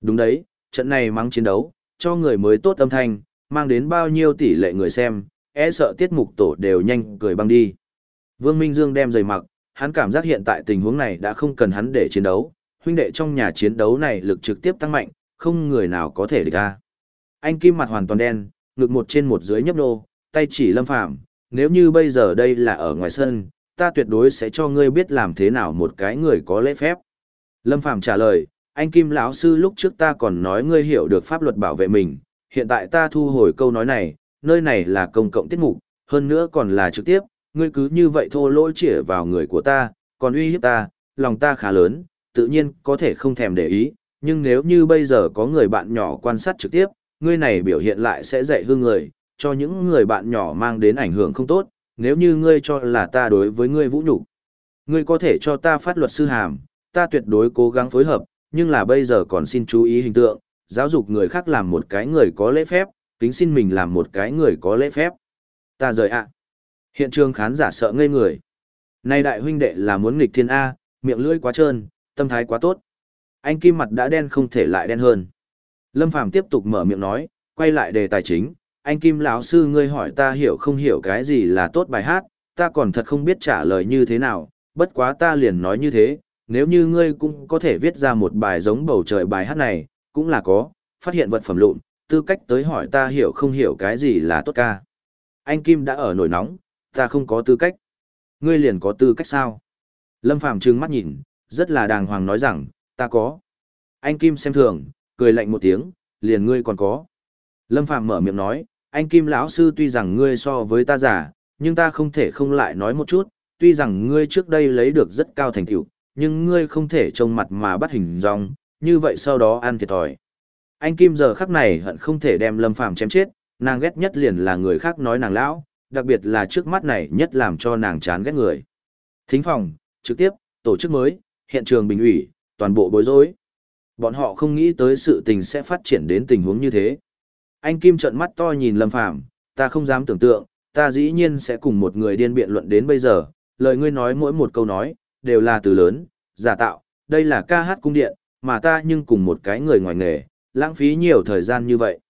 Đúng đấy, trận này mắng chiến đấu, cho người mới tốt âm thanh, mang đến bao nhiêu tỷ lệ người xem, e sợ tiết mục tổ đều nhanh cười băng đi. Vương Minh Dương đem giày mặc, hắn cảm giác hiện tại tình huống này đã không cần hắn để chiến đấu, huynh đệ trong nhà chiến đấu này lực trực tiếp tăng mạnh, không người nào có thể địch ra. Anh Kim mặt hoàn toàn đen, ngực một trên một dưới nhấp nô, tay chỉ lâm phạm, nếu như bây giờ đây là ở ngoài sân, ta tuyệt đối sẽ cho ngươi biết làm thế nào một cái người có lễ phép. Lâm Phàm trả lời, anh Kim lão sư lúc trước ta còn nói ngươi hiểu được pháp luật bảo vệ mình, hiện tại ta thu hồi câu nói này, nơi này là công cộng tiết mục, hơn nữa còn là trực tiếp, ngươi cứ như vậy thô lỗi chĩa vào người của ta, còn uy hiếp ta, lòng ta khá lớn, tự nhiên có thể không thèm để ý, nhưng nếu như bây giờ có người bạn nhỏ quan sát trực tiếp, ngươi này biểu hiện lại sẽ dạy hương người, cho những người bạn nhỏ mang đến ảnh hưởng không tốt, nếu như ngươi cho là ta đối với ngươi vũ nhục ngươi có thể cho ta phát luật sư hàm, ta tuyệt đối cố gắng phối hợp, nhưng là bây giờ còn xin chú ý hình tượng, giáo dục người khác làm một cái người có lễ phép, kính xin mình làm một cái người có lễ phép. Ta rời ạ. Hiện trường khán giả sợ ngây người. Nay đại huynh đệ là muốn nghịch thiên A, miệng lưỡi quá trơn, tâm thái quá tốt. Anh Kim mặt đã đen không thể lại đen hơn. Lâm Phàm tiếp tục mở miệng nói, quay lại đề tài chính, anh Kim lão sư ngươi hỏi ta hiểu không hiểu cái gì là tốt bài hát, ta còn thật không biết trả lời như thế nào, bất quá ta liền nói như thế, nếu như ngươi cũng có thể viết ra một bài giống bầu trời bài hát này, cũng là có, phát hiện vật phẩm lụn, tư cách tới hỏi ta hiểu không hiểu cái gì là tốt ca. Anh Kim đã ở nổi nóng, ta không có tư cách. Ngươi liền có tư cách sao? Lâm Phàm trừng mắt nhìn, rất là đàng hoàng nói rằng, ta có. Anh Kim xem thường, cười lạnh một tiếng, liền ngươi còn có. Lâm Phàm mở miệng nói, anh Kim lão sư tuy rằng ngươi so với ta giả, nhưng ta không thể không lại nói một chút, tuy rằng ngươi trước đây lấy được rất cao thành tựu, nhưng ngươi không thể trông mặt mà bắt hình dong, như vậy sau đó ăn thiệt thòi. Anh Kim giờ khắc này hận không thể đem Lâm Phàm chém chết, nàng ghét nhất liền là người khác nói nàng lão, đặc biệt là trước mắt này nhất làm cho nàng chán ghét người. Thính phòng, trực tiếp, tổ chức mới, hiện trường bình ủy, toàn bộ bối rối. Bọn họ không nghĩ tới sự tình sẽ phát triển đến tình huống như thế. Anh Kim trợn mắt to nhìn Lâm Phàm, ta không dám tưởng tượng, ta dĩ nhiên sẽ cùng một người điên biện luận đến bây giờ, lời ngươi nói mỗi một câu nói, đều là từ lớn, giả tạo, đây là ca hát cung điện, mà ta nhưng cùng một cái người ngoài nghề, lãng phí nhiều thời gian như vậy.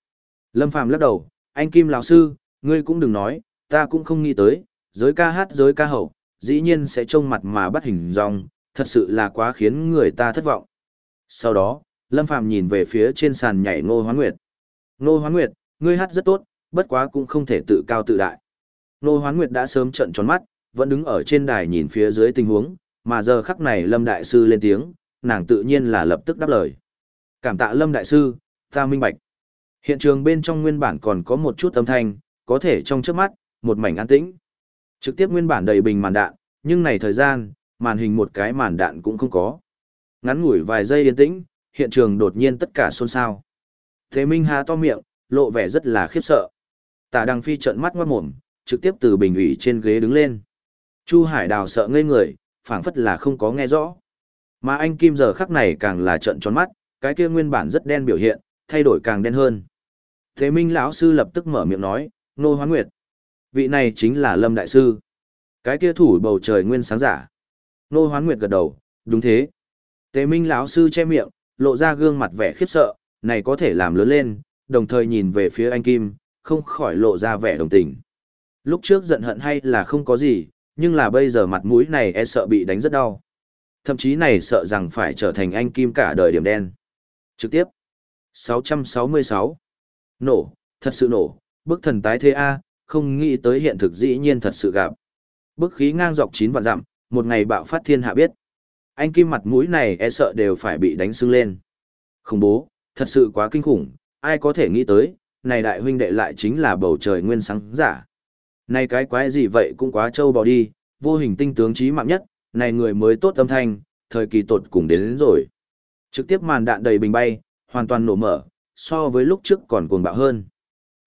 Lâm Phàm lắc đầu, anh Kim lão sư, ngươi cũng đừng nói, ta cũng không nghĩ tới, giới ca hát giới ca hậu, dĩ nhiên sẽ trông mặt mà bắt hình dong, thật sự là quá khiến người ta thất vọng. Sau đó, Lâm Phàm nhìn về phía trên sàn nhảy Ngô Hoán Nguyệt. Ngô Hoán Nguyệt, ngươi hát rất tốt, bất quá cũng không thể tự cao tự đại. Ngô Hoán Nguyệt đã sớm trận tròn mắt, vẫn đứng ở trên đài nhìn phía dưới tình huống, mà giờ khắc này Lâm Đại Sư lên tiếng, nàng tự nhiên là lập tức đáp lời. Cảm tạ Lâm Đại Sư, ta minh bạch. Hiện trường bên trong nguyên bản còn có một chút âm thanh, có thể trong trước mắt, một mảnh an tĩnh. Trực tiếp nguyên bản đầy bình màn đạn, nhưng này thời gian, màn hình một cái màn đạn cũng không có. Ngắn ngủi vài giây yên tĩnh, hiện trường đột nhiên tất cả xôn xao. Thế Minh há to miệng, lộ vẻ rất là khiếp sợ. Tả Đăng Phi trợn mắt ngoát mồm, trực tiếp từ bình ủy trên ghế đứng lên. Chu Hải Đào sợ ngây người, phảng phất là không có nghe rõ. Mà anh Kim giờ khắc này càng là trợn tròn mắt, cái kia nguyên bản rất đen biểu hiện, thay đổi càng đen hơn. Thế Minh lão sư lập tức mở miệng nói, "Nô Hoán Nguyệt, vị này chính là Lâm đại sư." Cái kia thủ bầu trời nguyên sáng giả. Nô Hoán Nguyệt gật đầu, "Đúng thế." Tế Minh lão sư che miệng, lộ ra gương mặt vẻ khiếp sợ, này có thể làm lớn lên, đồng thời nhìn về phía anh Kim, không khỏi lộ ra vẻ đồng tình. Lúc trước giận hận hay là không có gì, nhưng là bây giờ mặt mũi này e sợ bị đánh rất đau. Thậm chí này sợ rằng phải trở thành anh Kim cả đời điểm đen. Trực tiếp. 666. Nổ, thật sự nổ, bức thần tái thế A, không nghĩ tới hiện thực dĩ nhiên thật sự gặp. Bức khí ngang dọc 9 vạn dặm, một ngày bạo phát thiên hạ biết. Anh Kim mặt mũi này e sợ đều phải bị đánh sưng lên. Khủng bố, thật sự quá kinh khủng, ai có thể nghĩ tới, này đại huynh đệ lại chính là bầu trời nguyên sáng giả. Này cái quái gì vậy cũng quá trâu bò đi, vô hình tinh tướng trí mạng nhất, này người mới tốt âm thanh, thời kỳ tột cùng đến, đến rồi. Trực tiếp màn đạn đầy bình bay, hoàn toàn nổ mở, so với lúc trước còn cuồng bạo hơn.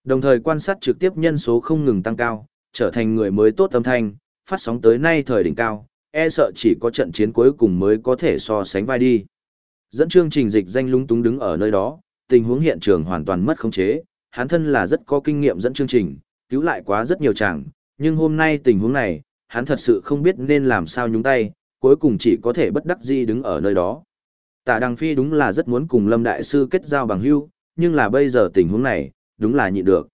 Đồng thời quan sát trực tiếp nhân số không ngừng tăng cao, trở thành người mới tốt âm thanh, phát sóng tới nay thời đỉnh cao, e sợ chỉ có trận chiến cuối cùng mới có thể so sánh vai đi. Dẫn chương trình dịch danh lung túng đứng ở nơi đó, tình huống hiện trường hoàn toàn mất khống chế, hắn thân là rất có kinh nghiệm dẫn chương trình, cứu lại quá rất nhiều chàng, nhưng hôm nay tình huống này, hắn thật sự không biết nên làm sao nhúng tay, cuối cùng chỉ có thể bất đắc dĩ đứng ở nơi đó. Tạ Đăng Phi đúng là rất muốn cùng Lâm Đại Sư kết giao bằng hữu, nhưng là bây giờ tình huống này, đúng là nhịn được.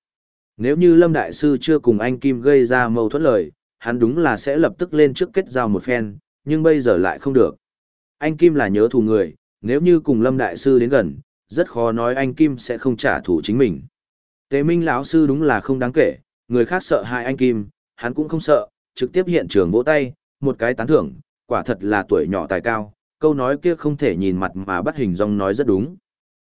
Nếu như Lâm Đại Sư chưa cùng anh Kim gây ra mâu thuẫn lời, hắn đúng là sẽ lập tức lên trước kết giao một phen, nhưng bây giờ lại không được. Anh Kim là nhớ thù người, nếu như cùng Lâm Đại Sư đến gần, rất khó nói anh Kim sẽ không trả thù chính mình. Tế Minh lão sư đúng là không đáng kể, người khác sợ hại anh Kim, hắn cũng không sợ, trực tiếp hiện trường vỗ tay, một cái tán thưởng, quả thật là tuổi nhỏ tài cao, câu nói kia không thể nhìn mặt mà bắt hình dong nói rất đúng.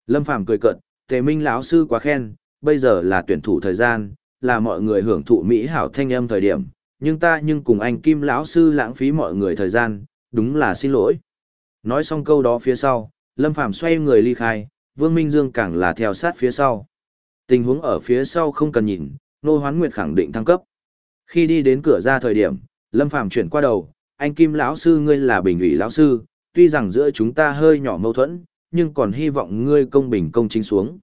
Lâm Phàm cười cợt, Tề Minh lão sư quá khen, bây giờ là tuyển thủ thời gian, là mọi người hưởng thụ mỹ hảo thanh âm thời điểm, nhưng ta nhưng cùng anh Kim lão sư lãng phí mọi người thời gian, đúng là xin lỗi. Nói xong câu đó phía sau, Lâm Phàm xoay người ly khai, Vương Minh Dương càng là theo sát phía sau. Tình huống ở phía sau không cần nhìn, Nô Hoán Nguyệt khẳng định thăng cấp. Khi đi đến cửa ra thời điểm, Lâm Phàm chuyển qua đầu, anh Kim lão sư ngươi là bình ủy lão sư, tuy rằng giữa chúng ta hơi nhỏ mâu thuẫn, nhưng còn hy vọng ngươi công bình công chính xuống.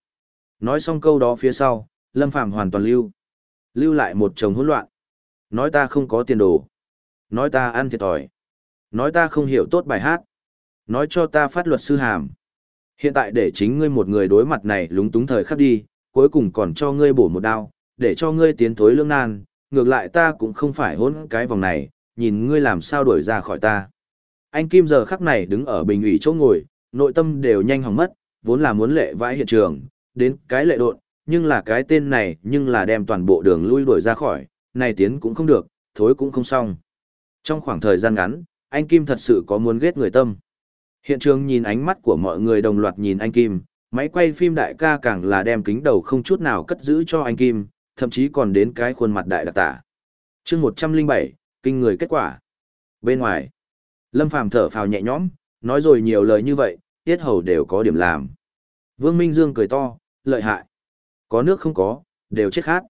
Nói xong câu đó phía sau, Lâm Phàm hoàn toàn lưu. Lưu lại một chồng hỗn loạn. Nói ta không có tiền đồ. Nói ta ăn thiệt thòi. Nói ta không hiểu tốt bài hát. Nói cho ta phát luật sư hàm. Hiện tại để chính ngươi một người đối mặt này lúng túng thời khắc đi, cuối cùng còn cho ngươi bổ một đao, để cho ngươi tiến thối lương nan, ngược lại ta cũng không phải hỗn cái vòng này, nhìn ngươi làm sao đuổi ra khỏi ta. Anh Kim giờ khắc này đứng ở bình ủy chỗ ngồi, nội tâm đều nhanh hỏng mất, vốn là muốn lệ vãi hiện trường, đến cái lệ độn, nhưng là cái tên này nhưng là đem toàn bộ đường lui đuổi ra khỏi, này tiến cũng không được, thối cũng không xong. Trong khoảng thời gian ngắn, anh Kim thật sự có muốn ghét người tâm. Hiện trường nhìn ánh mắt của mọi người đồng loạt nhìn anh Kim, máy quay phim đại ca càng là đem kính đầu không chút nào cất giữ cho anh Kim, thậm chí còn đến cái khuôn mặt đại đặc tả. chương 107, kinh người kết quả. Bên ngoài, Lâm Phàm thở phào nhẹ nhõm, nói rồi nhiều lời như vậy, tiết hầu đều có điểm làm. Vương Minh Dương cười to, lợi hại. Có nước không có, đều chết khát.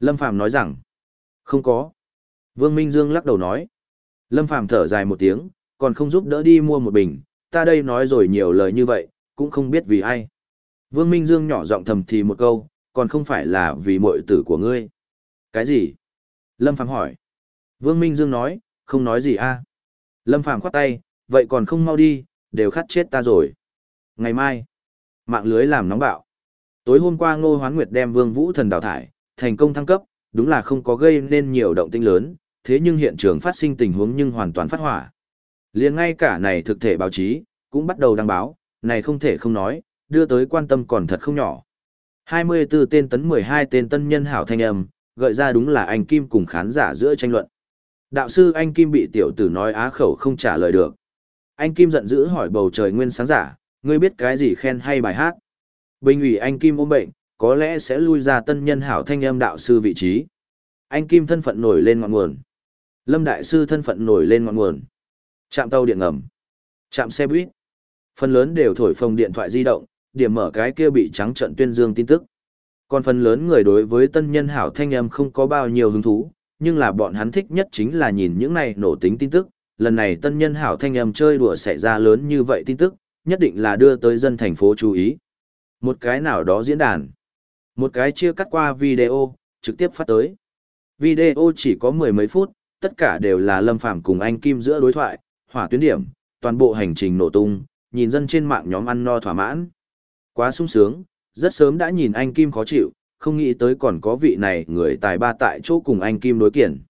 Lâm Phàm nói rằng, không có. Vương Minh Dương lắc đầu nói. Lâm Phàm thở dài một tiếng, còn không giúp đỡ đi mua một bình, ta đây nói rồi nhiều lời như vậy, cũng không biết vì ai. Vương Minh Dương nhỏ giọng thầm thì một câu, còn không phải là vì muội tử của ngươi. Cái gì? Lâm Phàm hỏi. Vương Minh Dương nói, không nói gì a. Lâm Phàm khoát tay, vậy còn không mau đi, đều khát chết ta rồi. Ngày mai, mạng lưới làm nóng bạo. Tối hôm qua Ngô Hoán Nguyệt đem Vương Vũ Thần đào thải, thành công thăng cấp, đúng là không có gây nên nhiều động tĩnh lớn, thế nhưng hiện trường phát sinh tình huống nhưng hoàn toàn phát hỏa. Liền ngay cả này thực thể báo chí, cũng bắt đầu đăng báo, này không thể không nói, đưa tới quan tâm còn thật không nhỏ. 24 tên tấn 12 tên tân nhân hảo thanh âm, gợi ra đúng là anh Kim cùng khán giả giữa tranh luận. Đạo sư anh Kim bị tiểu tử nói á khẩu không trả lời được. Anh Kim giận dữ hỏi bầu trời nguyên sáng giả, ngươi biết cái gì khen hay bài hát. Bình ủy anh Kim ôm bệnh, có lẽ sẽ lui ra tân nhân hảo thanh âm đạo sư vị trí. Anh Kim thân phận nổi lên ngọn nguồn. Lâm Đại Sư thân phận nổi lên ngọn nguồn. Trạm tàu điện ngầm. Trạm xe buýt. Phần lớn đều thổi phồng điện thoại di động, điểm mở cái kia bị trắng trận tuyên dương tin tức. Còn phần lớn người đối với tân nhân hảo thanh âm không có bao nhiêu hứng thú, nhưng là bọn hắn thích nhất chính là nhìn những này nổ tính tin tức. Lần này tân nhân hảo thanh âm chơi đùa xảy ra lớn như vậy tin tức, nhất định là đưa tới dân thành phố chú ý. Một cái nào đó diễn đàn. Một cái chia cắt qua video, trực tiếp phát tới. Video chỉ có mười mấy phút, tất cả đều là Lâm Phàm cùng anh Kim giữa đối thoại, hỏa tuyến điểm, toàn bộ hành trình nổ tung, nhìn dân trên mạng nhóm ăn no thỏa mãn. Quá sung sướng, rất sớm đã nhìn anh Kim khó chịu, không nghĩ tới còn có vị này người tài ba tại chỗ cùng anh Kim đối kiện.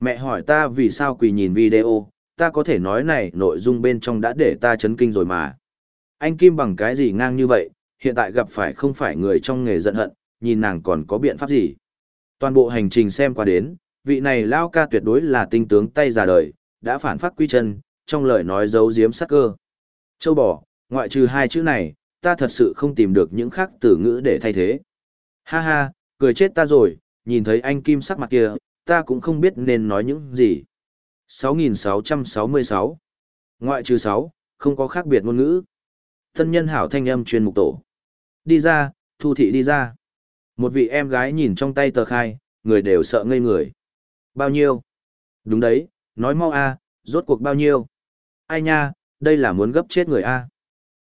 Mẹ hỏi ta vì sao quỳ nhìn video, ta có thể nói này nội dung bên trong đã để ta chấn kinh rồi mà. Anh Kim bằng cái gì ngang như vậy, hiện tại gặp phải không phải người trong nghề giận hận, nhìn nàng còn có biện pháp gì. Toàn bộ hành trình xem qua đến, vị này lao ca tuyệt đối là tinh tướng tay già đời, đã phản phát quy chân, trong lời nói giấu giếm sắc cơ. Châu bò, ngoại trừ hai chữ này, ta thật sự không tìm được những khác từ ngữ để thay thế. Ha ha, cười chết ta rồi, nhìn thấy anh Kim sắc mặt kia, ta cũng không biết nên nói những gì. 6666 Ngoại trừ 6, không có khác biệt ngôn ngữ. Tân nhân hảo thanh âm chuyên mục tổ. Đi ra, thu thị đi ra. Một vị em gái nhìn trong tay tờ khai, người đều sợ ngây người. Bao nhiêu? Đúng đấy, nói mau a, rốt cuộc bao nhiêu? Ai nha, đây là muốn gấp chết người a.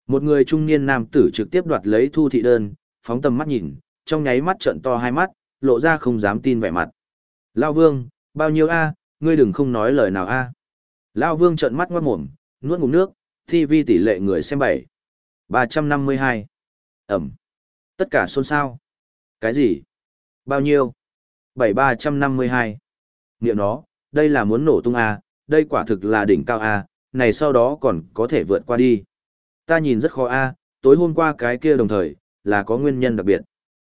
Một người trung niên nam tử trực tiếp đoạt lấy thu thị đơn, phóng tầm mắt nhìn, trong nháy mắt trợn to hai mắt, lộ ra không dám tin vẻ mặt. Lao vương, bao nhiêu a, ngươi đừng không nói lời nào a. Lao vương trợn mắt ngoát mồm, nuốt ngụm nước, thi vi tỷ lệ người xem 7. 352. Ẩm. Tất cả xôn xao. Cái gì? Bao nhiêu? 7352. Niệm nó, đây là muốn nổ tung A, đây quả thực là đỉnh cao A, này sau đó còn có thể vượt qua đi. Ta nhìn rất khó A, tối hôm qua cái kia đồng thời, là có nguyên nhân đặc biệt.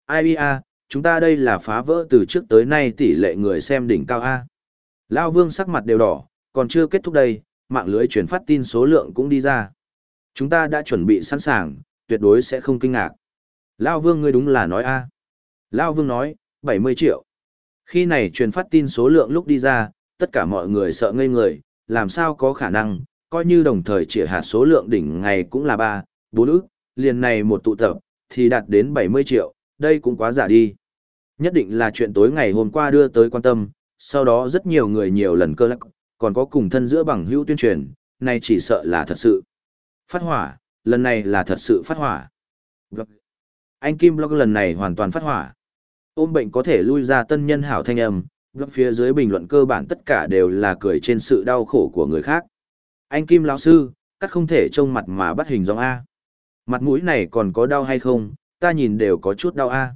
Ai A, chúng ta đây là phá vỡ từ trước tới nay tỷ lệ người xem đỉnh cao A. Lao vương sắc mặt đều đỏ, còn chưa kết thúc đây, mạng lưới truyền phát tin số lượng cũng đi ra. Chúng ta đã chuẩn bị sẵn sàng, tuyệt đối sẽ không kinh ngạc. Lao vương ngươi đúng là nói A. Lao vương nói, 70 triệu. Khi này truyền phát tin số lượng lúc đi ra, tất cả mọi người sợ ngây người, làm sao có khả năng, coi như đồng thời chỉ hạt số lượng đỉnh ngày cũng là 3, 4 ức, liền này một tụ tập, thì đạt đến 70 triệu, đây cũng quá giả đi. Nhất định là chuyện tối ngày hôm qua đưa tới quan tâm, sau đó rất nhiều người nhiều lần cơ lắc, còn có cùng thân giữa bằng hữu tuyên truyền, này chỉ sợ là thật sự. Phát hỏa, lần này là thật sự phát hỏa. Anh Kim Blog lần này hoàn toàn phát hỏa. Ôm bệnh có thể lui ra tân nhân hảo thanh âm, blog phía dưới bình luận cơ bản tất cả đều là cười trên sự đau khổ của người khác. Anh Kim lão sư, cắt không thể trông mặt mà bắt hình dòng A. Mặt mũi này còn có đau hay không, ta nhìn đều có chút đau A.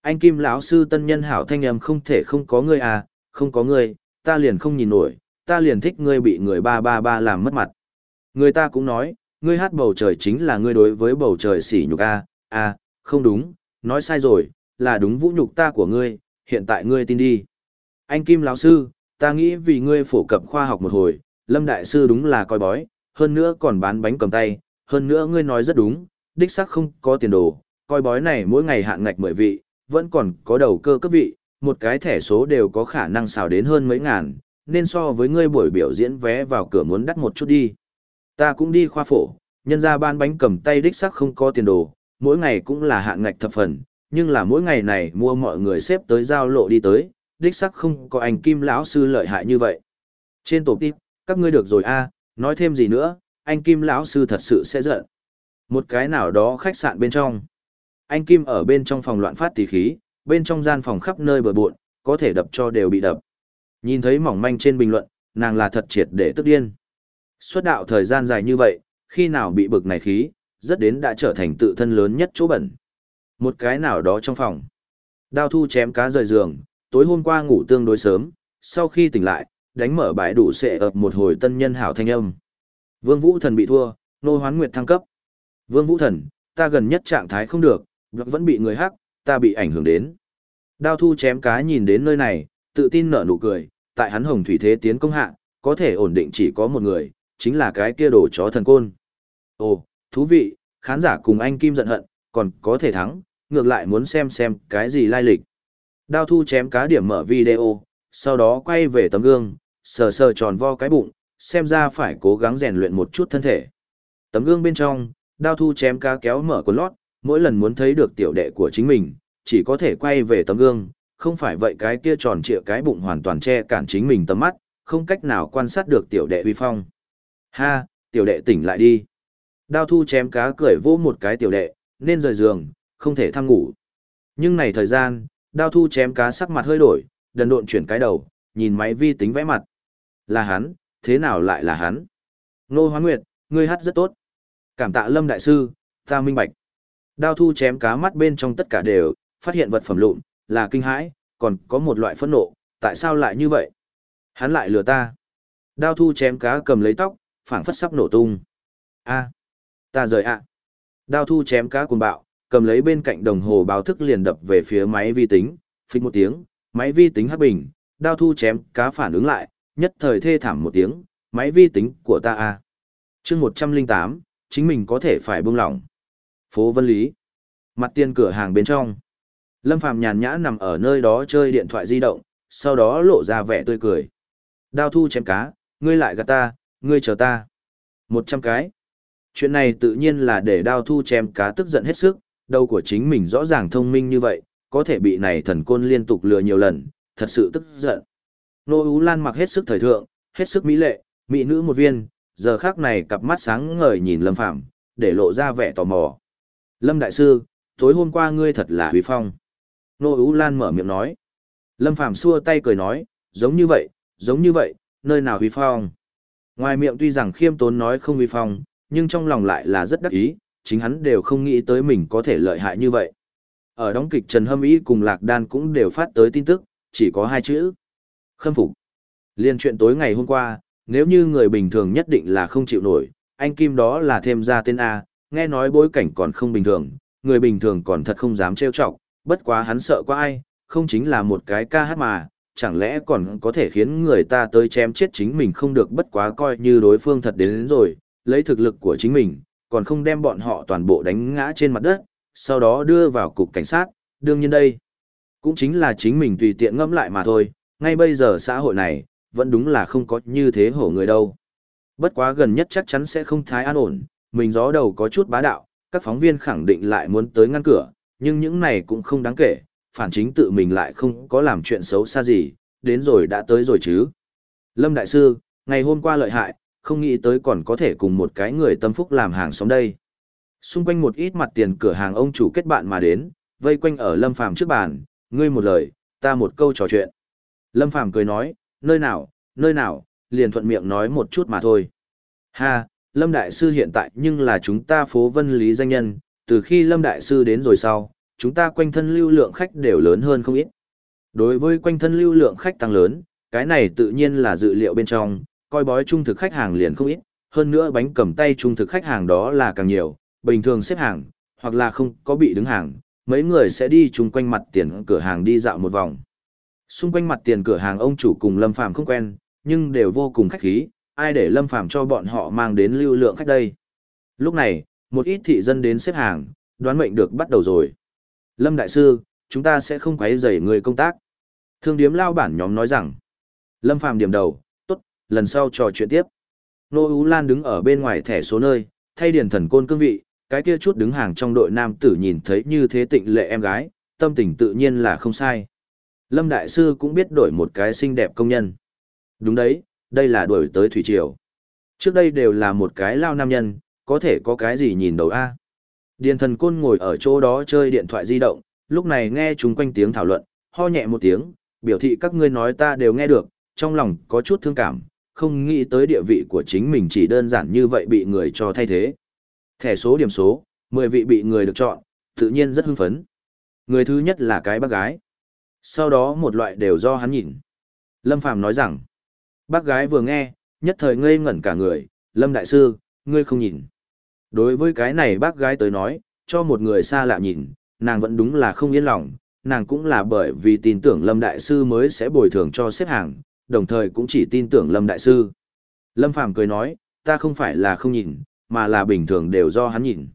Anh Kim lão sư tân nhân hảo thanh em không thể không có ngươi à, không có ngươi, ta liền không nhìn nổi, ta liền thích ngươi bị người ba ba ba làm mất mặt. Người ta cũng nói, ngươi hát bầu trời chính là ngươi đối với bầu trời sỉ nhục a, a, không đúng, nói sai rồi, là đúng vũ nhục ta của ngươi, hiện tại ngươi tin đi. Anh Kim lão sư, ta nghĩ vì ngươi phổ cập khoa học một hồi, Lâm đại sư đúng là coi bói, hơn nữa còn bán bánh cầm tay, hơn nữa ngươi nói rất đúng, đích xác không có tiền đồ, coi bói này mỗi ngày hạn ngạch mười vị, vẫn còn có đầu cơ cấp vị, một cái thẻ số đều có khả năng xào đến hơn mấy ngàn, nên so với ngươi buổi biểu diễn vé vào cửa muốn đắt một chút đi. Ta cũng đi khoa phổ, nhân ra ban bánh cầm tay đích xác không có tiền đồ, mỗi ngày cũng là hạng ngạch thập phần, nhưng là mỗi ngày này mua mọi người xếp tới giao lộ đi tới, đích xác không có anh Kim lão sư lợi hại như vậy. Trên tổ tiếp, các ngươi được rồi a, nói thêm gì nữa, anh Kim lão sư thật sự sẽ giận. Một cái nào đó khách sạn bên trong. Anh Kim ở bên trong phòng loạn phát tỷ khí, bên trong gian phòng khắp nơi bờ bộn, có thể đập cho đều bị đập. Nhìn thấy mỏng manh trên bình luận, nàng là thật triệt để tức điên. Xuất đạo thời gian dài như vậy, khi nào bị bực này khí, rất đến đã trở thành tự thân lớn nhất chỗ bẩn. Một cái nào đó trong phòng. Đao thu chém cá rời giường, tối hôm qua ngủ tương đối sớm, sau khi tỉnh lại, đánh mở bãi đủ sệ ập một hồi tân nhân hảo thanh âm. Vương Vũ Thần bị thua, nô hoán nguyệt thăng cấp. Vương Vũ Thần, ta gần nhất trạng thái không được, vẫn bị người hắc, ta bị ảnh hưởng đến. Đao thu chém cá nhìn đến nơi này, tự tin nở nụ cười, tại hắn hồng thủy thế tiến công hạ, có thể ổn định chỉ có một người, chính là cái kia đồ chó thần côn. Ồ, thú vị, khán giả cùng anh Kim giận hận, còn có thể thắng, ngược lại muốn xem xem cái gì lai lịch. Đao thu chém cá điểm mở video, sau đó quay về tấm gương, sờ sờ tròn vo cái bụng, xem ra phải cố gắng rèn luyện một chút thân thể. Tấm gương bên trong, đao thu chém cá kéo mở quần lót, mỗi lần muốn thấy được tiểu đệ của chính mình, chỉ có thể quay về tấm gương, không phải vậy cái kia tròn trịa cái bụng hoàn toàn che cản chính mình tầm mắt, không cách nào quan sát được tiểu đệ uy phong. Ha, tiểu đệ tỉnh lại đi. Đao thu chém cá cười vô một cái tiểu đệ, nên rời giường, không thể tham ngủ. Nhưng này thời gian, đao thu chém cá sắc mặt hơi đổi, đần độn chuyển cái đầu, nhìn máy vi tính vẽ mặt. Là hắn, thế nào lại là hắn? Nô Hoán Nguyệt, ngươi hát rất tốt. Cảm tạ Lâm Đại Sư, ta minh bạch. Đao thu chém cá mắt bên trong tất cả đều, phát hiện vật phẩm lụn, là kinh hãi, còn có một loại phẫn nộ, tại sao lại như vậy? Hắn lại lừa ta. Đao thu chém cá cầm lấy tóc, phảng phất sắp nổ tung. A, ta rời ạ. Đao thu chém cá cuồng bạo, cầm lấy bên cạnh đồng hồ báo thức liền đập về phía máy vi tính, phích một tiếng, máy vi tính hấp bình, đao thu chém cá phản ứng lại, nhất thời thê thảm một tiếng, máy vi tính của ta a. Chương 108, chính mình có thể phải buông lỏng. Phố Vân Lý. Mặt tiền cửa hàng bên trong. Lâm Phàm nhàn nhã nằm ở nơi đó chơi điện thoại di động, sau đó lộ ra vẻ tươi cười. Đao thu chém cá, ngươi lại gạt ta, ngươi chờ ta. Một trăm cái. Chuyện này tự nhiên là để đao thu chém cá tức giận hết sức, đầu của chính mình rõ ràng thông minh như vậy, có thể bị này thần côn liên tục lừa nhiều lần, thật sự tức giận. Nô Ú Lan mặc hết sức thời thượng, hết sức mỹ lệ, mỹ nữ một viên, giờ khác này cặp mắt sáng ngời nhìn Lâm Phàm để lộ ra vẻ tò mò. Lâm Đại Sư, tối hôm qua ngươi thật là huy phong. Nô Ú Lan mở miệng nói. Lâm Phàm xua tay cười nói, giống như vậy, giống như vậy, nơi nào huy phong. Ngoài miệng tuy rằng khiêm tốn nói không huy phong, nhưng trong lòng lại là rất đắc ý, chính hắn đều không nghĩ tới mình có thể lợi hại như vậy. Ở đóng kịch Trần Hâm Ý cùng Lạc Đan cũng đều phát tới tin tức, chỉ có hai chữ. Khâm phục. Liên chuyện tối ngày hôm qua, nếu như người bình thường nhất định là không chịu nổi, anh Kim đó là thêm ra tên A, nghe nói bối cảnh còn không bình thường, người bình thường còn thật không dám trêu chọc, bất quá hắn sợ quá ai, không chính là một cái ca hát mà, chẳng lẽ còn có thể khiến người ta tới chém chết chính mình không được bất quá coi như đối phương thật đến, đến rồi, lấy thực lực của chính mình, còn không đem bọn họ toàn bộ đánh ngã trên mặt đất, sau đó đưa vào cục cảnh sát, đương nhiên đây, cũng chính là chính mình tùy tiện ngẫm lại mà thôi, ngay bây giờ xã hội này, vẫn đúng là không có như thế hổ người đâu. Bất quá gần nhất chắc chắn sẽ không thái an ổn, mình gió đầu có chút bá đạo, các phóng viên khẳng định lại muốn tới ngăn cửa, nhưng những này cũng không đáng kể, phản chính tự mình lại không có làm chuyện xấu xa gì, đến rồi đã tới rồi chứ. Lâm Đại Sư, ngày hôm qua lợi hại, không nghĩ tới còn có thể cùng một cái người tâm phúc làm hàng xóm đây. Xung quanh một ít mặt tiền cửa hàng ông chủ kết bạn mà đến, vây quanh ở Lâm Phàm trước bàn, ngươi một lời, ta một câu trò chuyện. Lâm Phàm cười nói, nơi nào, nơi nào, liền thuận miệng nói một chút mà thôi. Ha, Lâm Đại Sư hiện tại nhưng là chúng ta phố vân lý danh nhân, từ khi Lâm Đại Sư đến rồi sau, chúng ta quanh thân lưu lượng khách đều lớn hơn không ít. Đối với quanh thân lưu lượng khách tăng lớn, cái này tự nhiên là dự liệu bên trong, coi bói trung thực khách hàng liền không ít, hơn nữa bánh cầm tay trung thực khách hàng đó là càng nhiều, bình thường xếp hàng, hoặc là không có bị đứng hàng, mấy người sẽ đi chung quanh mặt tiền cửa hàng đi dạo một vòng. Xung quanh mặt tiền cửa hàng ông chủ cùng Lâm Phàm không quen, nhưng đều vô cùng khách khí, ai để Lâm Phàm cho bọn họ mang đến lưu lượng khách đây. Lúc này, một ít thị dân đến xếp hàng, đoán mệnh được bắt đầu rồi. Lâm Đại Sư, chúng ta sẽ không quấy rầy người công tác. Thương điếm lao bản nhóm nói rằng, Lâm Phàm điểm đầu, tốt, lần sau trò chuyện tiếp. Nô Ú Lan đứng ở bên ngoài thẻ số nơi, thay điền thần côn cương vị, cái kia chút đứng hàng trong đội nam tử nhìn thấy như thế tịnh lệ em gái, tâm tình tự nhiên là không sai. Lâm Đại Sư cũng biết đổi một cái xinh đẹp công nhân. Đúng đấy, đây là đổi tới Thủy Triều. Trước đây đều là một cái lao nam nhân, có thể có cái gì nhìn đầu A. Điền thần côn ngồi ở chỗ đó chơi điện thoại di động, lúc này nghe chúng quanh tiếng thảo luận, ho nhẹ một tiếng, biểu thị các ngươi nói ta đều nghe được, trong lòng có chút thương cảm, không nghĩ tới địa vị của chính mình chỉ đơn giản như vậy bị người cho thay thế. Thẻ số điểm số, 10 vị bị người được chọn, tự nhiên rất hưng phấn. Người thứ nhất là cái bác gái. Sau đó một loại đều do hắn nhìn. Lâm Phàm nói rằng, bác gái vừa nghe, nhất thời ngây ngẩn cả người, Lâm Đại Sư, ngươi không nhìn. Đối với cái này bác gái tới nói, cho một người xa lạ nhìn, nàng vẫn đúng là không yên lòng, nàng cũng là bởi vì tin tưởng Lâm Đại Sư mới sẽ bồi thường cho xếp hàng, đồng thời cũng chỉ tin tưởng Lâm Đại Sư. Lâm Phàm cười nói, ta không phải là không nhìn, mà là bình thường đều do hắn nhìn.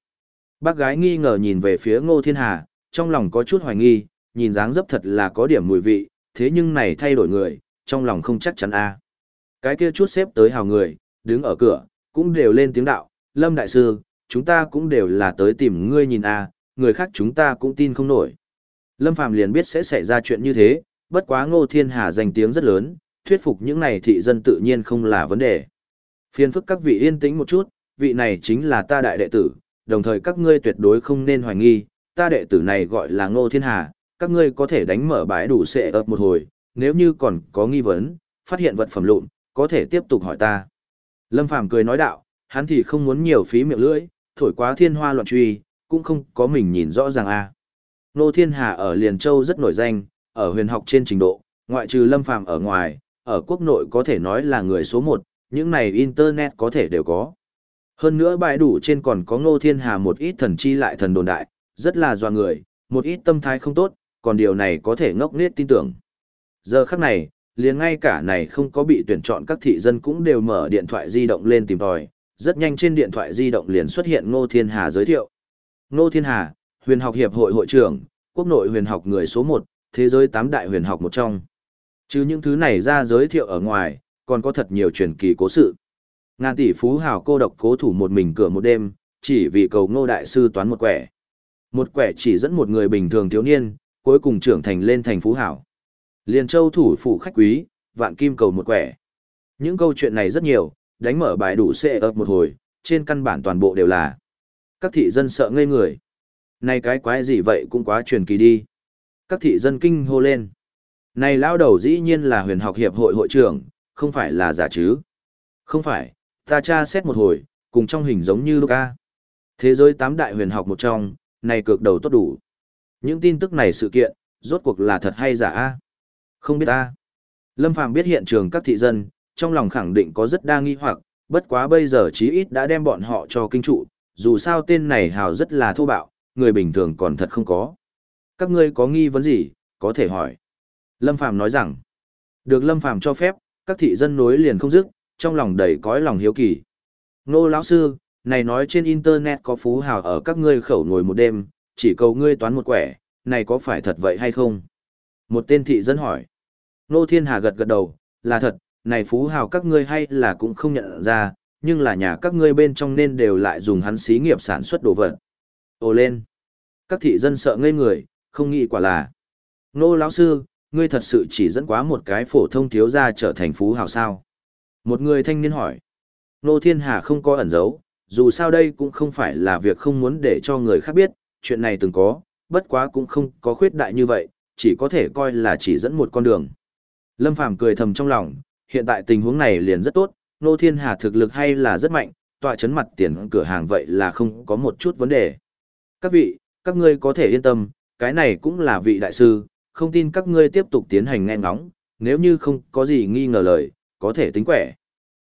Bác gái nghi ngờ nhìn về phía Ngô Thiên Hà, trong lòng có chút hoài nghi, nhìn dáng dấp thật là có điểm mùi vị, thế nhưng này thay đổi người, trong lòng không chắc chắn a. Cái kia chút xếp tới hào người, đứng ở cửa, cũng đều lên tiếng đạo, Lâm Đại Sư, chúng ta cũng đều là tới tìm ngươi nhìn a, người khác chúng ta cũng tin không nổi. Lâm Phàm liền biết sẽ xảy ra chuyện như thế, bất quá Ngô Thiên Hà danh tiếng rất lớn, thuyết phục những này thị dân tự nhiên không là vấn đề. Phiền phức các vị yên tĩnh một chút, vị này chính là ta đại đệ tử, đồng thời các ngươi tuyệt đối không nên hoài nghi, ta đệ tử này gọi là Ngô Thiên Hà, các ngươi có thể đánh mở bãi đủ sệ ập một hồi, nếu như còn có nghi vấn, phát hiện vật phẩm lụn, có thể tiếp tục hỏi ta. Lâm Phàm cười nói đạo, hắn thì không muốn nhiều phí miệng lưỡi, thổi quá thiên hoa loạn truy, cũng không có mình nhìn rõ ràng a. Nô Thiên Hà ở Liền Châu rất nổi danh, ở huyền học trên trình độ, ngoại trừ Lâm Phàm ở ngoài, ở quốc nội có thể nói là người số một, những này internet có thể đều có. Hơn nữa bài đủ trên còn có ngô thiên hà một ít thần chi lại thần đồn đại, rất là doa người, một ít tâm thái không tốt, còn điều này có thể ngốc nghếch tin tưởng. Giờ khắc này, liền ngay cả này không có bị tuyển chọn các thị dân cũng đều mở điện thoại di động lên tìm tòi, rất nhanh trên điện thoại di động liền xuất hiện Ngô Thiên Hà giới thiệu. Ngô Thiên Hà, huyền học hiệp hội hội trưởng, quốc nội huyền học người số 1, thế giới tám đại huyền học một trong. Chứ những thứ này ra giới thiệu ở ngoài, còn có thật nhiều truyền kỳ cố sự. Ngàn tỷ phú hào cô độc cố thủ một mình cửa một đêm, chỉ vì cầu ngô đại sư toán một quẻ. Một quẻ chỉ dẫn một người bình thường thiếu niên, cuối cùng trưởng thành lên thành phú Hảo, Liên châu thủ phủ khách quý, vạn kim cầu một quẻ. Những câu chuyện này rất nhiều, đánh mở bài đủ xệ ập một hồi, trên căn bản toàn bộ đều là. Các thị dân sợ ngây người. Này cái quái gì vậy cũng quá truyền kỳ đi. Các thị dân kinh hô lên. Này lão đầu dĩ nhiên là huyền học hiệp hội hội trưởng, không phải là giả chứ. Không phải, ta tra xét một hồi, cùng trong hình giống như Luca. Thế giới tám đại huyền học một trong, này cực đầu tốt đủ. Những tin tức này sự kiện, rốt cuộc là thật hay giả a? Không biết a. Lâm Phàm biết hiện trường các thị dân, trong lòng khẳng định có rất đa nghi hoặc, bất quá bây giờ chí ít đã đem bọn họ cho kinh trụ, dù sao tên này hào rất là thô bạo, người bình thường còn thật không có. Các ngươi có nghi vấn gì, có thể hỏi. Lâm Phàm nói rằng, được Lâm Phàm cho phép, các thị dân nối liền không dứt, trong lòng đầy cõi lòng hiếu kỳ. Nô lão sư, này nói trên internet có phú hào ở các ngươi khẩu ngồi một đêm, chỉ cầu ngươi toán một quẻ, này có phải thật vậy hay không? Một tên thị dân hỏi. Nô Thiên Hà gật gật đầu, là thật, này phú hào các ngươi hay là cũng không nhận ra, nhưng là nhà các ngươi bên trong nên đều lại dùng hắn xí nghiệp sản xuất đồ vật. Ồ lên! Các thị dân sợ ngây người, không nghĩ quả là. Nô lão sư, ngươi thật sự chỉ dẫn quá một cái phổ thông thiếu gia trở thành phú hào sao? Một người thanh niên hỏi. Nô Thiên Hà không có ẩn giấu, dù sao đây cũng không phải là việc không muốn để cho người khác biết, chuyện này từng có, bất quá cũng không có khuyết đại như vậy, chỉ có thể coi là chỉ dẫn một con đường. Lâm Phàm cười thầm trong lòng, hiện tại tình huống này liền rất tốt, Nô Thiên Hà thực lực hay là rất mạnh, tọa chấn mặt tiền cửa hàng vậy là không có một chút vấn đề. Các vị, các ngươi có thể yên tâm, cái này cũng là vị đại sư, không tin các ngươi tiếp tục tiến hành nghe ngóng, nếu như không có gì nghi ngờ lời, có thể tính quẻ.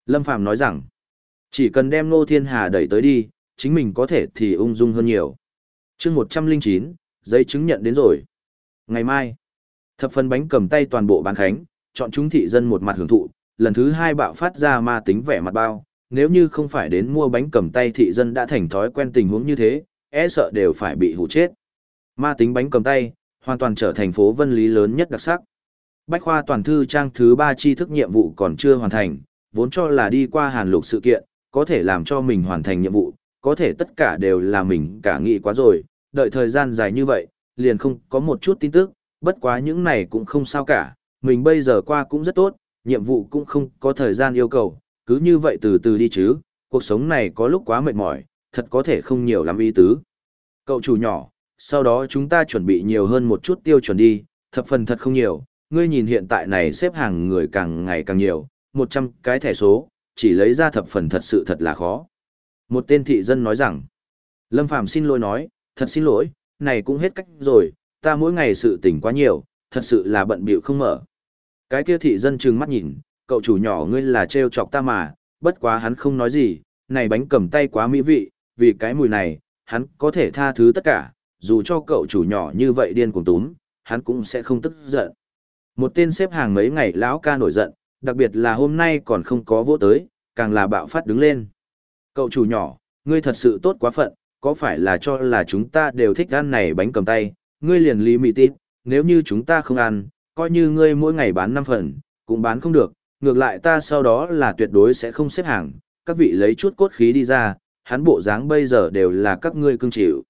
Lâm Phàm nói rằng, chỉ cần đem Nô Thiên Hà đẩy tới đi, chính mình có thể thì ung dung hơn nhiều chương 109, giấy chứng nhận đến rồi. Ngày mai, thập phần bánh cầm tay toàn bộ bán khánh, chọn chúng thị dân một mặt hưởng thụ, lần thứ hai bạo phát ra ma tính vẻ mặt bao, nếu như không phải đến mua bánh cầm tay thị dân đã thành thói quen tình huống như thế, e sợ đều phải bị hụ chết. Ma tính bánh cầm tay, hoàn toàn trở thành phố vân lý lớn nhất đặc sắc. Bách khoa toàn thư trang thứ ba tri thức nhiệm vụ còn chưa hoàn thành, vốn cho là đi qua hàn lục sự kiện, có thể làm cho mình hoàn thành nhiệm vụ, có thể tất cả đều là mình cả nghĩ quá rồi, đợi thời gian dài như vậy, liền không có một chút tin tức, bất quá những này cũng không sao cả, mình bây giờ qua cũng rất tốt, nhiệm vụ cũng không có thời gian yêu cầu, cứ như vậy từ từ đi chứ, cuộc sống này có lúc quá mệt mỏi, thật có thể không nhiều lắm ý tứ. Cậu chủ nhỏ, sau đó chúng ta chuẩn bị nhiều hơn một chút tiêu chuẩn đi, thập phần thật không nhiều, ngươi nhìn hiện tại này xếp hàng người càng ngày càng nhiều, 100 cái thẻ số, chỉ lấy ra thập phần thật sự thật là khó. Một tên thị dân nói rằng, Lâm Phàm xin lỗi nói, thật xin lỗi, này cũng hết cách rồi, ta mỗi ngày sự tỉnh quá nhiều, thật sự là bận bịu không mở. Cái kia thị dân trừng mắt nhìn, cậu chủ nhỏ ngươi là trêu chọc ta mà, bất quá hắn không nói gì, này bánh cầm tay quá mỹ vị, vì cái mùi này, hắn có thể tha thứ tất cả, dù cho cậu chủ nhỏ như vậy điên cuồng túm, hắn cũng sẽ không tức giận. Một tên xếp hàng mấy ngày lão ca nổi giận, đặc biệt là hôm nay còn không có vô tới, càng là bạo phát đứng lên. Cậu chủ nhỏ, ngươi thật sự tốt quá phận, có phải là cho là chúng ta đều thích ăn này bánh cầm tay, ngươi liền lý mị tít, nếu như chúng ta không ăn, coi như ngươi mỗi ngày bán 5 phần, cũng bán không được, ngược lại ta sau đó là tuyệt đối sẽ không xếp hàng, các vị lấy chút cốt khí đi ra, hắn bộ dáng bây giờ đều là các ngươi cưng chịu.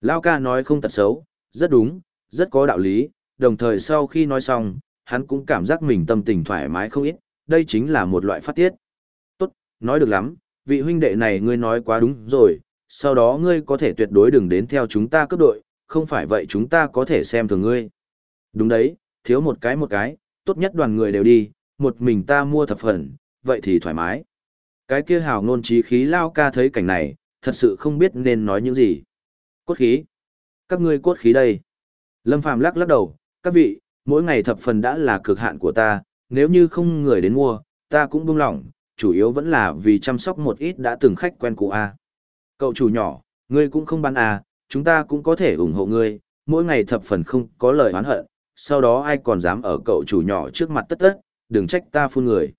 Lao ca nói không tật xấu, rất đúng, rất có đạo lý, đồng thời sau khi nói xong, hắn cũng cảm giác mình tâm tình thoải mái không ít, đây chính là một loại phát tiết. Tốt, nói được lắm, vị huynh đệ này ngươi nói quá đúng rồi, sau đó ngươi có thể tuyệt đối đừng đến theo chúng ta cấp đội, không phải vậy chúng ta có thể xem thường ngươi. Đúng đấy, thiếu một cái một cái, tốt nhất đoàn người đều đi, một mình ta mua thập phần, vậy thì thoải mái. Cái kia hào ngôn trí khí lao ca thấy cảnh này, thật sự không biết nên nói những gì. Cốt khí. Các ngươi cốt khí đây. Lâm Phàm lắc lắc đầu, các vị, mỗi ngày thập phần đã là cực hạn của ta, nếu như không người đến mua, ta cũng buông lỏng, chủ yếu vẫn là vì chăm sóc một ít đã từng khách quen cũ a. Cậu chủ nhỏ, ngươi cũng không bán à, chúng ta cũng có thể ủng hộ ngươi, mỗi ngày thập phần không có lời oán hận, sau đó ai còn dám ở cậu chủ nhỏ trước mặt tất tất, đừng trách ta phun người.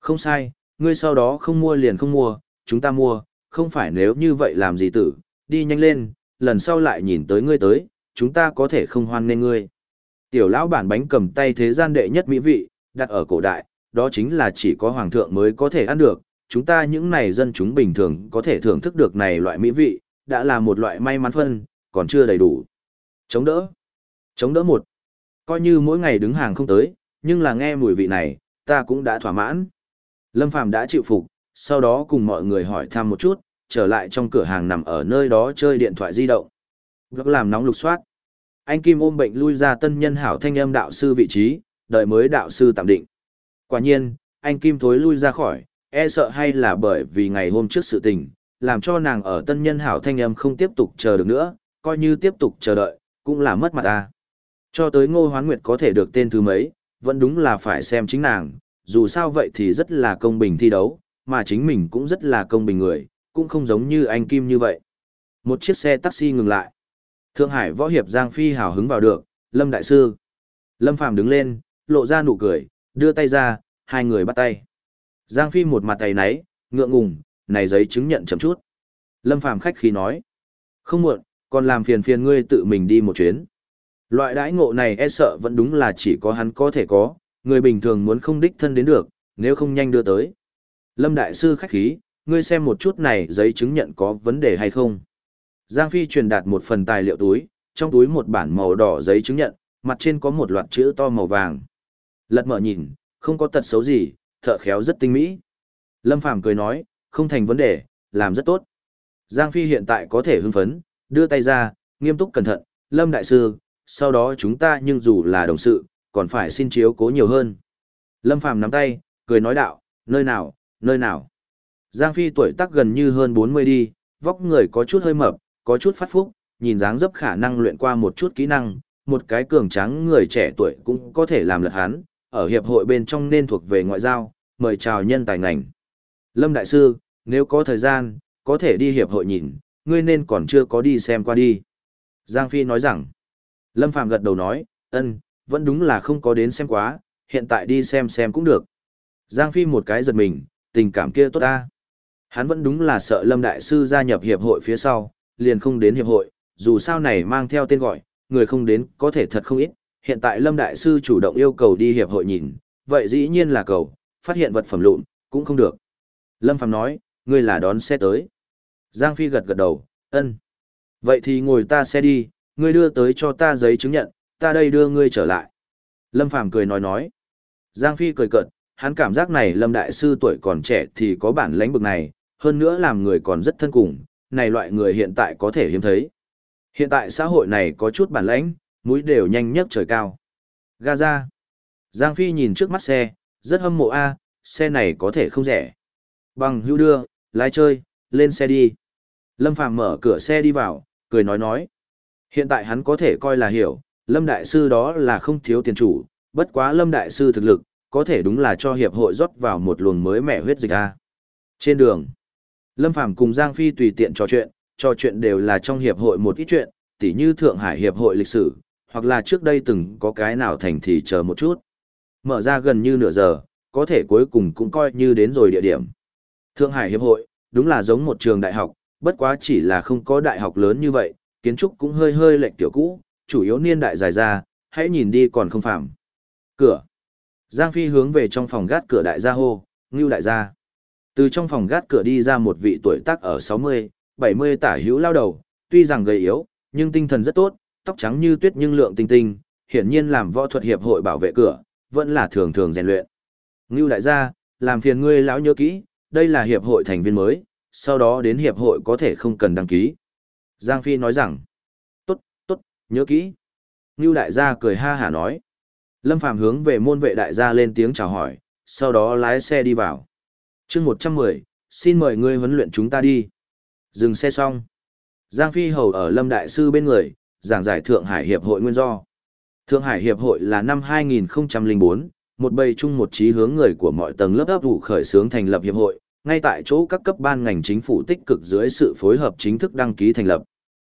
Không sai, ngươi sau đó không mua liền không mua, chúng ta mua, không phải nếu như vậy làm gì tử, đi nhanh lên, lần sau lại nhìn tới ngươi tới, chúng ta có thể không hoan nên ngươi. Tiểu lão bản bánh cầm tay thế gian đệ nhất mỹ vị, đặt ở cổ đại, đó chính là chỉ có hoàng thượng mới có thể ăn được, chúng ta những này dân chúng bình thường có thể thưởng thức được này loại mỹ vị, đã là một loại may mắn phân, còn chưa đầy đủ. Chống đỡ. Chống đỡ một. Coi như mỗi ngày đứng hàng không tới, nhưng là nghe mùi vị này, ta cũng đã thỏa mãn. Lâm Phàm đã chịu phục, sau đó cùng mọi người hỏi thăm một chút, trở lại trong cửa hàng nằm ở nơi đó chơi điện thoại di động. Góc làm nóng lục soát. Anh Kim ôm bệnh lui ra tân nhân hảo thanh âm đạo sư vị trí, đợi mới đạo sư tạm định. Quả nhiên, anh Kim thối lui ra khỏi, e sợ hay là bởi vì ngày hôm trước sự tình, làm cho nàng ở tân nhân hảo thanh âm không tiếp tục chờ được nữa, coi như tiếp tục chờ đợi, cũng là mất mặt ta. Cho tới ngô hoán nguyệt có thể được tên thứ mấy, vẫn đúng là phải xem chính nàng, dù sao vậy thì rất là công bình thi đấu, mà chính mình cũng rất là công bình người, cũng không giống như anh Kim như vậy. Một chiếc xe taxi ngừng lại. Thượng Hải võ hiệp Giang Phi hào hứng vào được, Lâm Đại Sư. Lâm Phàm đứng lên, lộ ra nụ cười, đưa tay ra, hai người bắt tay. Giang Phi một mặt tay náy, ngượng ngùng, này giấy chứng nhận chậm chút. Lâm Phàm khách khí nói. Không muộn, còn làm phiền phiền ngươi tự mình đi một chuyến. Loại đãi ngộ này e sợ vẫn đúng là chỉ có hắn có thể có, người bình thường muốn không đích thân đến được, nếu không nhanh đưa tới. Lâm Đại Sư khách khí, ngươi xem một chút này giấy chứng nhận có vấn đề hay không. Giang Phi truyền đạt một phần tài liệu túi, trong túi một bản màu đỏ giấy chứng nhận, mặt trên có một loạt chữ to màu vàng. Lật mở nhìn, không có tật xấu gì, thợ khéo rất tinh mỹ. Lâm Phàm cười nói, không thành vấn đề, làm rất tốt. Giang Phi hiện tại có thể hưng phấn, đưa tay ra, nghiêm túc cẩn thận, Lâm Đại Sư, sau đó chúng ta nhưng dù là đồng sự, còn phải xin chiếu cố nhiều hơn. Lâm Phàm nắm tay, cười nói đạo, nơi nào, nơi nào. Giang Phi tuổi tác gần như hơn 40 đi, vóc người có chút hơi mập, có chút phát phúc, nhìn dáng dấp khả năng luyện qua một chút kỹ năng, một cái cường tráng người trẻ tuổi cũng có thể làm lật hắn, ở hiệp hội bên trong nên thuộc về ngoại giao, mời chào nhân tài ngành. Lâm Đại Sư, nếu có thời gian, có thể đi hiệp hội nhìn, ngươi nên còn chưa có đi xem qua đi. Giang Phi nói rằng, Lâm Phàm gật đầu nói, ân, vẫn đúng là không có đến xem quá, hiện tại đi xem xem cũng được. Giang Phi một cái giật mình, tình cảm kia tốt ta. Hắn vẫn đúng là sợ Lâm Đại Sư gia nhập hiệp hội phía sau, liền không đến hiệp hội, dù sao này mang theo tên gọi, người không đến có thể thật không ít. Hiện tại Lâm Đại Sư chủ động yêu cầu đi hiệp hội nhìn, vậy dĩ nhiên là cầu, phát hiện vật phẩm lụn, cũng không được. Lâm Phàm nói, ngươi là đón xe tới. Giang Phi gật gật đầu, ân. Vậy thì ngồi ta xe đi, ngươi đưa tới cho ta giấy chứng nhận, ta đây đưa ngươi trở lại. Lâm Phàm cười nói nói. Giang Phi cười cợt, hắn cảm giác này Lâm Đại Sư tuổi còn trẻ thì có bản lãnh bực này, hơn nữa làm người còn rất thân cùng, này loại người hiện tại có thể hiếm thấy. Hiện tại xã hội này có chút bản lãnh, mũi đều nhanh nhất trời cao. Gaza. Giang Phi nhìn trước mắt xe, rất hâm mộ A, xe này có thể không rẻ. Bằng hưu đưa, lái chơi, lên xe đi. Lâm Phàm mở cửa xe đi vào, cười nói nói. Hiện tại hắn có thể coi là hiểu, Lâm Đại Sư đó là không thiếu tiền chủ, bất quá Lâm Đại Sư thực lực, có thể đúng là cho hiệp hội rót vào một luồng mới mẻ huyết dịch A. Trên đường, Lâm Phàm cùng Giang Phi tùy tiện trò chuyện, trò chuyện đều là trong hiệp hội một ít chuyện, tỉ như Thượng Hải Hiệp hội lịch sử, hoặc là trước đây từng có cái nào thành thì chờ một chút. Mở ra gần như nửa giờ, có thể cuối cùng cũng coi như đến rồi địa điểm. Thượng Hải Hiệp hội, đúng là giống một trường đại học, bất quá chỉ là không có đại học lớn như vậy, kiến trúc cũng hơi hơi lệch tiểu cũ, chủ yếu niên đại dài ra, hãy nhìn đi còn không phạm. Cửa. Giang Phi hướng về trong phòng gác cửa đại gia hô, ngưu đại gia. Từ trong phòng gác cửa đi ra một vị tuổi tác ở 60, 70 tả hữu lao đầu, tuy rằng gầy yếu, nhưng tinh thần rất tốt, tóc trắng như tuyết nhưng lượng tinh tinh, hiển nhiên làm võ thuật hiệp hội bảo vệ cửa, vẫn là thường thường rèn luyện. Ngưu đại gia, làm phiền ngươi lão nhớ kỹ, đây là hiệp hội thành viên mới, sau đó đến hiệp hội có thể không cần đăng ký. Giang Phi nói rằng, tốt, tốt, nhớ kỹ. Ngưu đại gia cười ha hả nói. Lâm Phàm hướng về môn vệ đại gia lên tiếng chào hỏi, sau đó lái xe đi vào. chương 110, xin mời ngươi huấn luyện chúng ta đi. Dừng xe xong. Giang Phi hầu ở Lâm Đại Sư bên người, giảng giải Thượng Hải Hiệp hội nguyên do. Thượng Hải Hiệp hội là năm 2004, một bầy chung một trí hướng người của mọi tầng lớp ấp vụ khởi xướng thành lập hiệp hội, ngay tại chỗ các cấp ban ngành chính phủ tích cực dưới sự phối hợp chính thức đăng ký thành lập.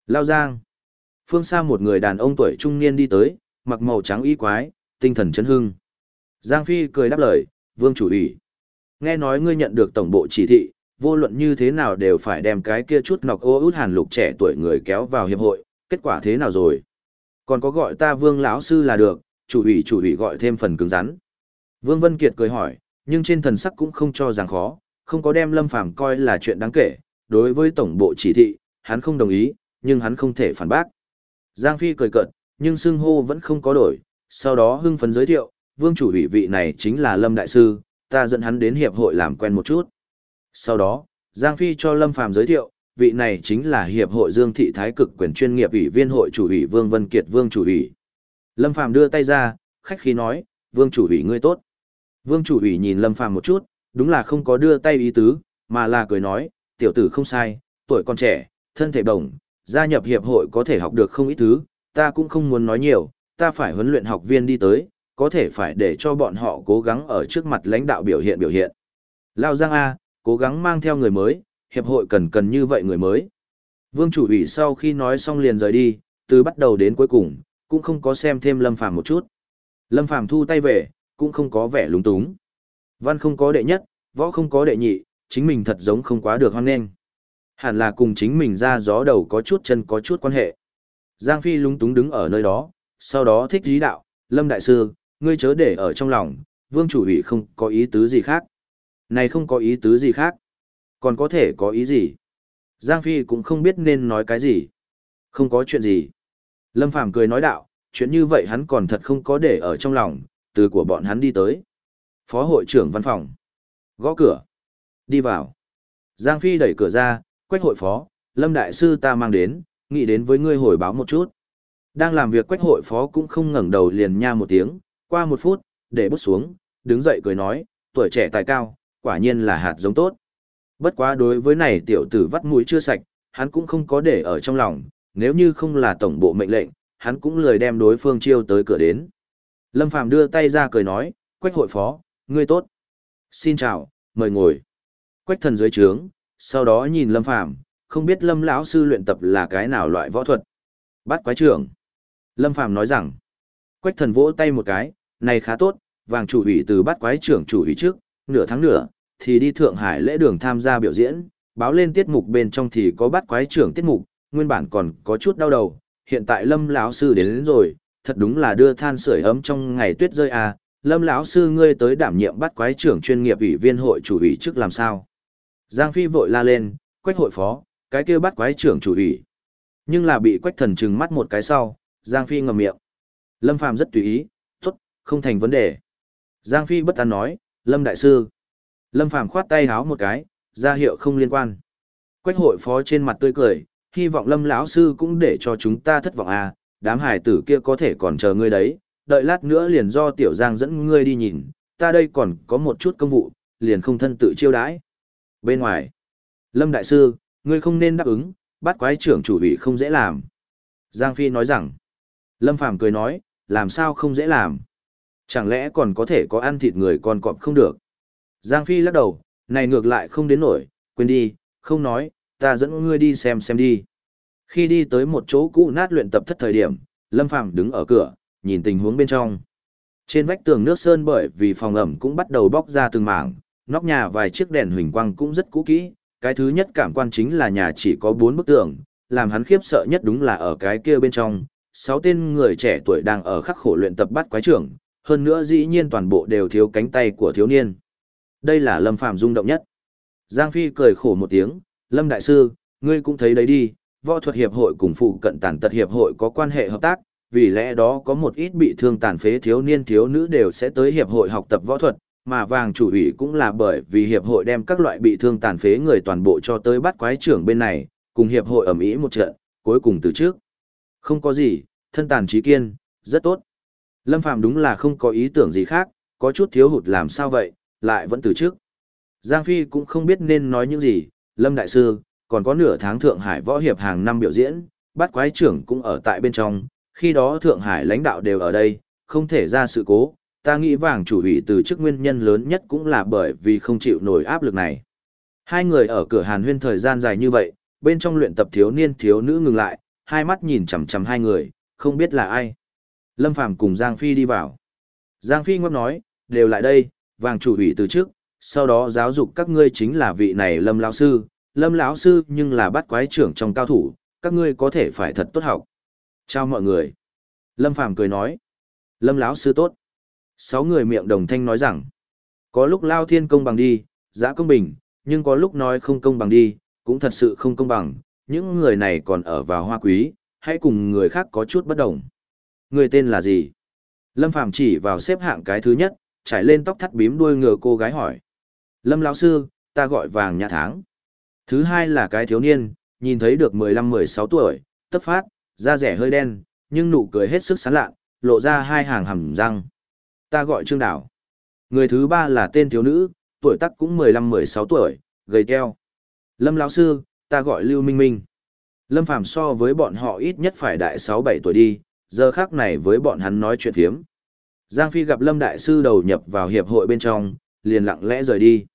Lao Giang. Phương xa một người đàn ông tuổi trung niên đi tới, mặc màu trắng y quái, tinh thần chấn hưng. Giang Phi cười đáp lời, vương chủ ủy. Nghe nói ngươi nhận được tổng bộ chỉ thị, vô luận như thế nào đều phải đem cái kia chút nọc ô út hàn lục trẻ tuổi người kéo vào hiệp hội, kết quả thế nào rồi? Còn có gọi ta vương lão sư là được, chủ ủy chủ ủy gọi thêm phần cứng rắn. Vương Vân Kiệt cười hỏi, nhưng trên thần sắc cũng không cho rằng khó, không có đem Lâm Phàm coi là chuyện đáng kể, đối với tổng bộ chỉ thị, hắn không đồng ý, nhưng hắn không thể phản bác. Giang Phi cười cợt, nhưng xưng hô vẫn không có đổi, sau đó hưng phấn giới thiệu, vương chủ ủy vị này chính là Lâm Đại Sư, ta dẫn hắn đến hiệp hội làm quen một chút. Sau đó, Giang Phi cho Lâm Phàm giới thiệu, vị này chính là hiệp hội Dương Thị Thái cực quyền chuyên nghiệp ủy viên hội chủ ủy Vương Vân Kiệt Vương chủ ủy. Lâm Phàm đưa tay ra, khách khí nói, Vương chủ ủy ngươi tốt. Vương chủ ủy nhìn Lâm Phàm một chút, đúng là không có đưa tay ý tứ, mà là cười nói, tiểu tử không sai, tuổi còn trẻ, thân thể đồng, gia nhập hiệp hội có thể học được không ít thứ, ta cũng không muốn nói nhiều, ta phải huấn luyện học viên đi tới, có thể phải để cho bọn họ cố gắng ở trước mặt lãnh đạo biểu hiện biểu hiện. Lao Giang A, cố gắng mang theo người mới, hiệp hội cần cần như vậy người mới. Vương chủ ủy sau khi nói xong liền rời đi, từ bắt đầu đến cuối cùng, cũng không có xem thêm Lâm Phàm một chút. Lâm Phàm thu tay về, cũng không có vẻ lúng túng. Văn không có đệ nhất, võ không có đệ nhị, chính mình thật giống không quá được hoan nghênh. Hẳn là cùng chính mình ra gió đầu có chút chân có chút quan hệ. Giang Phi lúng túng đứng ở nơi đó, sau đó thích dí đạo, Lâm Đại Sư, ngươi chớ để ở trong lòng, vương chủ ủy không có ý tứ gì khác. Này không có ý tứ gì khác. Còn có thể có ý gì? Giang Phi cũng không biết nên nói cái gì. Không có chuyện gì. Lâm Phàm cười nói đạo, chuyện như vậy hắn còn thật không có để ở trong lòng, từ của bọn hắn đi tới. Phó hội trưởng văn phòng. Gõ cửa. Đi vào. Giang Phi đẩy cửa ra, quách hội phó, Lâm Đại Sư ta mang đến, nghĩ đến với ngươi hồi báo một chút. Đang làm việc quách hội phó cũng không ngẩng đầu liền nha một tiếng, qua một phút, để bút xuống, đứng dậy cười nói, tuổi trẻ tài cao, quả nhiên là hạt giống tốt. Bất quá đối với này tiểu tử vắt mũi chưa sạch, hắn cũng không có để ở trong lòng, nếu như không là tổng bộ mệnh lệnh, hắn cũng lười đem đối phương chiêu tới cửa đến. Lâm Phàm đưa tay ra cười nói, quách hội phó, ngươi tốt. Xin chào, mời ngồi. Quách thần dưới trướng, sau đó nhìn Lâm Phàm không biết Lâm lão sư luyện tập là cái nào loại võ thuật. Bắt quái trưởng. Lâm Phàm nói rằng, Quách thần vỗ tay một cái, này khá tốt, vàng chủ ủy từ bắt quái trưởng chủ ủy trước, nửa tháng nữa, thì đi Thượng Hải lễ đường tham gia biểu diễn, báo lên tiết mục bên trong thì có bắt quái trưởng tiết mục, nguyên bản còn có chút đau đầu, hiện tại Lâm lão sư đến, đến rồi, thật đúng là đưa than sưởi ấm trong ngày tuyết rơi à, Lâm lão sư ngươi tới đảm nhiệm bắt quái trưởng chuyên nghiệp ủy viên hội chủ ủy trước làm sao? Giang Phi vội la lên, Quách hội phó, cái kia bắt quái trưởng chủ ủy. Nhưng là bị Quách thần trừng mắt một cái sau, Giang Phi ngậm miệng. Lâm Phàm rất tùy ý, tốt, không thành vấn đề. Giang Phi bất an nói, Lâm Đại Sư. Lâm Phàm khoát tay háo một cái, ra hiệu không liên quan. Quách hội phó trên mặt tươi cười, hy vọng Lâm lão sư cũng để cho chúng ta thất vọng à, đám hải tử kia có thể còn chờ ngươi đấy, đợi lát nữa liền do Tiểu Giang dẫn ngươi đi nhìn, ta đây còn có một chút công vụ, liền không thân tự chiêu đãi. Bên ngoài, Lâm Đại Sư, ngươi không nên đáp ứng, bắt quái trưởng chủ ủy không dễ làm. Giang Phi nói rằng, Lâm Phàm cười nói, làm sao không dễ làm. Chẳng lẽ còn có thể có ăn thịt người còn cọp không được. Giang Phi lắc đầu, này ngược lại không đến nổi, quên đi, không nói, ta dẫn ngươi đi xem xem đi. Khi đi tới một chỗ cũ nát luyện tập thất thời điểm, Lâm Phàm đứng ở cửa, nhìn tình huống bên trong. Trên vách tường nước sơn bởi vì phòng ẩm cũng bắt đầu bóc ra từng mảng, nóc nhà vài chiếc đèn huỳnh quang cũng rất cũ kỹ, cái thứ nhất cảm quan chính là nhà chỉ có bốn bức tường, làm hắn khiếp sợ nhất đúng là ở cái kia bên trong, sáu tên người trẻ tuổi đang ở khắc khổ luyện tập bắt quái trưởng, hơn nữa dĩ nhiên toàn bộ đều thiếu cánh tay của thiếu niên. Đây là Lâm Phàm rung động nhất. Giang Phi cười khổ một tiếng, Lâm Đại Sư, ngươi cũng thấy đấy đi, võ thuật hiệp hội cùng phụ cận tàn tật hiệp hội có quan hệ hợp tác, vì lẽ đó có một ít bị thương tàn phế thiếu niên thiếu nữ đều sẽ tới hiệp hội học tập võ thuật, mà vàng chủ ủy cũng là bởi vì hiệp hội đem các loại bị thương tàn phế người toàn bộ cho tới bắt quái trưởng bên này, cùng hiệp hội ẩm ý một trận, cuối cùng từ trước. Không có gì, thân tàn trí kiên, rất tốt. Lâm Phàm đúng là không có ý tưởng gì khác, có chút thiếu hụt làm sao vậy, lại vẫn từ trước. Giang Phi cũng không biết nên nói những gì, Lâm Đại Sư, còn có nửa tháng Thượng Hải võ hiệp hàng năm biểu diễn, bắt quái trưởng cũng ở tại bên trong, khi đó Thượng Hải lãnh đạo đều ở đây, không thể ra sự cố, ta nghĩ vàng chủ ủy từ chức nguyên nhân lớn nhất cũng là bởi vì không chịu nổi áp lực này. Hai người ở cửa Hàn Huyên thời gian dài như vậy, bên trong luyện tập thiếu niên thiếu nữ ngừng lại, hai mắt nhìn chằm chằm hai người, không biết là ai. Lâm Phàm cùng Giang Phi đi vào. Giang Phi ngâm nói, đều lại đây, vàng chủ ủy từ trước, sau đó giáo dục các ngươi chính là vị này Lâm lão sư, Lâm lão sư nhưng là bắt quái trưởng trong cao thủ, các ngươi có thể phải thật tốt học. Chào mọi người. Lâm Phàm cười nói, Lâm lão sư tốt. Sáu người miệng đồng thanh nói rằng, có lúc lao thiên công bằng đi, giã công bình, nhưng có lúc nói không công bằng đi, cũng thật sự không công bằng, những người này còn ở vào hoa quý, hãy cùng người khác có chút bất đồng. Người tên là gì? Lâm Phàm chỉ vào xếp hạng cái thứ nhất, trải lên tóc thắt bím đuôi ngựa cô gái hỏi. Lâm lão sư, ta gọi vàng nhà tháng. Thứ hai là cái thiếu niên, nhìn thấy được 15-16 tuổi, tấp phát, da rẻ hơi đen, nhưng nụ cười hết sức sán lạ, lộ ra hai hàng hầm răng. Ta gọi Trương Đảo. Người thứ ba là tên thiếu nữ, tuổi tác cũng 15-16 tuổi, gầy teo. Lâm lão sư, ta gọi Lưu Minh Minh. Lâm Phàm so với bọn họ ít nhất phải đại 6-7 tuổi đi, giờ khác này với bọn hắn nói chuyện thiếm. Giang Phi gặp Lâm Đại Sư đầu nhập vào hiệp hội bên trong, liền lặng lẽ rời đi.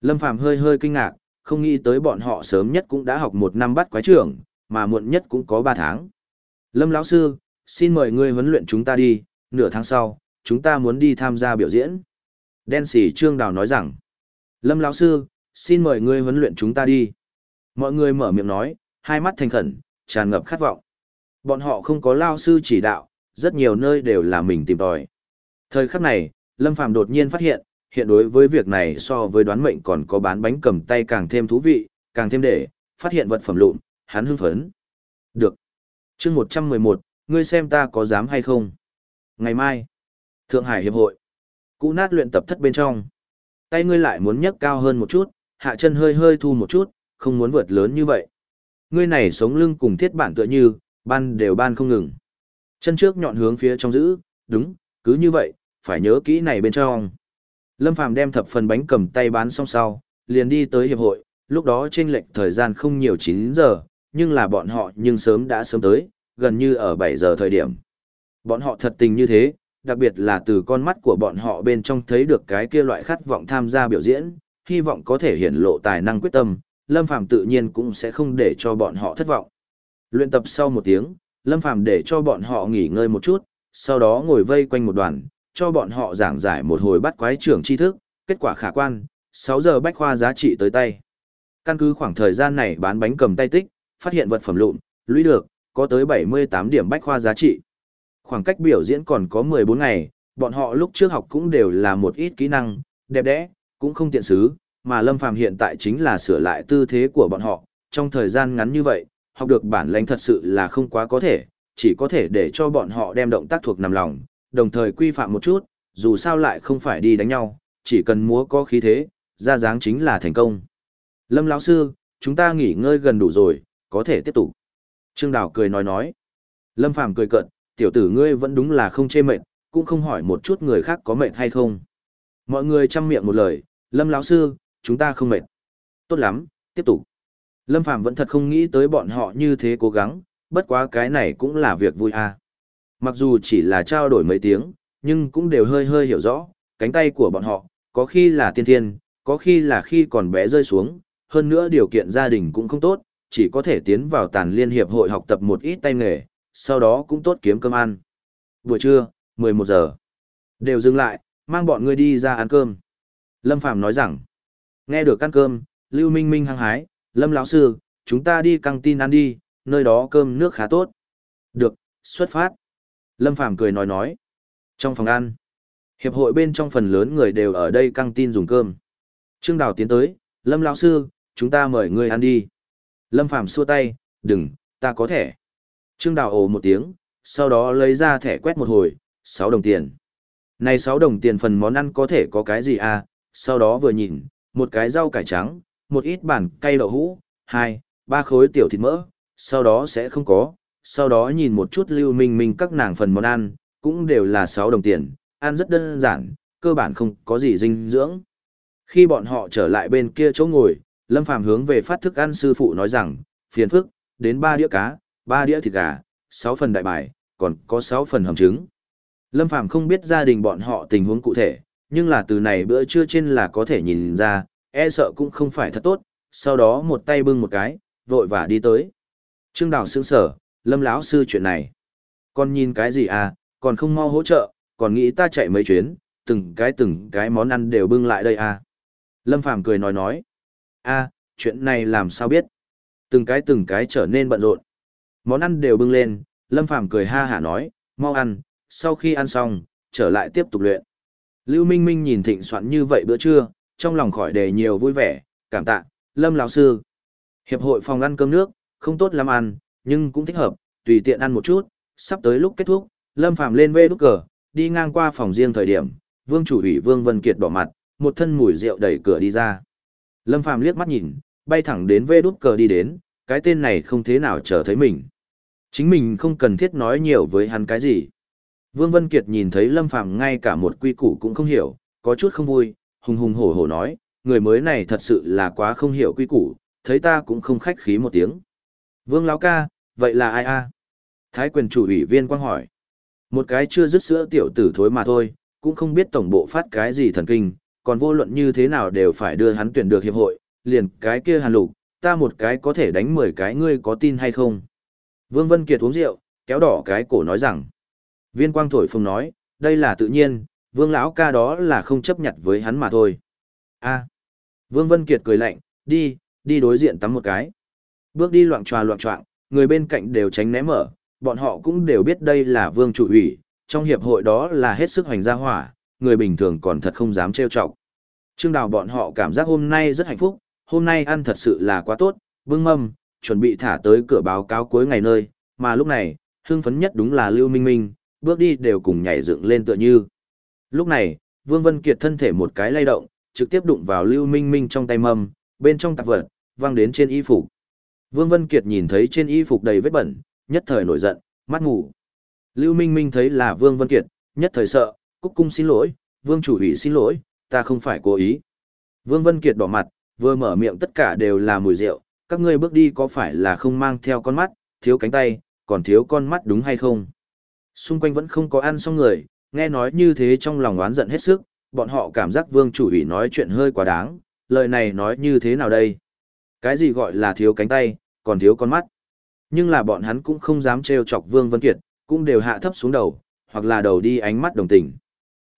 Lâm Phàm hơi hơi kinh ngạc, không nghĩ tới bọn họ sớm nhất cũng đã học một năm bắt quái trưởng, mà muộn nhất cũng có 3 tháng. Lâm lão sư, xin mời ngươi huấn luyện chúng ta đi, nửa tháng sau, chúng ta muốn đi tham gia biểu diễn. Đen Sĩ Trương Đào nói rằng, Lâm lão sư, xin mời ngươi huấn luyện chúng ta đi. Mọi người mở miệng nói, hai mắt thành khẩn, tràn ngập khát vọng. Bọn họ không có lao sư chỉ đạo, rất nhiều nơi đều là mình tìm tòi. Thời khắc này, Lâm Phàm đột nhiên phát hiện, hiện đối với việc này so với đoán mệnh còn có bán bánh cầm tay càng thêm thú vị, càng thêm để, phát hiện vật phẩm lụn, hắn hưng phấn. Được. chương 111, ngươi xem ta có dám hay không? Ngày mai, Thượng Hải Hiệp hội, cũ nát luyện tập thất bên trong. Tay ngươi lại muốn nhấc cao hơn một chút, hạ chân hơi hơi thu một chút, không muốn vượt lớn như vậy. Ngươi này sống lưng cùng thiết bản tựa như, ban đều ban không ngừng. Chân trước nhọn hướng phía trong giữ, đúng, cứ như vậy, phải nhớ kỹ này bên trong. Lâm Phàm đem thập phần bánh cầm tay bán xong sau, liền đi tới hiệp hội, lúc đó trên lệch thời gian không nhiều 9 giờ, nhưng là bọn họ nhưng sớm đã sớm tới, gần như ở 7 giờ thời điểm. Bọn họ thật tình như thế, đặc biệt là từ con mắt của bọn họ bên trong thấy được cái kia loại khát vọng tham gia biểu diễn, hy vọng có thể hiển lộ tài năng quyết tâm, Lâm Phàm tự nhiên cũng sẽ không để cho bọn họ thất vọng. Luyện tập sau một tiếng, Lâm Phàm để cho bọn họ nghỉ ngơi một chút, sau đó ngồi vây quanh một đoàn, cho bọn họ giảng giải một hồi bắt quái trưởng tri thức, kết quả khả quan, 6 giờ bách khoa giá trị tới tay. Căn cứ khoảng thời gian này bán bánh cầm tay tích, phát hiện vật phẩm lụn, lũy được, có tới 78 điểm bách khoa giá trị. Khoảng cách biểu diễn còn có 14 ngày, bọn họ lúc trước học cũng đều là một ít kỹ năng, đẹp đẽ, cũng không tiện xứ, mà Lâm Phàm hiện tại chính là sửa lại tư thế của bọn họ, trong thời gian ngắn như vậy, học được bản lĩnh thật sự là không quá có thể, chỉ có thể để cho bọn họ đem động tác thuộc nằm lòng, đồng thời quy phạm một chút, dù sao lại không phải đi đánh nhau, chỉ cần múa có khí thế, ra dáng chính là thành công. Lâm lão sư, chúng ta nghỉ ngơi gần đủ rồi, có thể tiếp tục. Trương Đào cười nói nói. Lâm Phàm cười cợt, tiểu tử ngươi vẫn đúng là không chê mệt, cũng không hỏi một chút người khác có mệt hay không. Mọi người chăm miệng một lời, Lâm lão sư, chúng ta không mệt. Tốt lắm, tiếp tục. Lâm Phàm vẫn thật không nghĩ tới bọn họ như thế cố gắng, bất quá cái này cũng là việc vui à. Mặc dù chỉ là trao đổi mấy tiếng, nhưng cũng đều hơi hơi hiểu rõ, cánh tay của bọn họ, có khi là tiên thiên, có khi là khi còn bé rơi xuống, hơn nữa điều kiện gia đình cũng không tốt, chỉ có thể tiến vào tàn liên hiệp hội học tập một ít tay nghề, sau đó cũng tốt kiếm cơm ăn. Buổi trưa, 11 giờ, đều dừng lại, mang bọn người đi ra ăn cơm. Lâm Phàm nói rằng, nghe được ăn cơm, Lưu Minh Minh hăng hái, Lâm lão sư, chúng ta đi căng tin ăn đi, nơi đó cơm nước khá tốt. Được, xuất phát. Lâm Phàm cười nói nói. Trong phòng ăn, hiệp hội bên trong phần lớn người đều ở đây căng tin dùng cơm. Trương Đào tiến tới, Lâm lão sư, chúng ta mời người ăn đi. Lâm Phàm xua tay, đừng, ta có thẻ. Trương Đào ồ một tiếng, sau đó lấy ra thẻ quét một hồi, 6 đồng tiền. Này 6 đồng tiền phần món ăn có thể có cái gì à, sau đó vừa nhìn, một cái rau cải trắng, một ít bản cây đậu hũ, hai, ba khối tiểu thịt mỡ, sau đó sẽ không có, sau đó nhìn một chút lưu minh minh các nàng phần món ăn, cũng đều là 6 đồng tiền, ăn rất đơn giản, cơ bản không có gì dinh dưỡng. Khi bọn họ trở lại bên kia chỗ ngồi, Lâm Phàm hướng về phát thức ăn sư phụ nói rằng, phiền phức, đến 3 đĩa cá, 3 đĩa thịt gà, 6 phần đại bài, còn có 6 phần hầm trứng. Lâm Phàm không biết gia đình bọn họ tình huống cụ thể, nhưng là từ này bữa trưa trên là có thể nhìn ra, e sợ cũng không phải thật tốt, sau đó một tay bưng một cái, vội và đi tới. Trương Đào sững sở, Lâm lão sư chuyện này. Còn nhìn cái gì à, còn không mau hỗ trợ, còn nghĩ ta chạy mấy chuyến, từng cái từng cái món ăn đều bưng lại đây à. Lâm Phàm cười nói nói. a à, chuyện này làm sao biết? Từng cái từng cái trở nên bận rộn. Món ăn đều bưng lên, Lâm Phàm cười ha hả nói, mau ăn, sau khi ăn xong, trở lại tiếp tục luyện. Lưu Minh Minh nhìn thịnh soạn như vậy bữa trưa, trong lòng khỏi đề nhiều vui vẻ, cảm tạ, Lâm lão sư. Hiệp hội phòng ăn cơm nước, không tốt lắm ăn, nhưng cũng thích hợp, tùy tiện ăn một chút, sắp tới lúc kết thúc, Lâm Phàm lên vê đút cờ, đi ngang qua phòng riêng thời điểm, Vương chủ ủy Vương Vân Kiệt đỏ mặt, một thân mùi rượu đẩy cửa đi ra. Lâm Phàm liếc mắt nhìn, bay thẳng đến vê đút cờ đi đến, cái tên này không thế nào chờ thấy mình. Chính mình không cần thiết nói nhiều với hắn cái gì. Vương Vân Kiệt nhìn thấy Lâm Phàm ngay cả một quy củ cũng không hiểu, có chút không vui, hùng hùng hổ hổ nói, người mới này thật sự là quá không hiểu quy củ, thấy ta cũng không khách khí một tiếng. Vương Lão ca, vậy là ai a? Thái quyền chủ ủy viên quang hỏi. Một cái chưa dứt sữa tiểu tử thối mà thôi, cũng không biết tổng bộ phát cái gì thần kinh, còn vô luận như thế nào đều phải đưa hắn tuyển được hiệp hội, liền cái kia hàn lục, ta một cái có thể đánh 10 cái ngươi có tin hay không? Vương Vân Kiệt uống rượu, kéo đỏ cái cổ nói rằng. Viên quang thổi phồng nói, đây là tự nhiên, vương lão ca đó là không chấp nhận với hắn mà thôi. a Vương Vân Kiệt cười lạnh, đi, đi đối diện tắm một cái. Bước đi loạn tròa loạn trọng, người bên cạnh đều tránh né mở, bọn họ cũng đều biết đây là vương chủ ủy, trong hiệp hội đó là hết sức hoành gia hỏa, người bình thường còn thật không dám trêu chọc. Trương Đào bọn họ cảm giác hôm nay rất hạnh phúc, hôm nay ăn thật sự là quá tốt, Vương mâm, chuẩn bị thả tới cửa báo cáo cuối ngày nơi, mà lúc này, hưng phấn nhất đúng là Lưu Minh Minh, bước đi đều cùng nhảy dựng lên tựa như. Lúc này, Vương Vân Kiệt thân thể một cái lay động, trực tiếp đụng vào Lưu Minh Minh trong tay mâm, bên trong tạp vật, văng đến trên y phục. Vương Vân Kiệt nhìn thấy trên y phục đầy vết bẩn, nhất thời nổi giận, mắt ngủ. Lưu Minh Minh thấy là Vương Vân Kiệt, nhất thời sợ, cúc cung xin lỗi, Vương chủ ủy xin lỗi, ta không phải cố ý. Vương Vân Kiệt đỏ mặt, vừa mở miệng tất cả đều là mùi rượu, các ngươi bước đi có phải là không mang theo con mắt, thiếu cánh tay, còn thiếu con mắt đúng hay không? Xung quanh vẫn không có ăn xong người, nghe nói như thế trong lòng oán giận hết sức, bọn họ cảm giác vương chủ ủy nói chuyện hơi quá đáng, lời này nói như thế nào đây? Cái gì gọi là thiếu cánh tay, còn thiếu con mắt? Nhưng là bọn hắn cũng không dám trêu chọc Vương Vân Kiệt, cũng đều hạ thấp xuống đầu, hoặc là đầu đi ánh mắt đồng tình.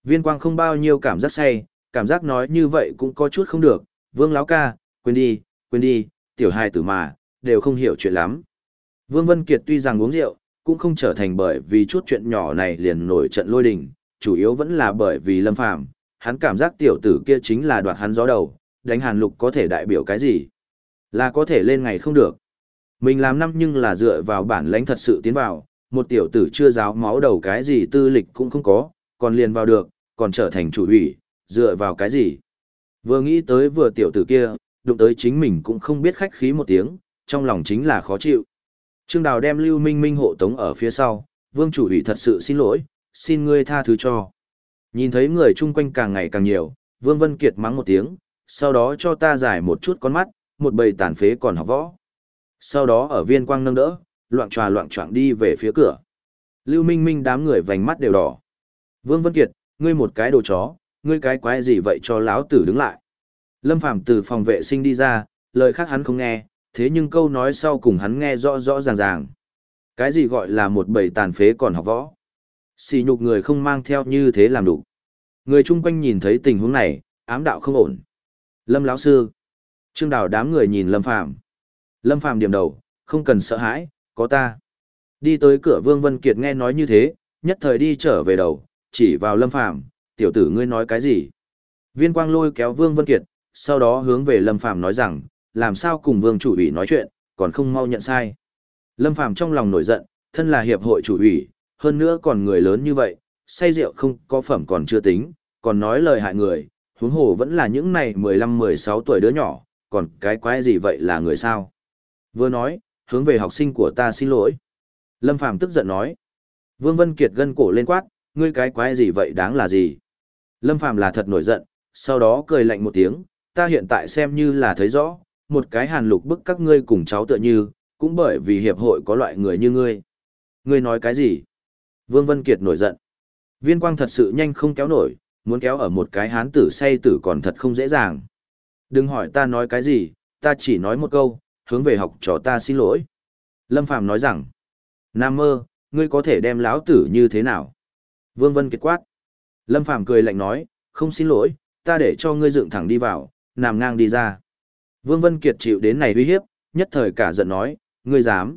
Viên quang không bao nhiêu cảm giác say, cảm giác nói như vậy cũng có chút không được, Vương Láo ca, quên đi, quên đi, tiểu hài tử mà, đều không hiểu chuyện lắm. Vương Vân Kiệt tuy rằng uống rượu, cũng không trở thành bởi vì chút chuyện nhỏ này liền nổi trận lôi đình, chủ yếu vẫn là bởi vì Lâm Phàm, hắn cảm giác tiểu tử kia chính là đoạt hắn gió đầu, đánh Hàn Lục có thể đại biểu cái gì? Là có thể lên ngày không được. Mình làm năm nhưng là dựa vào bản lãnh thật sự tiến vào, một tiểu tử chưa giáo máu đầu cái gì tư lịch cũng không có, còn liền vào được, còn trở thành chủ ủy, dựa vào cái gì? Vừa nghĩ tới vừa tiểu tử kia, đụng tới chính mình cũng không biết khách khí một tiếng, trong lòng chính là khó chịu. Trương Đào đem Lưu Minh Minh hộ tống ở phía sau, vương chủ ủy thật sự xin lỗi, xin ngươi tha thứ cho. Nhìn thấy người chung quanh càng ngày càng nhiều, Vương Vân Kiệt mắng một tiếng, sau đó cho ta giải một chút con mắt, một bầy tàn phế còn học võ. Sau đó ở viên quang nâng đỡ, loạn tròa loạn trọng đi về phía cửa. Lưu Minh Minh đám người vành mắt đều đỏ. Vương Vân Kiệt, ngươi một cái đồ chó, ngươi cái quái gì vậy cho lão tử đứng lại. Lâm Phàm từ phòng vệ sinh đi ra, lời khác hắn không nghe, thế nhưng câu nói sau cùng hắn nghe rõ rõ ràng ràng. Cái gì gọi là một bầy tàn phế còn học võ? Xì nhục người không mang theo như thế làm đủ. Người chung quanh nhìn thấy tình huống này, ám đạo không ổn. Lâm lão sư. Trương Đào đám người nhìn Lâm Phàm. Lâm Phàm điểm đầu, không cần sợ hãi, có ta. Đi tới cửa Vương Vân Kiệt nghe nói như thế, nhất thời đi trở về đầu, chỉ vào Lâm Phàm, tiểu tử ngươi nói cái gì? Viên Quang lôi kéo Vương Vân Kiệt, sau đó hướng về Lâm Phàm nói rằng, làm sao cùng Vương chủ ủy nói chuyện, còn không mau nhận sai. Lâm Phàm trong lòng nổi giận, thân là hiệp hội chủ ủy, hơn nữa còn người lớn như vậy, say rượu không có phẩm còn chưa tính, còn nói lời hại người, huống hồ vẫn là những này 15-16 tuổi đứa nhỏ, còn cái quái gì vậy là người sao? Vừa nói, hướng về học sinh của ta xin lỗi. Lâm Phàm tức giận nói. Vương Vân Kiệt gân cổ lên quát, ngươi cái quái gì vậy đáng là gì? Lâm Phàm là thật nổi giận, sau đó cười lạnh một tiếng, ta hiện tại xem như là thấy rõ, một cái hàn lục bức các ngươi cùng cháu tựa như, cũng bởi vì hiệp hội có loại người như ngươi. Ngươi nói cái gì? Vương Vân Kiệt nổi giận. Viên quang thật sự nhanh không kéo nổi, muốn kéo ở một cái hán tử say tử còn thật không dễ dàng. Đừng hỏi ta nói cái gì, ta chỉ nói một câu, hướng về học trò ta xin lỗi. Lâm Phàm nói rằng, Nam mơ, ngươi có thể đem lão tử như thế nào? Vương Vân Kiệt quát. Lâm Phàm cười lạnh nói, không xin lỗi, ta để cho ngươi dựng thẳng đi vào, nằm ngang đi ra. Vương Vân Kiệt chịu đến này uy hiếp, nhất thời cả giận nói, ngươi dám.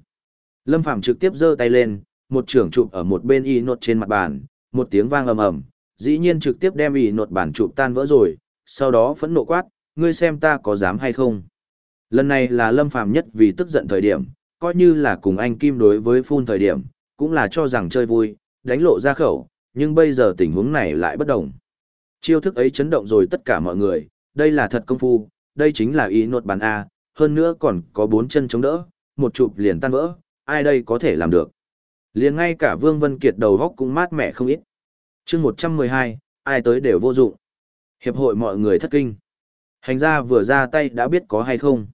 Lâm Phàm trực tiếp giơ tay lên, một trưởng chụp ở một bên y nột trên mặt bàn, một tiếng vang ầm ầm, dĩ nhiên trực tiếp đem y nột bàn chụp tan vỡ rồi, sau đó phẫn nộ quát, ngươi xem ta có dám hay không. Lần này là Lâm Phàm nhất vì tức giận thời điểm, coi như là cùng anh Kim đối với phun thời điểm, cũng là cho rằng chơi vui, đánh lộ ra khẩu, nhưng bây giờ tình huống này lại bất đồng. Chiêu thức ấy chấn động rồi tất cả mọi người, đây là thật công phu, đây chính là ý nột bàn A, hơn nữa còn có bốn chân chống đỡ, một chụp liền tan vỡ, ai đây có thể làm được. Liền ngay cả Vương Vân Kiệt đầu góc cũng mát mẻ không ít. chương 112, ai tới đều vô dụng. Hiệp hội mọi người thất kinh. Hành gia vừa ra tay đã biết có hay không.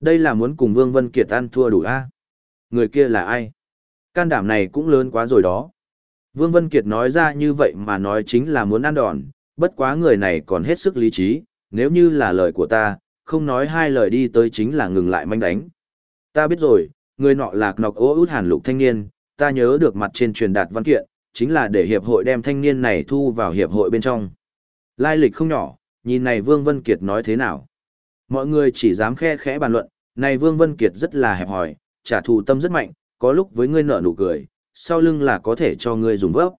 Đây là muốn cùng Vương Vân Kiệt ăn thua đủ a Người kia là ai? Can đảm này cũng lớn quá rồi đó. Vương Vân Kiệt nói ra như vậy mà nói chính là muốn ăn đòn, bất quá người này còn hết sức lý trí, nếu như là lời của ta, không nói hai lời đi tới chính là ngừng lại manh đánh. Ta biết rồi, người nọ là nọc ố út hàn lục thanh niên, ta nhớ được mặt trên truyền đạt văn kiện, chính là để hiệp hội đem thanh niên này thu vào hiệp hội bên trong. Lai lịch không nhỏ, nhìn này Vương Vân Kiệt nói thế nào. Mọi người chỉ dám khe khẽ bàn luận, này Vương Vân Kiệt rất là hẹp hòi, trả thù tâm rất mạnh, có lúc với ngươi nở nụ cười, sau lưng là có thể cho ngươi dùng vấp.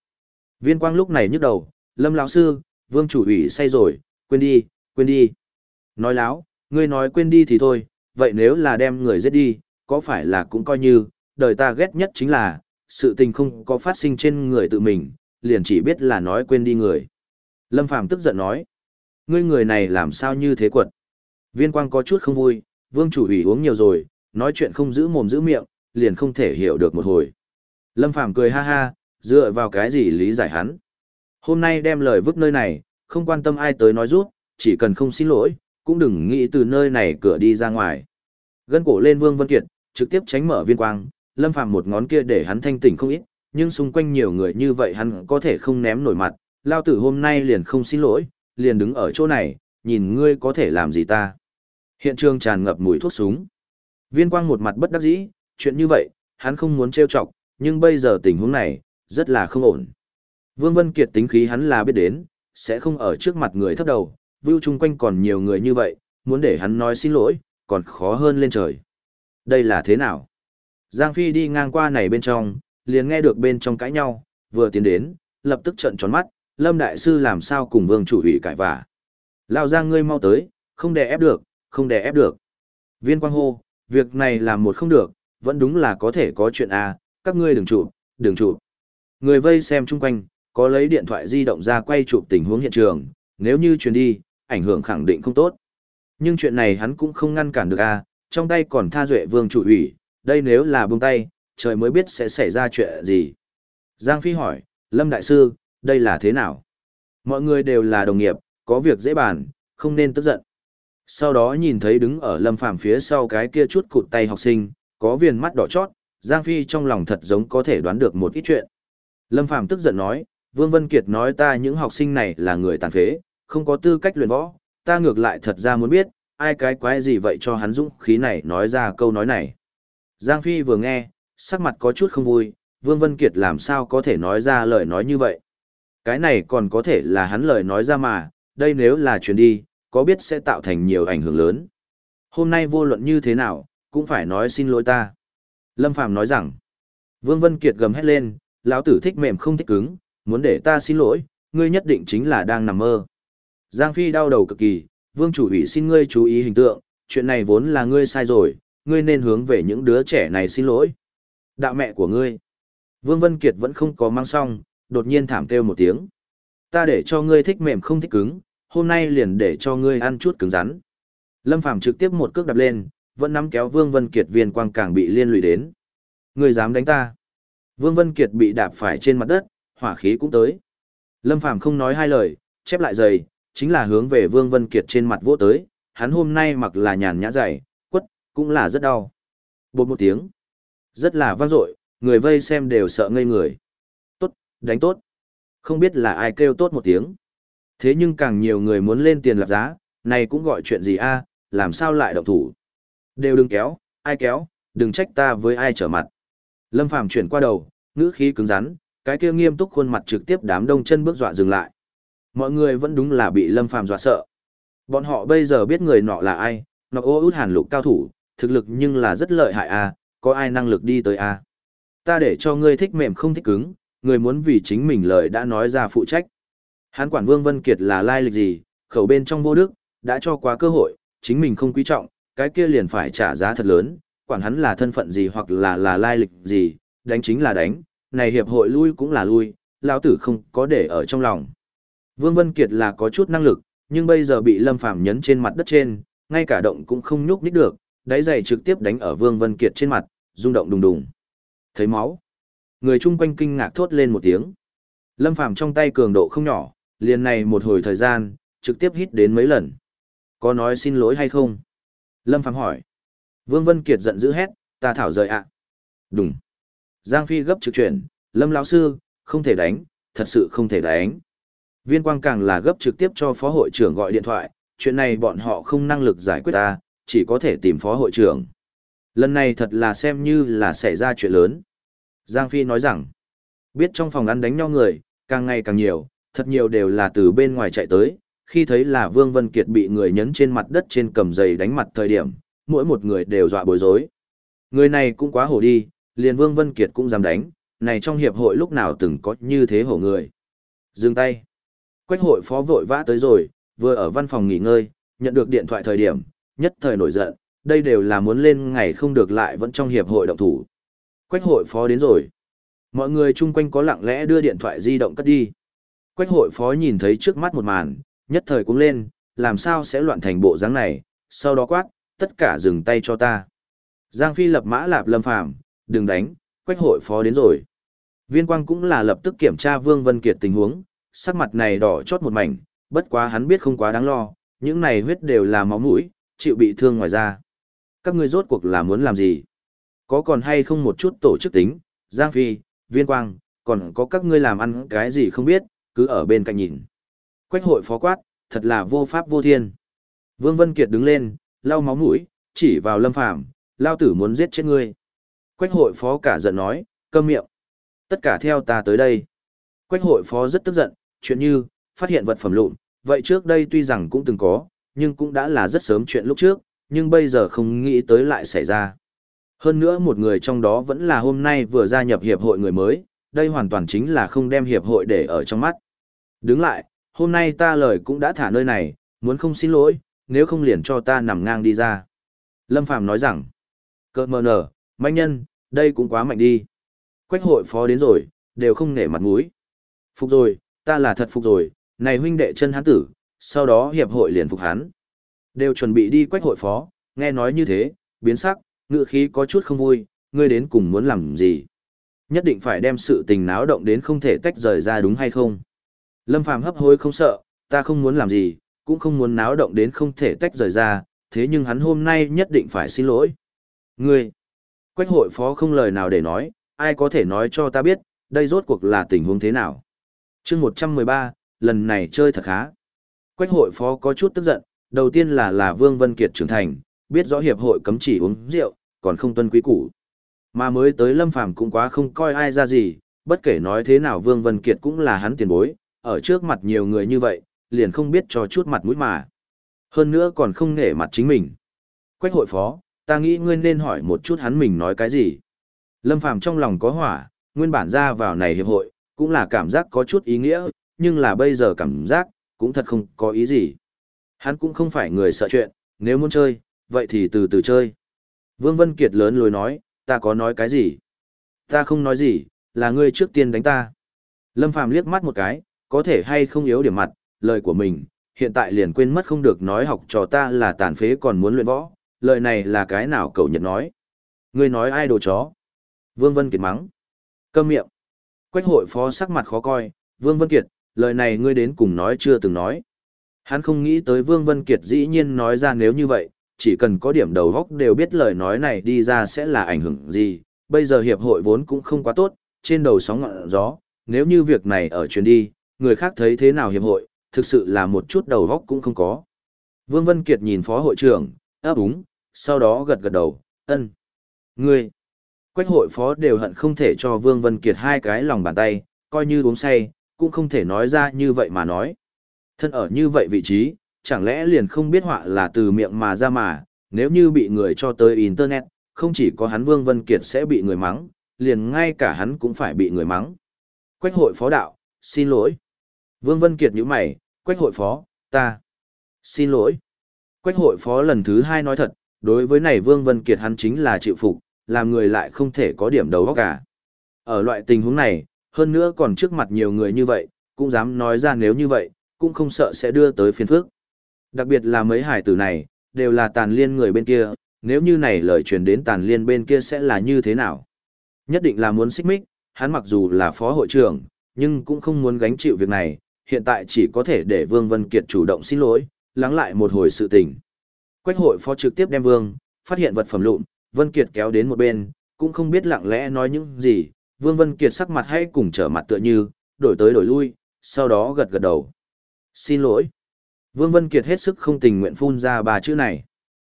Viên quang lúc này nhức đầu, lâm lão sư, vương chủ ủy say rồi, quên đi, quên đi. Nói láo, ngươi nói quên đi thì thôi, vậy nếu là đem người giết đi, có phải là cũng coi như, đời ta ghét nhất chính là, sự tình không có phát sinh trên người tự mình, liền chỉ biết là nói quên đi người. Lâm Phàm tức giận nói, ngươi người này làm sao như thế quật. Viên quang có chút không vui, vương chủ ủy uống nhiều rồi, nói chuyện không giữ mồm giữ miệng, liền không thể hiểu được một hồi. Lâm Phàm cười ha ha, dựa vào cái gì lý giải hắn. Hôm nay đem lời vứt nơi này, không quan tâm ai tới nói rút, chỉ cần không xin lỗi, cũng đừng nghĩ từ nơi này cửa đi ra ngoài. Gân cổ lên Vương Vân Kiệt, trực tiếp tránh mở viên quang, Lâm Phàm một ngón kia để hắn thanh tỉnh không ít, nhưng xung quanh nhiều người như vậy hắn có thể không ném nổi mặt, lao tử hôm nay liền không xin lỗi, liền đứng ở chỗ này, nhìn ngươi có thể làm gì ta. Hiện trường tràn ngập mùi thuốc súng. Viên quang một mặt bất đắc dĩ, chuyện như vậy, hắn không muốn trêu chọc, nhưng bây giờ tình huống này, rất là không ổn. Vương Vân Kiệt tính khí hắn là biết đến, sẽ không ở trước mặt người thấp đầu, view chung quanh còn nhiều người như vậy, muốn để hắn nói xin lỗi, còn khó hơn lên trời. Đây là thế nào? Giang Phi đi ngang qua này bên trong, liền nghe được bên trong cãi nhau, vừa tiến đến, lập tức trợn tròn mắt, Lâm Đại Sư làm sao cùng vương chủ ủy cãi vả. Lao Giang ngươi mau tới, không đè ép được, không đè ép được. Viên quang hô, việc này làm một không được, vẫn đúng là có thể có chuyện à? các ngươi đừng chụp, đừng chụp. Người vây xem chung quanh, có lấy điện thoại di động ra quay chụp tình huống hiện trường, nếu như truyền đi, ảnh hưởng khẳng định không tốt. Nhưng chuyện này hắn cũng không ngăn cản được à? trong tay còn tha duệ vương chủ ủy, đây nếu là buông tay, trời mới biết sẽ xảy ra chuyện gì. Giang Phi hỏi, Lâm Đại Sư, đây là thế nào? Mọi người đều là đồng nghiệp, có việc dễ bàn, không nên tức giận. Sau đó nhìn thấy đứng ở Lâm Phàm phía sau cái kia chút cụt tay học sinh, có viền mắt đỏ chót, Giang Phi trong lòng thật giống có thể đoán được một ít chuyện. Lâm Phàm tức giận nói, Vương Vân Kiệt nói ta những học sinh này là người tàn phế, không có tư cách luyện võ, ta ngược lại thật ra muốn biết, ai cái quái gì vậy cho hắn dũng khí này nói ra câu nói này. Giang Phi vừa nghe, sắc mặt có chút không vui, Vương Vân Kiệt làm sao có thể nói ra lời nói như vậy. Cái này còn có thể là hắn lời nói ra mà, đây nếu là chuyến đi, có biết sẽ tạo thành nhiều ảnh hưởng lớn. Hôm nay vô luận như thế nào, cũng phải nói xin lỗi ta. Lâm Phàm nói rằng, Vương Vân Kiệt gầm hét lên, lão tử thích mềm không thích cứng, muốn để ta xin lỗi, ngươi nhất định chính là đang nằm mơ. Giang Phi đau đầu cực kỳ, Vương chủ ủy xin ngươi chú ý hình tượng, chuyện này vốn là ngươi sai rồi, ngươi nên hướng về những đứa trẻ này xin lỗi. Đạo mẹ của ngươi. Vương Vân Kiệt vẫn không có mang xong, đột nhiên thảm kêu một tiếng. Ta để cho ngươi thích mềm không thích cứng, hôm nay liền để cho ngươi ăn chút cứng rắn. Lâm Phàm trực tiếp một cước đạp lên, vẫn nắm kéo Vương Vân Kiệt viên quang càng bị liên lụy đến. Ngươi dám đánh ta? Vương Vân Kiệt bị đạp phải trên mặt đất, hỏa khí cũng tới. Lâm Phàm không nói hai lời, chép lại giày, chính là hướng về Vương Vân Kiệt trên mặt vỗ tới, hắn hôm nay mặc là nhàn nhã giày, quất, cũng là rất đau. Bột một tiếng, rất là vang dội, người vây xem đều sợ ngây người. Đánh tốt. Không biết là ai kêu tốt một tiếng. Thế nhưng càng nhiều người muốn lên tiền lập giá, này cũng gọi chuyện gì a, làm sao lại động thủ. Đều đừng kéo, ai kéo, đừng trách ta với ai trở mặt. Lâm Phàm chuyển qua đầu, ngữ khí cứng rắn, cái kia nghiêm túc khuôn mặt trực tiếp đám đông chân bước dọa dừng lại. Mọi người vẫn đúng là bị Lâm Phàm dọa sợ. Bọn họ bây giờ biết người nọ là ai, nọ ô út hàn lục cao thủ, thực lực nhưng là rất lợi hại a, có ai năng lực đi tới a. Ta để cho ngươi thích mềm không thích cứng, người muốn vì chính mình lời đã nói ra phụ trách. Hán quản Vương Vân Kiệt là lai lịch gì, khẩu bên trong vô đức, đã cho quá cơ hội, chính mình không quý trọng, cái kia liền phải trả giá thật lớn, quản hắn là thân phận gì hoặc là là lai lịch gì, đánh chính là đánh, này hiệp hội lui cũng là lui, lão tử không có để ở trong lòng. Vương Vân Kiệt là có chút năng lực, nhưng bây giờ bị Lâm Phàm nhấn trên mặt đất trên, ngay cả động cũng không nhúc nhích được, đáy giày trực tiếp đánh ở Vương Vân Kiệt trên mặt, rung động đùng đùng. Thấy máu, người chung quanh kinh ngạc thốt lên một tiếng. Lâm Phàm trong tay cường độ không nhỏ, liền này một hồi thời gian, trực tiếp hít đến mấy lần. Có nói xin lỗi hay không? Lâm Phàm hỏi. Vương Vân Kiệt giận dữ hét, ta thảo rời ạ. À. Đúng. Giang Phi gấp trực chuyển, Lâm lão sư, không thể đánh, thật sự không thể đánh. Viên quang càng là gấp trực tiếp cho phó hội trưởng gọi điện thoại, chuyện này bọn họ không năng lực giải quyết ta, chỉ có thể tìm phó hội trưởng. Lần này thật là xem như là xảy ra chuyện lớn. Giang Phi nói rằng, biết trong phòng ăn đánh nhau người, càng ngày càng nhiều, thật nhiều đều là từ bên ngoài chạy tới, khi thấy là Vương Vân Kiệt bị người nhấn trên mặt đất trên cầm giày đánh mặt thời điểm, mỗi một người đều dọa bối rối. Người này cũng quá hổ đi, liền Vương Vân Kiệt cũng dám đánh, này trong hiệp hội lúc nào từng có như thế hổ người. Dừng tay. Quách hội phó vội vã tới rồi, vừa ở văn phòng nghỉ ngơi, nhận được điện thoại thời điểm, nhất thời nổi giận, đây đều là muốn lên ngày không được lại vẫn trong hiệp hội động thủ. Quách hội phó đến rồi. Mọi người chung quanh có lặng lẽ đưa điện thoại di động cất đi. Quách hội phó nhìn thấy trước mắt một màn, nhất thời cũng lên, làm sao sẽ loạn thành bộ dáng này, sau đó quát, tất cả dừng tay cho ta. Giang Phi lập mã lạp lâm phàm, đừng đánh, quách hội phó đến rồi. Viên quang cũng là lập tức kiểm tra Vương Vân Kiệt tình huống, sắc mặt này đỏ chót một mảnh, bất quá hắn biết không quá đáng lo, những này huyết đều là máu mũi, chịu bị thương ngoài da. Các ngươi rốt cuộc là muốn làm gì? Có còn hay không một chút tổ chức tính, Giang Phi, Viên Quang, còn có các ngươi làm ăn cái gì không biết, cứ ở bên cạnh nhìn. Quách hội phó quát, thật là vô pháp vô thiên. Vương Vân Kiệt đứng lên, lau máu mũi, chỉ vào Lâm Phàm, lao tử muốn giết chết ngươi. Quách hội phó cả giận nói, câm miệng. Tất cả theo ta tới đây. Quách hội phó rất tức giận, chuyện như, phát hiện vật phẩm lụn, vậy trước đây tuy rằng cũng từng có, nhưng cũng đã là rất sớm chuyện lúc trước, nhưng bây giờ không nghĩ tới lại xảy ra. Hơn nữa một người trong đó vẫn là hôm nay vừa gia nhập hiệp hội người mới, đây hoàn toàn chính là không đem hiệp hội để ở trong mắt. Đứng lại, hôm nay ta lời cũng đã thả nơi này, muốn không xin lỗi, nếu không liền cho ta nằm ngang đi ra. Lâm Phàm nói rằng, cơ mờ nở, mạnh nhân, đây cũng quá mạnh đi. Quách hội phó đến rồi, đều không nể mặt mũi. Phục rồi, ta là thật phục rồi, này huynh đệ chân hắn tử, sau đó hiệp hội liền phục hắn. Đều chuẩn bị đi quách hội phó, nghe nói như thế, biến sắc, ngựa khí có chút không vui, ngươi đến cùng muốn làm gì. Nhất định phải đem sự tình náo động đến không thể tách rời ra đúng hay không. Lâm Phàm hấp hối không sợ, ta không muốn làm gì, cũng không muốn náo động đến không thể tách rời ra, thế nhưng hắn hôm nay nhất định phải xin lỗi. Ngươi, quách hội phó không lời nào để nói, ai có thể nói cho ta biết, đây rốt cuộc là tình huống thế nào. chương 113, lần này chơi thật khá. Quách hội phó có chút tức giận, đầu tiên là là Vương Vân Kiệt trưởng thành, biết rõ hiệp hội cấm chỉ uống rượu, còn không tuân quý củ. Mà mới tới Lâm Phàm cũng quá không coi ai ra gì, bất kể nói thế nào Vương Vân Kiệt cũng là hắn tiền bối, ở trước mặt nhiều người như vậy, liền không biết cho chút mặt mũi mà. Hơn nữa còn không nể mặt chính mình. Quách hội phó, ta nghĩ ngươi nên hỏi một chút hắn mình nói cái gì. Lâm Phàm trong lòng có hỏa, nguyên bản ra vào này hiệp hội, cũng là cảm giác có chút ý nghĩa, nhưng là bây giờ cảm giác, cũng thật không có ý gì. Hắn cũng không phải người sợ chuyện, nếu muốn chơi, vậy thì từ từ chơi. Vương Vân Kiệt lớn lối nói, ta có nói cái gì? Ta không nói gì, là ngươi trước tiên đánh ta. Lâm Phàm liếc mắt một cái, có thể hay không yếu điểm mặt, lời của mình, hiện tại liền quên mất không được nói học trò ta là tàn phế còn muốn luyện võ, lời này là cái nào cậu nhật nói. Ngươi nói ai đồ chó? Vương Vân Kiệt mắng. Câm miệng. Quách hội phó sắc mặt khó coi, Vương Vân Kiệt, lời này ngươi đến cùng nói chưa từng nói. Hắn không nghĩ tới Vương Vân Kiệt dĩ nhiên nói ra nếu như vậy, chỉ cần có điểm đầu góc đều biết lời nói này đi ra sẽ là ảnh hưởng gì. Bây giờ hiệp hội vốn cũng không quá tốt, trên đầu sóng ngọn gió, nếu như việc này ở chuyến đi, người khác thấy thế nào hiệp hội, thực sự là một chút đầu góc cũng không có. Vương Vân Kiệt nhìn phó hội trưởng, ấp à, úng, sau đó gật gật đầu, ân. Ngươi, quách hội phó đều hận không thể cho Vương Vân Kiệt hai cái lòng bàn tay, coi như uống say, cũng không thể nói ra như vậy mà nói. Thân ở như vậy vị trí, chẳng lẽ liền không biết họa là từ miệng mà ra mà, nếu như bị người cho tới Internet, không chỉ có hắn Vương Vân Kiệt sẽ bị người mắng, liền ngay cả hắn cũng phải bị người mắng. Quách hội phó đạo, xin lỗi. Vương Vân Kiệt nhíu mày, quách hội phó, ta. Xin lỗi. Quách hội phó lần thứ hai nói thật, đối với này Vương Vân Kiệt hắn chính là chịu phục, làm người lại không thể có điểm đầu óc cả. Ở loại tình huống này, hơn nữa còn trước mặt nhiều người như vậy, cũng dám nói ra nếu như vậy, cũng không sợ sẽ đưa tới phiền phức. Đặc biệt là mấy hải tử này, đều là tàn liên người bên kia, nếu như này lời truyền đến tàn liên bên kia sẽ là như thế nào? Nhất định là muốn xích mích, hắn mặc dù là phó hội trưởng, nhưng cũng không muốn gánh chịu việc này, hiện tại chỉ có thể để Vương Vân Kiệt chủ động xin lỗi, lắng lại một hồi sự tình. Quách hội phó trực tiếp đem Vương, phát hiện vật phẩm lụn, Vân Kiệt kéo đến một bên, cũng không biết lặng lẽ nói những gì, Vương Vân Kiệt sắc mặt hay cùng trở mặt tựa như, đổi tới đổi lui, sau đó gật gật đầu. Xin lỗi. Vương Vân Kiệt hết sức không tình nguyện phun ra ba chữ này.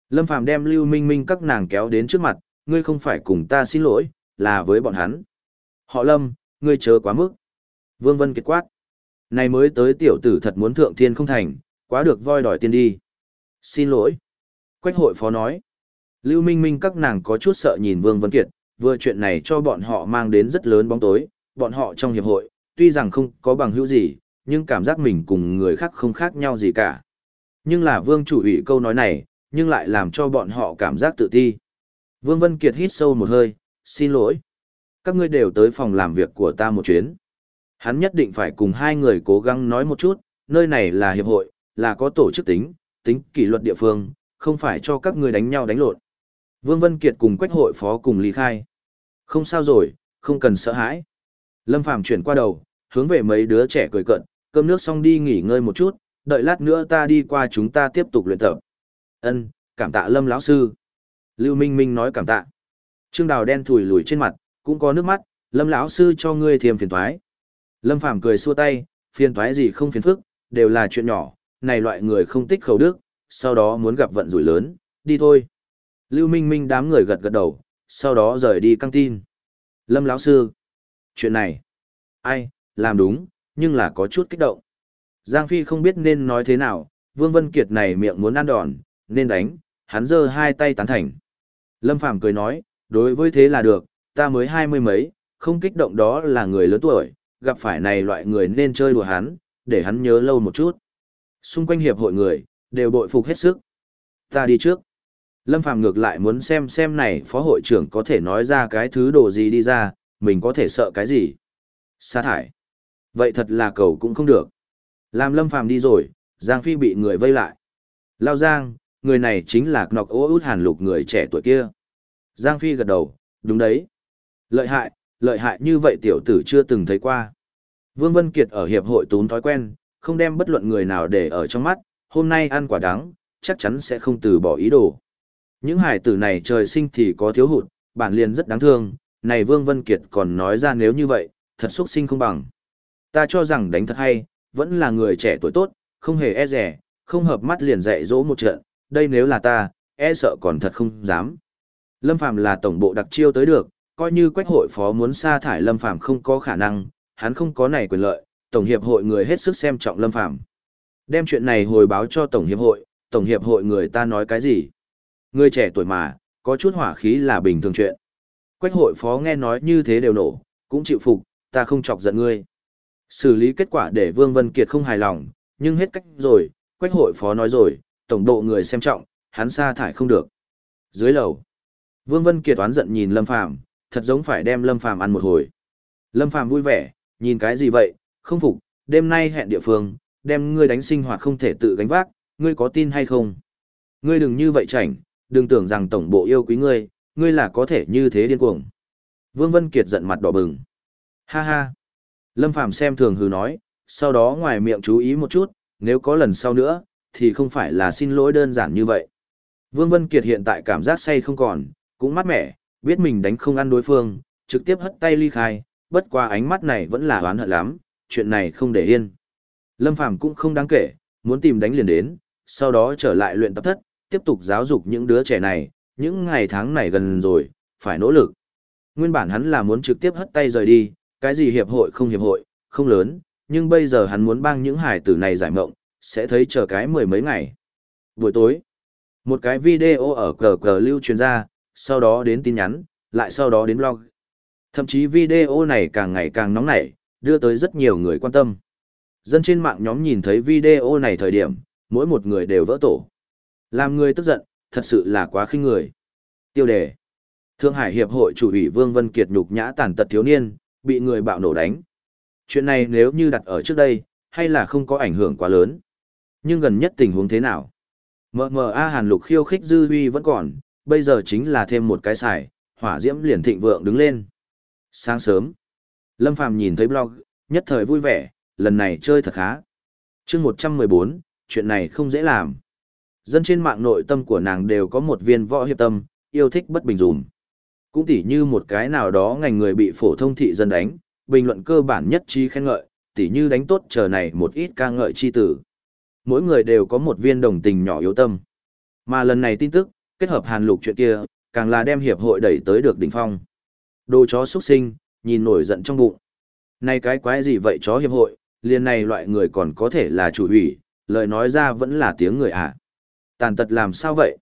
Lâm Phàm đem Lưu Minh Minh các nàng kéo đến trước mặt, ngươi không phải cùng ta xin lỗi, là với bọn hắn. Họ Lâm, ngươi chớ quá mức. Vương Vân Kiệt quát. Này mới tới tiểu tử thật muốn thượng thiên không thành, quá được voi đòi tiền đi. Xin lỗi. Quách hội phó nói. Lưu Minh Minh các nàng có chút sợ nhìn Vương Vân Kiệt, vừa chuyện này cho bọn họ mang đến rất lớn bóng tối, bọn họ trong hiệp hội, tuy rằng không có bằng hữu gì, nhưng cảm giác mình cùng người khác không khác nhau gì cả. Nhưng là Vương chủ ủy câu nói này, nhưng lại làm cho bọn họ cảm giác tự ti. Vương Vân Kiệt hít sâu một hơi, xin lỗi. Các ngươi đều tới phòng làm việc của ta một chuyến. Hắn nhất định phải cùng hai người cố gắng nói một chút, nơi này là hiệp hội, là có tổ chức tính, tính kỷ luật địa phương, không phải cho các ngươi đánh nhau đánh lộn. Vương Vân Kiệt cùng Quách hội phó cùng ly khai. Không sao rồi, không cần sợ hãi. Lâm Phàm chuyển qua đầu, hướng về mấy đứa trẻ cười cận, cơm nước xong đi nghỉ ngơi một chút, đợi lát nữa ta đi qua chúng ta tiếp tục luyện tập. Ân, cảm tạ Lâm lão sư. Lưu Minh Minh nói cảm tạ. Trương Đào đen thủi lùi trên mặt, cũng có nước mắt, Lâm lão sư cho ngươi thiềm phiền toái. Lâm Phàm cười xua tay, phiền toái gì không phiền phức, đều là chuyện nhỏ, này loại người không tích khẩu đức, sau đó muốn gặp vận rủi lớn, đi thôi. Lưu Minh Minh đám người gật gật đầu, sau đó rời đi căng tin. Lâm lão sư, chuyện này, ai, làm đúng, nhưng là có chút kích động. Giang Phi không biết nên nói thế nào, Vương Vân Kiệt này miệng muốn ăn đòn, nên đánh, hắn giơ hai tay tán thành. Lâm Phàm cười nói, đối với thế là được, ta mới hai mươi mấy, không kích động đó là người lớn tuổi, gặp phải này loại người nên chơi đùa hắn, để hắn nhớ lâu một chút. Xung quanh hiệp hội người, đều bội phục hết sức. Ta đi trước. Lâm Phàm ngược lại muốn xem xem này phó hội trưởng có thể nói ra cái thứ đồ gì đi ra, mình có thể sợ cái gì. Sa thải. Vậy thật là cầu cũng không được. Làm Lâm Phàm đi rồi, Giang Phi bị người vây lại. Lao Giang, người này chính là nọc Ô Út Hàn Lục người trẻ tuổi kia. Giang Phi gật đầu, đúng đấy. Lợi hại, lợi hại như vậy tiểu tử chưa từng thấy qua. Vương Vân Kiệt ở hiệp hội tún thói quen, không đem bất luận người nào để ở trong mắt, hôm nay ăn quả đắng, chắc chắn sẽ không từ bỏ ý đồ. Những hải tử này trời sinh thì có thiếu hụt, bản liền rất đáng thương, này Vương Vân Kiệt còn nói ra nếu như vậy, thật xuất sinh không bằng. Ta cho rằng đánh thật hay, vẫn là người trẻ tuổi tốt, không hề e rẻ, không hợp mắt liền dạy dỗ một trận, đây nếu là ta, e sợ còn thật không dám. Lâm Phàm là tổng bộ đặc chiêu tới được, coi như quách hội phó muốn sa thải Lâm Phàm không có khả năng, hắn không có này quyền lợi, tổng hiệp hội người hết sức xem trọng Lâm Phàm. Đem chuyện này hồi báo cho tổng hiệp hội, tổng hiệp hội người ta nói cái gì? Người trẻ tuổi mà, có chút hỏa khí là bình thường chuyện. Quách hội phó nghe nói như thế đều nổ, cũng chịu phục, ta không chọc giận ngươi. Xử lý kết quả để Vương Vân Kiệt không hài lòng, nhưng hết cách rồi, quách hội phó nói rồi, tổng độ người xem trọng, hắn sa thải không được. Dưới lầu, Vương Vân Kiệt oán giận nhìn Lâm Phàm, thật giống phải đem Lâm Phàm ăn một hồi. Lâm Phàm vui vẻ, nhìn cái gì vậy, không phục, đêm nay hẹn địa phương, đem ngươi đánh sinh hoạt không thể tự gánh vác, ngươi có tin hay không? Ngươi đừng như vậy chảnh, đừng tưởng rằng tổng bộ yêu quý ngươi, ngươi là có thể như thế điên cuồng. Vương Vân Kiệt giận mặt đỏ bừng. Ha ha. Lâm Phàm xem thường hừ nói, sau đó ngoài miệng chú ý một chút, nếu có lần sau nữa, thì không phải là xin lỗi đơn giản như vậy. Vương Vân Kiệt hiện tại cảm giác say không còn, cũng mát mẻ, biết mình đánh không ăn đối phương, trực tiếp hất tay ly khai, bất qua ánh mắt này vẫn là oán hận lắm, chuyện này không để yên. Lâm Phàm cũng không đáng kể, muốn tìm đánh liền đến, sau đó trở lại luyện tập thất, tiếp tục giáo dục những đứa trẻ này, những ngày tháng này gần rồi, phải nỗ lực. Nguyên bản hắn là muốn trực tiếp hất tay rời đi, cái gì hiệp hội không hiệp hội, không lớn, nhưng bây giờ hắn muốn bang những hải tử này giải mộng, sẽ thấy chờ cái mười mấy ngày. Buổi tối, một cái video ở cờ cờ lưu truyền ra, sau đó đến tin nhắn, lại sau đó đến blog. Thậm chí video này càng ngày càng nóng nảy, đưa tới rất nhiều người quan tâm. Dân trên mạng nhóm nhìn thấy video này thời điểm, mỗi một người đều vỡ tổ. Làm người tức giận, thật sự là quá khinh người. Tiêu đề. Thượng Hải Hiệp hội chủ ủy Vương Vân Kiệt nhục nhã tàn tật thiếu niên, bị người bạo nổ đánh. Chuyện này nếu như đặt ở trước đây, hay là không có ảnh hưởng quá lớn. Nhưng gần nhất tình huống thế nào? MMA Hàn Lục khiêu khích dư huy vẫn còn, bây giờ chính là thêm một cái xài, hỏa diễm liền thịnh vượng đứng lên. Sáng sớm, Lâm Phàm nhìn thấy blog, nhất thời vui vẻ, lần này chơi thật khá. chương 114, chuyện này không dễ làm. Dân trên mạng nội tâm của nàng đều có một viên võ hiệp tâm, yêu thích bất bình dùm. Cũng tỉ như một cái nào đó ngành người bị phổ thông thị dân đánh, bình luận cơ bản nhất trí khen ngợi, tỉ như đánh tốt chờ này một ít ca ngợi chi tử. Mỗi người đều có một viên đồng tình nhỏ yếu tâm. Mà lần này tin tức, kết hợp hàn lục chuyện kia, càng là đem hiệp hội đẩy tới được đỉnh phong. Đồ chó xuất sinh, nhìn nổi giận trong bụng. Này cái quái gì vậy chó hiệp hội, liền này loại người còn có thể là chủ ủy, lời nói ra vẫn là tiếng người à. Tàn tật làm sao vậy?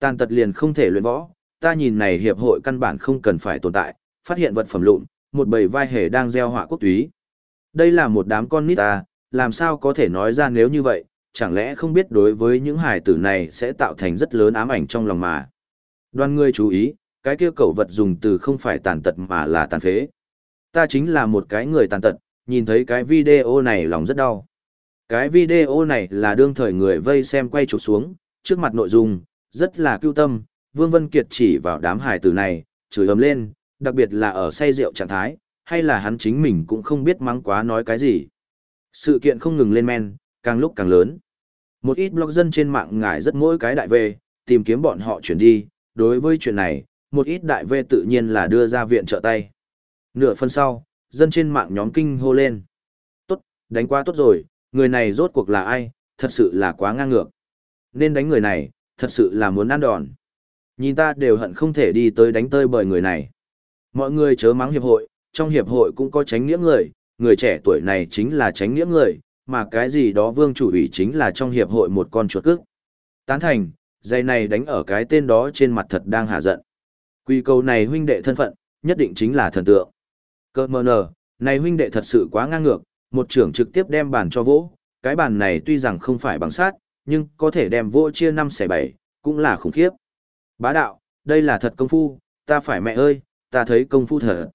Tàn tật liền không thể luyện võ, ta nhìn này hiệp hội căn bản không cần phải tồn tại, phát hiện vật phẩm lụn, một bầy vai hề đang gieo họa quốc túy. Đây là một đám con nít ta, làm sao có thể nói ra nếu như vậy, chẳng lẽ không biết đối với những hài tử này sẽ tạo thành rất lớn ám ảnh trong lòng mà. Đoàn ngươi chú ý, cái kia cẩu vật dùng từ không phải tàn tật mà là tàn phế. Ta chính là một cái người tàn tật, nhìn thấy cái video này lòng rất đau. Cái video này là đương thời người vây xem quay chụp xuống, trước mặt nội dung, rất là cưu tâm, Vương Vân Kiệt chỉ vào đám hài tử này, chửi ấm lên, đặc biệt là ở say rượu trạng thái, hay là hắn chính mình cũng không biết mắng quá nói cái gì. Sự kiện không ngừng lên men, càng lúc càng lớn. Một ít blog dân trên mạng ngại rất mỗi cái đại về, tìm kiếm bọn họ chuyển đi, đối với chuyện này, một ít đại về tự nhiên là đưa ra viện trợ tay. Nửa phân sau, dân trên mạng nhóm kinh hô lên. Tốt, đánh quá tốt rồi, người này rốt cuộc là ai, thật sự là quá ngang ngược. Nên đánh người này, thật sự là muốn ăn đòn. Nhìn ta đều hận không thể đi tới đánh tơi bởi người này. Mọi người chớ mắng hiệp hội, trong hiệp hội cũng có tránh nghĩa người, người trẻ tuổi này chính là tránh nghĩa người, mà cái gì đó vương chủ ủy chính là trong hiệp hội một con chuột cức. Tán thành, dây này đánh ở cái tên đó trên mặt thật đang hạ giận. Quy cầu này huynh đệ thân phận, nhất định chính là thần tượng. Cơ mờ nờ, này huynh đệ thật sự quá ngang ngược, một trưởng trực tiếp đem bàn cho vỗ, cái bàn này tuy rằng không phải bằng sát, nhưng có thể đem vỗ chia năm xẻ bảy, cũng là khủng khiếp. Bá đạo, đây là thật công phu, ta phải mẹ ơi, ta thấy công phu thở.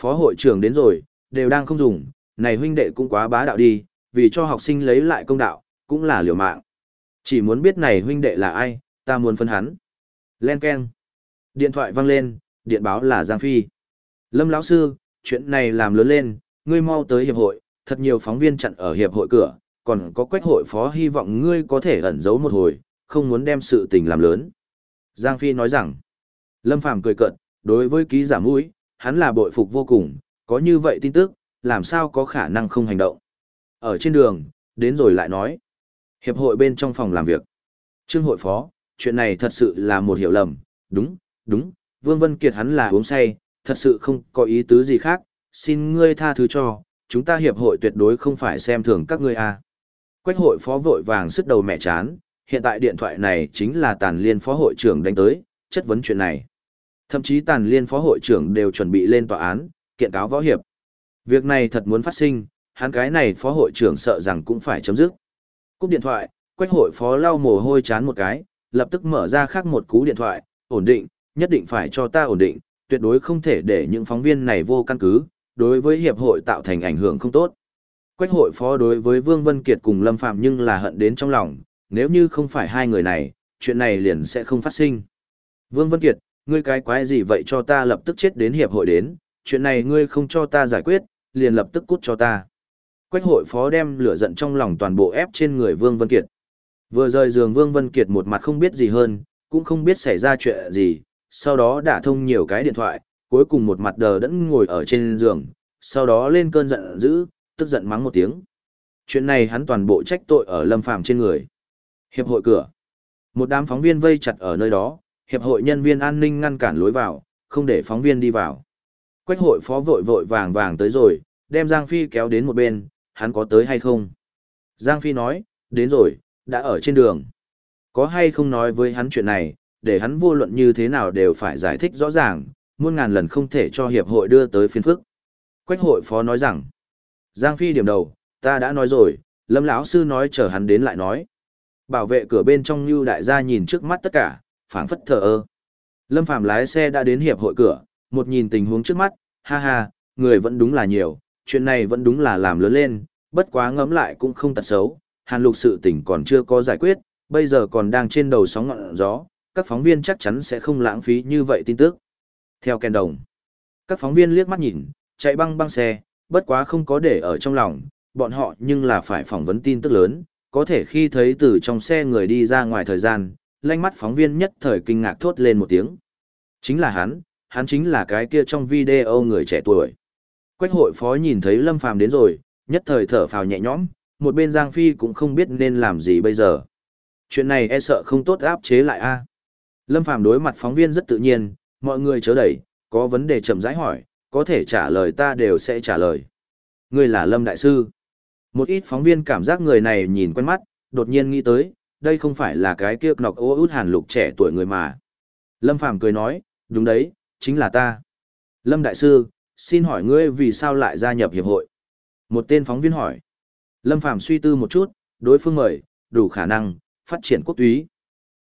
Phó hội trưởng đến rồi, đều đang không dùng, này huynh đệ cũng quá bá đạo đi, vì cho học sinh lấy lại công đạo, cũng là liều mạng. Chỉ muốn biết này huynh đệ là ai, ta muốn phân hắn. Len keng. Điện thoại vang lên, điện báo là Giang Phi. Lâm lão sư, chuyện này làm lớn lên, ngươi mau tới hiệp hội, thật nhiều phóng viên chặn ở hiệp hội cửa, còn có quách hội phó hy vọng ngươi có thể ẩn giấu một hồi, không muốn đem sự tình làm lớn. Giang Phi nói rằng, Lâm Phàm cười cợt, đối với ký giả mũi, hắn là bội phục vô cùng, có như vậy tin tức, làm sao có khả năng không hành động. Ở trên đường, đến rồi lại nói. Hiệp hội bên trong phòng làm việc. Trương hội phó, chuyện này thật sự là một hiểu lầm, đúng, đúng, Vương Vân Kiệt hắn là uống say, thật sự không có ý tứ gì khác, xin ngươi tha thứ cho, chúng ta hiệp hội tuyệt đối không phải xem thường các ngươi à. Quách hội phó vội vàng sức đầu mẹ chán, hiện tại điện thoại này chính là tàn liên phó hội trưởng đánh tới, chất vấn chuyện này. Thậm chí tàn liên phó hội trưởng đều chuẩn bị lên tòa án, kiện cáo võ hiệp. Việc này thật muốn phát sinh, hắn cái này phó hội trưởng sợ rằng cũng phải chấm dứt. Cúp điện thoại, quách hội phó lau mồ hôi chán một cái, lập tức mở ra khác một cú điện thoại, ổn định, nhất định phải cho ta ổn định, tuyệt đối không thể để những phóng viên này vô căn cứ, đối với hiệp hội tạo thành ảnh hưởng không tốt. Quách hội phó đối với Vương Vân Kiệt cùng Lâm Phạm nhưng là hận đến trong lòng, nếu như không phải hai người này, chuyện này liền sẽ không phát sinh. Vương Vân Kiệt, ngươi cái quái gì vậy cho ta lập tức chết đến hiệp hội đến, chuyện này ngươi không cho ta giải quyết, liền lập tức cút cho ta. Quách hội phó đem lửa giận trong lòng toàn bộ ép trên người Vương Vân Kiệt. Vừa rời giường Vương Vân Kiệt một mặt không biết gì hơn, cũng không biết xảy ra chuyện gì, sau đó đã thông nhiều cái điện thoại, cuối cùng một mặt đờ đẫn ngồi ở trên giường, sau đó lên cơn giận dữ, tức giận mắng một tiếng. Chuyện này hắn toàn bộ trách tội ở Lâm Phàm trên người. Hiệp hội cửa. Một đám phóng viên vây chặt ở nơi đó, hiệp hội nhân viên an ninh ngăn cản lối vào, không để phóng viên đi vào. Quách hội phó vội vội vàng vàng tới rồi, đem Giang Phi kéo đến một bên, hắn có tới hay không? Giang Phi nói, đến rồi, đã ở trên đường. Có hay không nói với hắn chuyện này, để hắn vô luận như thế nào đều phải giải thích rõ ràng, muôn ngàn lần không thể cho hiệp hội đưa tới phiên phức. Quách hội phó nói rằng, Giang Phi điểm đầu, ta đã nói rồi, Lâm lão sư nói chờ hắn đến lại nói. Bảo vệ cửa bên trong Nưu đại gia nhìn trước mắt tất cả, phảng phất thờ ơ. Lâm Phàm lái xe đã đến hiệp hội cửa, một nhìn tình huống trước mắt, ha ha, người vẫn đúng là nhiều, chuyện này vẫn đúng là làm lớn lên, bất quá ngẫm lại cũng không tật xấu, hàn lục sự tình còn chưa có giải quyết, bây giờ còn đang trên đầu sóng ngọn gió, các phóng viên chắc chắn sẽ không lãng phí như vậy tin tức. Theo kèn đồng, các phóng viên liếc mắt nhìn, chạy băng băng xe, bất quá không có để ở trong lòng, bọn họ nhưng là phải phỏng vấn tin tức lớn, có thể khi thấy từ trong xe người đi ra ngoài thời gian, lanh mắt phóng viên nhất thời kinh ngạc thốt lên một tiếng. Chính là hắn, hắn chính là cái kia trong video người trẻ tuổi. Quách hội phó nhìn thấy Lâm Phàm đến rồi, nhất thời thở phào nhẹ nhõm, một bên Giang Phi cũng không biết nên làm gì bây giờ. Chuyện này e sợ không tốt áp chế lại a. Lâm Phàm đối mặt phóng viên rất tự nhiên, mọi người chớ đẩy, có vấn đề chậm rãi hỏi, có thể trả lời ta đều sẽ trả lời. Người là Lâm Đại Sư. Một ít phóng viên cảm giác người này nhìn quen mắt, đột nhiên nghĩ tới, đây không phải là cái kia nọc ô út hàn lục trẻ tuổi người mà. Lâm Phàm cười nói, đúng đấy, chính là ta. Lâm Đại Sư, xin hỏi ngươi vì sao lại gia nhập hiệp hội? Một tên phóng viên hỏi. Lâm Phàm suy tư một chút, đối phương mời, đủ khả năng, phát triển quốc túy.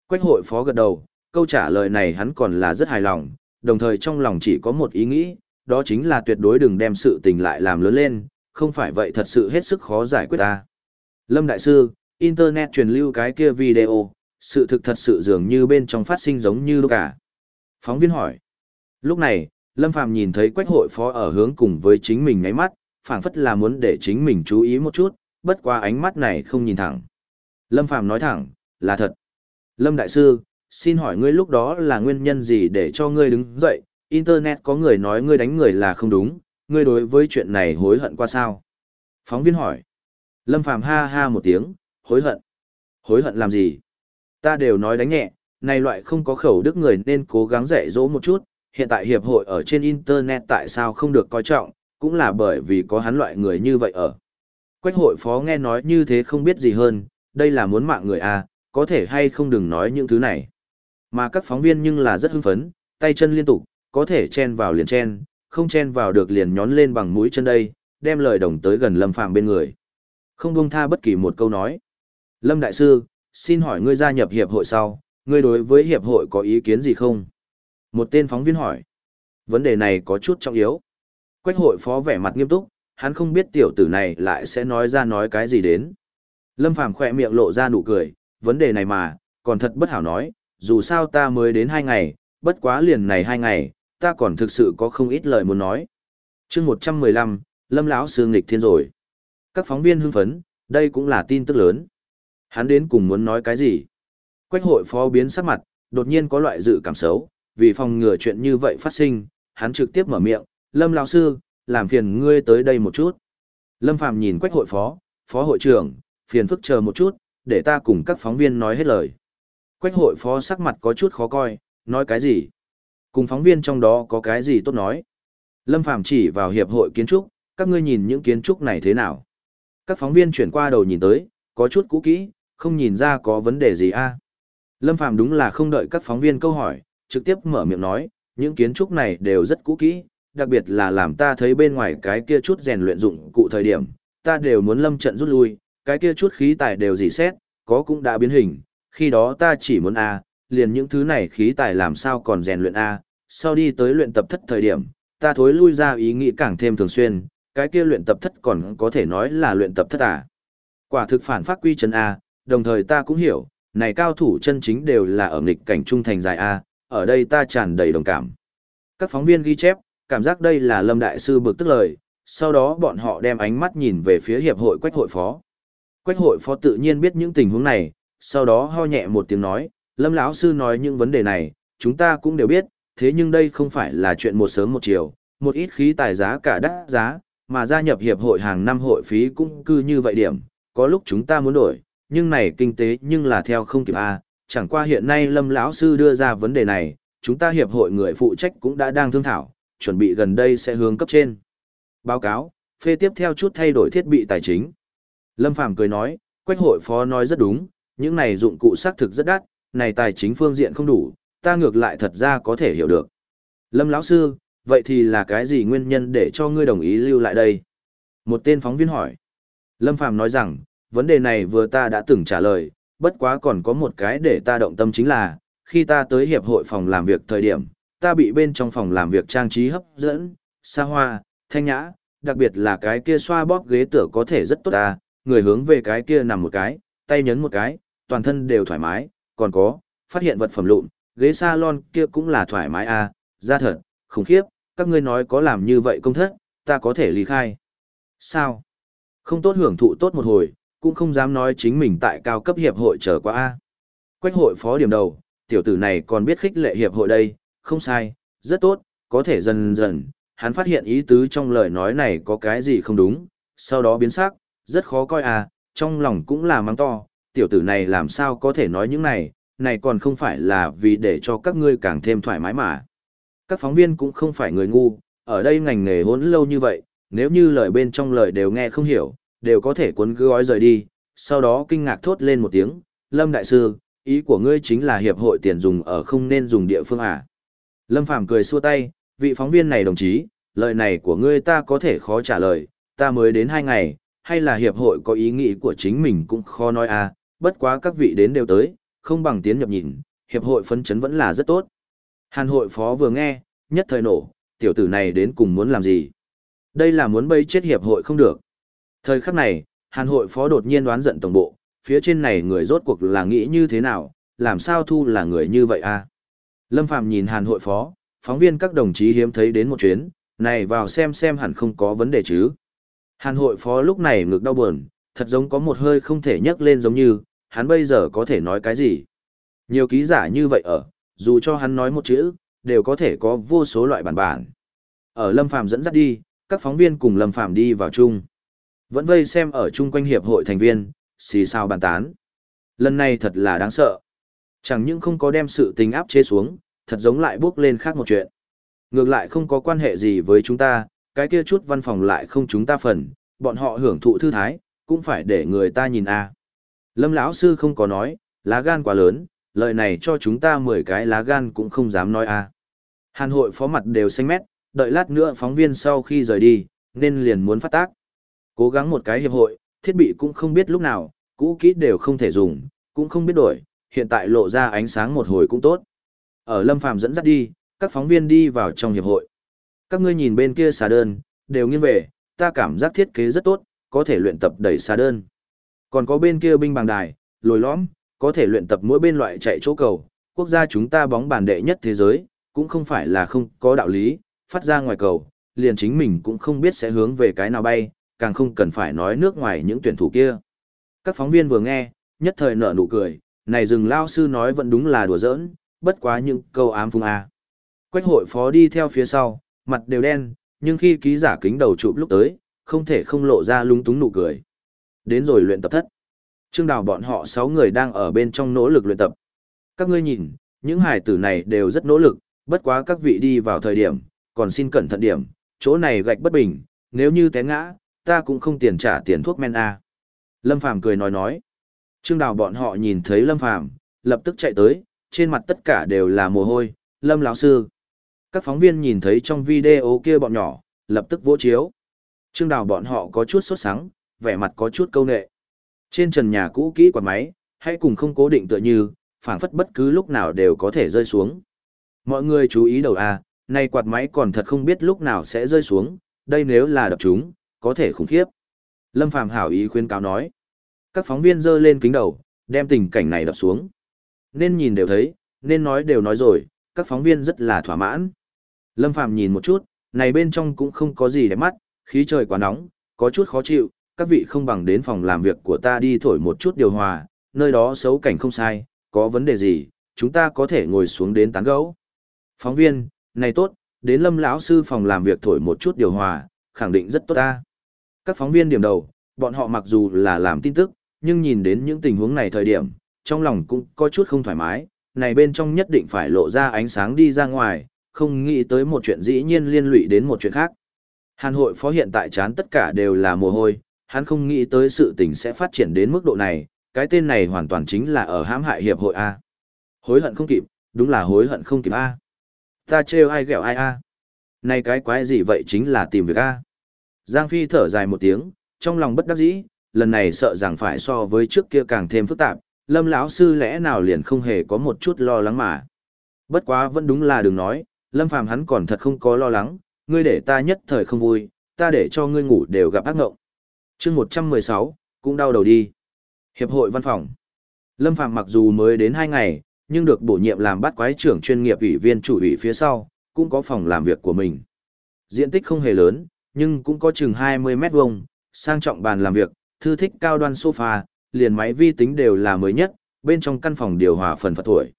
Quách hội phó gật đầu, câu trả lời này hắn còn là rất hài lòng, đồng thời trong lòng chỉ có một ý nghĩ, đó chính là tuyệt đối đừng đem sự tình lại làm lớn lên, không phải vậy thật sự hết sức khó giải quyết ta. Lâm Đại Sư, Internet truyền lưu cái kia video, sự thực thật sự dường như bên trong phát sinh giống như lúc cả. Phóng viên hỏi. Lúc này, Lâm Phàm nhìn thấy quách hội phó ở hướng cùng với chính mình ngáy mắt, phảng phất là muốn để chính mình chú ý một chút, bất qua ánh mắt này không nhìn thẳng. Lâm Phàm nói thẳng, là thật. Lâm Đại Sư, xin hỏi ngươi lúc đó là nguyên nhân gì để cho ngươi đứng dậy, Internet có người nói ngươi đánh người là không đúng, ngươi đối với chuyện này hối hận qua sao? Phóng viên hỏi. Lâm Phàm ha ha một tiếng, hối hận. Hối hận làm gì? Ta đều nói đánh nhẹ, này loại không có khẩu đức người nên cố gắng dạy dỗ một chút, hiện tại hiệp hội ở trên Internet tại sao không được coi trọng, cũng là bởi vì có hắn loại người như vậy ở. Quách hội phó nghe nói như thế không biết gì hơn, đây là muốn mạng người à, có thể hay không đừng nói những thứ này. Mà các phóng viên nhưng là rất hưng phấn, tay chân liên tục, có thể chen vào liền chen, không chen vào được liền nhón lên bằng mũi chân đây, đem lời đồng tới gần Lâm Phàm bên người. Không buông tha bất kỳ một câu nói. Lâm Đại Sư, xin hỏi ngươi gia nhập hiệp hội sau, ngươi đối với hiệp hội có ý kiến gì không? Một tên phóng viên hỏi. Vấn đề này có chút trọng yếu. Quách hội phó vẻ mặt nghiêm túc, hắn không biết tiểu tử này lại sẽ nói ra nói cái gì đến. Lâm Phàm khỏe miệng lộ ra nụ cười, vấn đề này mà, còn thật bất hảo nói, dù sao ta mới đến hai ngày, bất quá liền này hai ngày, ta còn thực sự có không ít lời muốn nói. chương 115, Lâm lão sư nghịch thiên rồi. Các phóng viên hưng phấn, đây cũng là tin tức lớn. Hắn đến cùng muốn nói cái gì? Quách hội phó biến sắc mặt, đột nhiên có loại dự cảm xấu, vì phòng ngừa chuyện như vậy phát sinh, hắn trực tiếp mở miệng, Lâm lão sư, làm phiền ngươi tới đây một chút. Lâm Phàm nhìn quách hội phó, phó hội trưởng, phiền phức chờ một chút, để ta cùng các phóng viên nói hết lời. Quách hội phó sắc mặt có chút khó coi, nói cái gì? Cùng phóng viên trong đó có cái gì tốt nói? Lâm Phàm chỉ vào hiệp hội kiến trúc, các ngươi nhìn những kiến trúc này thế nào? Các phóng viên chuyển qua đầu nhìn tới, có chút cũ kỹ, không nhìn ra có vấn đề gì a. Lâm Phàm đúng là không đợi các phóng viên câu hỏi, trực tiếp mở miệng nói, những kiến trúc này đều rất cũ kỹ, đặc biệt là làm ta thấy bên ngoài cái kia chút rèn luyện dụng cụ thời điểm, ta đều muốn lâm trận rút lui, cái kia chút khí tài đều dỉ xét, có cũng đã biến hình, khi đó ta chỉ muốn A, liền những thứ này khí tài làm sao còn rèn luyện A, sau đi tới luyện tập thất thời điểm, ta thối lui ra ý nghĩ càng thêm thường xuyên, cái kia luyện tập thất còn có thể nói là luyện tập thất à. Quả thực phản phát quy chân A, đồng thời ta cũng hiểu, này cao thủ chân chính đều là ở nghịch cảnh trung thành dài A, ở đây ta tràn đầy đồng cảm. Các phóng viên ghi chép, cảm giác đây là Lâm Đại Sư bực tức lời, sau đó bọn họ đem ánh mắt nhìn về phía hiệp hội quách hội phó. Quách hội phó tự nhiên biết những tình huống này, sau đó ho nhẹ một tiếng nói, Lâm lão sư nói những vấn đề này, chúng ta cũng đều biết, thế nhưng đây không phải là chuyện một sớm một chiều, một ít khí tài giá cả đắt giá, mà gia nhập hiệp hội hàng năm hội phí cũng cư như vậy điểm, có lúc chúng ta muốn đổi, nhưng này kinh tế nhưng là theo không kịp a, chẳng qua hiện nay Lâm lão sư đưa ra vấn đề này, chúng ta hiệp hội người phụ trách cũng đã đang thương thảo, chuẩn bị gần đây sẽ hướng cấp trên. Báo cáo, phê tiếp theo chút thay đổi thiết bị tài chính. Lâm Phàm cười nói, Quách hội phó nói rất đúng, những này dụng cụ xác thực rất đắt, này tài chính phương diện không đủ, ta ngược lại thật ra có thể hiểu được. Lâm lão sư, vậy thì là cái gì nguyên nhân để cho ngươi đồng ý lưu lại đây? Một tên phóng viên hỏi. Lâm Phàm nói rằng, vấn đề này vừa ta đã từng trả lời, bất quá còn có một cái để ta động tâm chính là, khi ta tới hiệp hội phòng làm việc thời điểm, ta bị bên trong phòng làm việc trang trí hấp dẫn, xa hoa, thanh nhã, đặc biệt là cái kia xoa bóp ghế tựa có thể rất tốt ta, người hướng về cái kia nằm một cái, tay nhấn một cái, toàn thân đều thoải mái, còn có, phát hiện vật phẩm lụn, ghế salon kia cũng là thoải mái à, ra thật, khủng khiếp, các ngươi nói có làm như vậy công thất, ta có thể ly khai. Sao? Không tốt hưởng thụ tốt một hồi, cũng không dám nói chính mình tại cao cấp hiệp hội trở qua A. Quách hội phó điểm đầu, tiểu tử này còn biết khích lệ hiệp hội đây, không sai, rất tốt, có thể dần dần, hắn phát hiện ý tứ trong lời nói này có cái gì không đúng, sau đó biến sắc, rất khó coi à, trong lòng cũng là mắng to, tiểu tử này làm sao có thể nói những này, này còn không phải là vì để cho các ngươi càng thêm thoải mái mà. Các phóng viên cũng không phải người ngu, ở đây ngành nghề hỗn lâu như vậy, nếu như lời bên trong lời đều nghe không hiểu, đều có thể cuốn gói rời đi, sau đó kinh ngạc thốt lên một tiếng, Lâm Đại Sư, ý của ngươi chính là hiệp hội tiền dùng ở không nên dùng địa phương à. Lâm Phàm cười xua tay, vị phóng viên này đồng chí, lời này của ngươi ta có thể khó trả lời, ta mới đến hai ngày, hay là hiệp hội có ý nghĩ của chính mình cũng khó nói à, bất quá các vị đến đều tới, không bằng tiến nhập nhìn, hiệp hội phấn chấn vẫn là rất tốt. Hàn hội phó vừa nghe, nhất thời nổ, tiểu tử này đến cùng muốn làm gì? Đây là muốn bây chết hiệp hội không được. Thời khắc này, Hàn hội phó đột nhiên đoán giận tổng bộ, phía trên này người rốt cuộc là nghĩ như thế nào, làm sao thu là người như vậy à? Lâm Phàm nhìn Hàn hội phó, phóng viên các đồng chí hiếm thấy đến một chuyến, này vào xem xem hẳn không có vấn đề chứ. Hàn hội phó lúc này ngực đau buồn, thật giống có một hơi không thể nhấc lên giống như, hắn bây giờ có thể nói cái gì. Nhiều ký giả như vậy ở, dù cho hắn nói một chữ, đều có thể có vô số loại bản bản. Ở Lâm Phàm dẫn dắt đi, các phóng viên cùng Lâm Phàm đi vào chung. Vẫn vây xem ở chung quanh hiệp hội thành viên, xì sao bàn tán. Lần này thật là đáng sợ. Chẳng những không có đem sự tình áp chế xuống, thật giống lại bước lên khác một chuyện. Ngược lại không có quan hệ gì với chúng ta, cái kia chút văn phòng lại không chúng ta phần, bọn họ hưởng thụ thư thái, cũng phải để người ta nhìn a. Lâm lão sư không có nói, lá gan quá lớn, lời này cho chúng ta 10 cái lá gan cũng không dám nói a. Hàn hội phó mặt đều xanh mét, đợi lát nữa phóng viên sau khi rời đi, nên liền muốn phát tác. Cố gắng một cái hiệp hội, thiết bị cũng không biết lúc nào, cũ kỹ đều không thể dùng, cũng không biết đổi, hiện tại lộ ra ánh sáng một hồi cũng tốt. Ở Lâm Phàm dẫn dắt đi, các phóng viên đi vào trong hiệp hội. Các ngươi nhìn bên kia xà đơn, đều nghiêng về, ta cảm giác thiết kế rất tốt, có thể luyện tập đẩy xa đơn. Còn có bên kia binh bằng đài, lồi lõm, có thể luyện tập mỗi bên loại chạy chỗ cầu. Quốc gia chúng ta bóng bàn đệ nhất thế giới, cũng không phải là không có đạo lý, phát ra ngoài cầu, liền chính mình cũng không biết sẽ hướng về cái nào bay, càng không cần phải nói nước ngoài những tuyển thủ kia. Các phóng viên vừa nghe, nhất thời nở nụ cười, này rừng lao sư nói vẫn đúng là đùa giỡn, bất quá những câu ám phung a. Quách hội phó đi theo phía sau, mặt đều đen, nhưng khi ký giả kính đầu chụp lúc tới, không thể không lộ ra lung túng nụ cười. Đến rồi luyện tập thất. Trương đào bọn họ 6 người đang ở bên trong nỗ lực luyện tập. Các ngươi nhìn, những hải tử này đều rất nỗ lực, bất quá các vị đi vào thời điểm, còn xin cẩn thận điểm, chỗ này gạch bất bình, nếu như té ngã, ta cũng không tiền trả tiền thuốc men A. Lâm Phàm cười nói nói. Trương đào bọn họ nhìn thấy Lâm Phàm lập tức chạy tới, trên mặt tất cả đều là mồ hôi, Lâm lão sư. Các phóng viên nhìn thấy trong video kia bọn nhỏ, lập tức vỗ chiếu. Trương đào bọn họ có chút sốt sắng, vẻ mặt có chút câu nệ. Trên trần nhà cũ kỹ quạt máy, hãy cùng không cố định tựa như, phảng phất bất cứ lúc nào đều có thể rơi xuống. Mọi người chú ý đầu a, nay quạt máy còn thật không biết lúc nào sẽ rơi xuống, đây nếu là đập chúng, có thể khủng khiếp. Lâm Phàm hảo ý khuyên cáo nói. Các phóng viên giơ lên kính đầu, đem tình cảnh này đập xuống. Nên nhìn đều thấy, nên nói đều nói rồi, các phóng viên rất là thỏa mãn. Lâm Phàm nhìn một chút, này bên trong cũng không có gì để mắt, khí trời quá nóng, có chút khó chịu, các vị không bằng đến phòng làm việc của ta đi thổi một chút điều hòa, nơi đó xấu cảnh không sai, có vấn đề gì, chúng ta có thể ngồi xuống đến tán gẫu. Phóng viên, này tốt, đến Lâm lão sư phòng làm việc thổi một chút điều hòa, khẳng định rất tốt ta. Các phóng viên điểm đầu, bọn họ mặc dù là làm tin tức, nhưng nhìn đến những tình huống này thời điểm, trong lòng cũng có chút không thoải mái, này bên trong nhất định phải lộ ra ánh sáng đi ra ngoài, không nghĩ tới một chuyện dĩ nhiên liên lụy đến một chuyện khác. Hàn hội phó hiện tại chán tất cả đều là mồ hôi, hắn không nghĩ tới sự tình sẽ phát triển đến mức độ này, cái tên này hoàn toàn chính là ở hãm hại hiệp hội A. Hối hận không kịp, đúng là hối hận không kịp A. Ta trêu ai ghẹo ai A. Này cái quái gì vậy chính là tìm việc A. Giang Phi thở dài một tiếng, trong lòng bất đắc dĩ, lần này sợ rằng phải so với trước kia càng thêm phức tạp, lâm lão sư lẽ nào liền không hề có một chút lo lắng mà. Bất quá vẫn đúng là đừng nói, lâm phàm hắn còn thật không có lo lắng, ngươi để ta nhất thời không vui, ta để cho ngươi ngủ đều gặp ác ngộng. chương 116, cũng đau đầu đi. Hiệp hội văn phòng. Lâm Phàm mặc dù mới đến 2 ngày, nhưng được bổ nhiệm làm bát quái trưởng chuyên nghiệp ủy viên chủ ủy phía sau, cũng có phòng làm việc của mình. Diện tích không hề lớn, nhưng cũng có chừng 20 mét vuông, sang trọng bàn làm việc, thư thích cao đoan sofa, liền máy vi tính đều là mới nhất, bên trong căn phòng điều hòa phần phật tuổi.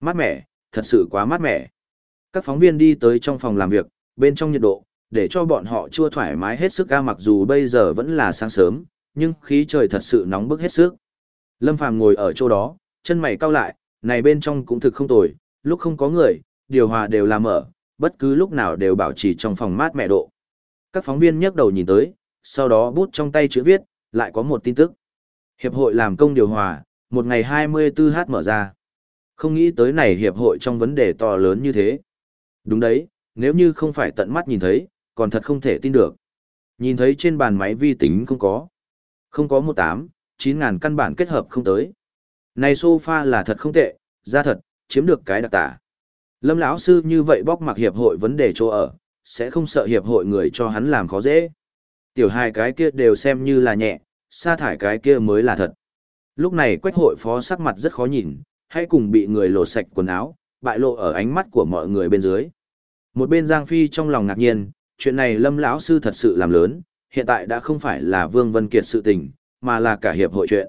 Mát mẻ, thật sự quá mát mẻ. Các phóng viên đi tới trong phòng làm việc, bên trong nhiệt độ, để cho bọn họ chua thoải mái hết sức ca mặc dù bây giờ vẫn là sáng sớm, nhưng khí trời thật sự nóng bức hết sức. Lâm Phàm ngồi ở chỗ đó, chân mày cau lại, này bên trong cũng thực không tồi, lúc không có người, điều hòa đều làm mở, bất cứ lúc nào đều bảo trì trong phòng mát mẹ độ. Các phóng viên nhấc đầu nhìn tới, sau đó bút trong tay chữ viết, lại có một tin tức. Hiệp hội làm công điều hòa, một ngày 24h mở ra. Không nghĩ tới này hiệp hội trong vấn đề to lớn như thế. Đúng đấy, nếu như không phải tận mắt nhìn thấy, còn thật không thể tin được. Nhìn thấy trên bàn máy vi tính không có. Không có một tám, chín ngàn căn bản kết hợp không tới. Này sofa là thật không tệ, ra thật, chiếm được cái đặc tả. Lâm lão sư như vậy bóc mặc hiệp hội vấn đề chỗ ở, sẽ không sợ hiệp hội người cho hắn làm khó dễ. Tiểu hai cái kia đều xem như là nhẹ, sa thải cái kia mới là thật. Lúc này quách hội phó sắc mặt rất khó nhìn, hay cùng bị người lột sạch quần áo, bại lộ ở ánh mắt của mọi người bên dưới. Một bên Giang Phi trong lòng ngạc nhiên, chuyện này Lâm lão sư thật sự làm lớn, hiện tại đã không phải là Vương Vân Kiệt sự tình, mà là cả hiệp hội chuyện.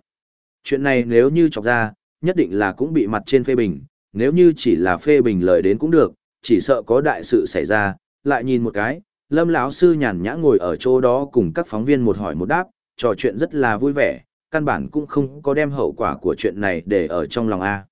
Chuyện này nếu như chọc ra, nhất định là cũng bị mặt trên phê bình, nếu như chỉ là phê bình lời đến cũng được, chỉ sợ có đại sự xảy ra, lại nhìn một cái, Lâm lão sư nhàn nhã ngồi ở chỗ đó cùng các phóng viên một hỏi một đáp, trò chuyện rất là vui vẻ, căn bản cũng không có đem hậu quả của chuyện này để ở trong lòng a.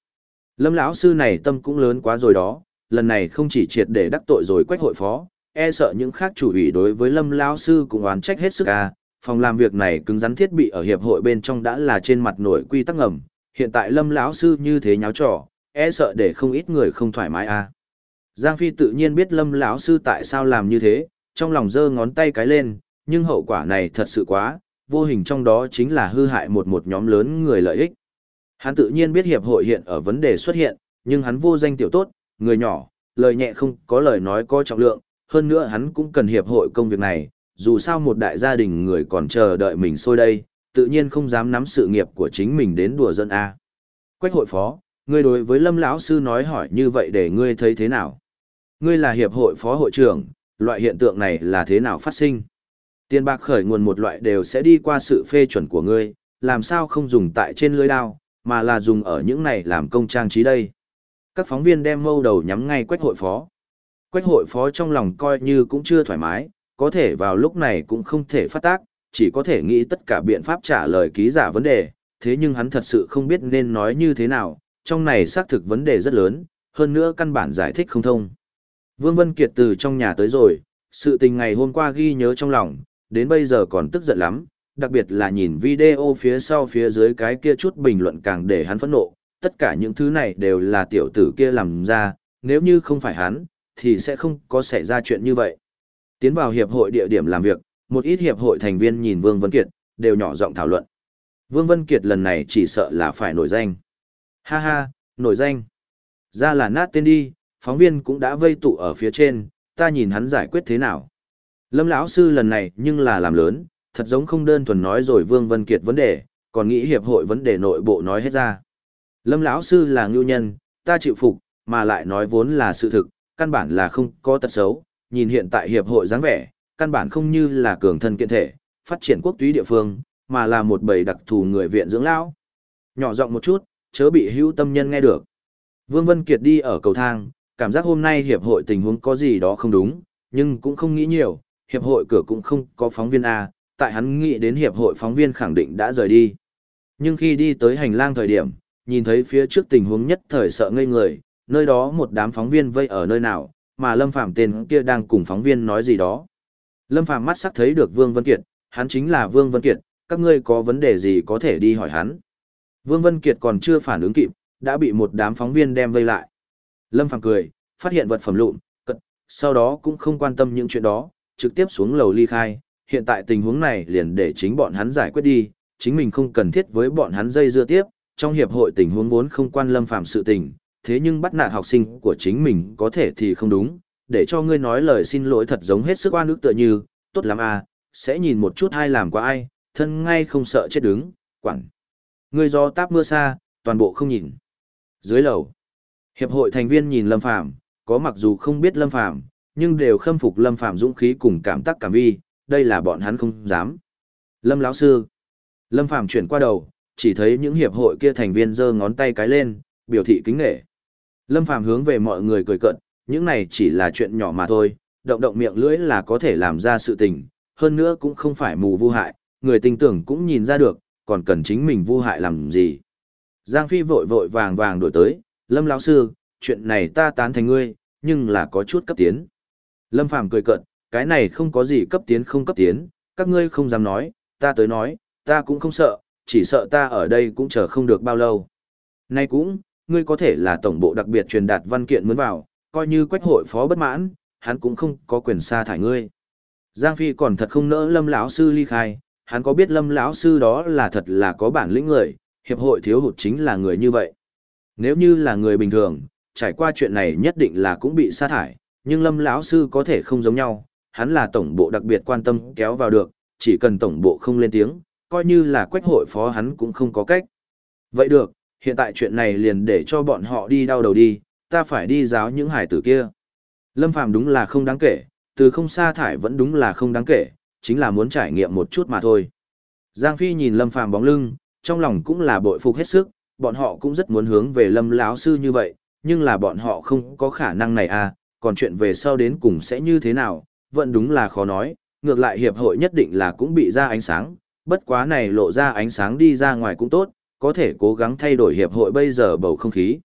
Lâm lão sư này tâm cũng lớn quá rồi đó, lần này không chỉ triệt để đắc tội rồi quách hội phó, e sợ những khác chủ ủy đối với Lâm lão sư cũng oán trách hết sức a. Phòng làm việc này cứng rắn thiết bị ở hiệp hội bên trong đã là trên mặt nổi quy tắc ngầm, hiện tại Lâm lão sư như thế nháo trò, e sợ để không ít người không thoải mái a. Giang Phi tự nhiên biết Lâm lão sư tại sao làm như thế, trong lòng giơ ngón tay cái lên, nhưng hậu quả này thật sự quá, vô hình trong đó chính là hư hại một một nhóm lớn người lợi ích. Hắn tự nhiên biết hiệp hội hiện ở vấn đề xuất hiện, nhưng hắn vô danh tiểu tốt, người nhỏ, lời nhẹ không có lời nói có trọng lượng, hơn nữa hắn cũng cần hiệp hội công việc này, dù sao một đại gia đình người còn chờ đợi mình sôi đây, tự nhiên không dám nắm sự nghiệp của chính mình đến đùa dân A. Quách hội phó, ngươi đối với lâm lão sư nói hỏi như vậy để ngươi thấy thế nào? Ngươi là hiệp hội phó hội trưởng, loại hiện tượng này là thế nào phát sinh? Tiền bạc khởi nguồn một loại đều sẽ đi qua sự phê chuẩn của ngươi, làm sao không dùng tại trên lưới đao, mà là dùng ở những này làm công trang trí đây. Các phóng viên đem mâu đầu nhắm ngay quách hội phó. Quách hội phó trong lòng coi như cũng chưa thoải mái, có thể vào lúc này cũng không thể phát tác, chỉ có thể nghĩ tất cả biện pháp trả lời ký giả vấn đề, thế nhưng hắn thật sự không biết nên nói như thế nào, trong này xác thực vấn đề rất lớn, hơn nữa căn bản giải thích không thông. Vương Vân Kiệt từ trong nhà tới rồi, sự tình ngày hôm qua ghi nhớ trong lòng, đến bây giờ còn tức giận lắm, đặc biệt là nhìn video phía sau phía dưới cái kia chút bình luận càng để hắn phẫn nộ, tất cả những thứ này đều là tiểu tử kia làm ra, nếu như không phải hắn, thì sẽ không có xảy ra chuyện như vậy. Tiến vào hiệp hội địa điểm làm việc, một ít hiệp hội thành viên nhìn Vương Vân Kiệt, đều nhỏ giọng thảo luận. Vương Vân Kiệt lần này chỉ sợ là phải nổi danh. Ha ha, nổi danh. Ra là nát tên đi, phóng viên cũng đã vây tụ ở phía trên, ta nhìn hắn giải quyết thế nào. Lâm lão sư lần này nhưng là làm lớn, thật giống không đơn thuần nói rồi Vương Vân Kiệt vấn đề, còn nghĩ hiệp hội vấn đề nội bộ nói hết ra. Lâm lão sư là ngưu nhân, ta chịu phục, mà lại nói vốn là sự thực, căn bản là không có tật xấu, nhìn hiện tại hiệp hội dáng vẻ, căn bản không như là cường thân kiện thể, phát triển quốc túy địa phương, mà là một bầy đặc thù người viện dưỡng lão. Nhỏ giọng một chút, chớ bị hữu tâm nhân nghe được. Vương Vân Kiệt đi ở cầu thang, cảm giác hôm nay hiệp hội tình huống có gì đó không đúng, nhưng cũng không nghĩ nhiều, hiệp hội cửa cũng không có phóng viên A, tại hắn nghĩ đến hiệp hội phóng viên khẳng định đã rời đi. Nhưng khi đi tới hành lang thời điểm, nhìn thấy phía trước tình huống nhất thời sợ ngây người, nơi đó một đám phóng viên vây ở nơi nào, mà Lâm Phàm tên kia đang cùng phóng viên nói gì đó. Lâm Phàm mắt sắc thấy được Vương Vân Kiệt, hắn chính là Vương Vân Kiệt, các ngươi có vấn đề gì có thể đi hỏi hắn. Vương Vân Kiệt còn chưa phản ứng kịp, đã bị một đám phóng viên đem vây lại. Lâm Phàm cười, phát hiện vật phẩm lụn, cật, sau đó cũng không quan tâm những chuyện đó, trực tiếp xuống lầu ly khai, hiện tại tình huống này liền để chính bọn hắn giải quyết đi, chính mình không cần thiết với bọn hắn dây dưa tiếp, trong hiệp hội tình huống vốn không quan lâm phạm sự tình, thế nhưng bắt nạt học sinh của chính mình có thể thì không đúng, để cho ngươi nói lời xin lỗi thật giống hết sức oan ức tựa như, tốt lắm à, sẽ nhìn một chút ai làm qua ai, thân ngay không sợ chết đứng, quản. Ngươi do táp mưa xa, toàn bộ không nhìn. Dưới lầu, hiệp hội thành viên nhìn lâm phạm, có mặc dù không biết lâm phạm, nhưng đều khâm phục lâm phạm dũng khí cùng cảm tác cảm vi, đây là bọn hắn không dám. Lâm lão sư. Lâm Phàm chuyển qua đầu, chỉ thấy những hiệp hội kia thành viên giơ ngón tay cái lên, biểu thị kính nể. Lâm Phàm hướng về mọi người cười cận, những này chỉ là chuyện nhỏ mà thôi, động động miệng lưỡi là có thể làm ra sự tình, hơn nữa cũng không phải mù vu hại, người tình tưởng cũng nhìn ra được, còn cần chính mình vu hại làm gì. Giang Phi vội vội vàng vàng đổi tới, Lâm lão sư, chuyện này ta tán thành ngươi, nhưng là có chút cấp tiến. Lâm Phàm cười cợt, cái này không có gì cấp tiến không cấp tiến, các ngươi không dám nói, ta tới nói, ta cũng không sợ, chỉ sợ ta ở đây cũng chờ không được bao lâu. Nay cũng, ngươi có thể là tổng bộ đặc biệt truyền đạt văn kiện muốn vào, coi như quách hội phó bất mãn, hắn cũng không có quyền sa thải ngươi. Giang Phi còn thật không nỡ Lâm lão sư ly khai, hắn có biết Lâm lão sư đó là thật là có bản lĩnh người, hiệp hội thiếu hụt chính là người như vậy. Nếu như là người bình thường, trải qua chuyện này nhất định là cũng bị sa thải, nhưng Lâm lão sư có thể không giống nhau, hắn là tổng bộ đặc biệt quan tâm kéo vào được, chỉ cần tổng bộ không lên tiếng, coi như là quách hội phó hắn cũng không có cách. Vậy được, hiện tại chuyện này liền để cho bọn họ đi đau đầu đi, ta phải đi giáo những hải tử kia. Lâm Phàm đúng là không đáng kể, từ không sa thải vẫn đúng là không đáng kể, chính là muốn trải nghiệm một chút mà thôi. Giang Phi nhìn Lâm Phàm bóng lưng, trong lòng cũng là bội phục hết sức, bọn họ cũng rất muốn hướng về Lâm lão sư như vậy, nhưng là bọn họ không có khả năng này à, còn chuyện về sau đến cùng sẽ như thế nào, vẫn đúng là khó nói, ngược lại hiệp hội nhất định là cũng bị ra ánh sáng, bất quá này lộ ra ánh sáng đi ra ngoài cũng tốt, có thể cố gắng thay đổi hiệp hội bây giờ bầu không khí.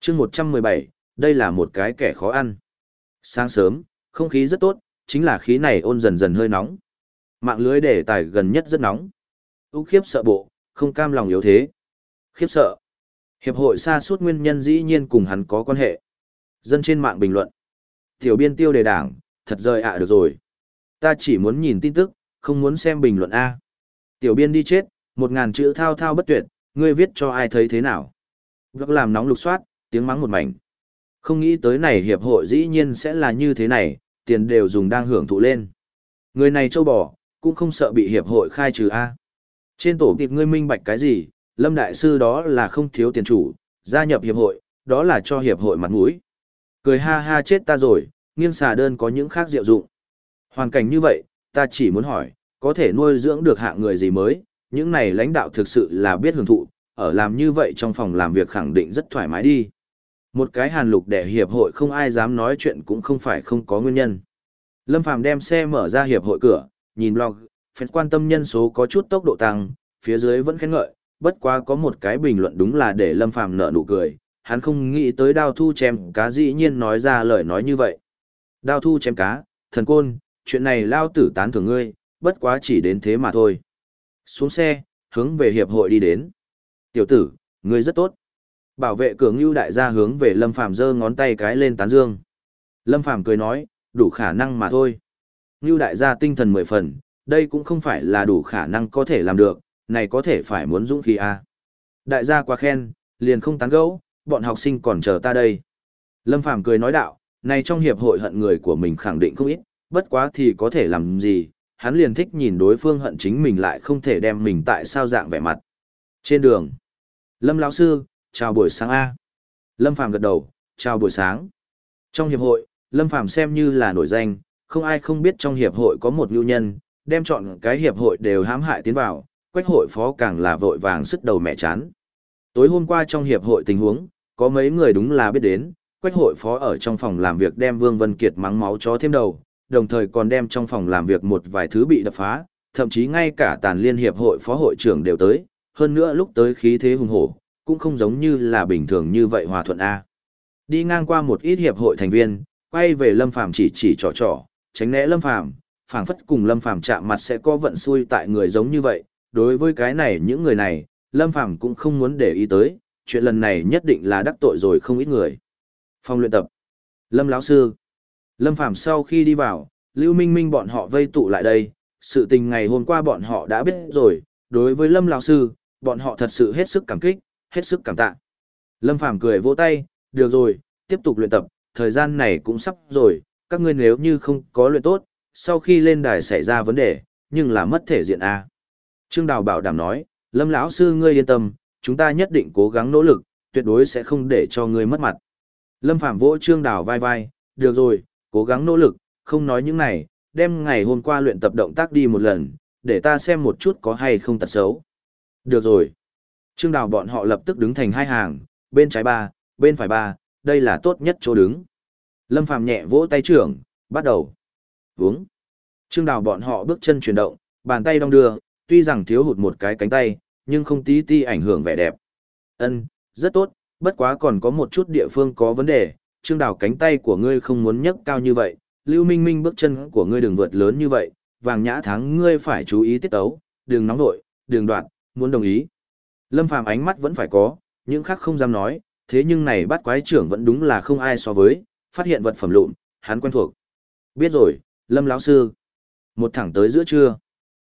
chương 117, đây là một cái kẻ khó ăn. Sáng sớm, không khí rất tốt, chính là khí này ôn dần dần hơi nóng. Mạng lưới đề tài gần nhất rất nóng. Ú khiếp sợ bộ, không cam lòng yếu thế. Khiếp sợ. Hiệp hội xa suốt nguyên nhân dĩ nhiên cùng hắn có quan hệ. Dân trên mạng bình luận. Tiểu biên tiêu đề đảng, thật rời ạ được rồi. Ta chỉ muốn nhìn tin tức, không muốn xem bình luận A. Tiểu biên đi chết, một ngàn chữ thao thao bất tuyệt, ngươi viết cho ai thấy thế nào. Việc làm nóng lục soát, tiếng mắng một mảnh. Không nghĩ tới này hiệp hội dĩ nhiên sẽ là như thế này, tiền đều dùng đang hưởng thụ lên. Người này châu bò, cũng không sợ bị hiệp hội khai trừ A. Trên tổ tiệp ngươi minh bạch cái gì, Lâm Đại Sư đó là không thiếu tiền chủ, gia nhập hiệp hội, đó là cho hiệp hội mặt mũi. Cười ha ha chết ta rồi, nghiêng xà đơn có những khác diệu dụng. Hoàn cảnh như vậy, ta chỉ muốn hỏi, có thể nuôi dưỡng được hạng người gì mới, những này lãnh đạo thực sự là biết hưởng thụ, ở làm như vậy trong phòng làm việc khẳng định rất thoải mái đi. Một cái hàn lục để hiệp hội không ai dám nói chuyện cũng không phải không có nguyên nhân. Lâm Phàm đem xe mở ra hiệp hội cửa, nhìn blog, phép quan tâm nhân số có chút tốc độ tăng, phía dưới vẫn khen ngợi, bất quá có một cái bình luận đúng là để Lâm Phàm nở nụ cười, hắn không nghĩ tới đao thu chém cá dĩ nhiên nói ra lời nói như vậy. Đao thu chém cá, thần côn, chuyện này lao tử tán thưởng ngươi, bất quá chỉ đến thế mà thôi. Xuống xe, hướng về hiệp hội đi đến. Tiểu tử, ngươi rất tốt. Bảo vệ cửa ngưu đại gia hướng về Lâm Phàm giơ ngón tay cái lên tán dương. Lâm Phàm cười nói, đủ khả năng mà thôi. Ngưu đại gia tinh thần mười phần, đây cũng không phải là đủ khả năng có thể làm được, này có thể phải muốn dũng khí à. Đại gia quá khen, liền không tán gẫu, bọn học sinh còn chờ ta đây. Lâm Phàm cười nói đạo, này trong hiệp hội hận người của mình khẳng định không ít, bất quá thì có thể làm gì, hắn liền thích nhìn đối phương hận chính mình lại không thể đem mình tại sao dạng vẻ mặt. Trên đường, Lâm lão sư, chào buổi sáng A. Lâm Phàm gật đầu, chào buổi sáng. Trong hiệp hội, Lâm Phàm xem như là nổi danh, không ai không biết trong hiệp hội có một lưu nhân, đem chọn cái hiệp hội đều hãm hại tiến vào, quách hội phó càng là vội vàng sức đầu mẹ chán. Tối hôm qua trong hiệp hội tình huống, có mấy người đúng là biết đến, quách hội phó ở trong phòng làm việc đem Vương Vân Kiệt mắng máu chó thêm đầu, đồng thời còn đem trong phòng làm việc một vài thứ bị đập phá, thậm chí ngay cả tàn liên hiệp hội phó hội trưởng đều tới, hơn nữa lúc tới khí thế hùng hổ, cũng không giống như là bình thường như vậy hòa thuận A. Đi ngang qua một ít hiệp hội thành viên, quay về Lâm Phàm chỉ chỉ trò trò, tránh né Lâm Phàm, phảng phất cùng Lâm Phàm chạm mặt sẽ có vận xui tại người giống như vậy, đối với cái này những người này, Lâm Phàm cũng không muốn để ý tới, chuyện lần này nhất định là đắc tội rồi không ít người. Phòng luyện tập. Lâm lão sư. Lâm Phàm sau khi đi vào, Lưu Minh Minh bọn họ vây tụ lại đây, sự tình ngày hôm qua bọn họ đã biết rồi, đối với Lâm lão sư, bọn họ thật sự hết sức cảm kích, hết sức cảm tạ. Lâm Phàm cười vỗ tay, được rồi, tiếp tục luyện tập, thời gian này cũng sắp rồi, các ngươi nếu như không có luyện tốt, sau khi lên đài xảy ra vấn đề, nhưng là mất thể diện a. Trương Đào bảo đảm nói, Lâm lão sư ngươi yên tâm, chúng ta nhất định cố gắng nỗ lực, tuyệt đối sẽ không để cho ngươi mất mặt. Lâm Phạm vỗ Trương Đào vai vai, được rồi, cố gắng nỗ lực, không nói những này, đem ngày hôm qua luyện tập động tác đi một lần, để ta xem một chút có hay không tật xấu. Được rồi. Trương Đào bọn họ lập tức đứng thành hai hàng, bên trái ba, bên phải ba, đây là tốt nhất chỗ đứng. Lâm Phàm nhẹ vỗ tay trưởng, bắt đầu. Vướng. Trương Đào bọn họ bước chân chuyển động, bàn tay đong đưa, tuy rằng thiếu hụt một cái cánh tay, nhưng không tí ti ảnh hưởng vẻ đẹp. Ân, rất tốt, bất quá còn có một chút địa phương có vấn đề, Trương Đào cánh tay của ngươi không muốn nhấc cao như vậy, Lưu Minh Minh bước chân của ngươi đừng vượt lớn như vậy, vàng nhã thắng ngươi phải chú ý tiết tấu, đừng nóng vội, đừng đoạn, muốn đồng ý. Lâm Phàm ánh mắt vẫn phải có, những khác không dám nói, thế nhưng này bắt quái trưởng vẫn đúng là không ai so với, phát hiện vật phẩm lụn, hắn quen thuộc. Biết rồi, Lâm lão sư. Một thẳng tới giữa trưa.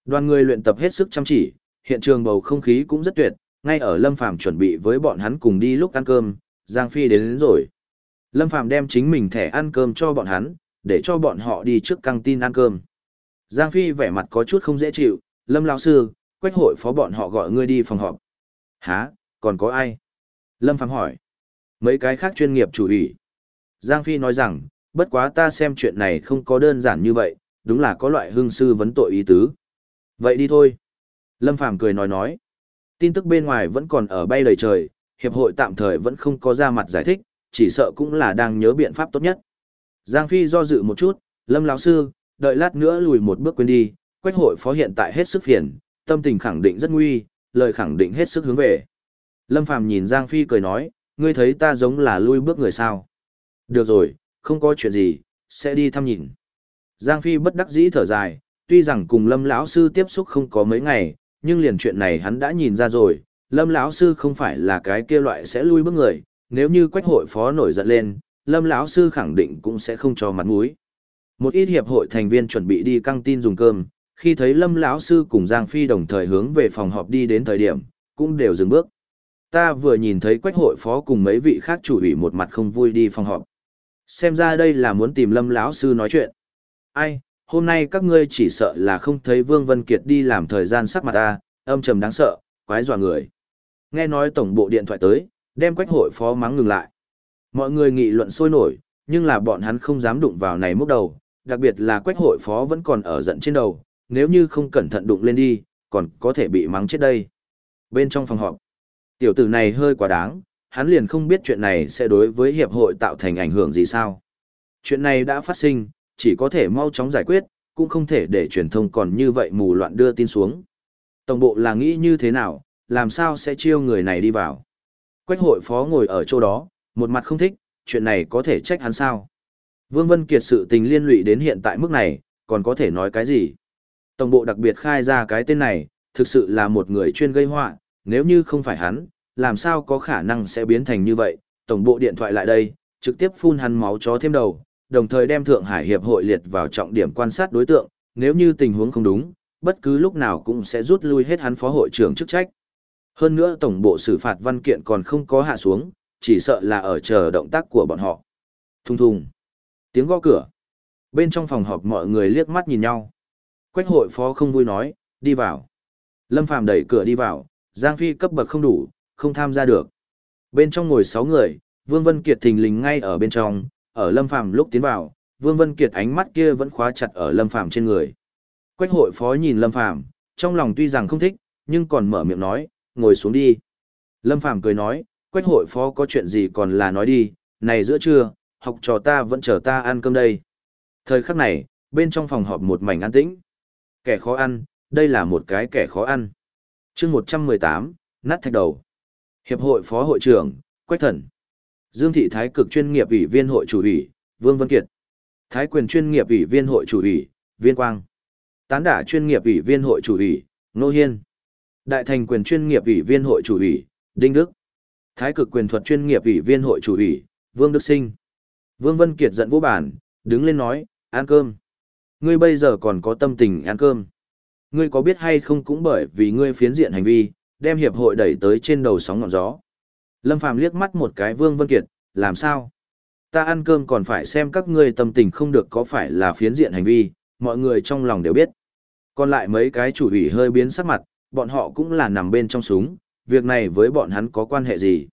Đoàn người luyện tập hết sức chăm chỉ, hiện trường bầu không khí cũng rất tuyệt, ngay ở Lâm Phàm chuẩn bị với bọn hắn cùng đi lúc ăn cơm, Giang Phi đến, đến rồi. Lâm Phàm đem chính mình thẻ ăn cơm cho bọn hắn, để cho bọn họ đi trước căng tin ăn cơm. Giang Phi vẻ mặt có chút không dễ chịu, Lâm lão sư, quách hội phó bọn họ gọi ngươi đi phòng họp. Hả, còn có ai? Lâm Phàm hỏi. Mấy cái khác chuyên nghiệp chủ ủy. Giang Phi nói rằng, bất quá ta xem chuyện này không có đơn giản như vậy, đúng là có loại hương sư vấn tội ý tứ. Vậy đi thôi. Lâm Phàm cười nói nói. Tin tức bên ngoài vẫn còn ở bay đầy trời, hiệp hội tạm thời vẫn không có ra mặt giải thích, chỉ sợ cũng là đang nhớ biện pháp tốt nhất. Giang Phi do dự một chút, Lâm lão sư, đợi lát nữa lùi một bước quên đi, quách hội phó hiện tại hết sức phiền, tâm tình khẳng định rất nguy, lời khẳng định hết sức hướng về. Lâm Phàm nhìn Giang Phi cười nói, ngươi thấy ta giống là lui bước người sao. Được rồi, không có chuyện gì, sẽ đi thăm nhìn. Giang Phi bất đắc dĩ thở dài, tuy rằng cùng Lâm lão sư tiếp xúc không có mấy ngày, nhưng liền chuyện này hắn đã nhìn ra rồi, Lâm lão sư không phải là cái kia loại sẽ lui bước người, nếu như Quách hội phó nổi giận lên, Lâm lão sư khẳng định cũng sẽ không cho mặt mũi. Một ít hiệp hội thành viên chuẩn bị đi căng tin dùng cơm, khi thấy Lâm lão sư cùng Giang Phi đồng thời hướng về phòng họp đi đến thời điểm, cũng đều dừng bước. Ta vừa nhìn thấy Quách hội phó cùng mấy vị khác chủ ủy một mặt không vui đi phòng họp. Xem ra đây là muốn tìm Lâm lão sư nói chuyện. Ai, hôm nay các ngươi chỉ sợ là không thấy Vương Vân Kiệt đi làm thời gian sắc mặt ta, âm trầm đáng sợ, quái dọa người. Nghe nói tổng bộ điện thoại tới, đem quách hội phó mắng ngừng lại. Mọi người nghị luận sôi nổi, nhưng là bọn hắn không dám đụng vào này múc đầu, đặc biệt là quách hội phó vẫn còn ở giận trên đầu, nếu như không cẩn thận đụng lên đi, còn có thể bị mắng chết đây. Bên trong phòng họp, tiểu tử này hơi quá đáng, hắn liền không biết chuyện này sẽ đối với hiệp hội tạo thành ảnh hưởng gì sao. Chuyện này đã phát sinh, chỉ có thể mau chóng giải quyết, cũng không thể để truyền thông còn như vậy mù loạn đưa tin xuống. Tổng bộ là nghĩ như thế nào, làm sao sẽ chiêu người này đi vào. Quách hội phó ngồi ở chỗ đó, một mặt không thích, chuyện này có thể trách hắn sao. Vương Vân Kiệt sự tình liên lụy đến hiện tại mức này, còn có thể nói cái gì. Tổng bộ đặc biệt khai ra cái tên này, thực sự là một người chuyên gây họa, nếu như không phải hắn, làm sao có khả năng sẽ biến thành như vậy. Tổng bộ điện thoại lại đây, trực tiếp phun hắn máu chó thêm đầu, đồng thời đem Thượng Hải Hiệp hội liệt vào trọng điểm quan sát đối tượng, nếu như tình huống không đúng, bất cứ lúc nào cũng sẽ rút lui hết hắn phó hội trưởng chức trách. Hơn nữa tổng bộ xử phạt văn kiện còn không có hạ xuống, chỉ sợ là ở chờ động tác của bọn họ. Thùng thùng. Tiếng gõ cửa. Bên trong phòng họp mọi người liếc mắt nhìn nhau. Quách hội phó không vui nói, đi vào. Lâm Phàm đẩy cửa đi vào, Giang Phi cấp bậc không đủ, không tham gia được. Bên trong ngồi 6 người, Vương Vân Kiệt thình lình ngay ở bên trong, ở Lâm Phàm lúc tiến vào, Vương Vân Kiệt ánh mắt kia vẫn khóa chặt ở Lâm Phàm trên người. Quách hội phó nhìn Lâm Phàm, trong lòng tuy rằng không thích, nhưng còn mở miệng nói, ngồi xuống đi. Lâm Phàm cười nói, Quách hội phó có chuyện gì còn là nói đi, này giữa trưa, học trò ta vẫn chờ ta ăn cơm đây. Thời khắc này, bên trong phòng họp một mảnh an tĩnh. Kẻ khó ăn, đây là một cái kẻ khó ăn. chương 118, nát thạch đầu. Hiệp hội phó hội trưởng, Quách Thần. Dương thị Thái cực chuyên nghiệp ủy viên hội chủ ủy, Vương Vân Kiệt. Thái quyền chuyên nghiệp ủy viên hội chủ ủy, Viên Quang. Tán đả chuyên nghiệp ủy viên hội chủ ủy, Nô Hiên. Đại thành quyền chuyên nghiệp ủy viên hội chủ ủy, Đinh Đức. Thái cực quyền thuật chuyên nghiệp ủy viên hội chủ ủy, Vương Đức Sinh. Vương Vân Kiệt giận vô bản, đứng lên nói, ăn cơm. Ngươi bây giờ còn có tâm tình ăn cơm. Ngươi có biết hay không cũng bởi vì ngươi phiến diện hành vi, đem hiệp hội đẩy tới trên đầu sóng ngọn gió. Lâm Phàm liếc mắt một cái Vương Vân Kiệt, làm sao? Ta ăn cơm còn phải xem các ngươi tâm tình không được có phải là phiến diện hành vi, mọi người trong lòng đều biết. Còn lại mấy cái chủ ủy hơi biến sắc mặt, bọn họ cũng là nằm bên trong súng, việc này với bọn hắn có quan hệ gì.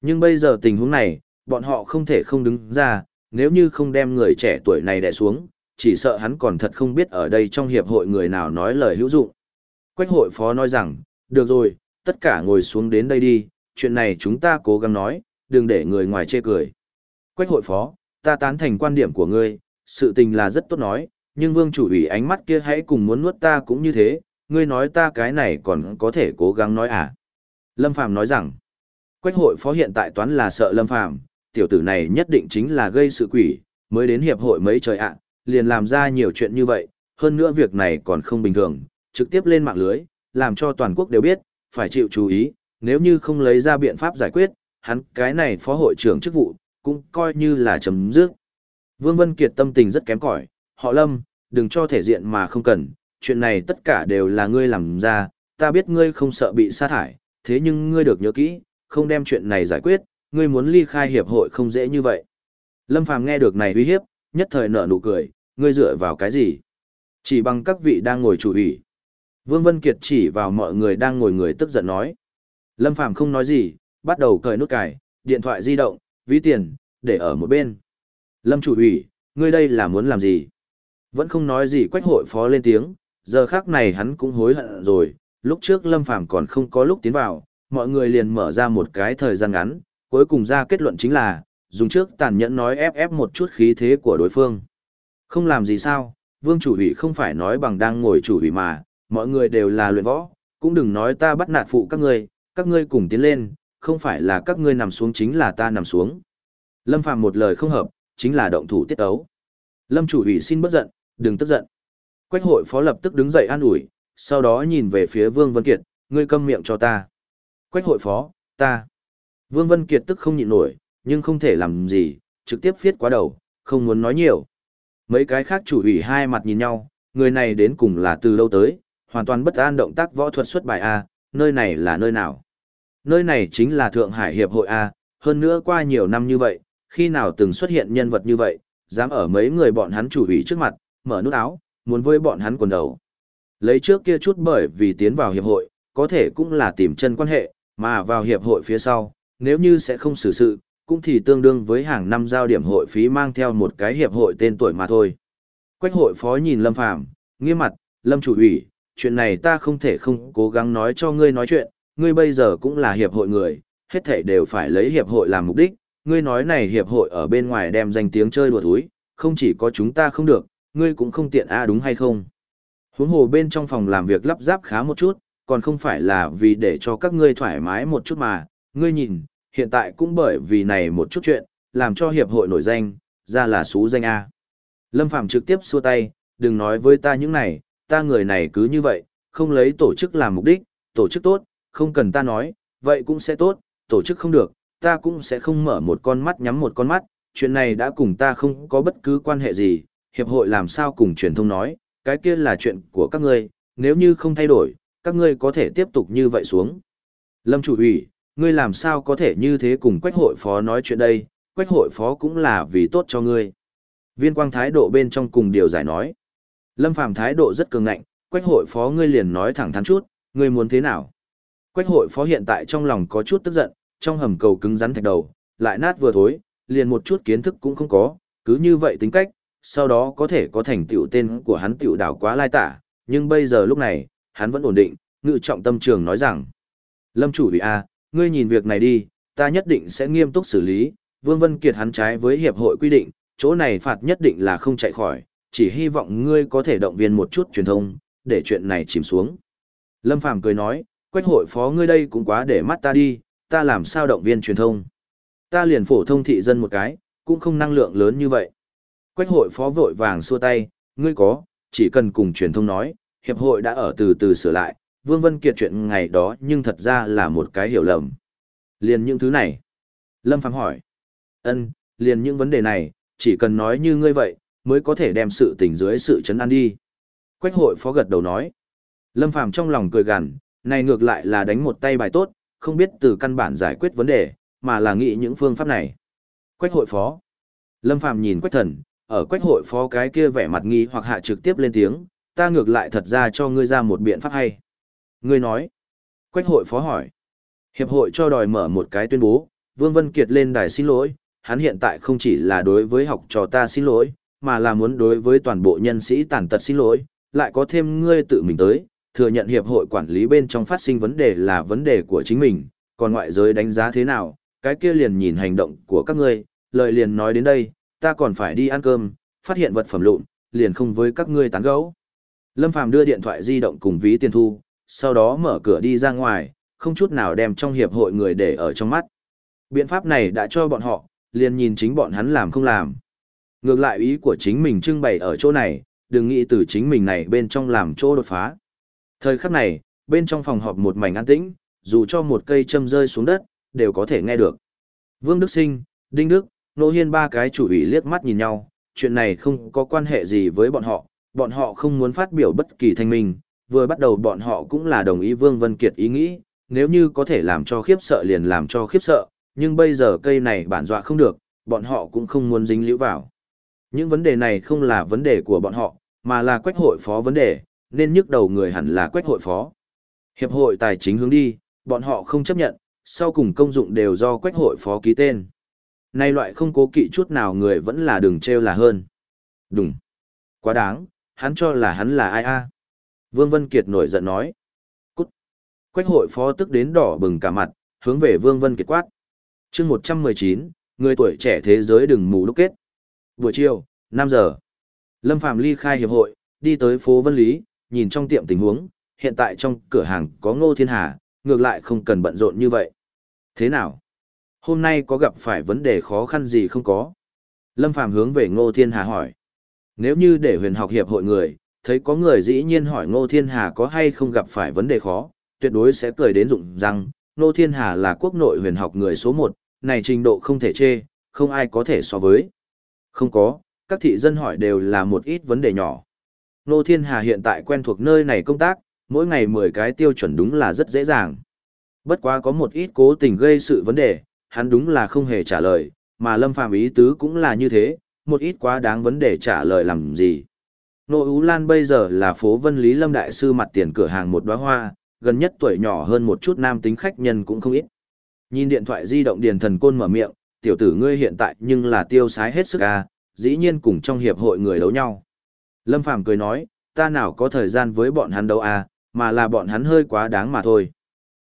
Nhưng bây giờ tình huống này, bọn họ không thể không đứng ra, nếu như không đem người trẻ tuổi này đè xuống, chỉ sợ hắn còn thật không biết ở đây trong hiệp hội người nào nói lời hữu dụng. Quách hội phó nói rằng, được rồi, tất cả ngồi xuống đến đây đi, chuyện này chúng ta cố gắng nói, đừng để người ngoài chê cười. Quách hội phó, ta tán thành quan điểm của ngươi, sự tình là rất tốt nói, nhưng vương chủ ủy ánh mắt kia hãy cùng muốn nuốt ta cũng như thế, ngươi nói ta cái này còn có thể cố gắng nói à. Lâm Phàm nói rằng, Quách hội phó hiện tại toán là sợ Lâm Phàm tiểu tử này nhất định chính là gây sự quỷ, mới đến hiệp hội mấy trời ạ, liền làm ra nhiều chuyện như vậy, hơn nữa việc này còn không bình thường, trực tiếp lên mạng lưới, làm cho toàn quốc đều biết, phải chịu chú ý, nếu như không lấy ra biện pháp giải quyết, hắn cái này phó hội trưởng chức vụ, cũng coi như là chấm dứt. Vương Vân Kiệt tâm tình rất kém cỏi, họ Lâm, đừng cho thể diện mà không cần, chuyện này tất cả đều là ngươi làm ra, ta biết ngươi không sợ bị sa thải, thế nhưng ngươi được nhớ kỹ, không đem chuyện này giải quyết, ngươi muốn ly khai hiệp hội không dễ như vậy. Lâm Phàm nghe được này uy hiếp, nhất thời nở nụ cười, ngươi dựa vào cái gì? Chỉ bằng các vị đang ngồi chủ ủy. Vương Vân Kiệt chỉ vào mọi người đang ngồi người tức giận nói. Lâm Phàm không nói gì, bắt đầu cởi nút cài, điện thoại di động, ví tiền, để ở một bên. Lâm chủ ủy, ngươi đây là muốn làm gì? Vẫn không nói gì quách hội phó lên tiếng, giờ khác này hắn cũng hối hận rồi, lúc trước Lâm Phàm còn không có lúc tiến vào, mọi người liền mở ra một cái thời gian ngắn, cuối cùng ra kết luận chính là, dùng trước tàn nhẫn nói ép ép một chút khí thế của đối phương. Không làm gì sao, vương chủ ủy không phải nói bằng đang ngồi chủ ủy mà, mọi người đều là luyện võ, cũng đừng nói ta bắt nạt phụ các ngươi, các ngươi cùng tiến lên, không phải là các ngươi nằm xuống chính là ta nằm xuống. Lâm Phàm một lời không hợp, chính là động thủ tiết ấu. Lâm chủ ủy xin bất giận, đừng tức giận. Quách hội phó lập tức đứng dậy an ủi, sau đó nhìn về phía Vương Vân Kiệt, ngươi câm miệng cho ta. Quách hội phó, ta. Vương Vân Kiệt tức không nhịn nổi, nhưng không thể làm gì, trực tiếp viết quá đầu, không muốn nói nhiều. Mấy cái khác chủ ủy hai mặt nhìn nhau, người này đến cùng là từ lâu tới, hoàn toàn bất an động tác võ thuật xuất bài A, nơi này là nơi nào? Nơi này chính là Thượng Hải Hiệp hội A, hơn nữa qua nhiều năm như vậy, khi nào từng xuất hiện nhân vật như vậy, dám ở mấy người bọn hắn chủ ủy trước mặt, mở nút áo, muốn với bọn hắn quần đầu. Lấy trước kia chút bởi vì tiến vào hiệp hội, có thể cũng là tìm chân quan hệ, mà vào hiệp hội phía sau, nếu như sẽ không xử sự, cũng thì tương đương với hàng năm giao điểm hội phí mang theo một cái hiệp hội tên tuổi mà thôi. Quách hội phó nhìn Lâm Phàm nghiêm mặt, Lâm chủ ủy, chuyện này ta không thể không cố gắng nói cho ngươi nói chuyện, ngươi bây giờ cũng là hiệp hội người, hết thảy đều phải lấy hiệp hội làm mục đích, ngươi nói này hiệp hội ở bên ngoài đem danh tiếng chơi đùa thúi, không chỉ có chúng ta không được, ngươi cũng không tiện a đúng hay không? Huống hồ bên trong phòng làm việc lắp ráp khá một chút, còn không phải là vì để cho các ngươi thoải mái một chút mà, ngươi nhìn, hiện tại cũng bởi vì này một chút chuyện, làm cho hiệp hội nổi danh, ra là xú danh A. Lâm Phàm trực tiếp xua tay, đừng nói với ta những này, ta người này cứ như vậy, không lấy tổ chức làm mục đích, tổ chức tốt, không cần ta nói, vậy cũng sẽ tốt, tổ chức không được, ta cũng sẽ không mở một con mắt nhắm một con mắt, chuyện này đã cùng ta không có bất cứ quan hệ gì, hiệp hội làm sao cùng truyền thông nói, cái kia là chuyện của các ngươi, nếu như không thay đổi, các ngươi có thể tiếp tục như vậy xuống. Lâm chủ ủy, ngươi làm sao có thể như thế cùng quách hội phó nói chuyện đây, quách hội phó cũng là vì tốt cho ngươi. Viên quang thái độ bên trong cùng điều giải nói. Lâm phàm thái độ rất cường ngạnh, quách hội phó ngươi liền nói thẳng thắn chút, ngươi muốn thế nào. Quách hội phó hiện tại trong lòng có chút tức giận, trong hầm cầu cứng rắn thạch đầu, lại nát vừa thối, liền một chút kiến thức cũng không có, cứ như vậy tính cách, sau đó có thể có thành tựu tên của hắn tựu đảo quá lai tả, nhưng bây giờ lúc này, hắn vẫn ổn định, ngự trọng tâm trường nói rằng, Lâm chủ ủy A, ngươi nhìn việc này đi, ta nhất định sẽ nghiêm túc xử lý, Vương Vân Kiệt hắn trái với hiệp hội quy định, chỗ này phạt nhất định là không chạy khỏi, chỉ hy vọng ngươi có thể động viên một chút truyền thông, để chuyện này chìm xuống. Lâm Phàm cười nói, quách hội phó ngươi đây cũng quá để mắt ta đi, ta làm sao động viên truyền thông. Ta liền phổ thông thị dân một cái, cũng không năng lượng lớn như vậy. Quách hội phó vội vàng xua tay, ngươi có, chỉ cần cùng truyền thông nói, hiệp hội đã ở từ từ sửa lại, Vương Vân Kiệt chuyện ngày đó nhưng thật ra là một cái hiểu lầm. Liền những thứ này. Lâm Phàm hỏi. ân liền những vấn đề này, chỉ cần nói như ngươi vậy, mới có thể đem sự tình dưới sự chấn an đi. Quách hội phó gật đầu nói. Lâm Phàm trong lòng cười gằn, này ngược lại là đánh một tay bài tốt, không biết từ căn bản giải quyết vấn đề, mà là nghĩ những phương pháp này. Quách hội phó. Lâm Phàm nhìn Quách thần, ở Quách hội phó cái kia vẻ mặt nghi hoặc hạ trực tiếp lên tiếng, ta ngược lại thật ra cho ngươi ra một biện pháp hay. Ngươi nói. Quách hội phó hỏi. Hiệp hội cho đòi mở một cái tuyên bố, Vương Vân Kiệt lên đài xin lỗi, hắn hiện tại không chỉ là đối với học trò ta xin lỗi, mà là muốn đối với toàn bộ nhân sĩ tàn tật xin lỗi, lại có thêm ngươi tự mình tới, thừa nhận hiệp hội quản lý bên trong phát sinh vấn đề là vấn đề của chính mình, còn ngoại giới đánh giá thế nào, cái kia liền nhìn hành động của các ngươi, lời liền nói đến đây, ta còn phải đi ăn cơm, phát hiện vật phẩm lụn, liền không với các ngươi tán gẫu. Lâm Phàm đưa điện thoại di động cùng ví tiền thu, sau đó mở cửa đi ra ngoài, không chút nào đem trong hiệp hội người để ở trong mắt. Biện pháp này đã cho bọn họ, liền nhìn chính bọn hắn làm không làm. Ngược lại ý của chính mình trưng bày ở chỗ này, đừng nghĩ từ chính mình này bên trong làm chỗ đột phá. Thời khắc này, bên trong phòng họp một mảnh an tĩnh, dù cho một cây châm rơi xuống đất, đều có thể nghe được. Vương Đức Sinh, Đinh Đức, Nô Hiên ba cái chủ ủy liếc mắt nhìn nhau, chuyện này không có quan hệ gì với bọn họ, bọn họ không muốn phát biểu bất kỳ thanh minh, vừa bắt đầu bọn họ cũng là đồng ý Vương Vân Kiệt ý nghĩ, nếu như có thể làm cho khiếp sợ liền làm cho khiếp sợ, nhưng bây giờ cây này bản dọa không được, bọn họ cũng không muốn dính liễu vào. Những vấn đề này không là vấn đề của bọn họ, mà là quách hội phó vấn đề, nên nhức đầu người hẳn là quách hội phó. Hiệp hội tài chính hướng đi, bọn họ không chấp nhận, sau cùng công dụng đều do quách hội phó ký tên. Nay loại không cố kỵ chút nào người vẫn là đường treo là hơn. Đúng. Quá đáng, hắn cho là hắn là ai a Vương Vân Kiệt nổi giận nói. Cút. Quách hội phó tức đến đỏ bừng cả mặt, hướng về Vương Vân Kiệt quát. chương 119, người tuổi trẻ thế giới đừng mù lúc kết. Buổi chiều, 5 giờ. Lâm Phạm ly khai hiệp hội, đi tới phố Vân Lý, nhìn trong tiệm tình huống, hiện tại trong cửa hàng có Ngô Thiên Hà, ngược lại không cần bận rộn như vậy. Thế nào? Hôm nay có gặp phải vấn đề khó khăn gì không có? Lâm Phàm hướng về Ngô Thiên Hà hỏi. Nếu như để huyền học hiệp hội người, thấy có người dĩ nhiên hỏi Ngô Thiên Hà có hay không gặp phải vấn đề khó, tuyệt đối sẽ cười đến rụng rằng, Ngô Thiên Hà là quốc nội huyền học người số một, này trình độ không thể chê, không ai có thể so với. Không có, các thị dân hỏi đều là một ít vấn đề nhỏ. Ngô Thiên Hà hiện tại quen thuộc nơi này công tác, mỗi ngày 10 cái tiêu chuẩn đúng là rất dễ dàng. Bất quá có một ít cố tình gây sự vấn đề, hắn đúng là không hề trả lời, mà Lâm Phàm ý tứ cũng là như thế, một ít quá đáng vấn đề trả lời làm gì. Nô Ú Lan bây giờ là phố Vân Lý Lâm Đại Sư mặt tiền cửa hàng một đóa hoa, gần nhất tuổi nhỏ hơn một chút nam tính khách nhân cũng không ít. Nhìn điện thoại di động điền thần côn mở miệng, tiểu tử ngươi hiện tại nhưng là tiêu sái hết sức à, dĩ nhiên cùng trong hiệp hội người đấu nhau. Lâm Phàm cười nói, ta nào có thời gian với bọn hắn đấu à, mà là bọn hắn hơi quá đáng mà thôi.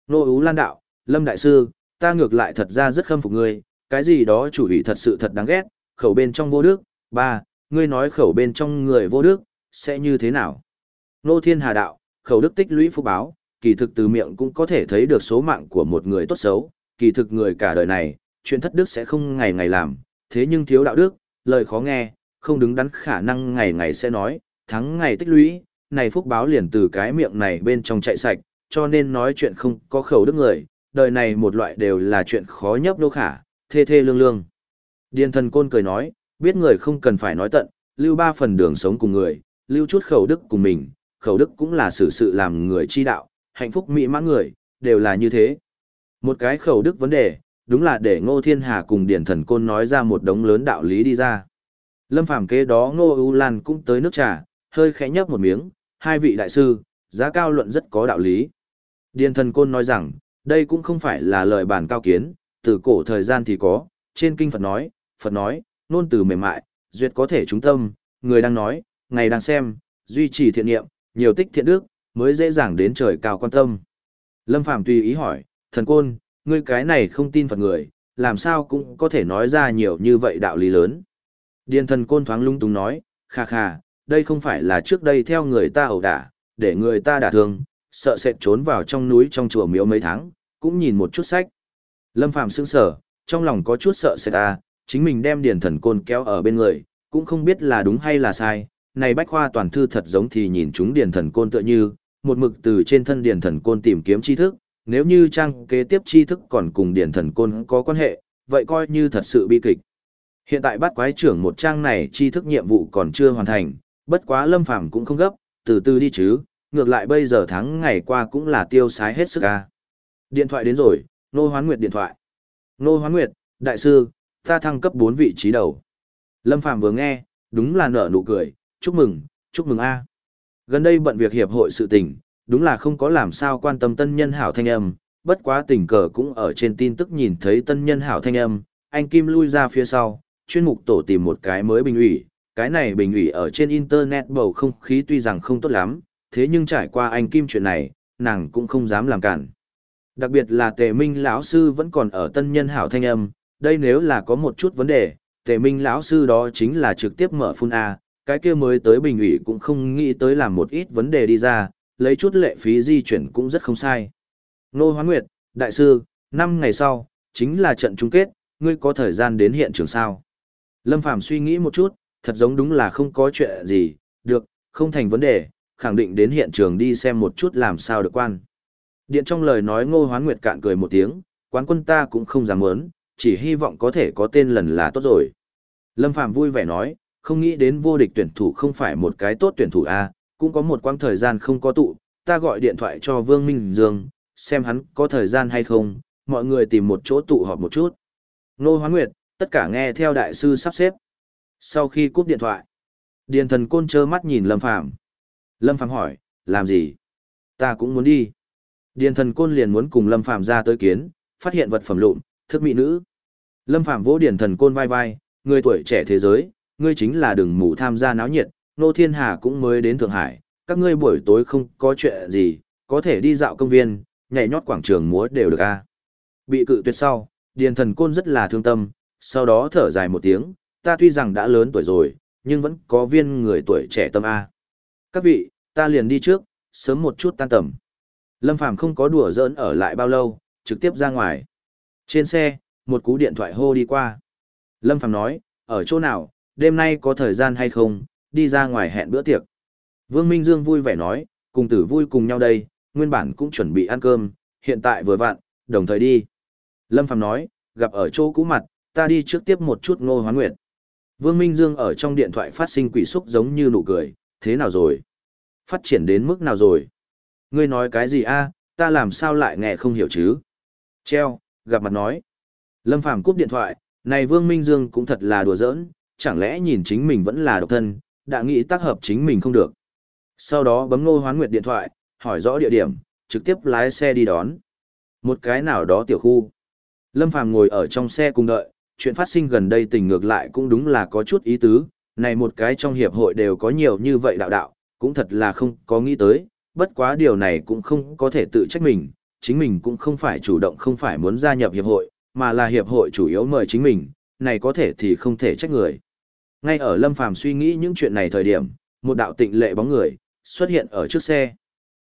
Nô Ú Lan đạo, Lâm Đại Sư, ta ngược lại thật ra rất khâm phục ngươi, cái gì đó chủ ý thật sự thật đáng ghét, khẩu bên trong vô đức, ba, ngươi nói khẩu bên trong người vô đức, sẽ như thế nào? Nô Thiên Hà đạo, khẩu đức tích lũy phúc báo, kỳ thực từ miệng cũng có thể thấy được số mạng của một người tốt xấu, kỳ thực người cả đời này, chuyện thất đức sẽ không ngày ngày làm, thế nhưng thiếu đạo đức, lời khó nghe, không đứng đắn khả năng ngày ngày sẽ nói, thắng ngày tích lũy, này phúc báo liền từ cái miệng này bên trong chạy sạch, cho nên nói chuyện không có khẩu đức người, đời này một loại đều là chuyện khó nhấp nô khả, thê thê lương lương. Điền thần côn cười nói, biết người không cần phải nói tận, lưu ba phần đường sống cùng người, lưu chút khẩu đức cùng mình, khẩu đức cũng là xử sự làm người chi đạo, hạnh phúc mỹ mãn người, đều là như thế. Một cái khẩu đức vấn đề, đúng là để Ngô Thiên Hà cùng Điền Thần Côn nói ra một đống lớn đạo lý đi ra. Lâm Phàm kế đó Ngô ưu Lan cũng tới nước trà, hơi khẽ nhấp một miếng, hai vị đại sư, giá cao luận rất có đạo lý. Điền Thần Côn nói rằng, đây cũng không phải là lời bản cao kiến, từ cổ thời gian thì có, trên kinh Phật nói, Phật nói, nôn từ mềm mại, duyệt có thể trung tâm, người đang nói, ngày đang xem, duy trì thiện niệm, nhiều tích thiện đức, mới dễ dàng đến trời cao quan tâm. Lâm Phàm tùy ý hỏi, thần côn, ngươi cái này không tin Phật người, làm sao cũng có thể nói ra nhiều như vậy đạo lý lớn. Điền thần côn thoáng lung túng nói, kha kha, đây không phải là trước đây theo người ta ẩu đả, để người ta đả thương, sợ sệt trốn vào trong núi trong chùa miếu mấy tháng, cũng nhìn một chút sách. Lâm Phàm sững sờ, trong lòng có chút sợ sệt ta, chính mình đem điền thần côn kéo ở bên người, cũng không biết là đúng hay là sai. Này bách khoa toàn thư thật giống thì nhìn chúng điền thần côn tựa như, một mực từ trên thân điền thần côn tìm kiếm tri thức, nếu như trang kế tiếp tri thức còn cùng điền thần côn có quan hệ, vậy coi như thật sự bi kịch. Hiện tại bắt quái trưởng một trang này tri thức nhiệm vụ còn chưa hoàn thành, bất quá lâm phàm cũng không gấp, từ từ đi chứ, ngược lại bây giờ tháng ngày qua cũng là tiêu sái hết sức ca. Điện thoại đến rồi, Nô Hoán Nguyệt điện thoại. Nô Hoán Nguyệt, đại sư, ta thăng cấp 4 vị trí đầu. Lâm Phàm vừa nghe, đúng là nở nụ cười, chúc mừng, chúc mừng a. Gần đây bận việc hiệp hội sự tình, đúng là không có làm sao quan tâm tân nhân hảo thanh âm, bất quá tình cờ cũng ở trên tin tức nhìn thấy tân nhân hảo thanh âm, anh Kim lui ra phía sau, chuyên mục tổ tìm một cái mới bình ủy, cái này bình ủy ở trên internet bầu không khí tuy rằng không tốt lắm, thế nhưng trải qua anh Kim chuyện này, nàng cũng không dám làm cản. Đặc biệt là Tề Minh lão sư vẫn còn ở tân nhân hảo thanh âm, đây nếu là có một chút vấn đề, Tề Minh lão sư đó chính là trực tiếp mở phun a, cái kia mới tới bình ủy cũng không nghĩ tới làm một ít vấn đề đi ra, lấy chút lệ phí di chuyển cũng rất không sai. Nô Hoán Nguyệt, đại sư, năm ngày sau, chính là trận chung kết, ngươi có thời gian đến hiện trường sao? Lâm Phàm suy nghĩ một chút, thật giống đúng là không có chuyện gì, được, không thành vấn đề, khẳng định đến hiện trường đi xem một chút làm sao được quan. Điện trong lời nói Ngô Hoán Nguyệt cạn cười một tiếng, quán quân ta cũng không dám muốn, chỉ hy vọng có thể có tên lần là tốt rồi. Lâm Phạm vui vẻ nói, không nghĩ đến vô địch tuyển thủ không phải một cái tốt tuyển thủ a, cũng có một quãng thời gian không có tụ, ta gọi điện thoại cho Vương Minh Dương, xem hắn có thời gian hay không, mọi người tìm một chỗ tụ họp một chút. Ngô Hoán Nguyệt, tất cả nghe theo đại sư sắp xếp. Sau khi cúp điện thoại, Điền thần côn trơ mắt nhìn Lâm Phàm Lâm Phàm hỏi, làm gì? Ta cũng muốn đi. Điền thần côn liền muốn cùng Lâm Phàm ra tới kiến, phát hiện vật phẩm lụn, thức mỹ nữ. Lâm Phàm vỗ điền thần côn vai vai, người tuổi trẻ thế giới, ngươi chính là đừng mù tham gia náo nhiệt, Nô Thiên Hà cũng mới đến Thượng Hải, các ngươi buổi tối không có chuyện gì, có thể đi dạo công viên, nhảy nhót quảng trường múa đều được a. Bị cự tuyệt sau, điền thần côn rất là thương tâm, sau đó thở dài một tiếng, ta tuy rằng đã lớn tuổi rồi, nhưng vẫn có viên người tuổi trẻ tâm A. Các vị, ta liền đi trước, sớm một chút tan tầm. Lâm Phàm không có đùa giỡn ở lại bao lâu, trực tiếp ra ngoài. Trên xe, một cú điện thoại hô đi qua. Lâm Phàm nói, ở chỗ nào, đêm nay có thời gian hay không, đi ra ngoài hẹn bữa tiệc. Vương Minh Dương vui vẻ nói, cùng tử vui cùng nhau đây, nguyên bản cũng chuẩn bị ăn cơm, hiện tại vừa vặn, đồng thời đi. Lâm Phàm nói, gặp ở chỗ cũ mặt, ta đi trước tiếp một chút ngô hoán nguyệt. Vương Minh Dương ở trong điện thoại phát sinh quỷ xúc giống như nụ cười, thế nào rồi? Phát triển đến mức nào rồi? Ngươi nói cái gì a? ta làm sao lại nghe không hiểu chứ? Treo, gặp mặt nói. Lâm Phàm cúp điện thoại, này Vương Minh Dương cũng thật là đùa giỡn, chẳng lẽ nhìn chính mình vẫn là độc thân, đã nghĩ tác hợp chính mình không được. Sau đó bấm Ngô Hoán Nguyệt điện thoại, hỏi rõ địa điểm, trực tiếp lái xe đi đón. Một cái nào đó tiểu khu. Lâm Phàm ngồi ở trong xe cùng đợi, chuyện phát sinh gần đây tình ngược lại cũng đúng là có chút ý tứ, này một cái trong hiệp hội đều có nhiều như vậy đạo đạo, cũng thật là không có nghĩ tới, bất quá điều này cũng không có thể tự trách mình, chính mình cũng không phải chủ động không phải muốn gia nhập hiệp hội, mà là hiệp hội chủ yếu mời chính mình, này có thể thì không thể trách người. Ngay ở Lâm Phàm suy nghĩ những chuyện này thời điểm, một đạo tịnh lệ bóng người xuất hiện ở trước xe.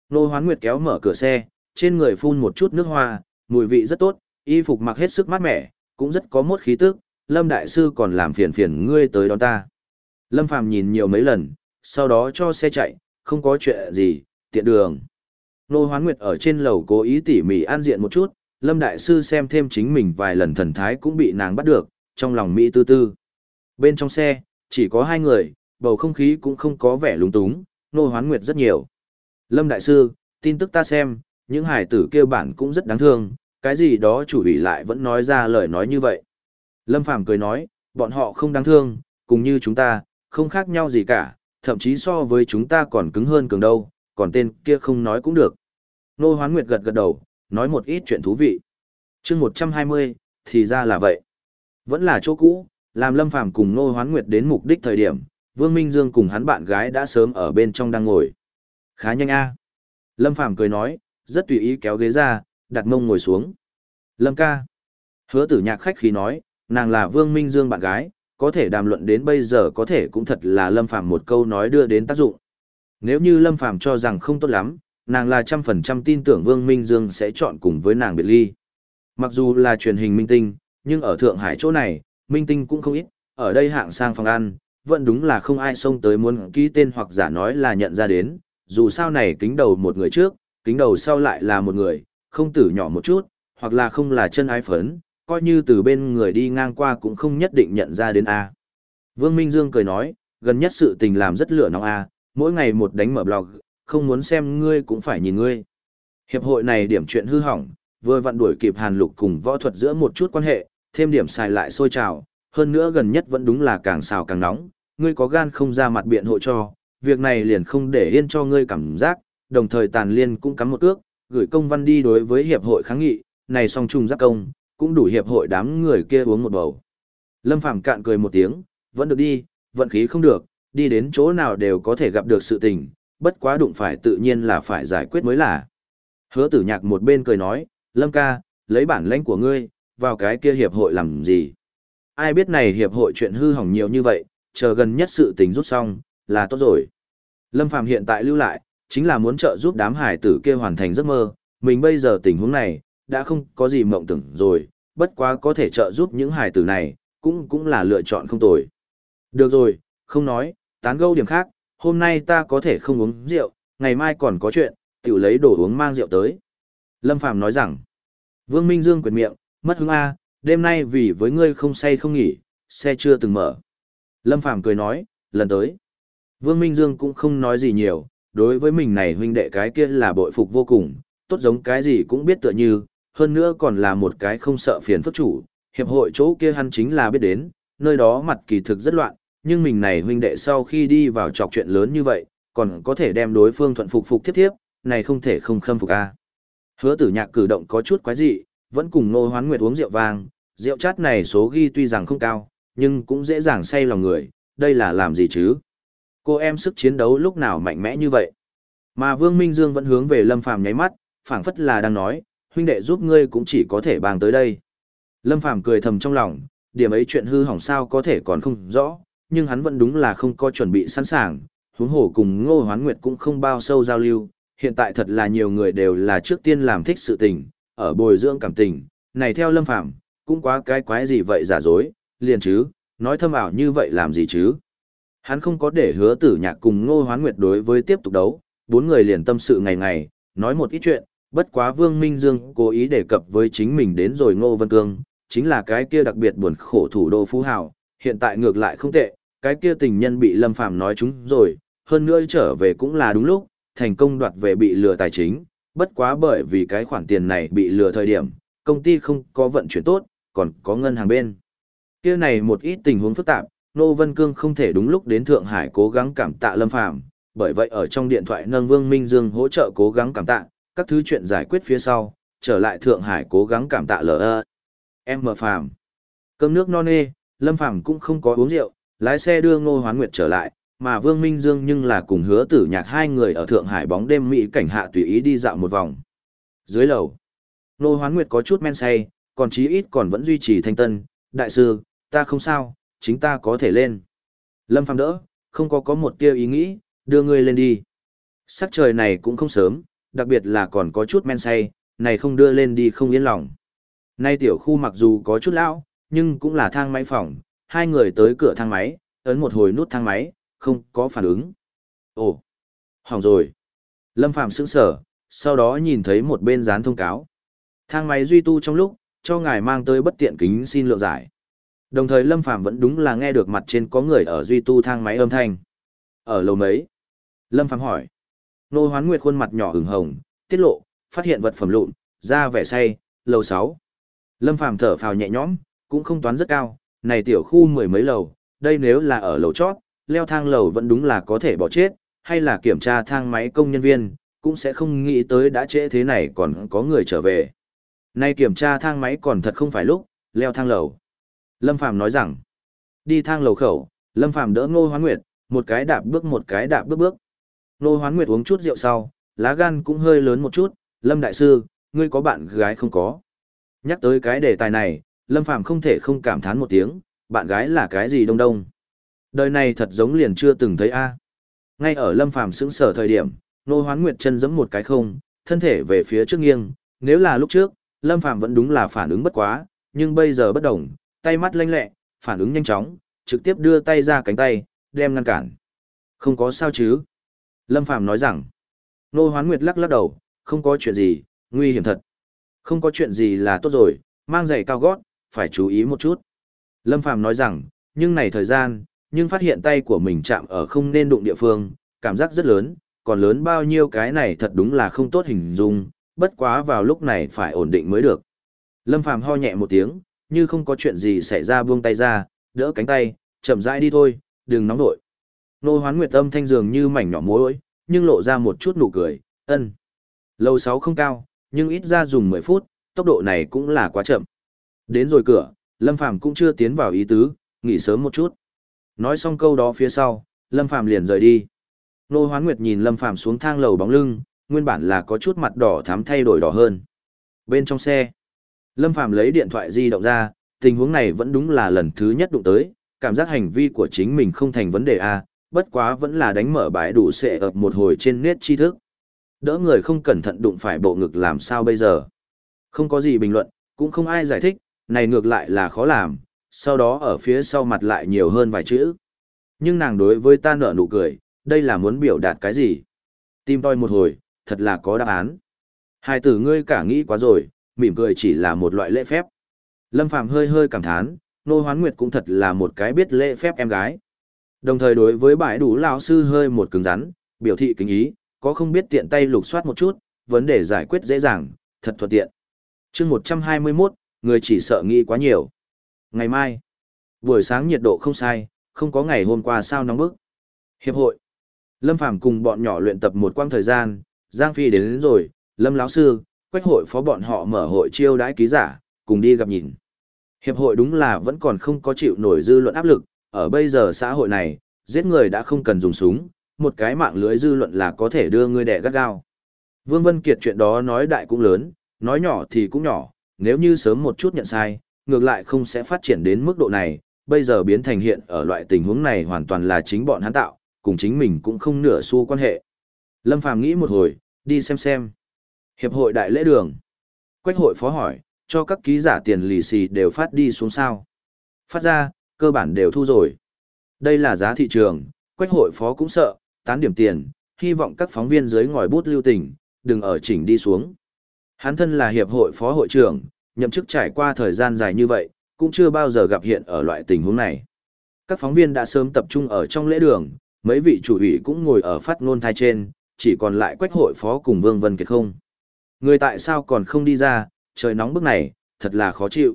Nô Hoán Nguyệt kéo mở cửa xe, trên người phun một chút nước hoa, mùi vị rất tốt, y phục mặc hết sức mát mẻ, cũng rất có mốt khí tức, Lâm Đại Sư còn làm phiền phiền ngươi tới đón ta. Lâm Phàm nhìn nhiều mấy lần, sau đó cho xe chạy, không có chuyện gì, tiện đường. Nô Hoán Nguyệt ở trên lầu cố ý tỉ mỉ an diện một chút, Lâm Đại Sư xem thêm chính mình vài lần thần thái cũng bị nàng bắt được, trong lòng Mỹ tư tư. Bên trong xe, chỉ có hai người, bầu không khí cũng không có vẻ lúng túng, Nô Hoán Nguyệt rất nhiều. Lâm Đại Sư, tin tức ta xem, những hải tử kêu bản cũng rất đáng thương, cái gì đó chủ ủy lại vẫn nói ra lời nói như vậy. Lâm Phàm cười nói, bọn họ không đáng thương, cùng như chúng ta, không khác nhau gì cả, thậm chí so với chúng ta còn cứng hơn cường đâu, còn tên kia không nói cũng được. Nô Hoán Nguyệt gật gật đầu, nói một ít chuyện thú vị. chương 120, thì ra là vậy. Vẫn là chỗ cũ, làm Lâm Phàm cùng Nô Hoán Nguyệt đến mục đích thời điểm, Vương Minh Dương cùng hắn bạn gái đã sớm ở bên trong đang ngồi. Khá nhanh a Lâm Phàm cười nói, rất tùy ý kéo ghế ra, đặt mông ngồi xuống. Lâm ca. Hứa tử nhạc khách khí nói, nàng là Vương Minh Dương bạn gái, có thể đàm luận đến bây giờ có thể cũng thật là Lâm Phàm một câu nói đưa đến tác dụng. Nếu như Lâm Phàm cho rằng không tốt lắm, nàng là trăm phần trăm tin tưởng Vương Minh Dương sẽ chọn cùng với nàng biệt ly. Mặc dù là truyền hình minh tinh, nhưng ở Thượng Hải chỗ này, minh tinh cũng không ít, ở đây hạng sang phòng ăn, vẫn đúng là không ai xông tới muốn ký tên hoặc giả nói là nhận ra đến, dù sao này kính đầu một người trước, kính đầu sau lại là một người, không tử nhỏ một chút, hoặc là không là chân ái phấn, coi như từ bên người đi ngang qua cũng không nhất định nhận ra đến A. Vương Minh Dương cười nói, gần nhất sự tình làm rất lửa nóng A, mỗi ngày một đánh mở blog, không muốn xem ngươi cũng phải nhìn ngươi. Hiệp hội này điểm chuyện hư hỏng, vừa vặn đuổi kịp hàn lục cùng võ thuật giữa một chút quan hệ, thêm điểm xài lại sôi trào, hơn nữa gần nhất vẫn đúng là càng xào càng nóng, ngươi có gan không ra mặt biện hộ cho, việc này liền không để yên cho ngươi cảm giác, đồng thời tàn liên cũng cắm một ước, gửi công văn đi đối với hiệp hội kháng nghị, này song trùng giáp công, cũng đủ hiệp hội đám người kia uống một bầu. Lâm Phàm cạn cười một tiếng, vẫn được đi, Vận khí không được, đi đến chỗ nào đều có thể gặp được sự tình, bất quá đụng phải tự nhiên là phải giải quyết mới là. Hứa tử nhạc một bên cười nói, Lâm ca, lấy bản lãnh của ngươi, vào cái kia hiệp hội làm gì? Ai biết này hiệp hội chuyện hư hỏng nhiều như vậy, chờ gần nhất sự tình rút xong, là tốt rồi. Lâm Phàm hiện tại lưu lại, chính là muốn trợ giúp đám hải tử kia hoàn thành giấc mơ, mình bây giờ tình huống này, đã không có gì mộng tưởng rồi, bất quá có thể trợ giúp những hải tử này, cũng cũng là lựa chọn không tồi. Được rồi, không nói, tán gẫu điểm khác, hôm nay ta có thể không uống rượu, ngày mai còn có chuyện, tiểu lấy đồ uống mang rượu tới. Lâm Phàm nói rằng, Vương Minh Dương quyệt miệng, mất hứng A, đêm nay vì với ngươi không say không nghỉ, xe chưa từng mở. Lâm Phàm cười nói, lần tới. Vương Minh Dương cũng không nói gì nhiều, đối với mình này huynh đệ cái kia là bội phục vô cùng, tốt giống cái gì cũng biết tựa như, hơn nữa còn là một cái không sợ phiền phức chủ, hiệp hội chỗ kia hắn chính là biết đến, nơi đó mặt kỳ thực rất loạn, nhưng mình này huynh đệ sau khi đi vào trọc chuyện lớn như vậy, còn có thể đem đối phương thuận phục phục tiếp tiếp, này không thể không khâm phục a. Hứa tử nhạc cử động có chút quái dị, vẫn cùng nô hoán nguyệt uống rượu vang, rượu chát này số ghi tuy rằng không cao, nhưng cũng dễ dàng say lòng người, đây là làm gì chứ? Cô em sức chiến đấu lúc nào mạnh mẽ như vậy? Mà Vương Minh Dương vẫn hướng về Lâm Phàm nháy mắt, phảng phất là đang nói, huynh đệ giúp ngươi cũng chỉ có thể bàng tới đây. Lâm Phàm cười thầm trong lòng, điểm ấy chuyện hư hỏng sao có thể còn không rõ, nhưng hắn vẫn đúng là không có chuẩn bị sẵn sàng, huống hồ cùng Ngô Hoán Nguyệt cũng không bao sâu giao lưu, hiện tại thật là nhiều người đều là trước tiên làm thích sự tình, ở bồi dưỡng cảm tình, này theo Lâm Phàm cũng quá cái quái gì vậy giả dối, liền chứ, nói thâm ảo như vậy làm gì chứ. Hắn không có để hứa tử nhạc cùng Ngô Hoán Nguyệt đối với tiếp tục đấu, bốn người liền tâm sự ngày ngày, nói một ít chuyện, bất quá Vương Minh Dương cố ý đề cập với chính mình đến rồi Ngô Vân Cương, chính là cái kia đặc biệt buồn khổ thủ đô Phú Hào, hiện tại ngược lại không tệ, cái kia tình nhân bị Lâm Phàm nói chúng rồi, hơn nữa trở về cũng là đúng lúc, thành công đoạt về bị lừa tài chính, bất quá bởi vì cái khoản tiền này bị lừa thời điểm, công ty không có vận chuyển tốt, còn có ngân hàng bên. Kia này một ít tình huống phức tạp, Nô Vân Cương không thể đúng lúc đến Thượng Hải cố gắng cảm tạ Lâm Phàm, bởi vậy ở trong điện thoại nâng Vương Minh Dương hỗ trợ cố gắng cảm tạ, các thứ chuyện giải quyết phía sau, trở lại Thượng Hải cố gắng cảm tạ lỡ Em mở phàm. Cơm nước non nê, Lâm Phàm cũng không có uống rượu, lái xe đưa Ngô Hoán Nguyệt trở lại, mà Vương Minh Dương nhưng là cùng hứa tử nhạc hai người ở Thượng Hải bóng đêm Mỹ cảnh hạ tùy ý đi dạo một vòng. Dưới lầu, Ngô Hoán Nguyệt có chút men say, còn chí ít còn vẫn duy trì thanh tân, đại sư, ta không sao, chính ta có thể lên. Lâm Phàm đỡ, không có có một tia ý nghĩ, đưa ngươi lên đi. Sắc trời này cũng không sớm, đặc biệt là còn có chút men say, này không đưa lên đi không yên lòng. Nay tiểu khu mặc dù có chút lão, nhưng cũng là thang máy phòng, hai người tới cửa thang máy, ấn một hồi nút thang máy, không có phản ứng. Ồ, hỏng rồi. Lâm Phạm sững sở, sau đó nhìn thấy một bên dán thông cáo. Thang máy duy tu trong lúc, cho ngài mang tới bất tiện kính xin lượng giải. Đồng thời Lâm Phạm vẫn đúng là nghe được mặt trên có người ở duy tu thang máy âm thanh. Ở lầu mấy? Lâm Phạm hỏi. Nô Hoán Nguyệt khuôn mặt nhỏ ửng hồng, tiết lộ, phát hiện vật phẩm lụn, ra vẻ say, lầu 6. Lâm Phàm thở phào nhẹ nhõm, cũng không toán rất cao, này tiểu khu mười mấy lầu, đây nếu là ở lầu chót, leo thang lầu vẫn đúng là có thể bỏ chết, hay là kiểm tra thang máy công nhân viên, cũng sẽ không nghĩ tới đã trễ thế này còn có người trở về. Nay kiểm tra thang máy còn thật không phải lúc, leo thang lầu. Lâm Phàm nói rằng, đi thang lầu khẩu, Lâm Phàm đỡ Ngô Hoán Nguyệt, một cái đạp bước một cái đạp bước bước. Nô Hoán Nguyệt uống chút rượu sau, lá gan cũng hơi lớn một chút, Lâm Đại Sư, ngươi có bạn gái không có? Nhắc tới cái đề tài này, Lâm Phàm không thể không cảm thán một tiếng, bạn gái là cái gì đông đông. Đời này thật giống liền chưa từng thấy a. Ngay ở Lâm Phàm sững sở thời điểm, Nô Hoán Nguyệt chân giẫm một cái không, thân thể về phía trước nghiêng, nếu là lúc trước, Lâm Phàm vẫn đúng là phản ứng bất quá, nhưng bây giờ bất động, tay mắt lanh lẹ, phản ứng nhanh chóng, trực tiếp đưa tay ra cánh tay, đem ngăn cản. Không có sao chứ? Lâm Phàm nói rằng. Nô Hoán Nguyệt lắc lắc đầu, không có chuyện gì, nguy hiểm thật. Không có chuyện gì là tốt rồi, mang giày cao gót, phải chú ý một chút. Lâm Phàm nói rằng, nhưng này thời gian, nhưng phát hiện tay của mình chạm ở không nên đụng địa phương, cảm giác rất lớn, còn lớn bao nhiêu cái này thật đúng là không tốt hình dung, bất quá vào lúc này phải ổn định mới được. Lâm Phàm ho nhẹ một tiếng, như không có chuyện gì xảy ra buông tay ra, đỡ cánh tay, chậm rãi đi thôi, đừng nóng nổi. Nô hoán nguyệt âm thanh dường như mảnh nhỏ muối, nhưng lộ ra một chút nụ cười, ân. Lầu 6 không cao, nhưng ít ra dùng 10 phút, tốc độ này cũng là quá chậm. Đến rồi cửa, Lâm Phàm cũng chưa tiến vào ý tứ, nghỉ sớm một chút. Nói xong câu đó phía sau, Lâm Phàm liền rời đi. Nô Hoán Nguyệt nhìn Lâm Phàm xuống thang lầu bóng lưng, nguyên bản là có chút mặt đỏ thắm thay đổi đỏ hơn. Bên trong xe, Lâm Phàm lấy điện thoại di động ra, tình huống này vẫn đúng là lần thứ nhất đụng tới, cảm giác hành vi của chính mình không thành vấn đề a, bất quá vẫn là đánh mở bãi đủ sệ ập một hồi trên nét tri thức. Đỡ người không cẩn thận đụng phải bộ ngực làm sao bây giờ. Không có gì bình luận, cũng không ai giải thích, này ngược lại là khó làm, sau đó ở phía sau mặt lại nhiều hơn vài chữ. Nhưng nàng đối với ta nở nụ cười, đây là muốn biểu đạt cái gì? Tim tôi một hồi, thật là có đáp án. Hai tử ngươi cả nghĩ quá rồi, mỉm cười chỉ là một loại lễ phép. Lâm Phàm hơi hơi cảm thán, Nô Hoán Nguyệt cũng thật là một cái biết lễ phép em gái. Đồng thời đối với bãi đủ lão sư hơi một cứng rắn, biểu thị kính ý, có không biết tiện tay lục soát một chút, vấn đề giải quyết dễ dàng, thật thuận tiện. chương 121, người chỉ sợ nghĩ quá nhiều. Ngày mai, buổi sáng nhiệt độ không sai, không có ngày hôm qua sao nóng bức. Hiệp hội, Lâm Phàm cùng bọn nhỏ luyện tập một quãng thời gian, Giang Phi đến, đến rồi, Lâm lão sư, quách hội phó bọn họ mở hội chiêu đãi ký giả, cùng đi gặp nhìn. Hiệp hội đúng là vẫn còn không có chịu nổi dư luận áp lực, ở bây giờ xã hội này, giết người đã không cần dùng súng, một cái mạng lưới dư luận là có thể đưa người đẻ gắt gao. Vương Vân Kiệt chuyện đó nói đại cũng lớn, nói nhỏ thì cũng nhỏ, nếu như sớm một chút nhận sai, ngược lại không sẽ phát triển đến mức độ này, bây giờ biến thành hiện ở loại tình huống này hoàn toàn là chính bọn hắn tạo, cùng chính mình cũng không nửa xu quan hệ. Lâm Phàm nghĩ một hồi, đi xem xem. Hiệp hội đại lễ đường. Quách hội phó hỏi, cho các ký giả tiền lì xì đều phát đi xuống sao. Phát ra, cơ bản đều thu rồi. Đây là giá thị trường, quách hội phó cũng sợ, tán điểm tiền, hy vọng các phóng viên dưới ngòi bút lưu tình, đừng ở chỉnh đi xuống. Hắn thân là hiệp hội phó hội trưởng, nhậm chức trải qua thời gian dài như vậy, cũng chưa bao giờ gặp hiện ở loại tình huống này. Các phóng viên đã sớm tập trung ở trong lễ đường, mấy vị chủ ủy cũng ngồi ở phát ngôn thai trên, chỉ còn lại quách hội phó cùng Vương Vân Kiệt không. Người tại sao còn không đi ra, trời nóng bức này, thật là khó chịu.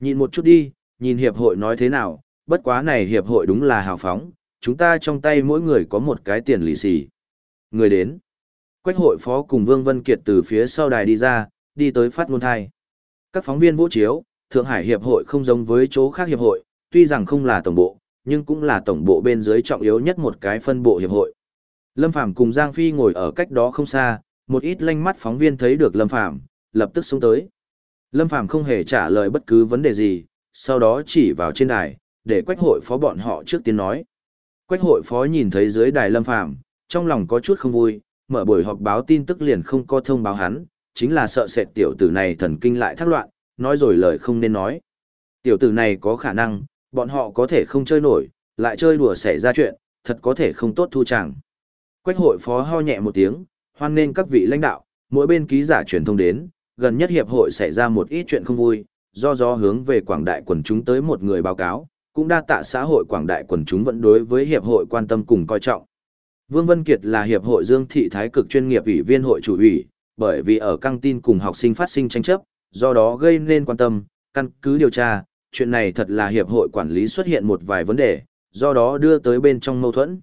Nhìn một chút đi, nhìn hiệp hội nói thế nào, bất quá này hiệp hội đúng là hào phóng, chúng ta trong tay mỗi người có một cái tiền lì xì. Người đến. Quách hội phó cùng Vương Vân Kiệt từ phía sau đài đi ra, đi tới phát ngôn thai. Các phóng viên vũ chiếu, Thượng Hải Hiệp hội không giống với chỗ khác hiệp hội, tuy rằng không là tổng bộ, nhưng cũng là tổng bộ bên dưới trọng yếu nhất một cái phân bộ hiệp hội. Lâm Phàm cùng Giang Phi ngồi ở cách đó không xa, một ít lanh mắt phóng viên thấy được Lâm Phàm, lập tức xuống tới. Lâm Phàm không hề trả lời bất cứ vấn đề gì, sau đó chỉ vào trên đài, để quách hội phó bọn họ trước tiên nói. Quách hội phó nhìn thấy dưới đài Lâm Phàm, trong lòng có chút không vui, mở buổi họp báo tin tức liền không có thông báo hắn, chính là sợ sệt tiểu tử này thần kinh lại thác loạn, nói rồi lời không nên nói. Tiểu tử này có khả năng, bọn họ có thể không chơi nổi, lại chơi đùa xảy ra chuyện, thật có thể không tốt thu chẳng. Quách hội phó ho nhẹ một tiếng, hoan nên các vị lãnh đạo, mỗi bên ký giả truyền thông đến, gần nhất hiệp hội xảy ra một ít chuyện không vui, do do hướng về quảng đại quần chúng tới một người báo cáo, cũng đa tạ xã hội quảng đại quần chúng vẫn đối với hiệp hội quan tâm cùng coi trọng. Vương Vân Kiệt là hiệp hội Dương thị thái cực chuyên nghiệp ủy viên hội chủ ủy, bởi vì ở căng tin cùng học sinh phát sinh tranh chấp, do đó gây nên quan tâm, căn cứ điều tra, chuyện này thật là hiệp hội quản lý xuất hiện một vài vấn đề, do đó đưa tới bên trong mâu thuẫn.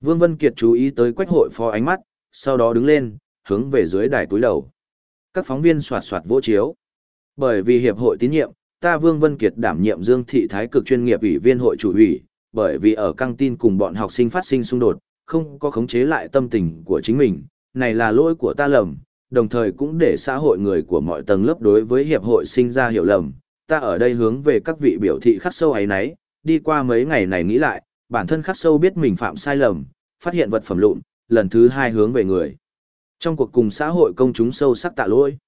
Vương Vân Kiệt chú ý tới quách hội phó ánh mắt, sau đó đứng lên, hướng về dưới đài túi đầu. Các phóng viên soạt soạt vỗ chiếu. Bởi vì hiệp hội tín nhiệm, ta Vương Vân Kiệt đảm nhiệm Dương Thị Thái cực chuyên nghiệp ủy viên hội chủ ủy, bởi vì ở căng tin cùng bọn học sinh phát sinh xung đột, không có khống chế lại tâm tình của chính mình, này là lỗi của ta lầm, đồng thời cũng để xã hội người của mọi tầng lớp đối với hiệp hội sinh ra hiểu lầm. Ta ở đây hướng về các vị biểu thị khắc sâu ấy nấy, đi qua mấy ngày này nghĩ lại, bản thân khắc sâu biết mình phạm sai lầm, phát hiện vật phẩm lụn, lần thứ hai hướng về người. Trong cuộc cùng xã hội công chúng sâu sắc tạ lỗi.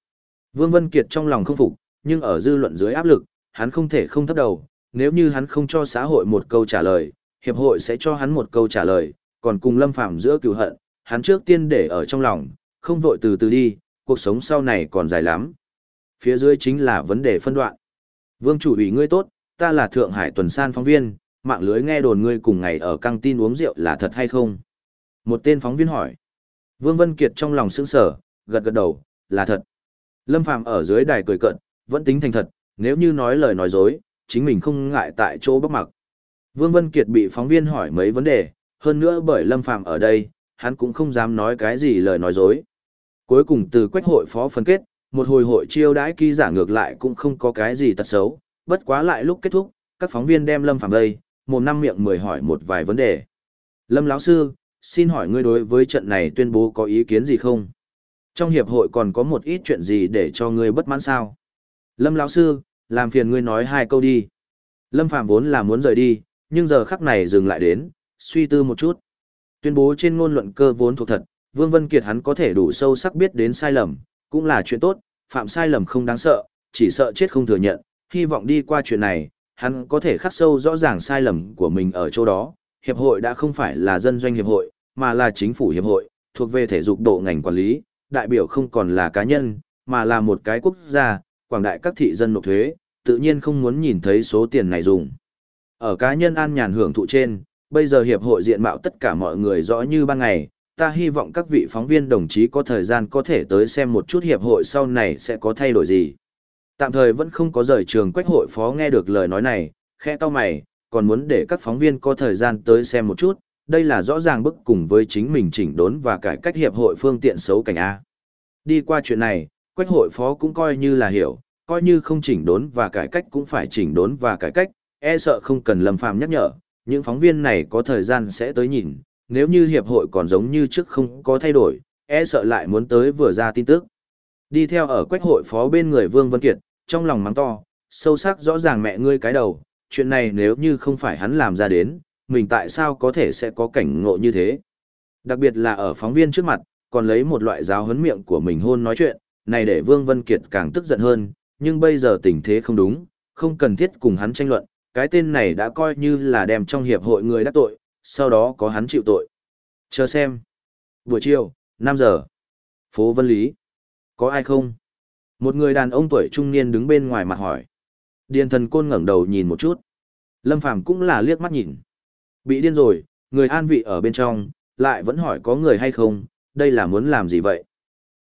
Vương Vân Kiệt trong lòng không phục, nhưng ở dư luận dưới áp lực, hắn không thể không thấp đầu, nếu như hắn không cho xã hội một câu trả lời, hiệp hội sẽ cho hắn một câu trả lời, còn cùng Lâm Phàm giữa cựu hận, hắn trước tiên để ở trong lòng, không vội từ từ đi, cuộc sống sau này còn dài lắm. Phía dưới chính là vấn đề phân đoạn. Vương chủ ủy ngươi tốt, ta là Thượng Hải tuần san phóng viên, mạng lưới nghe đồn ngươi cùng ngày ở căng tin uống rượu là thật hay không? Một tên phóng viên hỏi. Vương Vân Kiệt trong lòng sững sờ, gật gật đầu, là thật. Lâm Phàm ở dưới đài cười cợt, vẫn tính thành thật, nếu như nói lời nói dối, chính mình không ngại tại chỗ bóc mặc. Vương Vân Kiệt bị phóng viên hỏi mấy vấn đề, hơn nữa bởi Lâm Phàm ở đây, hắn cũng không dám nói cái gì lời nói dối. Cuối cùng từ quách hội phó phân kết, một hồi hội chiêu đãi ký giả ngược lại cũng không có cái gì tật xấu, bất quá lại lúc kết thúc, các phóng viên đem Lâm Phàm đây, một năm miệng mười hỏi một vài vấn đề. Lâm lão sư, xin hỏi ngươi đối với trận này tuyên bố có ý kiến gì không? Trong hiệp hội còn có một ít chuyện gì để cho ngươi bất mãn sao? Lâm lão sư, làm phiền ngươi nói hai câu đi. Lâm Phạm vốn là muốn rời đi, nhưng giờ khắc này dừng lại đến, suy tư một chút. Tuyên bố trên ngôn luận cơ vốn thuộc thật, Vương Vân Kiệt hắn có thể đủ sâu sắc biết đến sai lầm, cũng là chuyện tốt, phạm sai lầm không đáng sợ, chỉ sợ chết không thừa nhận, hy vọng đi qua chuyện này, hắn có thể khắc sâu rõ ràng sai lầm của mình ở chỗ đó. Hiệp hội đã không phải là dân doanh hiệp hội, mà là chính phủ hiệp hội, thuộc về thể dục độ ngành quản lý, đại biểu không còn là cá nhân, mà là một cái quốc gia, quảng đại các thị dân nộp thuế, tự nhiên không muốn nhìn thấy số tiền này dùng. Ở cá nhân an nhàn hưởng thụ trên, bây giờ hiệp hội diện mạo tất cả mọi người rõ như ban ngày, ta hy vọng các vị phóng viên đồng chí có thời gian có thể tới xem một chút hiệp hội sau này sẽ có thay đổi gì. Tạm thời vẫn không có rời trường quách hội phó nghe được lời nói này, khẽ to mày, còn muốn để các phóng viên có thời gian tới xem một chút, đây là rõ ràng bức cùng với chính mình chỉnh đốn và cải cách hiệp hội phương tiện xấu cảnh A. Đi qua chuyện này, quách hội phó cũng coi như là hiểu, coi như không chỉnh đốn và cải cách cũng phải chỉnh đốn và cải cách, e sợ không cần lâm phàm nhắc nhở, những phóng viên này có thời gian sẽ tới nhìn, nếu như hiệp hội còn giống như trước không có thay đổi, e sợ lại muốn tới vừa ra tin tức. Đi theo ở quách hội phó bên người Vương Vân Kiệt, trong lòng mắng to, sâu sắc rõ ràng mẹ ngươi cái đầu, chuyện này nếu như không phải hắn làm ra đến, mình tại sao có thể sẽ có cảnh ngộ như thế. Đặc biệt là ở phóng viên trước mặt, còn lấy một loại giáo huấn miệng của mình hôn nói chuyện, này để Vương Vân Kiệt càng tức giận hơn, nhưng bây giờ tình thế không đúng, không cần thiết cùng hắn tranh luận, cái tên này đã coi như là đem trong hiệp hội người đắc tội, sau đó có hắn chịu tội. Chờ xem. Buổi chiều, 5 giờ. Phố Vân Lý. Có ai không? Một người đàn ông tuổi trung niên đứng bên ngoài mặt hỏi. Điền thần côn ngẩng đầu nhìn một chút. Lâm Phàm cũng là liếc mắt nhìn. Bị điên rồi, người an vị ở bên trong, lại vẫn hỏi có người hay không, đây là muốn làm gì vậy?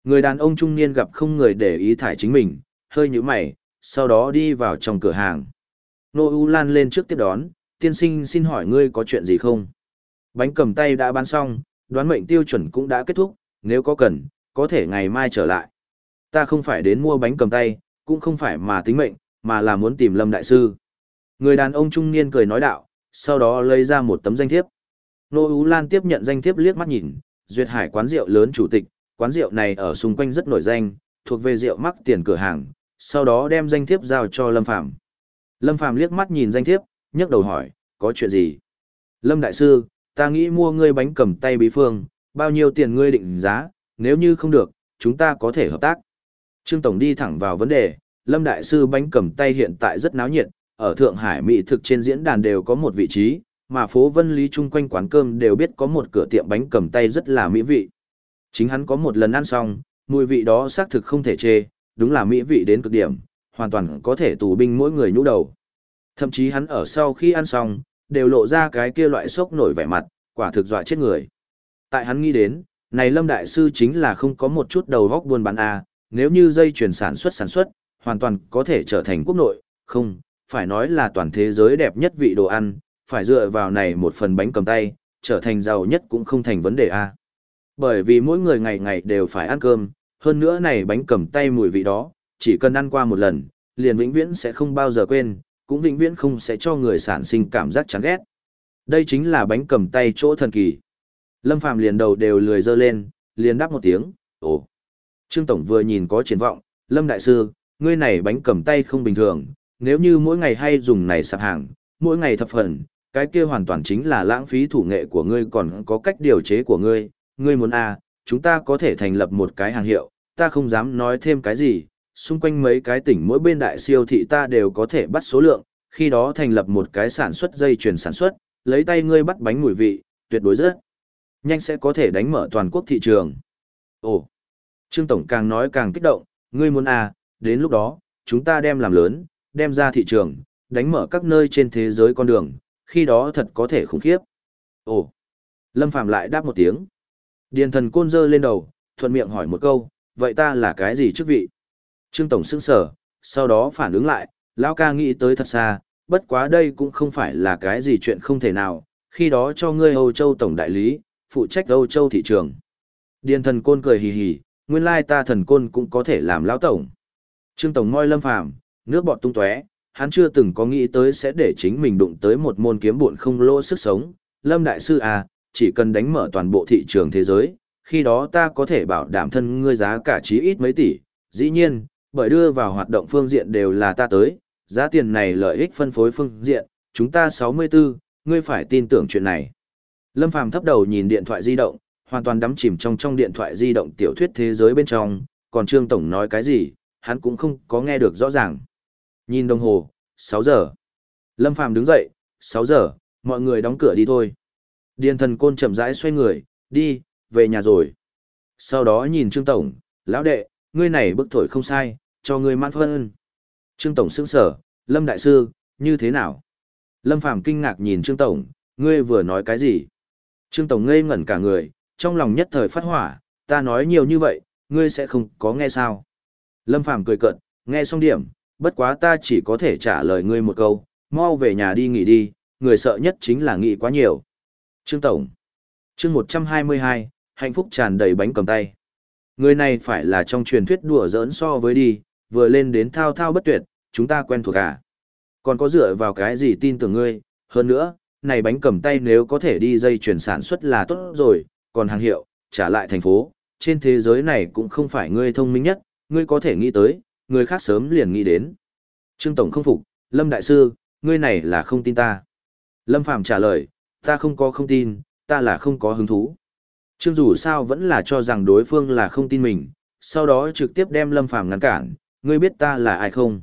Người đàn ông trung niên gặp không người để ý thải chính mình, hơi nhíu mày, sau đó đi vào trong cửa hàng. Nô U Lan lên trước tiếp đón, tiên sinh xin hỏi ngươi có chuyện gì không? Bánh cầm tay đã bán xong, đoán mệnh tiêu chuẩn cũng đã kết thúc, nếu có cần, có thể ngày mai trở lại. Ta không phải đến mua bánh cầm tay, cũng không phải mà tính mệnh, mà là muốn tìm Lâm Đại Sư. Người đàn ông trung niên cười nói đạo, sau đó lấy ra một tấm danh thiếp. Nô Ú Lan tiếp nhận danh thiếp liếc mắt nhìn, duyệt hải quán rượu lớn chủ tịch, quán rượu này ở xung quanh rất nổi danh, thuộc về rượu mắc tiền cửa hàng, sau đó đem danh thiếp giao cho Lâm Phàm Lâm Phàm liếc mắt nhìn danh thiếp, nhấc đầu hỏi, có chuyện gì? Lâm Đại Sư, ta nghĩ mua ngươi bánh cầm tay bí phương, bao nhiêu tiền ngươi định giá, nếu như không được, chúng ta có thể hợp tác. Trương Tổng đi thẳng vào vấn đề, Lâm Đại Sư bánh cầm tay hiện tại rất náo nhiệt, ở Thượng Hải Mỹ thực trên diễn đàn đều có một vị trí, mà phố Vân Lý chung quanh quán cơm đều biết có một cửa tiệm bánh cầm tay rất là mỹ vị. Chính hắn có một lần ăn xong, mùi vị đó xác thực không thể chê, đúng là mỹ vị đến cực điểm, hoàn toàn có thể tù binh mỗi người nhũ đầu. Thậm chí hắn ở sau khi ăn xong, đều lộ ra cái kia loại sốc nổi vẻ mặt, quả thực dọa chết người. Tại hắn nghĩ đến, này Lâm Đại Sư chính là không có một chút đầu góc buôn bán A, nếu như dây chuyển sản xuất sản xuất, hoàn toàn có thể trở thành quốc nội, không, phải nói là toàn thế giới đẹp nhất vị đồ ăn, phải dựa vào này một phần bánh cầm tay, trở thành giàu nhất cũng không thành vấn đề A. Bởi vì mỗi người ngày ngày đều phải ăn cơm, hơn nữa này bánh cầm tay mùi vị đó, chỉ cần ăn qua một lần, liền vĩnh viễn sẽ không bao giờ quên, cũng vĩnh viễn không sẽ cho người sản sinh cảm giác chán ghét. Đây chính là bánh cầm tay chỗ thần kỳ. Lâm Phàm liền đầu đều lười dơ lên, liền đáp một tiếng, ồ. Trương Tổng vừa nhìn có triển vọng, Lâm Đại Sư, ngươi này bánh cầm tay không bình thường, nếu như mỗi ngày hay dùng này sạp hàng, mỗi ngày thập phần, cái kia hoàn toàn chính là lãng phí thủ nghệ của ngươi còn có cách điều chế của ngươi, ngươi muốn à, chúng ta có thể thành lập một cái hàng hiệu, ta không dám nói thêm cái gì, xung quanh mấy cái tỉnh mỗi bên đại siêu thị ta đều có thể bắt số lượng, khi đó thành lập một cái sản xuất dây chuyển sản xuất, lấy tay ngươi bắt bánh mùi vị, tuyệt đối rất nhanh sẽ có thể đánh mở toàn quốc thị trường. Ồ, Trương Tổng càng nói càng kích động, ngươi muốn à, đến lúc đó, chúng ta đem làm lớn, đem ra thị trường, đánh mở các nơi trên thế giới con đường, khi đó thật có thể khủng khiếp. Ồ, Lâm Phạm lại đáp một tiếng. Điền thần côn dơ lên đầu, thuận miệng hỏi một câu, vậy ta là cái gì chức vị? Trương Tổng sững sở, sau đó phản ứng lại, Lão ca nghĩ tới thật xa, bất quá đây cũng không phải là cái gì chuyện không thể nào, khi đó cho ngươi Âu Châu Tổng Đại Lý, phụ trách Âu Châu thị trường. Điền thần côn cười hì hì, nguyên lai ta thần côn cũng có thể làm Lão Tổng. Trương Tổng ngoi lâm phàm, nước bọt tung tóe, hắn chưa từng có nghĩ tới sẽ để chính mình đụng tới một môn kiếm bộn không lỗ sức sống. Lâm Đại Sư à, chỉ cần đánh mở toàn bộ thị trường thế giới, khi đó ta có thể bảo đảm thân ngươi giá cả chí ít mấy tỷ. Dĩ nhiên, bởi đưa vào hoạt động phương diện đều là ta tới, giá tiền này lợi ích phân phối phương diện, chúng ta 64, ngươi phải tin tưởng chuyện này. Lâm Phàm thấp đầu nhìn điện thoại di động, hoàn toàn đắm chìm trong trong điện thoại di động tiểu thuyết thế giới bên trong, còn Trương Tổng nói cái gì, hắn cũng không có nghe được rõ ràng. Nhìn đồng hồ, 6 giờ. Lâm Phàm đứng dậy, 6 giờ, mọi người đóng cửa đi thôi. Điền thần côn chậm rãi xoay người, đi, về nhà rồi. Sau đó nhìn Trương Tổng, lão đệ, ngươi này bức thổi không sai, cho ngươi mãn phân. Trương Tổng sững sở, Lâm Đại Sư, như thế nào? Lâm Phàm kinh ngạc nhìn Trương Tổng, ngươi vừa nói cái gì? Trương Tổng ngây ngẩn cả người, trong lòng nhất thời phát hỏa, ta nói nhiều như vậy, ngươi sẽ không có nghe sao? Lâm Phàm cười cợt, nghe xong điểm, bất quá ta chỉ có thể trả lời ngươi một câu, mau về nhà đi nghỉ đi, người sợ nhất chính là nghĩ quá nhiều. Trương Tổng chương 122, hạnh phúc tràn đầy bánh cầm tay. Người này phải là trong truyền thuyết đùa giỡn so với đi, vừa lên đến thao thao bất tuyệt, chúng ta quen thuộc à. Còn có dựa vào cái gì tin tưởng ngươi, hơn nữa, này bánh cầm tay nếu có thể đi dây chuyển sản xuất là tốt rồi, còn hàng hiệu, trả lại thành phố, trên thế giới này cũng không phải ngươi thông minh nhất, ngươi có thể nghĩ tới, người khác sớm liền nghĩ đến. Trương Tổng không phục, Lâm Đại Sư, ngươi này là không tin ta. Lâm Phạm trả lời, ta không có không tin, ta là không có hứng thú. Trương dù sao vẫn là cho rằng đối phương là không tin mình, sau đó trực tiếp đem Lâm Phàm ngăn cản, ngươi biết ta là ai không?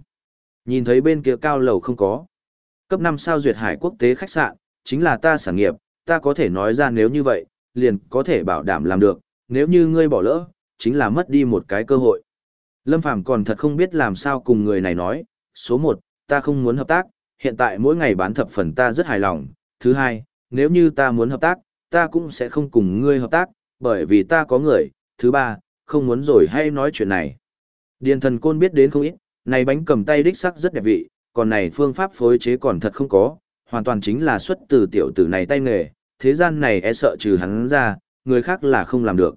Nhìn thấy bên kia cao lầu không có. Cấp 5 sao duyệt hải quốc tế khách sạn, chính là ta sản nghiệp, ta có thể nói ra nếu như vậy, liền có thể bảo đảm làm được, nếu như ngươi bỏ lỡ, chính là mất đi một cái cơ hội. Lâm Phàm còn thật không biết làm sao cùng người này nói, số 1, ta không muốn hợp tác, hiện tại mỗi ngày bán thập phần ta rất hài lòng, thứ hai, nếu như ta muốn hợp tác, ta cũng sẽ không cùng ngươi hợp tác, bởi vì ta có người, thứ ba, không muốn rồi hay nói chuyện này. Điền thần côn biết đến không ít, này bánh cầm tay đích sắc rất đẹp vị, còn này phương pháp phối chế còn thật không có, hoàn toàn chính là xuất từ tiểu tử này tay nghề, thế gian này e sợ trừ hắn ra, người khác là không làm được.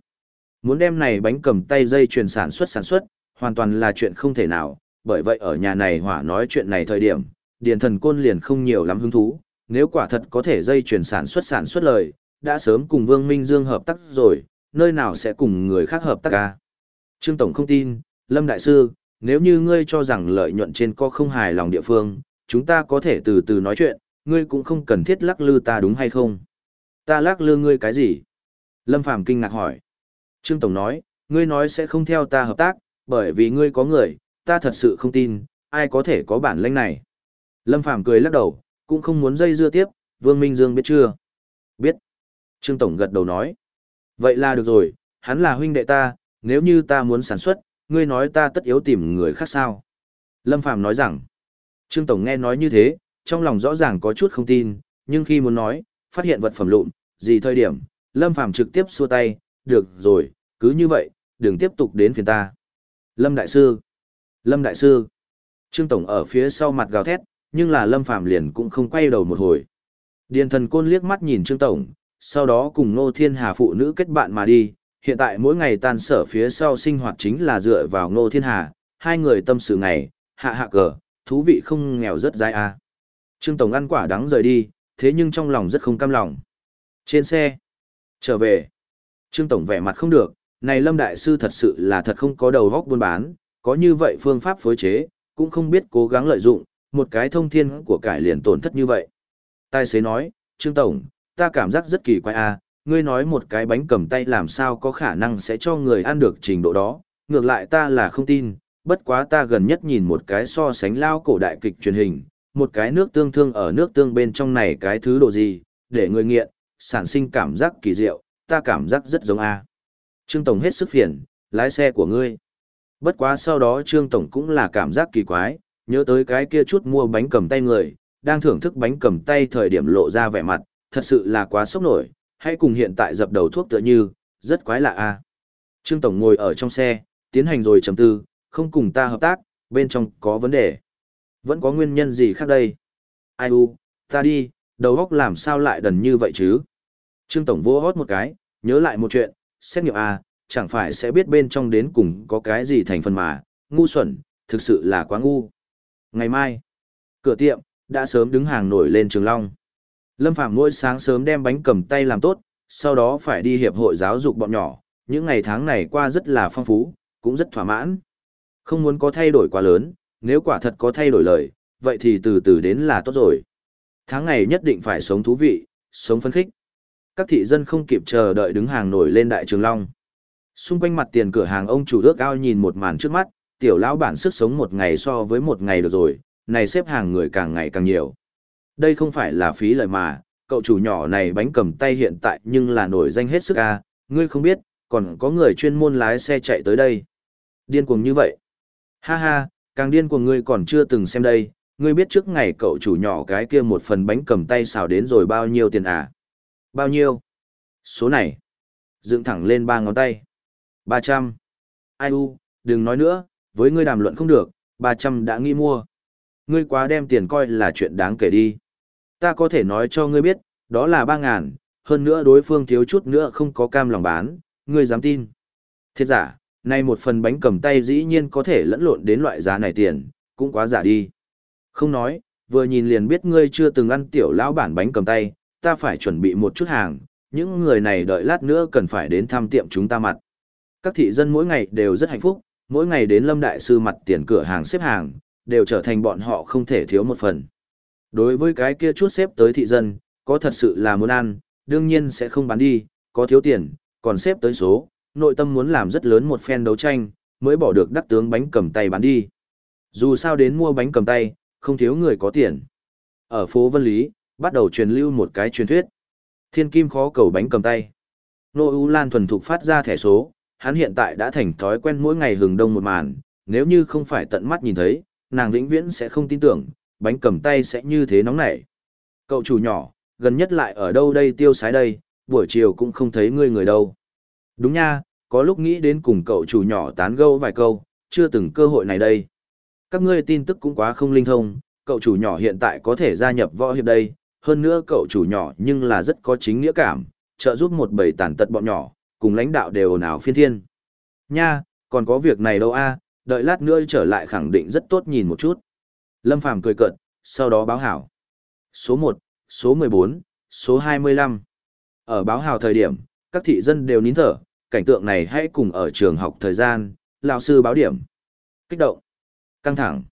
Muốn đem này bánh cầm tay dây truyền sản xuất sản xuất, hoàn toàn là chuyện không thể nào, bởi vậy ở nhà này hỏa nói chuyện này thời điểm, điền thần côn liền không nhiều lắm hứng thú, nếu quả thật có thể dây chuyển sản xuất sản xuất lời, đã sớm cùng Vương Minh Dương hợp tác rồi, nơi nào sẽ cùng người khác hợp tác ca. Trương Tổng không tin, Lâm Đại Sư, nếu như ngươi cho rằng lợi nhuận trên co không hài lòng địa phương, chúng ta có thể từ từ nói chuyện, ngươi cũng không cần thiết lắc lư ta đúng hay không? Ta lắc lư ngươi cái gì? Lâm Phàm kinh ngạc hỏi. Trương Tổng nói, ngươi nói sẽ không theo ta hợp tác, bởi vì ngươi có người, ta thật sự không tin, ai có thể có bản lĩnh này. Lâm Phàm cười lắc đầu, cũng không muốn dây dưa tiếp, Vương Minh Dương biết chưa? Biết. Trương Tổng gật đầu nói. Vậy là được rồi, hắn là huynh đệ ta, nếu như ta muốn sản xuất, ngươi nói ta tất yếu tìm người khác sao? Lâm Phàm nói rằng. Trương Tổng nghe nói như thế, trong lòng rõ ràng có chút không tin, nhưng khi muốn nói, phát hiện vật phẩm lụn, gì thời điểm, Lâm Phàm trực tiếp xua tay, được rồi, cứ như vậy, đừng tiếp tục đến phiền ta. Lâm Đại Sư! Lâm Đại Sư! Trương Tổng ở phía sau mặt gào thét, nhưng là Lâm Phàm liền cũng không quay đầu một hồi. Điền thần côn liếc mắt nhìn Trương Tổng, sau đó cùng Ngô Thiên Hà phụ nữ kết bạn mà đi, hiện tại mỗi ngày tan sở phía sau sinh hoạt chính là dựa vào Ngô Thiên Hà, hai người tâm sự ngày, hạ hạ cờ, thú vị không nghèo rất dai à. Trương Tổng ăn quả đắng rời đi, thế nhưng trong lòng rất không cam lòng. Trên xe, trở về, Trương Tổng vẻ mặt không được, này Lâm Đại Sư thật sự là thật không có đầu góc buôn bán, có như vậy phương pháp phối chế, cũng không biết cố gắng lợi dụng, một cái thông thiên của cải liền tổn thất như vậy. Tài xế nói, Trương Tổng, ta cảm giác rất kỳ quái à, ngươi nói một cái bánh cầm tay làm sao có khả năng sẽ cho người ăn được trình độ đó, ngược lại ta là không tin, bất quá ta gần nhất nhìn một cái so sánh lao cổ đại kịch truyền hình, một cái nước tương thương ở nước tương bên trong này cái thứ đồ gì, để người nghiện, sản sinh cảm giác kỳ diệu, ta cảm giác rất giống a. Trương Tổng hết sức phiền, lái xe của ngươi. Bất quá sau đó Trương Tổng cũng là cảm giác kỳ quái, nhớ tới cái kia chút mua bánh cầm tay người, đang thưởng thức bánh cầm tay thời điểm lộ ra vẻ mặt, thật sự là quá sốc nổi, hãy cùng hiện tại dập đầu thuốc tựa như, rất quái lạ a. Trương Tổng ngồi ở trong xe, tiến hành rồi chấm tư, không cùng ta hợp tác, bên trong có vấn đề. Vẫn có nguyên nhân gì khác đây? Ai u, ta đi, đầu óc làm sao lại đần như vậy chứ? Trương Tổng vô hót một cái, nhớ lại một chuyện, xét nghiệm A, chẳng phải sẽ biết bên trong đến cùng có cái gì thành phần mà, ngu xuẩn, thực sự là quá ngu. Ngày mai, Cửa tiệm, đã sớm đứng hàng nổi lên trường long. Lâm Phàm mỗi sáng sớm đem bánh cầm tay làm tốt, sau đó phải đi hiệp hội giáo dục bọn nhỏ, những ngày tháng này qua rất là phong phú, cũng rất thỏa mãn. Không muốn có thay đổi quá lớn, nếu quả thật có thay đổi lời, vậy thì từ từ đến là tốt rồi. Tháng ngày nhất định phải sống thú vị, sống phấn khích. Các thị dân không kịp chờ đợi đứng hàng nổi lên đại trường long. Xung quanh mặt tiền cửa hàng ông chủ ước ao nhìn một màn trước mắt, tiểu lão bản sức sống một ngày so với một ngày được rồi, này xếp hàng người càng ngày càng nhiều. Đây không phải là phí lời mà, cậu chủ nhỏ này bánh cầm tay hiện tại nhưng là nổi danh hết sức a, ngươi không biết, còn có người chuyên môn lái xe chạy tới đây. Điên cuồng như vậy. Ha ha, càng điên cuồng ngươi còn chưa từng xem đây, ngươi biết trước ngày cậu chủ nhỏ cái kia một phần bánh cầm tay xào đến rồi bao nhiêu tiền à? Bao nhiêu? Số này. Dựng thẳng lên ba ngón tay. ba trăm Ai u, đừng nói nữa, với ngươi đàm luận không được, ba trăm đã nghĩ mua. Ngươi quá đem tiền coi là chuyện đáng kể đi. Ta có thể nói cho ngươi biết, đó là ba ngàn, hơn nữa đối phương thiếu chút nữa không có cam lòng bán, ngươi dám tin. Thiết giả, nay một phần bánh cầm tay dĩ nhiên có thể lẫn lộn đến loại giá này tiền, cũng quá giả đi. Không nói, vừa nhìn liền biết ngươi chưa từng ăn tiểu lão bản bánh cầm tay, ta phải chuẩn bị một chút hàng, những người này đợi lát nữa cần phải đến thăm tiệm chúng ta mặt. Các thị dân mỗi ngày đều rất hạnh phúc, mỗi ngày đến Lâm Đại Sư mặt tiền cửa hàng xếp hàng, đều trở thành bọn họ không thể thiếu một phần. Đối với cái kia chút xếp tới thị dân, có thật sự là muốn ăn, đương nhiên sẽ không bán đi, có thiếu tiền, còn xếp tới số, nội tâm muốn làm rất lớn một phen đấu tranh, mới bỏ được đắc tướng bánh cầm tay bán đi. Dù sao đến mua bánh cầm tay, không thiếu người có tiền. Ở phố Vân Lý, bắt đầu truyền lưu một cái truyền thuyết. Thiên kim khó cầu bánh cầm tay. Nô U Lan thuần thục phát ra thẻ số, hắn hiện tại đã thành thói quen mỗi ngày hừng đông một màn, nếu như không phải tận mắt nhìn thấy, nàng vĩnh viễn sẽ không tin tưởng, bánh cầm tay sẽ như thế nóng nảy. Cậu chủ nhỏ, gần nhất lại ở đâu đây tiêu sái đây, buổi chiều cũng không thấy ngươi người đâu. Đúng nha, có lúc nghĩ đến cùng cậu chủ nhỏ tán gẫu vài câu, chưa từng cơ hội này đây. Các ngươi tin tức cũng quá không linh thông, cậu chủ nhỏ hiện tại có thể gia nhập võ hiệp đây, hơn nữa cậu chủ nhỏ nhưng là rất có chính nghĩa cảm, trợ giúp một bầy tàn tật bọn nhỏ, cùng lãnh đạo đều nào phiên thiên. Nha, còn có việc này đâu a, đợi lát nữa trở lại khẳng định rất tốt nhìn một chút. Lâm Phàm cười cợt, sau đó báo hảo. Số 1, số 14, số 25. Ở báo hào thời điểm, các thị dân đều nín thở, cảnh tượng này hãy cùng ở trường học thời gian, lão sư báo điểm. Kích động, căng thẳng,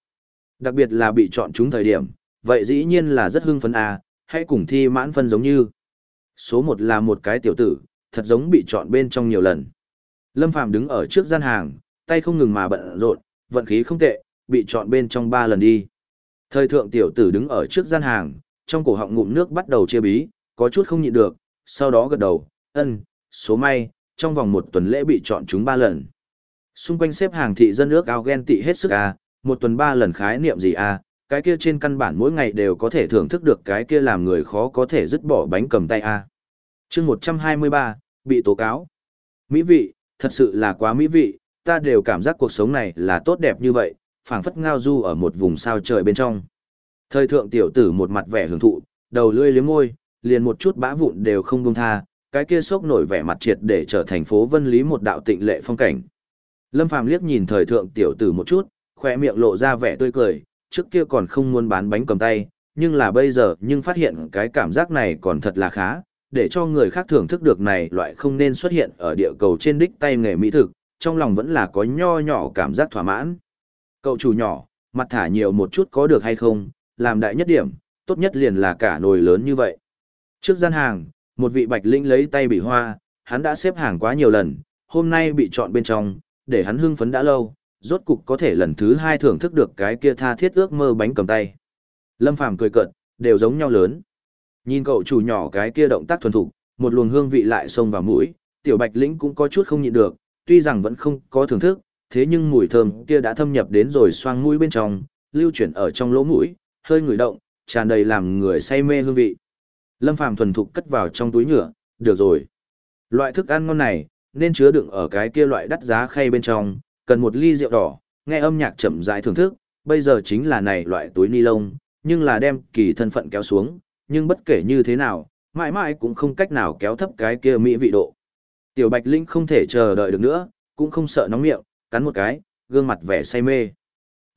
đặc biệt là bị chọn chúng thời điểm, vậy dĩ nhiên là rất hưng phấn à, hãy cùng thi mãn phân giống như. Số 1 là một cái tiểu tử, thật giống bị chọn bên trong nhiều lần. Lâm Phàm đứng ở trước gian hàng, tay không ngừng mà bận rộn, vận khí không tệ, bị chọn bên trong ba lần đi. Thời thượng tiểu tử đứng ở trước gian hàng, trong cổ họng ngụm nước bắt đầu chia bí, có chút không nhịn được, sau đó gật đầu, ân, số may, trong vòng một tuần lễ bị chọn chúng ba lần. Xung quanh xếp hàng thị dân ước ao ghen tị hết sức à, một tuần ba lần khái niệm gì à, cái kia trên căn bản mỗi ngày đều có thể thưởng thức được cái kia làm người khó có thể dứt bỏ bánh cầm tay à. chương 123, bị tố cáo. Mỹ vị, thật sự là quá mỹ vị, ta đều cảm giác cuộc sống này là tốt đẹp như vậy, phảng phất ngao du ở một vùng sao trời bên trong. Thời thượng tiểu tử một mặt vẻ hưởng thụ, đầu lưỡi liếm môi, liền một chút bã vụn đều không buông tha, cái kia sốc nổi vẻ mặt triệt để trở thành phố Vân Lý một đạo tịnh lệ phong cảnh. Lâm Phàm liếc nhìn thời thượng tiểu tử một chút, khỏe miệng lộ ra vẻ tươi cười, trước kia còn không muốn bán bánh cầm tay, nhưng là bây giờ nhưng phát hiện cái cảm giác này còn thật là khá, để cho người khác thưởng thức được này loại không nên xuất hiện ở địa cầu trên đích tay nghề mỹ thực, trong lòng vẫn là có nho nhỏ cảm giác thỏa mãn. Cậu chủ nhỏ, mặt thả nhiều một chút có được hay không, làm đại nhất điểm, tốt nhất liền là cả nồi lớn như vậy. Trước gian hàng, một vị bạch linh lấy tay bị hoa, hắn đã xếp hàng quá nhiều lần, hôm nay bị chọn bên trong, để hắn hưng phấn đã lâu, rốt cục có thể lần thứ hai thưởng thức được cái kia tha thiết ước mơ bánh cầm tay. Lâm Phàm cười cợt, đều giống nhau lớn. Nhìn cậu chủ nhỏ cái kia động tác thuần thục, một luồng hương vị lại xông vào mũi, tiểu bạch lĩnh cũng có chút không nhịn được, tuy rằng vẫn không có thưởng thức, thế nhưng mùi thơm kia đã thâm nhập đến rồi xoang mũi bên trong, lưu chuyển ở trong lỗ mũi, hơi ngửi động, tràn đầy làm người say mê hương vị. Lâm Phàm thuần thục cất vào trong túi nhựa, được rồi. Loại thức ăn ngon này, nên chứa đựng ở cái kia loại đắt giá khay bên trong, cần một ly rượu đỏ, nghe âm nhạc chậm rãi thưởng thức, bây giờ chính là này loại túi ni lông, nhưng là đem kỳ thân phận kéo xuống, nhưng bất kể như thế nào, mãi mãi cũng không cách nào kéo thấp cái kia mỹ vị độ. Tiểu Bạch Linh không thể chờ đợi được nữa, cũng không sợ nóng miệng, cắn một cái, gương mặt vẻ say mê.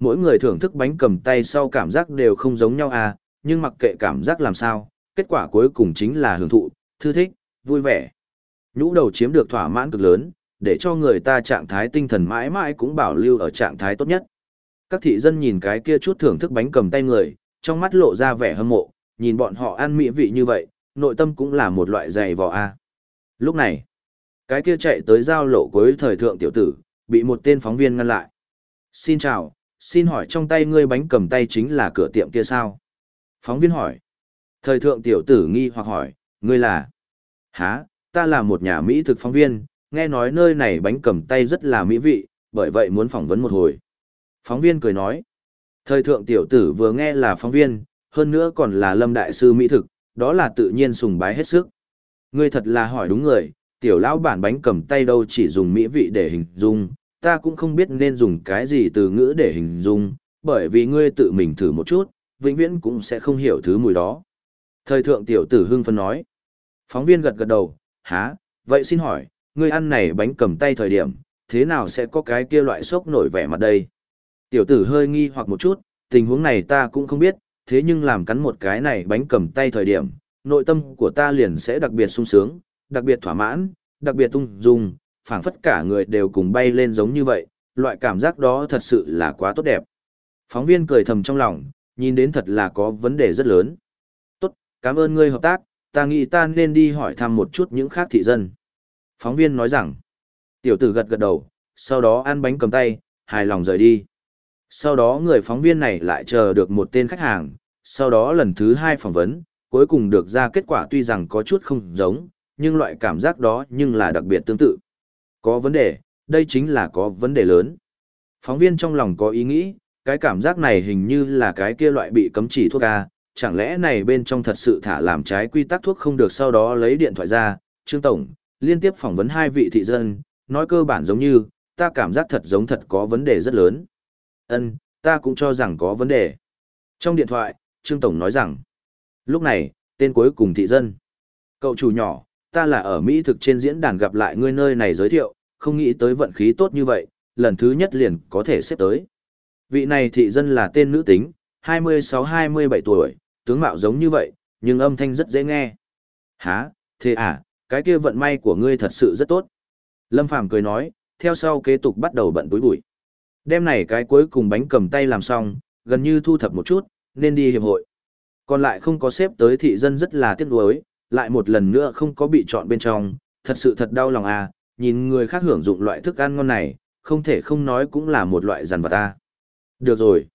Mỗi người thưởng thức bánh cầm tay sau cảm giác đều không giống nhau à, nhưng mặc kệ cảm giác làm sao, kết quả cuối cùng chính là hưởng thụ, thư thích, vui vẻ. Nhũ đầu chiếm được thỏa mãn cực lớn, để cho người ta trạng thái tinh thần mãi mãi cũng bảo lưu ở trạng thái tốt nhất. Các thị dân nhìn cái kia chút thưởng thức bánh cầm tay người, trong mắt lộ ra vẻ hâm mộ, nhìn bọn họ ăn mỹ vị như vậy, nội tâm cũng là một loại dày vò a. Lúc này, cái kia chạy tới giao lộ cuối thời thượng tiểu tử, bị một tên phóng viên ngăn lại. Xin chào, xin hỏi trong tay ngươi bánh cầm tay chính là cửa tiệm kia sao? Phóng viên hỏi. Thời thượng tiểu tử nghi hoặc hỏi, ngươi là? Hả, ta là một nhà Mỹ thực phóng viên, nghe nói nơi này bánh cầm tay rất là mỹ vị, bởi vậy muốn phỏng vấn một hồi. Phóng viên cười nói. Thời thượng tiểu tử vừa nghe là phóng viên, hơn nữa còn là lâm đại sư mỹ thực, đó là tự nhiên sùng bái hết sức. Ngươi thật là hỏi đúng người, tiểu lão bản bánh cầm tay đâu chỉ dùng mỹ vị để hình dung, ta cũng không biết nên dùng cái gì từ ngữ để hình dung, bởi vì ngươi tự mình thử một chút, vĩnh viễn cũng sẽ không hiểu thứ mùi đó. Thời thượng tiểu tử hưng phân nói. Phóng viên gật gật đầu, há, vậy xin hỏi, ngươi ăn này bánh cầm tay thời điểm, thế nào sẽ có cái kia loại sốc nổi vẻ mặt đây? Tiểu tử hơi nghi hoặc một chút, tình huống này ta cũng không biết, thế nhưng làm cắn một cái này bánh cầm tay thời điểm, nội tâm của ta liền sẽ đặc biệt sung sướng, đặc biệt thỏa mãn, đặc biệt tung dung, phảng phất cả người đều cùng bay lên giống như vậy, loại cảm giác đó thật sự là quá tốt đẹp. Phóng viên cười thầm trong lòng, nhìn đến thật là có vấn đề rất lớn. Tốt, cảm ơn ngươi hợp tác, ta nghĩ ta nên đi hỏi thăm một chút những khác thị dân. Phóng viên nói rằng, tiểu tử gật gật đầu, sau đó ăn bánh cầm tay, hài lòng rời đi. Sau đó người phóng viên này lại chờ được một tên khách hàng, sau đó lần thứ hai phỏng vấn, cuối cùng được ra kết quả tuy rằng có chút không giống, nhưng loại cảm giác đó nhưng là đặc biệt tương tự. Có vấn đề, đây chính là có vấn đề lớn. Phóng viên trong lòng có ý nghĩ, cái cảm giác này hình như là cái kia loại bị cấm chỉ thuốc A, chẳng lẽ này bên trong thật sự thả làm trái quy tắc thuốc không được sau đó lấy điện thoại ra, Trương Tổng, liên tiếp phỏng vấn hai vị thị dân, nói cơ bản giống như, ta cảm giác thật giống thật có vấn đề rất lớn. Ân, ta cũng cho rằng có vấn đề. Trong điện thoại, Trương Tổng nói rằng, lúc này, tên cuối cùng thị dân. Cậu chủ nhỏ, ta là ở Mỹ thực trên diễn đàn gặp lại ngươi nơi này giới thiệu, không nghĩ tới vận khí tốt như vậy, lần thứ nhất liền có thể xếp tới. Vị này thị dân là tên nữ tính, 26-27 tuổi, tướng mạo giống như vậy, nhưng âm thanh rất dễ nghe. Hả, thế à, cái kia vận may của ngươi thật sự rất tốt. Lâm Phàm cười nói, theo sau kế tục bắt đầu bận túi bụi. Đêm này cái cuối cùng bánh cầm tay làm xong, gần như thu thập một chút, nên đi hiệp hội. Còn lại không có xếp tới thị dân rất là tiếc nuối, lại một lần nữa không có bị chọn bên trong, thật sự thật đau lòng à, nhìn người khác hưởng dụng loại thức ăn ngon này, không thể không nói cũng là một loại giàn vật à. Được rồi.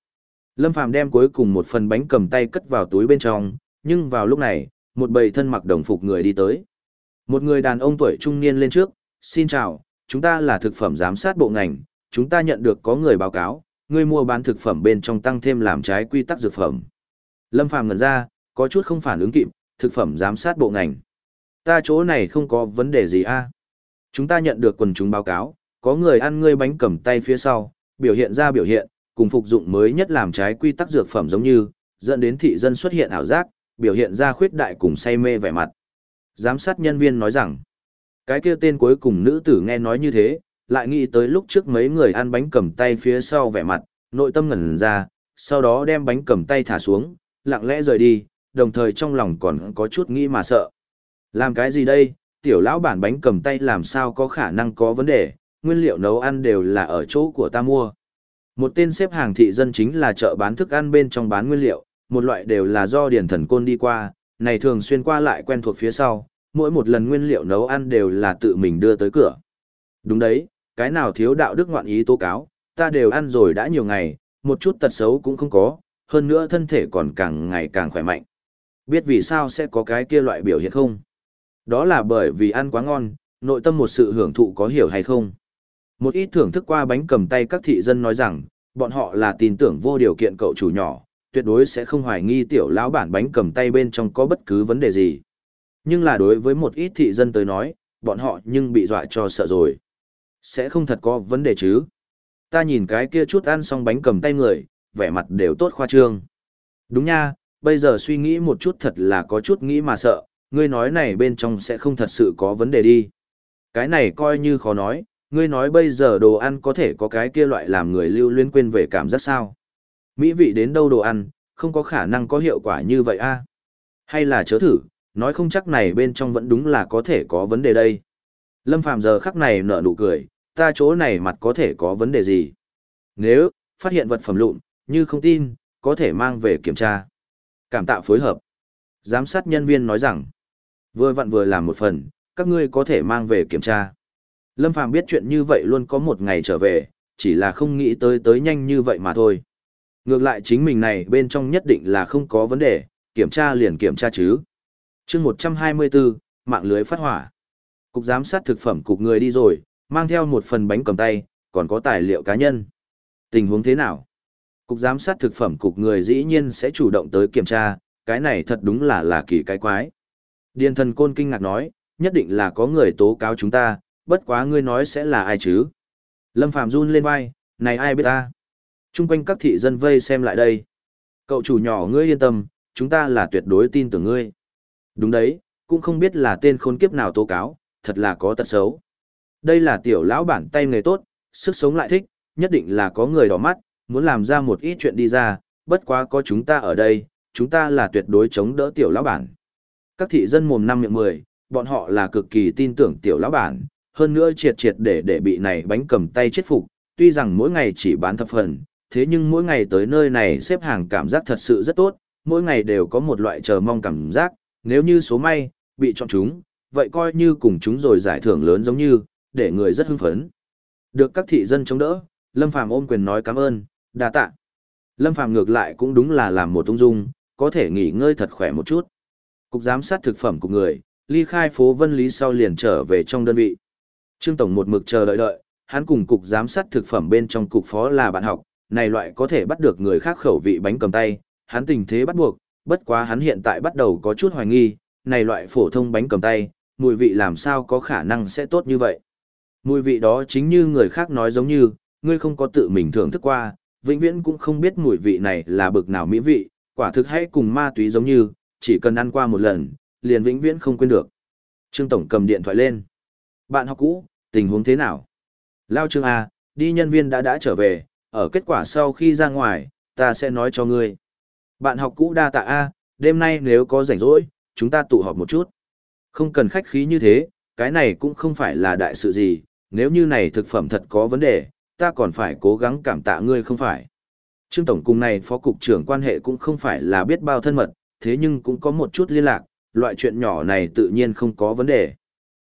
Lâm Phàm đem cuối cùng một phần bánh cầm tay cất vào túi bên trong, nhưng vào lúc này, một bầy thân mặc đồng phục người đi tới. Một người đàn ông tuổi trung niên lên trước, xin chào, chúng ta là thực phẩm giám sát bộ ngành, chúng ta nhận được có người báo cáo, người mua bán thực phẩm bên trong tăng thêm làm trái quy tắc dược phẩm. Lâm Phàm ngẩn ra, có chút không phản ứng kịp, thực phẩm giám sát bộ ngành. Ta chỗ này không có vấn đề gì a. Chúng ta nhận được quần chúng báo cáo, có người ăn ngươi bánh cầm tay phía sau, biểu hiện ra biểu hiện, cùng phục dụng mới nhất làm trái quy tắc dược phẩm giống như, dẫn đến thị dân xuất hiện ảo giác, biểu hiện ra khuyết đại cùng say mê vẻ mặt. Giám sát nhân viên nói rằng, cái kia tên cuối cùng nữ tử nghe nói như thế, lại nghĩ tới lúc trước mấy người ăn bánh cầm tay phía sau vẻ mặt, nội tâm ngẩn ra, sau đó đem bánh cầm tay thả xuống, lặng lẽ rời đi, đồng thời trong lòng còn có chút nghĩ mà sợ. Làm cái gì đây, tiểu lão bản bánh cầm tay làm sao có khả năng có vấn đề, nguyên liệu nấu ăn đều là ở chỗ của ta mua. Một tên xếp hàng thị dân chính là chợ bán thức ăn bên trong bán nguyên liệu, một loại đều là do điển thần côn đi qua, này thường xuyên qua lại quen thuộc phía sau, mỗi một lần nguyên liệu nấu ăn đều là tự mình đưa tới cửa. Đúng đấy, cái nào thiếu đạo đức ngoạn ý tố cáo, ta đều ăn rồi đã nhiều ngày, một chút tật xấu cũng không có, hơn nữa thân thể còn càng ngày càng khỏe mạnh. Biết vì sao sẽ có cái kia loại biểu hiện không? Đó là bởi vì ăn quá ngon, nội tâm một sự hưởng thụ có hiểu hay không? Một ít thưởng thức qua bánh cầm tay các thị dân nói rằng, bọn họ là tin tưởng vô điều kiện cậu chủ nhỏ, tuyệt đối sẽ không hoài nghi tiểu lão bản bánh cầm tay bên trong có bất cứ vấn đề gì. Nhưng là đối với một ít thị dân tới nói, bọn họ nhưng bị dọa cho sợ rồi. Sẽ không thật có vấn đề chứ. Ta nhìn cái kia chút ăn xong bánh cầm tay người, vẻ mặt đều tốt khoa trương. Đúng nha, bây giờ suy nghĩ một chút thật là có chút nghĩ mà sợ, ngươi nói này bên trong sẽ không thật sự có vấn đề đi. Cái này coi như khó nói, ngươi nói bây giờ đồ ăn có thể có cái kia loại làm người lưu luyến quên về cảm giác sao? Mỹ vị đến đâu đồ ăn, không có khả năng có hiệu quả như vậy a Hay là chớ thử, nói không chắc này bên trong vẫn đúng là có thể có vấn đề đây. Lâm Phàm giờ khắc này nở nụ cười, ta chỗ này mặt có thể có vấn đề gì? Nếu, phát hiện vật phẩm lụn, như không tin, có thể mang về kiểm tra. Cảm tạ phối hợp. Giám sát nhân viên nói rằng, vừa vặn vừa làm một phần, các ngươi có thể mang về kiểm tra. Lâm Phàm biết chuyện như vậy luôn có một ngày trở về, chỉ là không nghĩ tới tới nhanh như vậy mà thôi. Ngược lại chính mình này bên trong nhất định là không có vấn đề, kiểm tra liền kiểm tra chứ. chương 124, mạng lưới phát hỏa. Cục giám sát thực phẩm cục người đi rồi, mang theo một phần bánh cầm tay, còn có tài liệu cá nhân. Tình huống thế nào? Cục giám sát thực phẩm cục người dĩ nhiên sẽ chủ động tới kiểm tra, cái này thật đúng là là kỳ cái quái. Điền thần côn kinh ngạc nói, nhất định là có người tố cáo chúng ta, bất quá ngươi nói sẽ là ai chứ? Lâm Phạm run lên vai, này ai biết ta? Trung quanh các thị dân vây xem lại đây. Cậu chủ nhỏ ngươi yên tâm, chúng ta là tuyệt đối tin tưởng ngươi. Đúng đấy, cũng không biết là tên khốn kiếp nào tố cáo, thật là có tật xấu. Đây là tiểu lão bản tay nghề tốt, sức sống lại thích, nhất định là có người đỏ mắt, muốn làm ra một ít chuyện đi ra, bất quá có chúng ta ở đây, chúng ta là tuyệt đối chống đỡ tiểu lão bản. Các thị dân mồm năm miệng mười, bọn họ là cực kỳ tin tưởng tiểu lão bản, hơn nữa triệt triệt để để bị này bánh cầm tay chết phục, tuy rằng mỗi ngày chỉ bán thập phần, thế nhưng mỗi ngày tới nơi này xếp hàng cảm giác thật sự rất tốt, mỗi ngày đều có một loại chờ mong cảm giác, nếu như số may, bị chọn chúng, vậy coi như cùng chúng rồi giải thưởng lớn giống như, để người rất hưng phấn. Được các thị dân chống đỡ, Lâm Phàm ôm quyền nói cảm ơn, đa tạ. Lâm Phàm ngược lại cũng đúng là làm một tung dung, có thể nghỉ ngơi thật khỏe một chút. Cục giám sát thực phẩm của người, ly khai phố Vân Lý sau liền trở về trong đơn vị. Trương Tổng một mực chờ đợi đợi, hắn cùng cục giám sát thực phẩm bên trong cục phó là bạn học, này loại có thể bắt được người khác khẩu vị bánh cầm tay, hắn tình thế bắt buộc, bất quá hắn hiện tại bắt đầu có chút hoài nghi, này loại phổ thông bánh cầm tay, mùi vị làm sao có khả năng sẽ tốt như vậy. Mùi vị đó chính như người khác nói giống như, ngươi không có tự mình thưởng thức qua, vĩnh viễn cũng không biết mùi vị này là bực nào mỹ vị, quả thực hay cùng ma túy giống như, chỉ cần ăn qua một lần, liền vĩnh viễn không quên được. Trương Tổng cầm điện thoại lên. Bạn học cũ, tình huống thế nào? Lao Trương A, đi nhân viên đã đã trở về, ở kết quả sau khi ra ngoài, ta sẽ nói cho ngươi. Bạn học cũ đa tạ A, đêm nay nếu có rảnh rỗi, chúng ta tụ họp một chút. Không cần khách khí như thế, cái này cũng không phải là đại sự gì, nếu như này thực phẩm thật có vấn đề, ta còn phải cố gắng cảm tạ ngươi không phải. Trương Tổng cùng này phó cục trưởng quan hệ cũng không phải là biết bao thân mật, thế nhưng cũng có một chút liên lạc, loại chuyện nhỏ này tự nhiên không có vấn đề.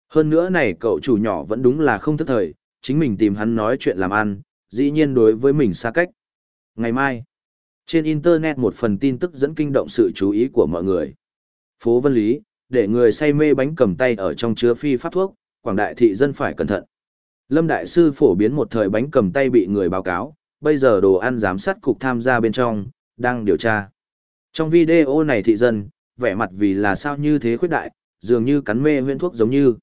Hơn nữa này cậu chủ nhỏ vẫn đúng là không thức thời, chính mình tìm hắn nói chuyện làm ăn, dĩ nhiên đối với mình xa cách. Ngày mai, trên Internet một phần tin tức dẫn kinh động sự chú ý của mọi người. Phố Vân Lý, để người say mê bánh cầm tay ở trong chứa phi pháp thuốc, quảng đại thị dân phải cẩn thận. Lâm Đại Sư phổ biến một thời bánh cầm tay bị người báo cáo, bây giờ đồ ăn giám sát cục tham gia bên trong, đang điều tra. Trong video này thị dân, vẻ mặt vì là sao như thế khuyết đại, dường như cắn mê huyễn thuốc giống như.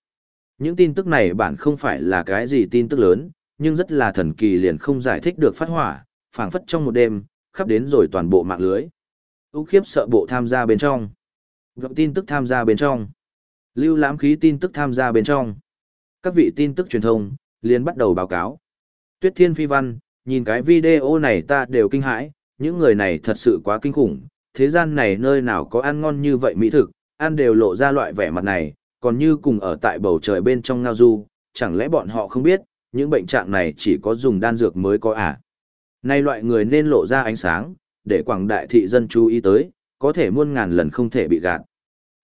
Những tin tức này bản không phải là cái gì tin tức lớn, nhưng rất là thần kỳ liền không giải thích được phát hỏa, phảng phất trong một đêm, khắp đến rồi toàn bộ mạng lưới. Ú khiếp sợ bộ tham gia bên trong. Gặp tin tức tham gia bên trong. Lưu lãm khí tin tức tham gia bên trong. Các vị tin tức truyền thông, liền bắt đầu báo cáo. Tuyết Thiên Phi Văn, nhìn cái video này ta đều kinh hãi, những người này thật sự quá kinh khủng, thế gian này nơi nào có ăn ngon như vậy mỹ thực, ăn đều lộ ra loại vẻ mặt này, còn như cùng ở tại bầu trời bên trong ngao du, chẳng lẽ bọn họ không biết, những bệnh trạng này chỉ có dùng đan dược mới có à. Nay loại người nên lộ ra ánh sáng, để quảng đại thị dân chú ý tới, có thể muôn ngàn lần không thể bị gạt.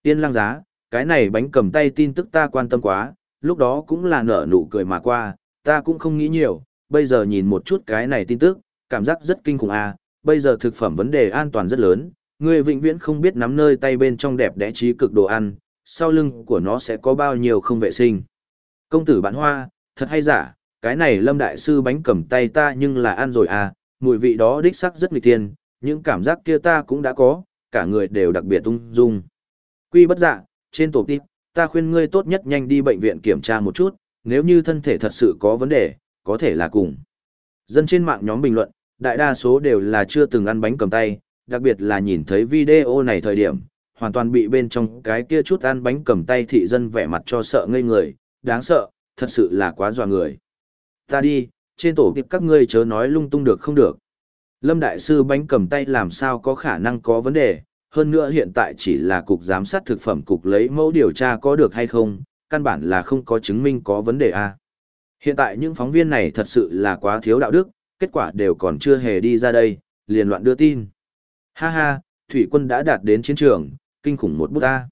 Tiên Lang giá, cái này bánh cầm tay tin tức ta quan tâm quá, lúc đó cũng là nở nụ cười mà qua, ta cũng không nghĩ nhiều, bây giờ nhìn một chút cái này tin tức, cảm giác rất kinh khủng à, bây giờ thực phẩm vấn đề an toàn rất lớn, người vĩnh viễn không biết nắm nơi tay bên trong đẹp đẽ trí cực đồ ăn, sau lưng của nó sẽ có bao nhiêu không vệ sinh. Công tử bán hoa, thật hay giả, cái này lâm đại sư bánh cầm tay ta nhưng là ăn rồi à, mùi vị đó đích sắc rất nghịch tiên, những cảm giác kia ta cũng đã có, cả người đều đặc biệt ung dung. Quy bất dạ, trên tổ tiếp, ta khuyên ngươi tốt nhất nhanh đi bệnh viện kiểm tra một chút, nếu như thân thể thật sự có vấn đề, có thể là cùng. Dân trên mạng nhóm bình luận, đại đa số đều là chưa từng ăn bánh cầm tay, đặc biệt là nhìn thấy video này thời điểm, hoàn toàn bị bên trong cái kia chút ăn bánh cầm tay thị dân vẻ mặt cho sợ ngây người, đáng sợ, thật sự là quá dọa người. Ta đi, trên tổ tiệp các ngươi chớ nói lung tung được không được. Lâm Đại Sư bánh cầm tay làm sao có khả năng có vấn đề, hơn nữa hiện tại chỉ là cục giám sát thực phẩm cục lấy mẫu điều tra có được hay không, căn bản là không có chứng minh có vấn đề a. À. Hiện tại những phóng viên này thật sự là quá thiếu đạo đức, kết quả đều còn chưa hề đi ra đây, liền loạn đưa tin. Ha ha, thủy quân đã đạt đến chiến trường, kinh khủng một bút ta.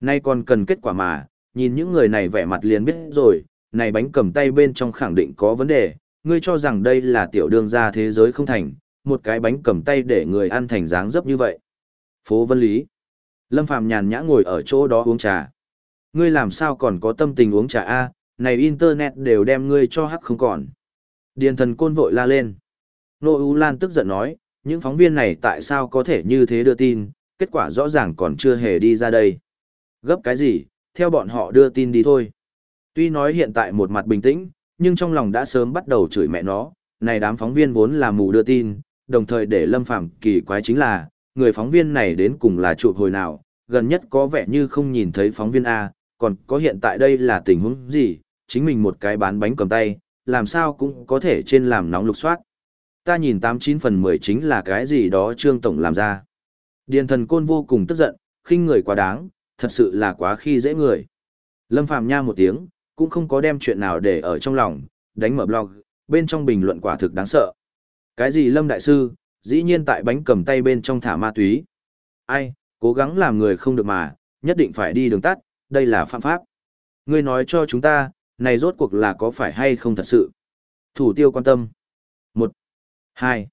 Nay còn cần kết quả mà, nhìn những người này vẻ mặt liền biết rồi, này bánh cầm tay bên trong khẳng định có vấn đề, ngươi cho rằng đây là tiểu đương gia thế giới không thành, một cái bánh cầm tay để người ăn thành dáng dấp như vậy. Phố Vân Lý. Lâm Phàm nhàn nhã ngồi ở chỗ đó uống trà. Ngươi làm sao còn có tâm tình uống trà a? này internet đều đem ngươi cho hắc không còn. Điền thần côn vội la lên. Nô U Lan tức giận nói, những phóng viên này tại sao có thể như thế đưa tin, kết quả rõ ràng còn chưa hề đi ra đây. Gấp cái gì, theo bọn họ đưa tin đi thôi. Tuy nói hiện tại một mặt bình tĩnh, nhưng trong lòng đã sớm bắt đầu chửi mẹ nó, này đám phóng viên vốn là mù đưa tin, đồng thời để Lâm Phàm kỳ quái chính là, người phóng viên này đến cùng là chụp hồi nào, gần nhất có vẻ như không nhìn thấy phóng viên A, còn có hiện tại đây là tình huống gì, chính mình một cái bán bánh cầm tay, làm sao cũng có thể trên làm nóng lục soát. Ta nhìn 89 phần 10 chính là cái gì đó Trương Tổng làm ra. Điền thần côn vô cùng tức giận, khinh người quá đáng, thật sự là quá khi dễ người. Lâm Phàm nha một tiếng, cũng không có đem chuyện nào để ở trong lòng, đánh mở blog, bên trong bình luận quả thực đáng sợ. Cái gì Lâm Đại Sư, dĩ nhiên tại bánh cầm tay bên trong thả ma túy. Ai, cố gắng làm người không được mà, nhất định phải đi đường tắt, đây là phạm pháp. Ngươi nói cho chúng ta, này rốt cuộc là có phải hay không thật sự? Thủ tiêu quan tâm. 1. 2.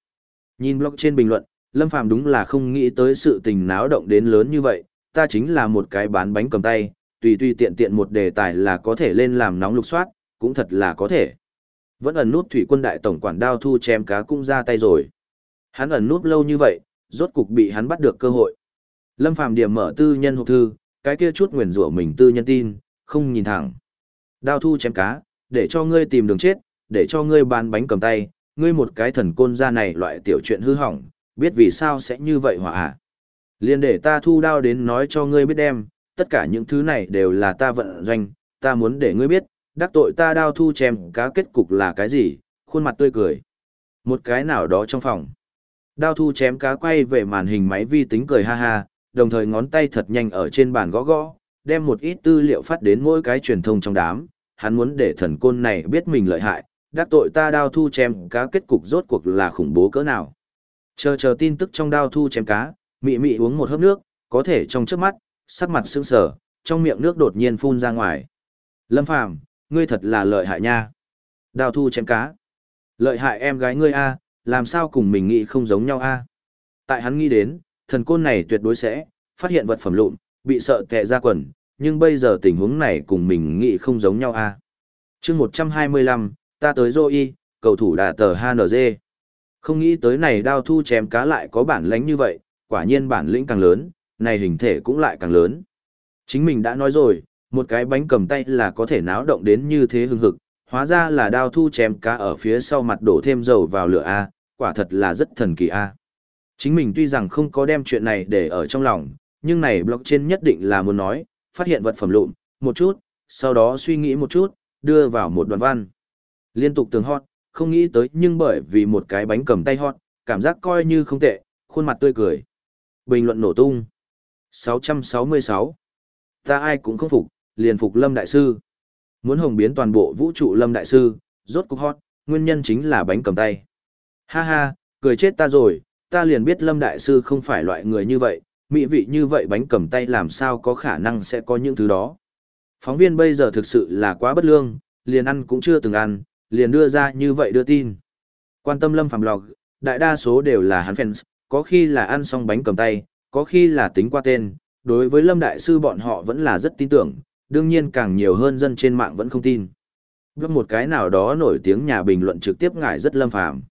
Nhìn blog trên bình luận, Lâm Phàm đúng là không nghĩ tới sự tình náo động đến lớn như vậy, ta chính là một cái bán bánh cầm tay, tùy tùy tiện tiện một đề tài là có thể lên làm nóng lục soát, cũng thật là có thể. Vẫn ẩn nút thủy quân đại tổng quản đao thu chém cá cũng ra tay rồi. Hắn ẩn nút lâu như vậy, rốt cục bị hắn bắt được cơ hội. Lâm Phàm điểm mở tư nhân hộp thư, cái kia chút nguyền rủa mình tư nhân tin, không nhìn thẳng. Đao thu chém cá, để cho ngươi tìm đường chết, để cho ngươi bán bánh cầm tay, ngươi một cái thần côn ra này loại tiểu chuyện hư hỏng, biết vì sao sẽ như vậy hỏa à? Liên để ta thu đao đến nói cho ngươi biết đem, tất cả những thứ này đều là ta vận doanh, ta muốn để ngươi biết, đắc tội ta đao thu chém cá kết cục là cái gì, khuôn mặt tươi cười. Một cái nào đó trong phòng. Đao thu chém cá quay về màn hình máy vi tính cười ha ha, đồng thời ngón tay thật nhanh ở trên bàn gõ gõ, đem một ít tư liệu phát đến mỗi cái truyền thông trong đám, hắn muốn để thần côn này biết mình lợi hại, đắc tội ta đao thu chém cá kết cục rốt cuộc là khủng bố cỡ nào. Chờ chờ tin tức trong đao thu chém cá, mị mị uống một hớp nước, có thể trong trước mắt, sắc mặt sững sờ, trong miệng nước đột nhiên phun ra ngoài. Lâm Phàm, ngươi thật là lợi hại nha. Đao thu chém cá. Lợi hại em gái ngươi a, làm sao cùng mình nghĩ không giống nhau a? Tại hắn nghĩ đến, thần côn này tuyệt đối sẽ phát hiện vật phẩm lụn, bị sợ tệ ra quần, nhưng bây giờ tình huống này cùng mình nghĩ không giống nhau a. Chương 125, ta tới Zoe, cầu thủ đà tờ HNG. Không nghĩ tới này đao thu chém cá lại có bản lĩnh như vậy, quả nhiên bản lĩnh càng lớn, này hình thể cũng lại càng lớn. Chính mình đã nói rồi, một cái bánh cầm tay là có thể náo động đến như thế hưng hực, hóa ra là đao thu chém cá ở phía sau mặt đổ thêm dầu vào lửa A, quả thật là rất thần kỳ A. Chính mình tuy rằng không có đem chuyện này để ở trong lòng, nhưng này blockchain nhất định là muốn nói, phát hiện vật phẩm lụn, một chút, sau đó suy nghĩ một chút, đưa vào một đoạn văn. Liên tục tường hot, không nghĩ tới nhưng bởi vì một cái bánh cầm tay hot, cảm giác coi như không tệ, khuôn mặt tươi cười. Bình luận nổ tung. 666. Ta ai cũng không phục, liền phục Lâm Đại Sư. Muốn hồng biến toàn bộ vũ trụ Lâm Đại Sư, rốt cục hot, nguyên nhân chính là bánh cầm tay. Ha ha, cười chết ta rồi, ta liền biết Lâm Đại Sư không phải loại người như vậy, mỹ vị như vậy bánh cầm tay làm sao có khả năng sẽ có những thứ đó. Phóng viên bây giờ thực sự là quá bất lương, liền ăn cũng chưa từng ăn, liền đưa ra như vậy đưa tin. Quan tâm Lâm Phạm Lọc, đại đa số đều là hắn fans, có khi là ăn xong bánh cầm tay, có khi là tính qua tên, đối với Lâm Đại Sư bọn họ vẫn là rất tin tưởng, đương nhiên càng nhiều hơn dân trên mạng vẫn không tin. Bước một cái nào đó nổi tiếng nhà bình luận trực tiếp ngại rất lâm phàm.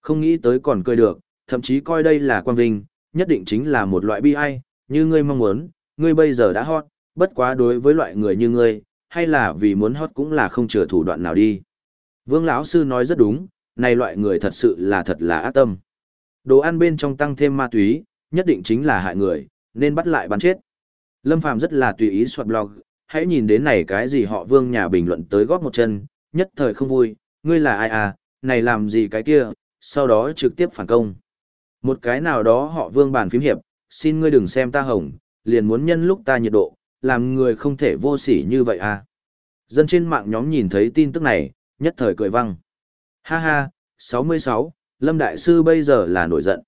Không nghĩ tới còn cười được, thậm chí coi đây là quan vinh, nhất định chính là một loại bi ai, như ngươi mong muốn, ngươi bây giờ đã hot, bất quá đối với loại người như ngươi, hay là vì muốn hot cũng là không chừa thủ đoạn nào đi. Vương lão sư nói rất đúng, này loại người thật sự là thật là ác tâm. Đồ ăn bên trong tăng thêm ma túy, nhất định chính là hại người, nên bắt lại bắn chết. Lâm Phàm rất là tùy ý soạt blog, hãy nhìn đến này cái gì họ vương nhà bình luận tới góp một chân, nhất thời không vui, ngươi là ai à, này làm gì cái kia, sau đó trực tiếp phản công. Một cái nào đó họ vương bàn phím hiệp, xin ngươi đừng xem ta hồng, liền muốn nhân lúc ta nhiệt độ, làm người không thể vô sỉ như vậy à. Dân trên mạng nhóm nhìn thấy tin tức này, nhất thời cười văng. Ha ha, 66, Lâm Đại Sư bây giờ là nổi giận.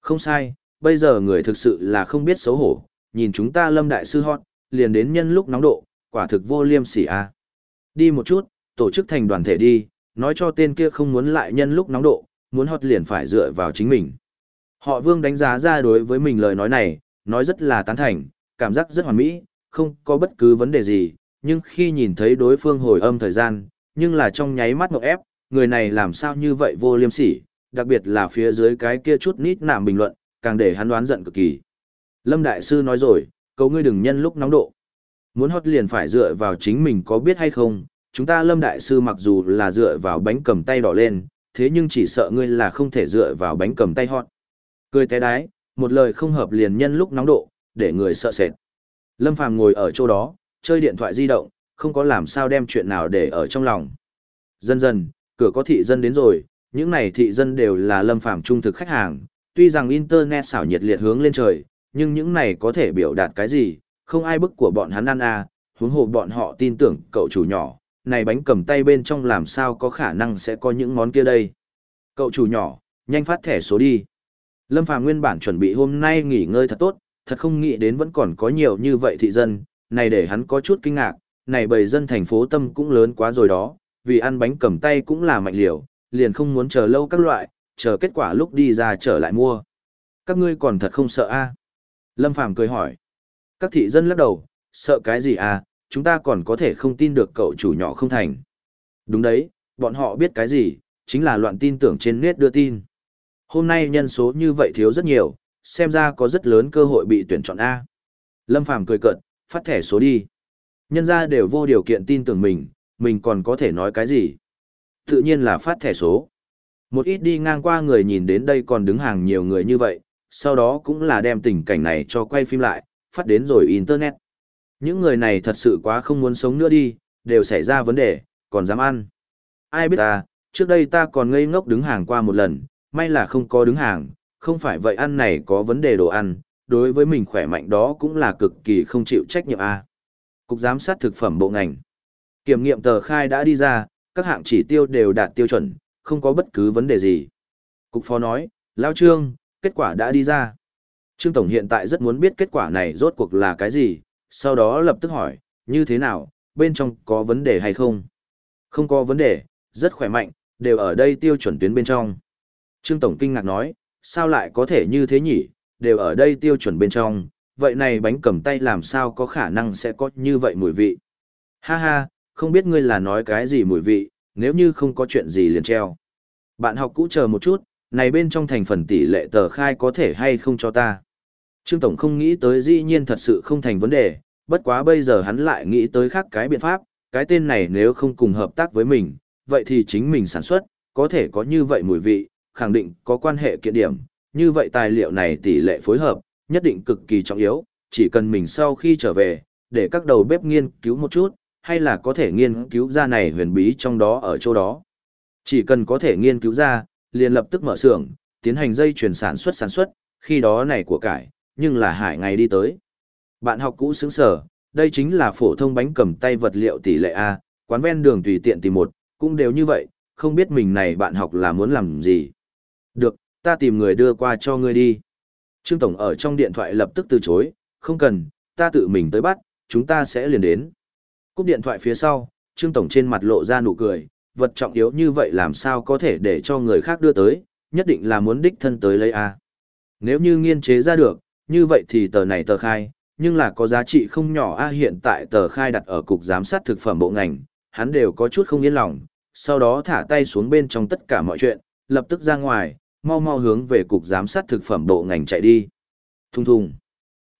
Không sai, bây giờ người thực sự là không biết xấu hổ, nhìn chúng ta Lâm Đại Sư hot, liền đến nhân lúc nóng độ, quả thực vô liêm sỉ à. Đi một chút, tổ chức thành đoàn thể đi, nói cho tên kia không muốn lại nhân lúc nóng độ, muốn hot liền phải dựa vào chính mình. Họ Vương đánh giá ra đối với mình lời nói này, nói rất là tán thành, cảm giác rất hoàn mỹ, không có bất cứ vấn đề gì, nhưng khi nhìn thấy đối phương hồi âm thời gian, nhưng là trong nháy mắt ngộp ép, người này làm sao như vậy vô liêm sỉ, đặc biệt là phía dưới cái kia chút nít nạm bình luận, càng để hắn đoán giận cực kỳ. Lâm Đại Sư nói rồi, cầu ngươi đừng nhân lúc nóng độ. Muốn hót liền phải dựa vào chính mình có biết hay không, chúng ta Lâm Đại Sư mặc dù là dựa vào bánh cầm tay đỏ lên, thế nhưng chỉ sợ ngươi là không thể dựa vào bánh cầm tay hót. Cười té đái, một lời không hợp liền nhân lúc nóng độ, để người sợ sệt. Lâm Phàm ngồi ở chỗ đó, chơi điện thoại di động, không có làm sao đem chuyện nào để ở trong lòng. Dần dần, cửa có thị dân đến rồi, những này thị dân đều là Lâm Phàm trung thực khách hàng, tuy rằng internet xảo nhiệt liệt hướng lên trời, nhưng những này có thể biểu đạt cái gì, không ai bức của bọn hắn ăn à, huống hồ bọn họ tin tưởng cậu chủ nhỏ, này bánh cầm tay bên trong làm sao có khả năng sẽ có những món kia đây. Cậu chủ nhỏ, nhanh phát thẻ số đi. Lâm Phàm nguyên bản chuẩn bị hôm nay nghỉ ngơi thật tốt, thật không nghĩ đến vẫn còn có nhiều như vậy thị dân, này để hắn có chút kinh ngạc, này bầy dân thành phố tâm cũng lớn quá rồi đó, vì ăn bánh cầm tay cũng là mạnh liều, liền không muốn chờ lâu các loại, chờ kết quả lúc đi ra trở lại mua. Các ngươi còn thật không sợ a? À? Lâm Phàm cười hỏi. Các thị dân lắc đầu, sợ cái gì à, chúng ta còn có thể không tin được cậu chủ nhỏ không thành. Đúng đấy, bọn họ biết cái gì, chính là loạn tin tưởng trên nét đưa tin. Hôm nay nhân số như vậy thiếu rất nhiều, xem ra có rất lớn cơ hội bị tuyển chọn A. Lâm Phàm cười cợt, phát thẻ số đi. Nhân ra đều vô điều kiện tin tưởng mình, mình còn có thể nói cái gì. Tự nhiên là phát thẻ số. Một ít đi ngang qua người nhìn đến đây còn đứng hàng nhiều người như vậy, sau đó cũng là đem tình cảnh này cho quay phim lại, phát đến rồi Internet. Những người này thật sự quá không muốn sống nữa đi, đều xảy ra vấn đề, còn dám ăn. Ai biết ta, trước đây ta còn ngây ngốc đứng hàng qua một lần, may là không có đứng hàng, không phải vậy ăn này có vấn đề đồ ăn, đối với mình khỏe mạnh đó cũng là cực kỳ không chịu trách nhiệm a. Cục giám sát thực phẩm bộ ngành. Kiểm nghiệm tờ khai đã đi ra, các hạng chỉ tiêu đều đạt tiêu chuẩn, không có bất cứ vấn đề gì. Cục phó nói, Lao Trương, kết quả đã đi ra. Trương Tổng hiện tại rất muốn biết kết quả này rốt cuộc là cái gì, sau đó lập tức hỏi, như thế nào, bên trong có vấn đề hay không? Không có vấn đề, rất khỏe mạnh, đều ở đây tiêu chuẩn tuyến bên trong. Trương Tổng kinh ngạc nói, sao lại có thể như thế nhỉ, đều ở đây tiêu chuẩn bên trong, vậy này bánh cầm tay làm sao có khả năng sẽ có như vậy mùi vị. Ha ha, không biết ngươi là nói cái gì mùi vị, nếu như không có chuyện gì liền treo. Bạn học cũ chờ một chút, này bên trong thành phần tỷ lệ tờ khai có thể hay không cho ta. Trương Tổng không nghĩ tới dĩ nhiên thật sự không thành vấn đề, bất quá bây giờ hắn lại nghĩ tới khác cái biện pháp, cái tên này nếu không cùng hợp tác với mình, vậy thì chính mình sản xuất, có thể có như vậy mùi vị, khẳng định có quan hệ kiện điểm, như vậy tài liệu này tỷ lệ phối hợp, nhất định cực kỳ trọng yếu, chỉ cần mình sau khi trở về, để các đầu bếp nghiên cứu một chút, hay là có thể nghiên cứu ra này huyền bí trong đó ở chỗ đó. Chỉ cần có thể nghiên cứu ra, liền lập tức mở xưởng, tiến hành dây chuyển sản xuất sản xuất, khi đó này của cải, nhưng là hải ngày đi tới. Bạn học cũ xứng sở, đây chính là phổ thông bánh cầm tay vật liệu tỷ lệ A, quán ven đường tùy tiện tìm một, cũng đều như vậy, không biết mình này bạn học là muốn làm gì. Được, ta tìm người đưa qua cho ngươi đi. Trương Tổng ở trong điện thoại lập tức từ chối, không cần, ta tự mình tới bắt, chúng ta sẽ liền đến. Cúp điện thoại phía sau, Trương Tổng trên mặt lộ ra nụ cười, vật trọng yếu như vậy làm sao có thể để cho người khác đưa tới, nhất định là muốn đích thân tới lấy A. Nếu như nghiên chế ra được, như vậy thì tờ này tờ khai, nhưng là có giá trị không nhỏ A hiện tại tờ khai đặt ở cục giám sát thực phẩm bộ ngành, hắn đều có chút không yên lòng, sau đó thả tay xuống bên trong tất cả mọi chuyện, lập tức ra ngoài, mau mau hướng về cục giám sát thực phẩm bộ ngành chạy đi. Thùng thùng.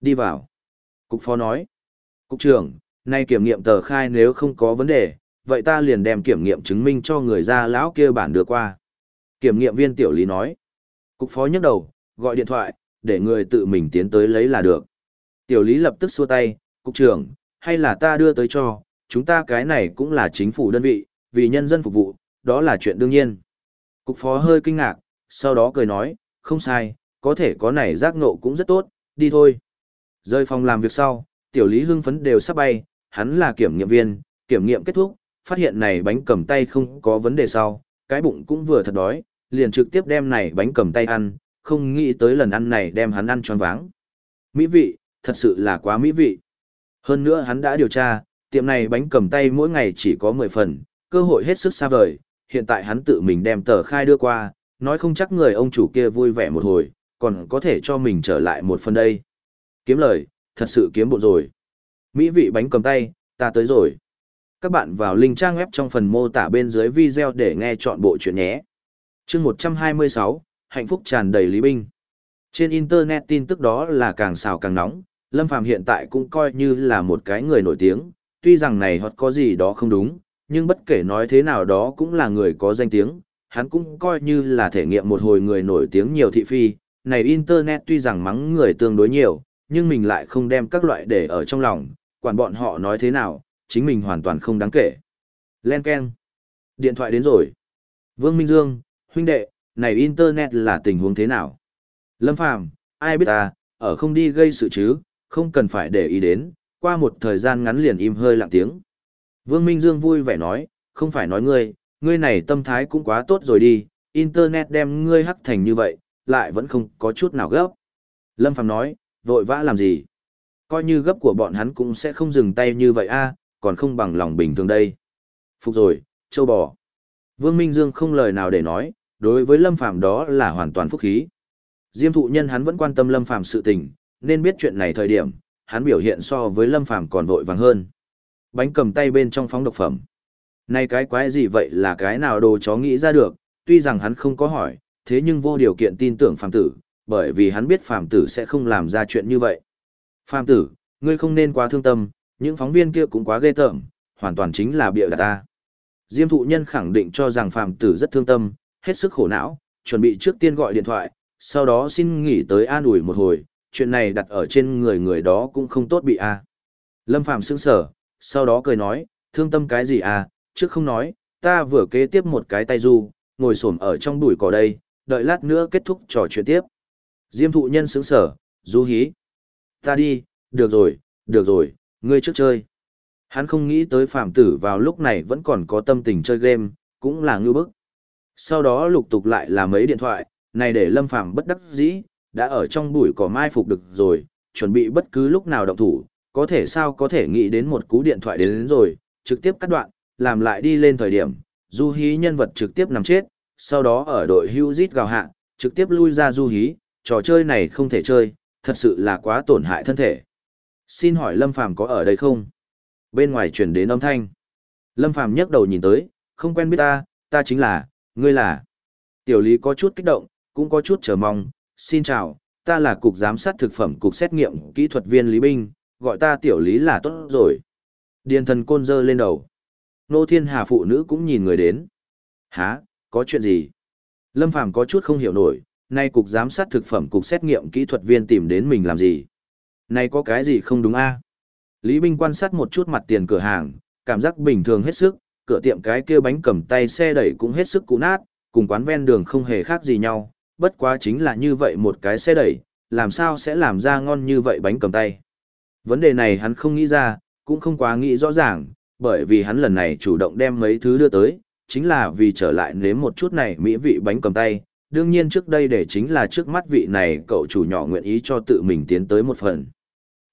Đi vào. Cục phó nói. Cục trưởng, nay kiểm nghiệm tờ khai nếu không có vấn đề, vậy ta liền đem kiểm nghiệm chứng minh cho người ra lão kia bản đưa qua. Kiểm nghiệm viên tiểu lý nói. Cục phó nhấc đầu, gọi điện thoại, để người tự mình tiến tới lấy là được. Tiểu lý lập tức xua tay, cục trưởng, hay là ta đưa tới cho, chúng ta cái này cũng là chính phủ đơn vị, vì nhân dân phục vụ, đó là chuyện đương nhiên. Cục phó hơi kinh ngạc, sau đó cười nói, không sai, có thể có này giác ngộ cũng rất tốt, đi thôi. Rơi phòng làm việc sau, tiểu lý hưng phấn đều sắp bay, hắn là kiểm nghiệm viên, kiểm nghiệm kết thúc, phát hiện này bánh cầm tay không có vấn đề sau, cái bụng cũng vừa thật đói, liền trực tiếp đem này bánh cầm tay ăn, không nghĩ tới lần ăn này đem hắn ăn choáng váng. Mỹ vị, thật sự là quá mỹ vị. Hơn nữa hắn đã điều tra, tiệm này bánh cầm tay mỗi ngày chỉ có 10 phần, cơ hội hết sức xa vời, hiện tại hắn tự mình đem tờ khai đưa qua, nói không chắc người ông chủ kia vui vẻ một hồi, còn có thể cho mình trở lại một phần đây. Kiếm lời, thật sự kiếm bộ rồi. Mỹ vị bánh cầm tay, ta tới rồi. Các bạn vào link trang web trong phần mô tả bên dưới video để nghe chọn bộ chuyện nhé. chương 126, hạnh phúc tràn đầy lý binh. Trên Internet tin tức đó là càng xào càng nóng, Lâm Phàm hiện tại cũng coi như là một cái người nổi tiếng, tuy rằng này hoặc có gì đó không đúng, nhưng bất kể nói thế nào đó cũng là người có danh tiếng, hắn cũng coi như là thể nghiệm một hồi người nổi tiếng nhiều thị phi, này Internet tuy rằng mắng người tương đối nhiều, nhưng mình lại không đem các loại để ở trong lòng, quản bọn họ nói thế nào, chính mình hoàn toàn không đáng kể. Len Ken. Điện thoại đến rồi. Vương Minh Dương, huynh đệ, này Internet là tình huống thế nào? Lâm Phàm ai biết ta, ở không đi gây sự chứ, không cần phải để ý đến, qua một thời gian ngắn liền im hơi lặng tiếng. Vương Minh Dương vui vẻ nói, không phải nói ngươi, ngươi này tâm thái cũng quá tốt rồi đi, Internet đem ngươi hắc thành như vậy, lại vẫn không có chút nào gấp. Lâm Phàm nói, vội vã làm gì? Coi như gấp của bọn hắn cũng sẽ không dừng tay như vậy a, còn không bằng lòng bình thường đây. Phục rồi, châu bò. Vương Minh Dương không lời nào để nói, đối với Lâm Phàm đó là hoàn toàn phúc khí. Diêm thụ nhân hắn vẫn quan tâm Lâm Phàm sự tình, nên biết chuyện này thời điểm, hắn biểu hiện so với Lâm Phàm còn vội vàng hơn. Bánh cầm tay bên trong phóng độc phẩm. Này cái quái gì vậy là cái nào đồ chó nghĩ ra được, tuy rằng hắn không có hỏi, thế nhưng vô điều kiện tin tưởng phàm tử, bởi vì hắn biết phàm tử sẽ không làm ra chuyện như vậy. Phàm tử, ngươi không nên quá thương tâm, những phóng viên kia cũng quá ghê tởm, hoàn toàn chính là bịa đặt ta. Diêm thụ nhân khẳng định cho rằng phàm tử rất thương tâm, hết sức khổ não, chuẩn bị trước tiên gọi điện thoại, sau đó xin nghỉ tới an ủi một hồi, chuyện này đặt ở trên người người đó cũng không tốt bị a. Lâm Phàm sững sờ, sau đó cười nói, thương tâm cái gì à, trước không nói, ta vừa kế tiếp một cái tay du, ngồi xổm ở trong bụi cỏ đây, đợi lát nữa kết thúc trò chuyện tiếp. Diêm thụ nhân sững sở, du hí. Ta đi, được rồi, được rồi, ngươi trước chơi. Hắn không nghĩ tới phạm tử vào lúc này vẫn còn có tâm tình chơi game, cũng là ngư bức. Sau đó lục tục lại là mấy điện thoại, này để lâm phạm bất đắc dĩ, đã ở trong bụi cỏ mai phục được rồi, chuẩn bị bất cứ lúc nào động thủ, có thể sao có thể nghĩ đến một cú điện thoại đến, đến rồi, trực tiếp cắt đoạn, làm lại đi lên thời điểm, du hí nhân vật trực tiếp nằm chết, sau đó ở đội hưu rít gào hạ, trực tiếp lui ra du hí, trò chơi này không thể chơi, thật sự là quá tổn hại thân thể. Xin hỏi Lâm Phàm có ở đây không? Bên ngoài chuyển đến âm thanh. Lâm Phàm nhấc đầu nhìn tới, không quen biết ta, ta chính là, ngươi là. Tiểu lý có chút kích động, cũng có chút chờ mong, xin chào, ta là cục giám sát thực phẩm cục xét nghiệm kỹ thuật viên Lý Binh, gọi ta tiểu lý là tốt rồi. Điền thần côn dơ lên đầu. Nô thiên hà phụ nữ cũng nhìn người đến. Hả, có chuyện gì? Lâm Phàm có chút không hiểu nổi, nay cục giám sát thực phẩm cục xét nghiệm kỹ thuật viên tìm đến mình làm gì? Nay có cái gì không đúng a? Lý Binh quan sát một chút mặt tiền cửa hàng, cảm giác bình thường hết sức, cửa tiệm cái kia bánh cầm tay xe đẩy cũng hết sức cũ nát, cùng quán ven đường không hề khác gì nhau, bất quá chính là như vậy một cái xe đẩy, làm sao sẽ làm ra ngon như vậy bánh cầm tay. Vấn đề này hắn không nghĩ ra, cũng không quá nghĩ rõ ràng, bởi vì hắn lần này chủ động đem mấy thứ đưa tới, chính là vì trở lại nếm một chút này mỹ vị bánh cầm tay. Đương nhiên trước đây để chính là trước mắt vị này cậu chủ nhỏ nguyện ý cho tự mình tiến tới một phần.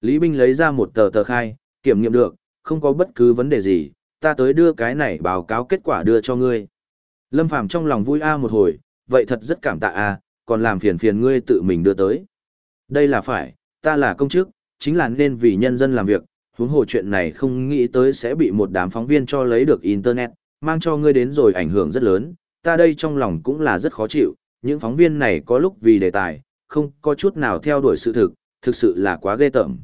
Lý Binh lấy ra một tờ tờ khai, kiểm nghiệm được, không có bất cứ vấn đề gì, ta tới đưa cái này báo cáo kết quả đưa cho ngươi. Lâm Phàm trong lòng vui a một hồi, vậy thật rất cảm tạ a, còn làm phiền phiền ngươi tự mình đưa tới. Đây là phải, ta là công chức, chính là nên vì nhân dân làm việc, huống hồ chuyện này không nghĩ tới sẽ bị một đám phóng viên cho lấy được internet, mang cho ngươi đến rồi ảnh hưởng rất lớn, ta đây trong lòng cũng là rất khó chịu, những phóng viên này có lúc vì đề tài, không có chút nào theo đuổi sự thực, thực sự là quá ghê tởm.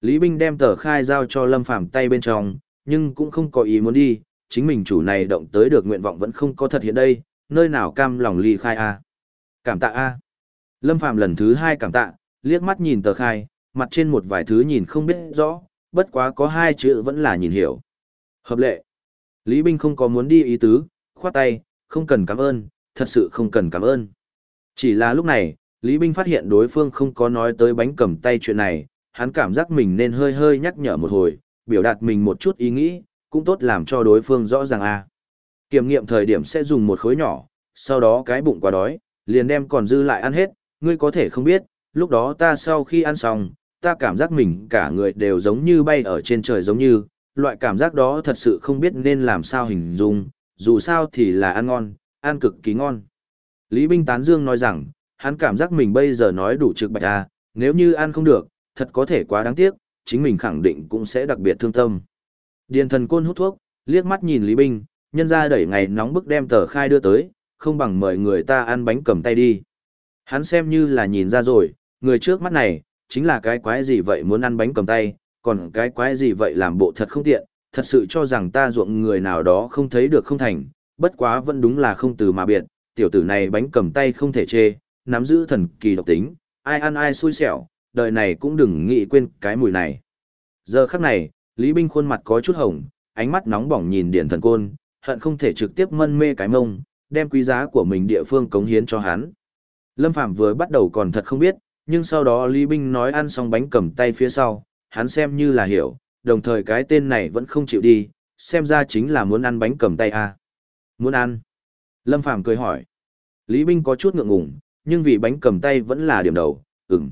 Lý Binh đem tờ khai giao cho Lâm Phàm tay bên trong, nhưng cũng không có ý muốn đi, chính mình chủ này động tới được nguyện vọng vẫn không có thật hiện đây, nơi nào cam lòng ly khai a. Cảm tạ a. Lâm Phàm lần thứ hai cảm tạ, liếc mắt nhìn tờ khai, mặt trên một vài thứ nhìn không biết rõ, bất quá có hai chữ vẫn là nhìn hiểu. Hợp lệ. Lý Binh không có muốn đi ý tứ, khoát tay, không cần cảm ơn, thật sự không cần cảm ơn. Chỉ là lúc này, Lý Binh phát hiện đối phương không có nói tới bánh cầm tay chuyện này, hắn cảm giác mình nên hơi hơi nhắc nhở một hồi, biểu đạt mình một chút ý nghĩ, cũng tốt làm cho đối phương rõ ràng a. À. Kiểm nghiệm thời điểm sẽ dùng một khối nhỏ, sau đó cái bụng quá đói, liền đem còn dư lại ăn hết, ngươi có thể không biết, lúc đó ta sau khi ăn xong, ta cảm giác mình cả người đều giống như bay ở trên trời giống như, loại cảm giác đó thật sự không biết nên làm sao hình dung, dù sao thì là ăn ngon, ăn cực kỳ ngon. Lý Binh Tán Dương nói rằng, hắn cảm giác mình bây giờ nói đủ trực bạch à, nếu như ăn không được, thật có thể quá đáng tiếc, chính mình khẳng định cũng sẽ đặc biệt thương tâm. Điền thần côn hút thuốc, liếc mắt nhìn Lý Binh, nhân ra đẩy ngày nóng bức đem tờ khai đưa tới, không bằng mời người ta ăn bánh cầm tay đi. Hắn xem như là nhìn ra rồi, người trước mắt này, chính là cái quái gì vậy muốn ăn bánh cầm tay, còn cái quái gì vậy làm bộ thật không tiện, thật sự cho rằng ta ruộng người nào đó không thấy được không thành, bất quá vẫn đúng là không từ mà biệt, tiểu tử này bánh cầm tay không thể chê, nắm giữ thần kỳ độc tính, ai ăn ai xui xẻo, đời này cũng đừng nghĩ quên cái mùi này. Giờ khắc này, Lý Binh khuôn mặt có chút hồng, ánh mắt nóng bỏng nhìn điện thần côn, hận không thể trực tiếp mân mê cái mông, đem quý giá của mình địa phương cống hiến cho hắn. Lâm Phạm vừa bắt đầu còn thật không biết, nhưng sau đó Lý Binh nói ăn xong bánh cầm tay phía sau, hắn xem như là hiểu, đồng thời cái tên này vẫn không chịu đi, xem ra chính là muốn ăn bánh cầm tay à. Muốn ăn. Lâm Phàm cười hỏi. Lý Binh có chút ngượng ngùng, nhưng vì bánh cầm tay vẫn là điểm đầu, ừm.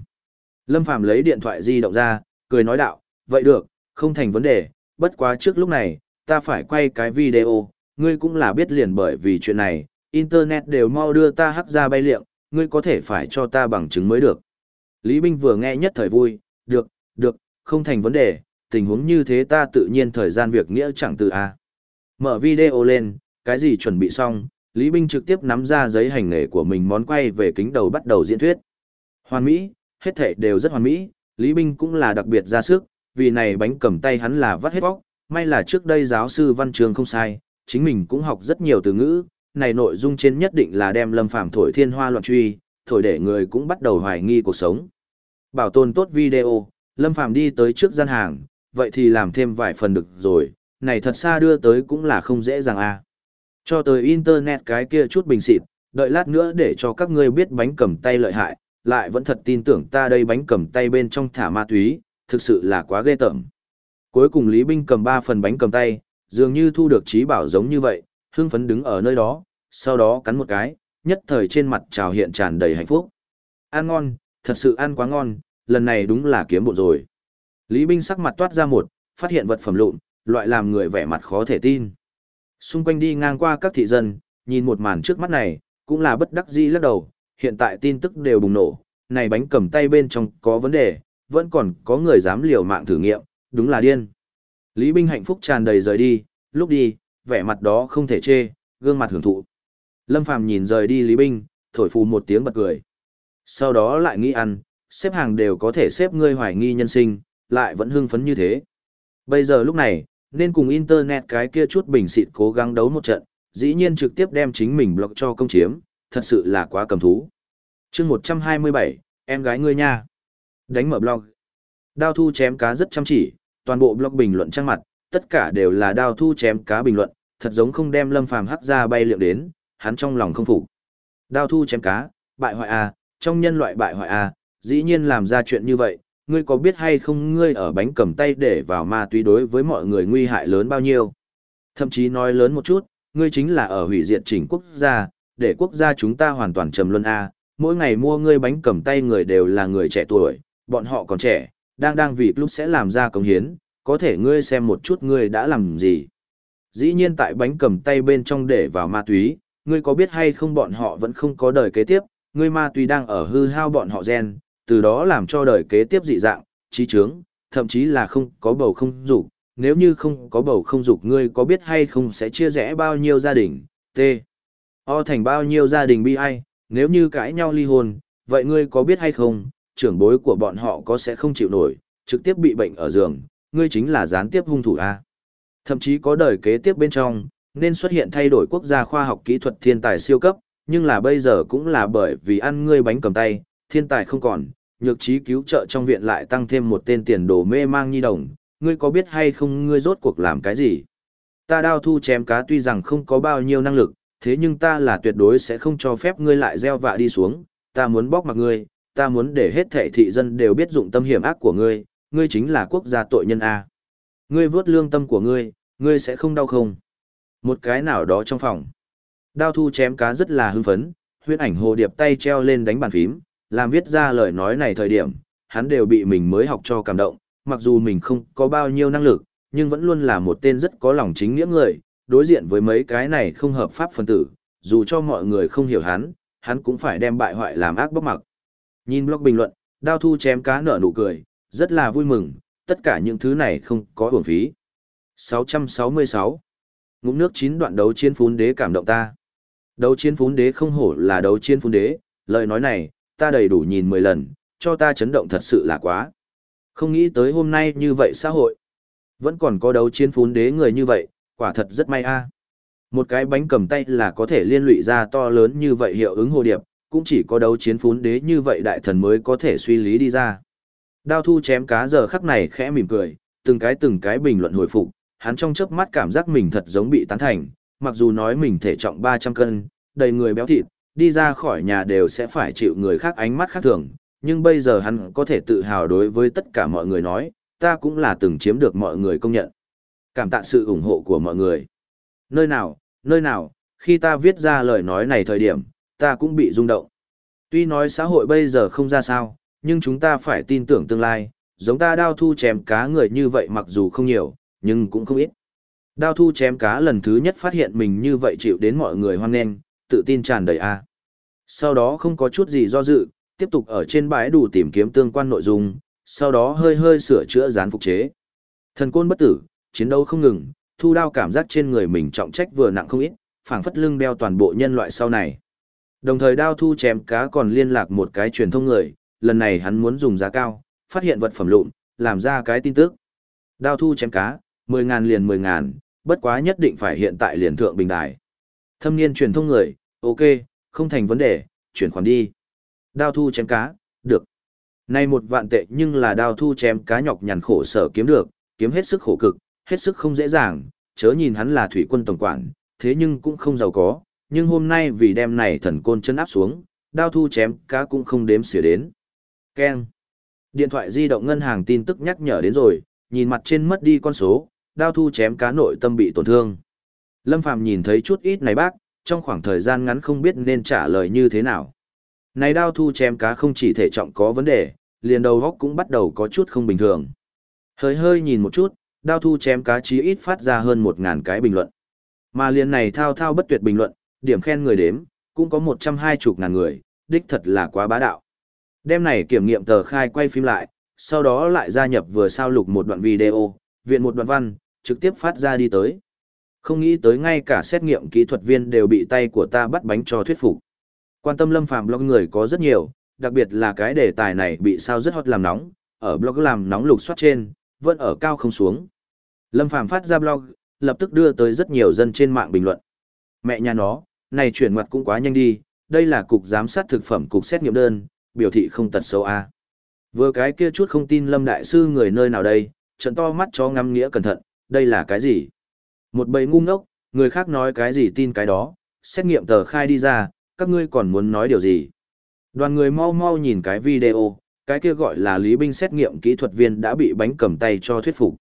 Lâm Phàm lấy điện thoại di động ra, cười nói đạo, vậy được, không thành vấn đề, bất quá trước lúc này, ta phải quay cái video, ngươi cũng là biết liền bởi vì chuyện này, Internet đều mau đưa ta hắc ra bay liệng, ngươi có thể phải cho ta bằng chứng mới được. Lý Binh vừa nghe nhất thời vui, được, được, không thành vấn đề, tình huống như thế ta tự nhiên thời gian việc nghĩa chẳng từ A. Mở video lên, cái gì chuẩn bị xong, Lý Binh trực tiếp nắm ra giấy hành nghề của mình món quay về kính đầu bắt đầu diễn thuyết. Hoàn Mỹ, hết thể đều rất hoàn mỹ, Lý Binh cũng là đặc biệt ra sức, vì này bánh cầm tay hắn là vắt hết bóc, may là trước đây giáo sư văn trường không sai, chính mình cũng học rất nhiều từ ngữ, này nội dung trên nhất định là đem lâm phạm thổi thiên hoa loạn truy, thổi để người cũng bắt đầu hoài nghi cuộc sống. Bảo tồn tốt video, lâm phạm đi tới trước gian hàng, vậy thì làm thêm vài phần được rồi, này thật xa đưa tới cũng là không dễ dàng à. Cho tới internet cái kia chút bình xịt, đợi lát nữa để cho các ngươi biết bánh cầm tay lợi hại, lại vẫn thật tin tưởng ta đây bánh cầm tay bên trong thả ma túy, thực sự là quá ghê tởm. Cuối cùng Lý Binh cầm 3 phần bánh cầm tay, dường như thu được trí bảo giống như vậy, hưng phấn đứng ở nơi đó, sau đó cắn một cái, nhất thời trên mặt trào hiện tràn đầy hạnh phúc. Ăn ngon, thật sự ăn quá ngon, lần này đúng là kiếm bộ rồi. Lý Binh sắc mặt toát ra một, phát hiện vật phẩm lụn, loại làm người vẻ mặt khó thể tin. Xung quanh đi ngang qua các thị dân, nhìn một màn trước mắt này, cũng là bất đắc dĩ lắc đầu, hiện tại tin tức đều bùng nổ, này bánh cầm tay bên trong có vấn đề, vẫn còn có người dám liều mạng thử nghiệm, đúng là điên. Lý Binh hạnh phúc tràn đầy rời đi, lúc đi, vẻ mặt đó không thể chê, gương mặt hưởng thụ. Lâm Phàm nhìn rời đi Lý Binh, thổi phù một tiếng bật cười. Sau đó lại nghĩ ăn, xếp hàng đều có thể xếp ngươi hoài nghi nhân sinh, lại vẫn hưng phấn như thế. Bây giờ lúc này, nên cùng internet cái kia chút bình xịt cố gắng đấu một trận, dĩ nhiên trực tiếp đem chính mình block cho công chiếm, thật sự là quá cầm thú. chương 127, em gái ngươi nha. Đánh mở blog. Đao thu chém cá rất chăm chỉ, toàn bộ blog bình luận trang mặt, tất cả đều là đao thu chém cá bình luận, thật giống không đem lâm phàm hắc ra bay liệu đến, hắn trong lòng không phục. Đao thu chém cá, bại hoại a, trong nhân loại bại hoại a, dĩ nhiên làm ra chuyện như vậy, ngươi có biết hay không ngươi ở bánh cầm tay để vào ma túy đối với mọi người nguy hại lớn bao nhiêu? Thậm chí nói lớn một chút, ngươi chính là ở hủy diệt chỉnh quốc gia, để quốc gia chúng ta hoàn toàn trầm luân A, mỗi ngày mua ngươi bánh cầm tay người đều là người trẻ tuổi, bọn họ còn trẻ, đang đang vì lúc sẽ làm ra công hiến, có thể ngươi xem một chút ngươi đã làm gì. Dĩ nhiên tại bánh cầm tay bên trong để vào ma túy, ngươi có biết hay không bọn họ vẫn không có đời kế tiếp, ngươi ma túy đang ở hư hao bọn họ gen, từ đó làm cho đời kế tiếp dị dạng, trí trướng, thậm chí là không có bầu không dục. Nếu như không có bầu không dục ngươi có biết hay không sẽ chia rẽ bao nhiêu gia đình, t. O thành bao nhiêu gia đình bi ai, nếu như cãi nhau ly hôn, vậy ngươi có biết hay không, trưởng bối của bọn họ có sẽ không chịu nổi, trực tiếp bị bệnh ở giường, ngươi chính là gián tiếp hung thủ A. Thậm chí có đời kế tiếp bên trong, nên xuất hiện thay đổi quốc gia khoa học kỹ thuật thiên tài siêu cấp, nhưng là bây giờ cũng là bởi vì ăn ngươi bánh cầm tay, thiên tài không còn, nhược trí cứu trợ trong viện lại tăng thêm một tên tiền đồ mê mang nhi đồng, ngươi có biết hay không ngươi rốt cuộc làm cái gì? Ta đao thu chém cá tuy rằng không có bao nhiêu năng lực, Thế nhưng ta là tuyệt đối sẽ không cho phép ngươi lại gieo vạ đi xuống, ta muốn bóc mặt ngươi, ta muốn để hết thệ thị dân đều biết dụng tâm hiểm ác của ngươi, ngươi chính là quốc gia tội nhân A. Ngươi vớt lương tâm của ngươi, ngươi sẽ không đau không? Một cái nào đó trong phòng. Đao thu chém cá rất là hưng phấn, huyết ảnh hồ điệp tay treo lên đánh bàn phím, làm viết ra lời nói này thời điểm, hắn đều bị mình mới học cho cảm động, mặc dù mình không có bao nhiêu năng lực, nhưng vẫn luôn là một tên rất có lòng chính nghĩa người, đối diện với mấy cái này không hợp pháp phân tử, dù cho mọi người không hiểu hắn, hắn cũng phải đem bại hoại làm ác bóc mặc. Nhìn blog bình luận, đao thu chém cá nở nụ cười, rất là vui mừng, tất cả những thứ này không có uổng phí. 666. Ngụm nước chín đoạn đấu chiến phún đế cảm động ta. Đấu chiến phún đế không hổ là đấu chiến phún đế, lời nói này, ta đầy đủ nhìn 10 lần, cho ta chấn động thật sự là quá. Không nghĩ tới hôm nay như vậy xã hội. Vẫn còn có đấu chiến phún đế người như vậy, quả thật rất may a. Một cái bánh cầm tay là có thể liên lụy ra to lớn như vậy hiệu ứng hồ điệp, cũng chỉ có đấu chiến phún đế như vậy đại thần mới có thể suy lý đi ra. Đao thu chém cá giờ khắc này khẽ mỉm cười, từng cái từng cái bình luận hồi phục, hắn trong chớp mắt cảm giác mình thật giống bị tán thành, mặc dù nói mình thể trọng 300 cân, đầy người béo thịt, đi ra khỏi nhà đều sẽ phải chịu người khác ánh mắt khác thường, nhưng bây giờ hắn có thể tự hào đối với tất cả mọi người nói, ta cũng là từng chiếm được mọi người công nhận. Cảm tạ sự ủng hộ của mọi người. Nơi nào, nơi nào, khi ta viết ra lời nói này thời điểm, ta cũng bị rung động. Tuy nói xã hội bây giờ không ra sao, nhưng chúng ta phải tin tưởng tương lai, giống ta đao thu chém cá người như vậy mặc dù không nhiều, nhưng cũng không ít. Đao thu chém cá lần thứ nhất phát hiện mình như vậy chịu đến mọi người hoan nghênh, tự tin tràn đầy a. Sau đó không có chút gì do dự, tiếp tục ở trên bãi đủ tìm kiếm tương quan nội dung, sau đó hơi hơi sửa chữa dán phục chế. Thần côn bất tử, chiến đấu không ngừng, thu đao cảm giác trên người mình trọng trách vừa nặng không ít, phảng phất lưng đeo toàn bộ nhân loại sau này. Đồng thời đao thu chém cá còn liên lạc một cái truyền thông người, lần này hắn muốn dùng giá cao, phát hiện vật phẩm lụn, làm ra cái tin tức. Đao thu chém cá, 10 ngàn liền 10 ngàn, bất quá nhất định phải hiện tại liền thượng bình đài. Thâm niên truyền thông người, ok, không thành vấn đề, chuyển khoản đi. Đao thu chém cá, được. Nay một vạn tệ nhưng là đao thu chém cá nhọc nhằn khổ sở kiếm được, kiếm hết sức khổ cực, hết sức không dễ dàng, chớ nhìn hắn là thủy quân tổng quản, thế nhưng cũng không giàu có, nhưng hôm nay vì đem này thần côn chân áp xuống, đao thu chém cá cũng không đếm xỉa đến. Keng. Điện thoại di động ngân hàng tin tức nhắc nhở đến rồi, nhìn mặt trên mất đi con số, đao thu chém cá nội tâm bị tổn thương. Lâm Phàm nhìn thấy chút ít này bác, trong khoảng thời gian ngắn không biết nên trả lời như thế nào. Này đao thu chém cá không chỉ thể trọng có vấn đề, liền đầu góc cũng bắt đầu có chút không bình thường. Hơi hơi nhìn một chút, đao thu chém cá chí ít phát ra hơn một ngàn cái bình luận. Mà liền này thao thao bất tuyệt bình luận, điểm khen người đếm, cũng có một trăm hai chục ngàn người, đích thật là quá bá đạo. Đêm này kiểm nghiệm tờ khai quay phim lại, sau đó lại gia nhập vừa sao lục một đoạn video, viện một đoạn văn, trực tiếp phát ra đi tới. Không nghĩ tới ngay cả xét nghiệm kỹ thuật viên đều bị tay của ta bắt bánh cho thuyết phục. Quan tâm lâm phàm blog người có rất nhiều, đặc biệt là cái đề tài này bị sao rất hot làm nóng, ở blog làm nóng lục soát trên, vẫn ở cao không xuống. Lâm phàm phát ra blog, lập tức đưa tới rất nhiều dân trên mạng bình luận. Mẹ nhà nó, này chuyển mặt cũng quá nhanh đi, đây là cục giám sát thực phẩm cục xét nghiệm đơn, biểu thị không tật xấu a. Vừa cái kia chút không tin Lâm đại sư người nơi nào đây, trận to mắt cho ngắm nghĩa cẩn thận, đây là cái gì? Một bầy ngu ngốc, người khác nói cái gì tin cái đó, xét nghiệm tờ khai đi ra, các ngươi còn muốn nói điều gì? Đoàn người mau mau nhìn cái video, cái kia gọi là lý binh xét nghiệm kỹ thuật viên đã bị bánh cầm tay cho thuyết phục.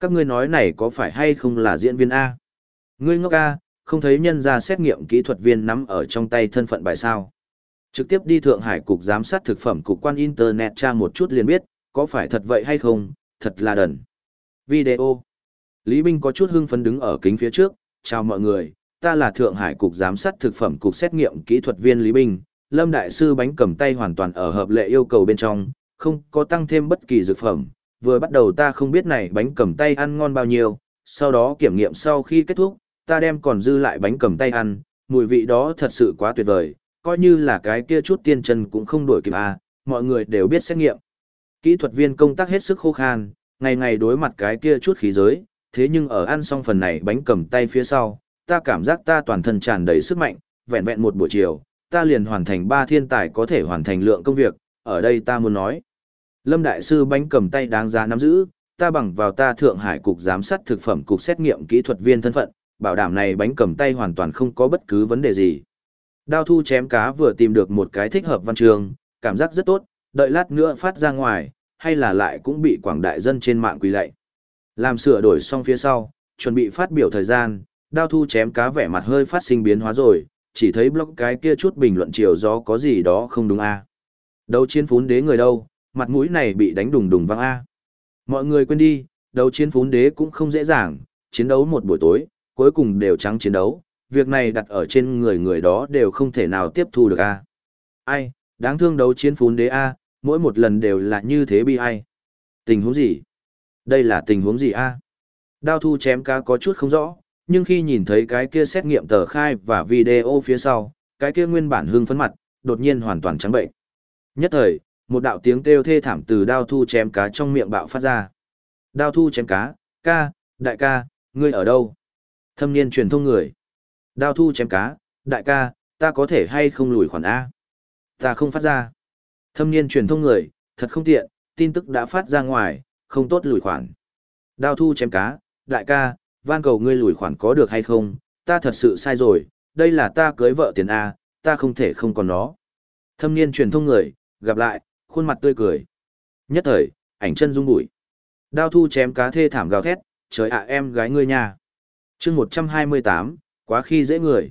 Các ngươi nói này có phải hay không là diễn viên A? Ngươi ngốc A, không thấy nhân ra xét nghiệm kỹ thuật viên nắm ở trong tay thân phận bài sao. Trực tiếp đi Thượng Hải Cục Giám sát Thực phẩm Cục quan Internet tra một chút liền biết, có phải thật vậy hay không, thật là đần. Video Lý Binh có chút hưng phấn đứng ở kính phía trước, chào mọi người, ta là Thượng Hải Cục Giám sát Thực phẩm Cục Xét nghiệm Kỹ thuật viên Lý Binh, Lâm Đại Sư bánh cầm tay hoàn toàn ở hợp lệ yêu cầu bên trong, không có tăng thêm bất kỳ dược phẩm, vừa bắt đầu ta không biết này bánh cầm tay ăn ngon bao nhiêu, sau đó kiểm nghiệm sau khi kết thúc, ta đem còn dư lại bánh cầm tay ăn, mùi vị đó thật sự quá tuyệt vời, coi như là cái kia chút tiên chân cũng không đổi kịp à, mọi người đều biết xét nghiệm. Kỹ thuật viên công tác hết sức khô khan, ngày ngày đối mặt cái kia chút khí giới, thế nhưng ở ăn xong phần này bánh cầm tay phía sau, ta cảm giác ta toàn thân tràn đầy sức mạnh, vẹn vẹn một buổi chiều, ta liền hoàn thành ba thiên tài có thể hoàn thành lượng công việc, ở đây ta muốn nói. Lâm Đại Sư bánh cầm tay đáng giá nắm giữ, ta bằng vào ta Thượng Hải Cục Giám sát Thực phẩm Cục Xét nghiệm Kỹ thuật viên thân phận, bảo đảm này bánh cầm tay hoàn toàn không có bất cứ vấn đề gì. Đao thu chém cá vừa tìm được một cái thích hợp văn trường, cảm giác rất tốt, đợi lát nữa phát ra ngoài, hay là lại cũng bị quảng đại dân trên mạng quỳ lạy. Làm sửa đổi xong phía sau, chuẩn bị phát biểu thời gian, đao thu chém cá vẻ mặt hơi phát sinh biến hóa rồi, chỉ thấy blog cái kia chút bình luận chiều gió có gì đó không đúng a à. Đấu chiến phún đế người đâu, mặt mũi này bị đánh đùng đùng văng a à? Mọi người quên đi, đấu chiến phún đế cũng không dễ dàng, chiến đấu một buổi tối, cuối cùng đều trắng chiến đấu, việc này đặt ở trên người người đó đều không thể nào tiếp thu được a à? Ai, đáng thương đấu chiến phún đế a mỗi một lần đều là như thế bi ai. Tình huống gì? Đây là tình huống gì a Đao thu chém cá có chút không rõ, nhưng khi nhìn thấy cái kia xét nghiệm tờ khai và video phía sau, cái kia nguyên bản hưng phấn mặt, đột nhiên hoàn toàn trắng bệnh. Nhất thời, một đạo tiếng kêu thê thảm từ đao thu chém cá trong miệng bạo phát ra. Đao thu chém cá, ca, đại ca, ngươi ở đâu? Thâm niên truyền thông người. Đao thu chém cá, đại ca, ta có thể hay không lùi khoản A? Ta không phát ra. Thâm niên truyền thông người, thật không tiện, tin tức đã phát ra ngoài, không tốt lùi khoản. Đao thu chém cá, đại ca, van cầu ngươi lùi khoản có được hay không, ta thật sự sai rồi, đây là ta cưới vợ tiền A, ta không thể không còn nó. Thâm niên truyền thông người, gặp lại, khuôn mặt tươi cười. Nhất thời, ảnh chân rung bụi. Đao thu chém cá thê thảm gào thét, trời ạ em gái ngươi nha. chương 128, quá khi dễ người.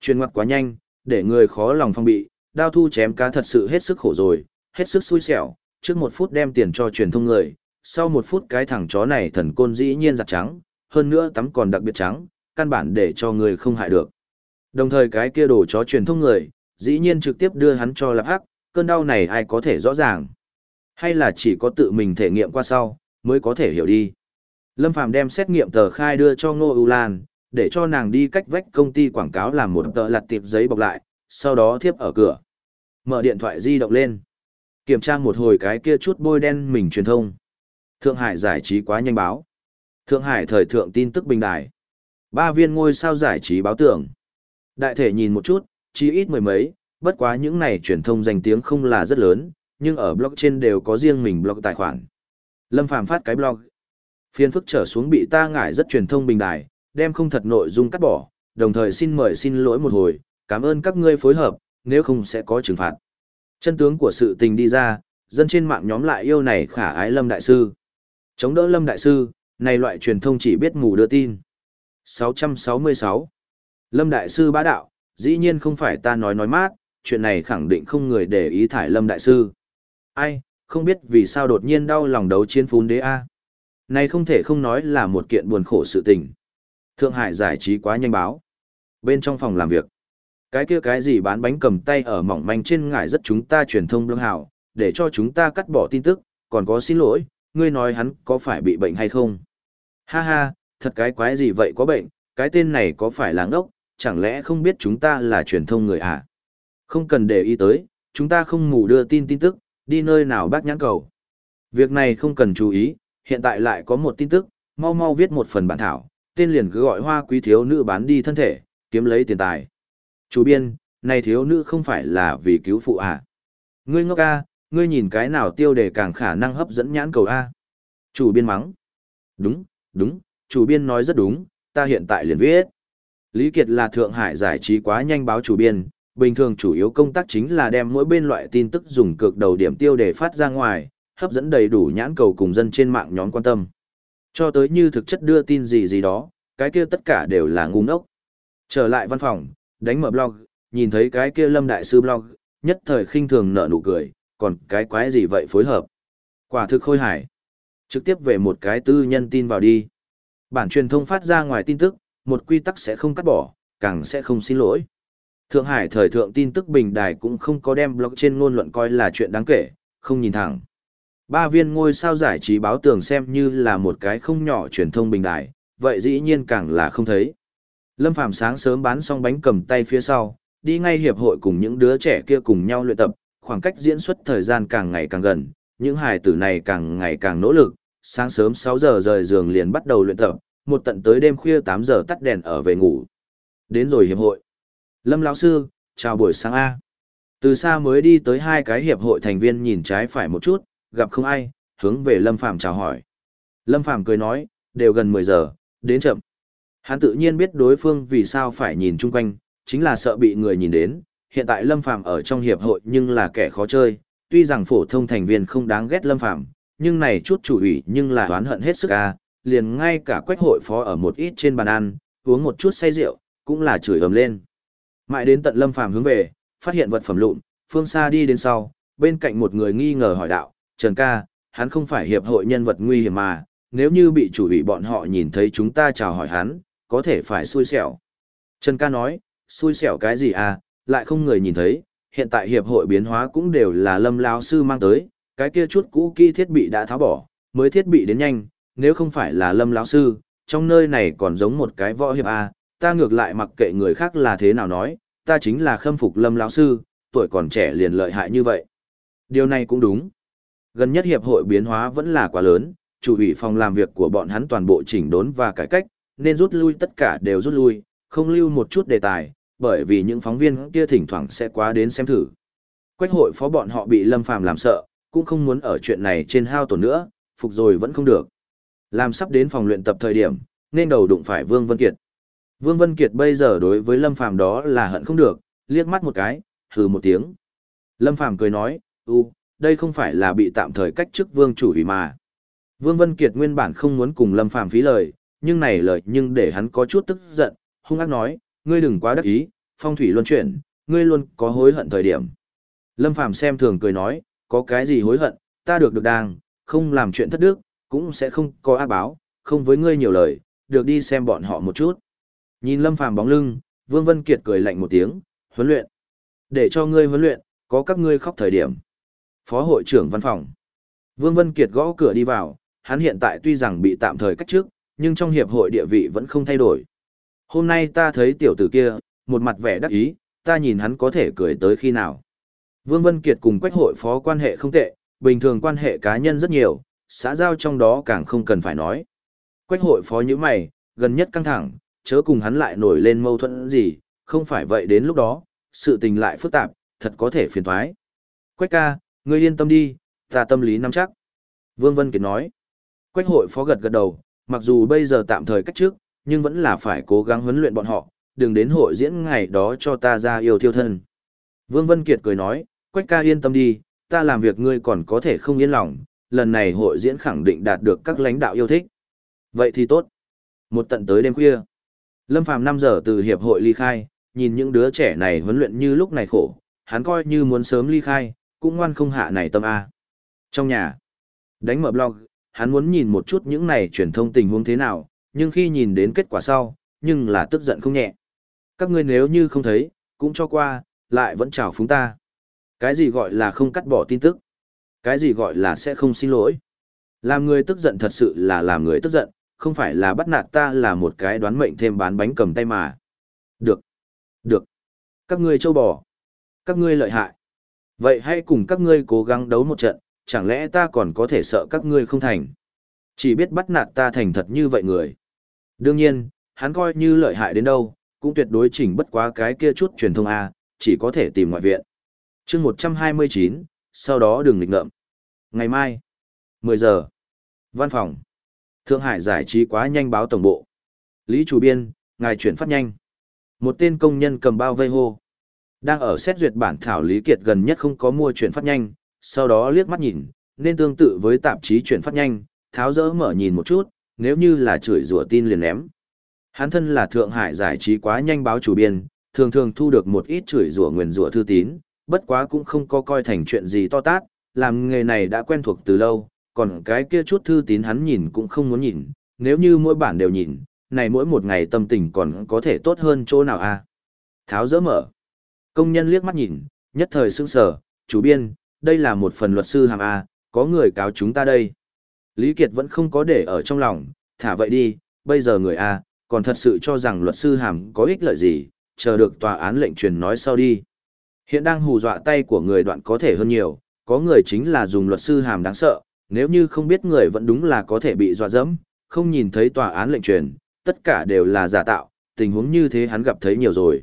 Truyền ngoặt quá nhanh, để người khó lòng phong bị, đao thu chém cá thật sự hết sức khổ rồi, hết sức xui xẻo, trước một phút đem tiền cho truyền thông người, sau một phút cái thằng chó này thần côn dĩ nhiên giặt trắng, hơn nữa tắm còn đặc biệt trắng, căn bản để cho người không hại được. Đồng thời cái kia đồ chó truyền thông người, dĩ nhiên trực tiếp đưa hắn cho lạp hắc, cơn đau này ai có thể rõ ràng. Hay là chỉ có tự mình thể nghiệm qua sau, mới có thể hiểu đi. Lâm Phàm đem xét nghiệm tờ khai đưa cho Ngô U Lan, để cho nàng đi cách vách công ty quảng cáo làm một tờ lặt tiệp giấy bọc lại, sau đó thiếp ở cửa. Mở điện thoại di động lên. Kiểm tra một hồi cái kia chút bôi đen mình truyền thông. Thượng Hải giải trí quá nhanh báo. Thượng Hải thời thượng tin tức bình đài. Ba viên ngôi sao giải trí báo tưởng. Đại thể nhìn một chút, chỉ ít mười mấy, bất quá những này truyền thông danh tiếng không là rất lớn, nhưng ở blog trên đều có riêng mình blog tài khoản. Lâm Phàm phát cái blog. Phiên phức trở xuống bị ta ngại rất truyền thông bình đài, đem không thật nội dung cắt bỏ, đồng thời xin mời xin lỗi một hồi, cảm ơn các ngươi phối hợp, nếu không sẽ có trừng phạt. Chân tướng của sự tình đi ra, dân trên mạng nhóm lại yêu này khả ái Lâm Đại Sư. Chống đỡ Lâm Đại Sư, này loại truyền thông chỉ biết mù đưa tin. 666. Lâm Đại Sư bá đạo, dĩ nhiên không phải ta nói nói mát, chuyện này khẳng định không người để ý thải Lâm Đại Sư. Ai, không biết vì sao đột nhiên đau lòng đấu chiến phún đế A. Này không thể không nói là một kiện buồn khổ sự tình. Thượng Hải giải trí quá nhanh báo. Bên trong phòng làm việc, cái kia cái gì bán bánh cầm tay ở mỏng manh trên ngải rất chúng ta truyền thông lương hảo, để cho chúng ta cắt bỏ tin tức, còn có xin lỗi, ngươi nói hắn có phải bị bệnh hay không? Ha ha, thật cái quái gì vậy có bệnh, cái tên này có phải là ngốc, chẳng lẽ không biết chúng ta là truyền thông người à? Không cần để ý tới, chúng ta không mù đưa tin tin tức, đi nơi nào bác nhãn cầu. Việc này không cần chú ý, hiện tại lại có một tin tức, mau mau viết một phần bản thảo, tên liền cứ gọi hoa quý thiếu nữ bán đi thân thể, kiếm lấy tiền tài. Chủ biên, này thiếu nữ không phải là vì cứu phụ à? Ngươi ngốc a, ngươi nhìn cái nào tiêu đề càng khả năng hấp dẫn nhãn cầu a? Chủ biên mắng. Đúng, đúng, chủ biên nói rất đúng, ta hiện tại liền viết. Lý Kiệt là Thượng Hải giải trí quá nhanh báo chủ biên, bình thường chủ yếu công tác chính là đem mỗi bên loại tin tức dùng cực đầu điểm tiêu để phát ra ngoài, hấp dẫn đầy đủ nhãn cầu cùng dân trên mạng nhóm quan tâm. Cho tới như thực chất đưa tin gì gì đó, cái kia tất cả đều là ngu ngốc. Trở lại văn phòng, đánh mở blog, nhìn thấy cái kia Lâm Đại Sư blog, nhất thời khinh thường nở nụ cười, còn cái quái gì vậy phối hợp. Quả thực khôi hải. Trực tiếp về một cái tư nhân tin vào đi. Bản truyền thông phát ra ngoài tin tức, một quy tắc sẽ không cắt bỏ, càng sẽ không xin lỗi. Thượng Hải thời thượng tin tức bình đài cũng không có đem blog trên ngôn luận coi là chuyện đáng kể, không nhìn thẳng. Ba viên ngôi sao giải trí báo tường xem như là một cái không nhỏ truyền thông bình đài, vậy dĩ nhiên càng là không thấy. Lâm Phàm sáng sớm bán xong bánh cầm tay phía sau, đi ngay hiệp hội cùng những đứa trẻ kia cùng nhau luyện tập, khoảng cách diễn xuất thời gian càng ngày càng gần, những hài tử này càng ngày càng nỗ lực, sáng sớm 6 giờ rời giường liền bắt đầu luyện tập, một tận tới đêm khuya 8 giờ tắt đèn ở về ngủ. Đến rồi hiệp hội. Lâm lão sư, chào buổi sáng A. Từ xa mới đi tới hai cái hiệp hội thành viên nhìn trái phải một chút, gặp không ai, hướng về Lâm Phàm chào hỏi. Lâm Phàm cười nói, đều gần 10 giờ, đến chậm. Hắn tự nhiên biết đối phương vì sao phải nhìn chung quanh, chính là sợ bị người nhìn đến, hiện tại Lâm Phàm ở trong hiệp hội nhưng là kẻ khó chơi, tuy rằng phổ thông thành viên không đáng ghét Lâm Phàm, nhưng này chút chủ ủy nhưng là oán hận hết sức a, liền ngay cả quách hội phó ở một ít trên bàn ăn, uống một chút say rượu, cũng là chửi ầm lên. Mãi đến tận Lâm Phàm hướng về, phát hiện vật phẩm lụn, phương xa đi đến sau, bên cạnh một người nghi ngờ hỏi đạo, Trần ca, hắn không phải hiệp hội nhân vật nguy hiểm mà, nếu như bị chủ ủy bọn họ nhìn thấy chúng ta chào hỏi hắn, có thể phải xui xẻo. Trần ca nói, xui xẻo cái gì à, lại không người nhìn thấy, hiện tại hiệp hội biến hóa cũng đều là lâm lao sư mang tới, cái kia chút cũ kỹ thiết bị đã tháo bỏ, mới thiết bị đến nhanh, nếu không phải là lâm lão sư, trong nơi này còn giống một cái võ hiệp à, ta ngược lại mặc kệ người khác là thế nào nói, ta chính là khâm phục lâm lão sư, tuổi còn trẻ liền lợi hại như vậy. Điều này cũng đúng. Gần nhất hiệp hội biến hóa vẫn là quá lớn, chủ ủy phòng làm việc của bọn hắn toàn bộ chỉnh đốn và cải cách, nên rút lui tất cả đều rút lui, không lưu một chút đề tài, bởi vì những phóng viên kia thỉnh thoảng sẽ quá đến xem thử. Quách hội phó bọn họ bị Lâm Phàm làm sợ, cũng không muốn ở chuyện này trên hao tổn nữa, phục rồi vẫn không được. Làm sắp đến phòng luyện tập thời điểm, nên đầu đụng phải Vương Vân Kiệt. Vương Vân Kiệt bây giờ đối với Lâm Phàm đó là hận không được, liếc mắt một cái, hừ một tiếng. Lâm Phàm cười nói, u, đây không phải là bị tạm thời cách chức vương chủ vì mà. Vương Vân Kiệt nguyên bản không muốn cùng Lâm Phàm phí lời, nhưng này lời nhưng để hắn có chút tức giận, hung ác nói, ngươi đừng quá đắc ý, phong thủy luân chuyển, ngươi luôn có hối hận thời điểm. Lâm Phàm xem thường cười nói, có cái gì hối hận, ta được được đang, không làm chuyện thất đức, cũng sẽ không có ác báo, không với ngươi nhiều lời, được đi xem bọn họ một chút. Nhìn Lâm Phàm bóng lưng, Vương Vân Kiệt cười lạnh một tiếng, huấn luyện. Để cho ngươi huấn luyện, có các ngươi khóc thời điểm. Phó hội trưởng văn phòng. Vương Vân Kiệt gõ cửa đi vào, hắn hiện tại tuy rằng bị tạm thời cách trước, nhưng trong hiệp hội địa vị vẫn không thay đổi. Hôm nay ta thấy tiểu tử kia, một mặt vẻ đắc ý, ta nhìn hắn có thể cười tới khi nào. Vương Vân Kiệt cùng Quách hội phó quan hệ không tệ, bình thường quan hệ cá nhân rất nhiều, xã giao trong đó càng không cần phải nói. Quách hội phó như mày, gần nhất căng thẳng, chớ cùng hắn lại nổi lên mâu thuẫn gì, không phải vậy đến lúc đó, sự tình lại phức tạp, thật có thể phiền thoái. Quách ca, ngươi yên tâm đi, ta tâm lý nắm chắc. Vương Vân Kiệt nói. Quách hội phó gật gật đầu, mặc dù bây giờ tạm thời cách trước, nhưng vẫn là phải cố gắng huấn luyện bọn họ, đừng đến hội diễn ngày đó cho ta ra yêu thiêu thân. Vương Vân Kiệt cười nói, Quách ca yên tâm đi, ta làm việc ngươi còn có thể không yên lòng, lần này hội diễn khẳng định đạt được các lãnh đạo yêu thích. Vậy thì tốt. Một tận tới đêm khuya, Lâm Phàm 5 giờ từ hiệp hội ly khai, nhìn những đứa trẻ này huấn luyện như lúc này khổ, hắn coi như muốn sớm ly khai, cũng ngoan không hạ này tâm A. Trong nhà, đánh mở blog, hắn muốn nhìn một chút những này truyền thông tình huống thế nào, nhưng khi nhìn đến kết quả sau, nhưng là tức giận không nhẹ. Các ngươi nếu như không thấy, cũng cho qua, lại vẫn chào phúng ta. Cái gì gọi là không cắt bỏ tin tức? Cái gì gọi là sẽ không xin lỗi? Làm người tức giận thật sự là làm người tức giận, không phải là bắt nạt ta là một cái đoán mệnh thêm bán bánh cầm tay mà. Được. Được. Các ngươi châu bò. Các ngươi lợi hại. Vậy hãy cùng các ngươi cố gắng đấu một trận, chẳng lẽ ta còn có thể sợ các ngươi không thành. Chỉ biết bắt nạt ta thành thật như vậy người. Đương nhiên, hắn coi như lợi hại đến đâu, cũng tuyệt đối chỉnh bất quá cái kia chút truyền thông A, chỉ có thể tìm ngoại viện. chương 129, sau đó đừng nghịch ngợm. Ngày mai, 10 giờ, văn phòng. Thượng Hải giải trí quá nhanh báo tổng bộ. Lý chủ biên, ngài chuyển phát nhanh. Một tên công nhân cầm bao vây hô. Đang ở xét duyệt bản thảo Lý Kiệt gần nhất không có mua chuyển phát nhanh, sau đó liếc mắt nhìn, nên tương tự với tạp chí chuyển phát nhanh, tháo dỡ mở nhìn một chút, nếu như là chửi rủa tin liền ném. Hắn thân là Thượng Hải giải trí quá nhanh báo chủ biên, thường thường thu được một ít chửi rủa nguyền rủa thư tín, bất quá cũng không có coi thành chuyện gì to tát, làm nghề này đã quen thuộc từ lâu, còn cái kia chút thư tín hắn nhìn cũng không muốn nhìn, nếu như mỗi bản đều nhìn, này mỗi một ngày tâm tình còn có thể tốt hơn chỗ nào a? Tháo dỡ mở. Công nhân liếc mắt nhìn, nhất thời sững sờ, chủ biên, đây là một phần luật sư hàm a, có người cáo chúng ta đây. Lý Kiệt vẫn không có để ở trong lòng, thả vậy đi, bây giờ người a, còn thật sự cho rằng luật sư hàm có ích lợi gì, chờ được tòa án lệnh truyền nói sau đi. Hiện đang hù dọa tay của người đoạn có thể hơn nhiều, có người chính là dùng luật sư hàm đáng sợ, nếu như không biết người vẫn đúng là có thể bị dọa dẫm, không nhìn thấy tòa án lệnh truyền, tất cả đều là giả tạo, tình huống như thế hắn gặp thấy nhiều rồi.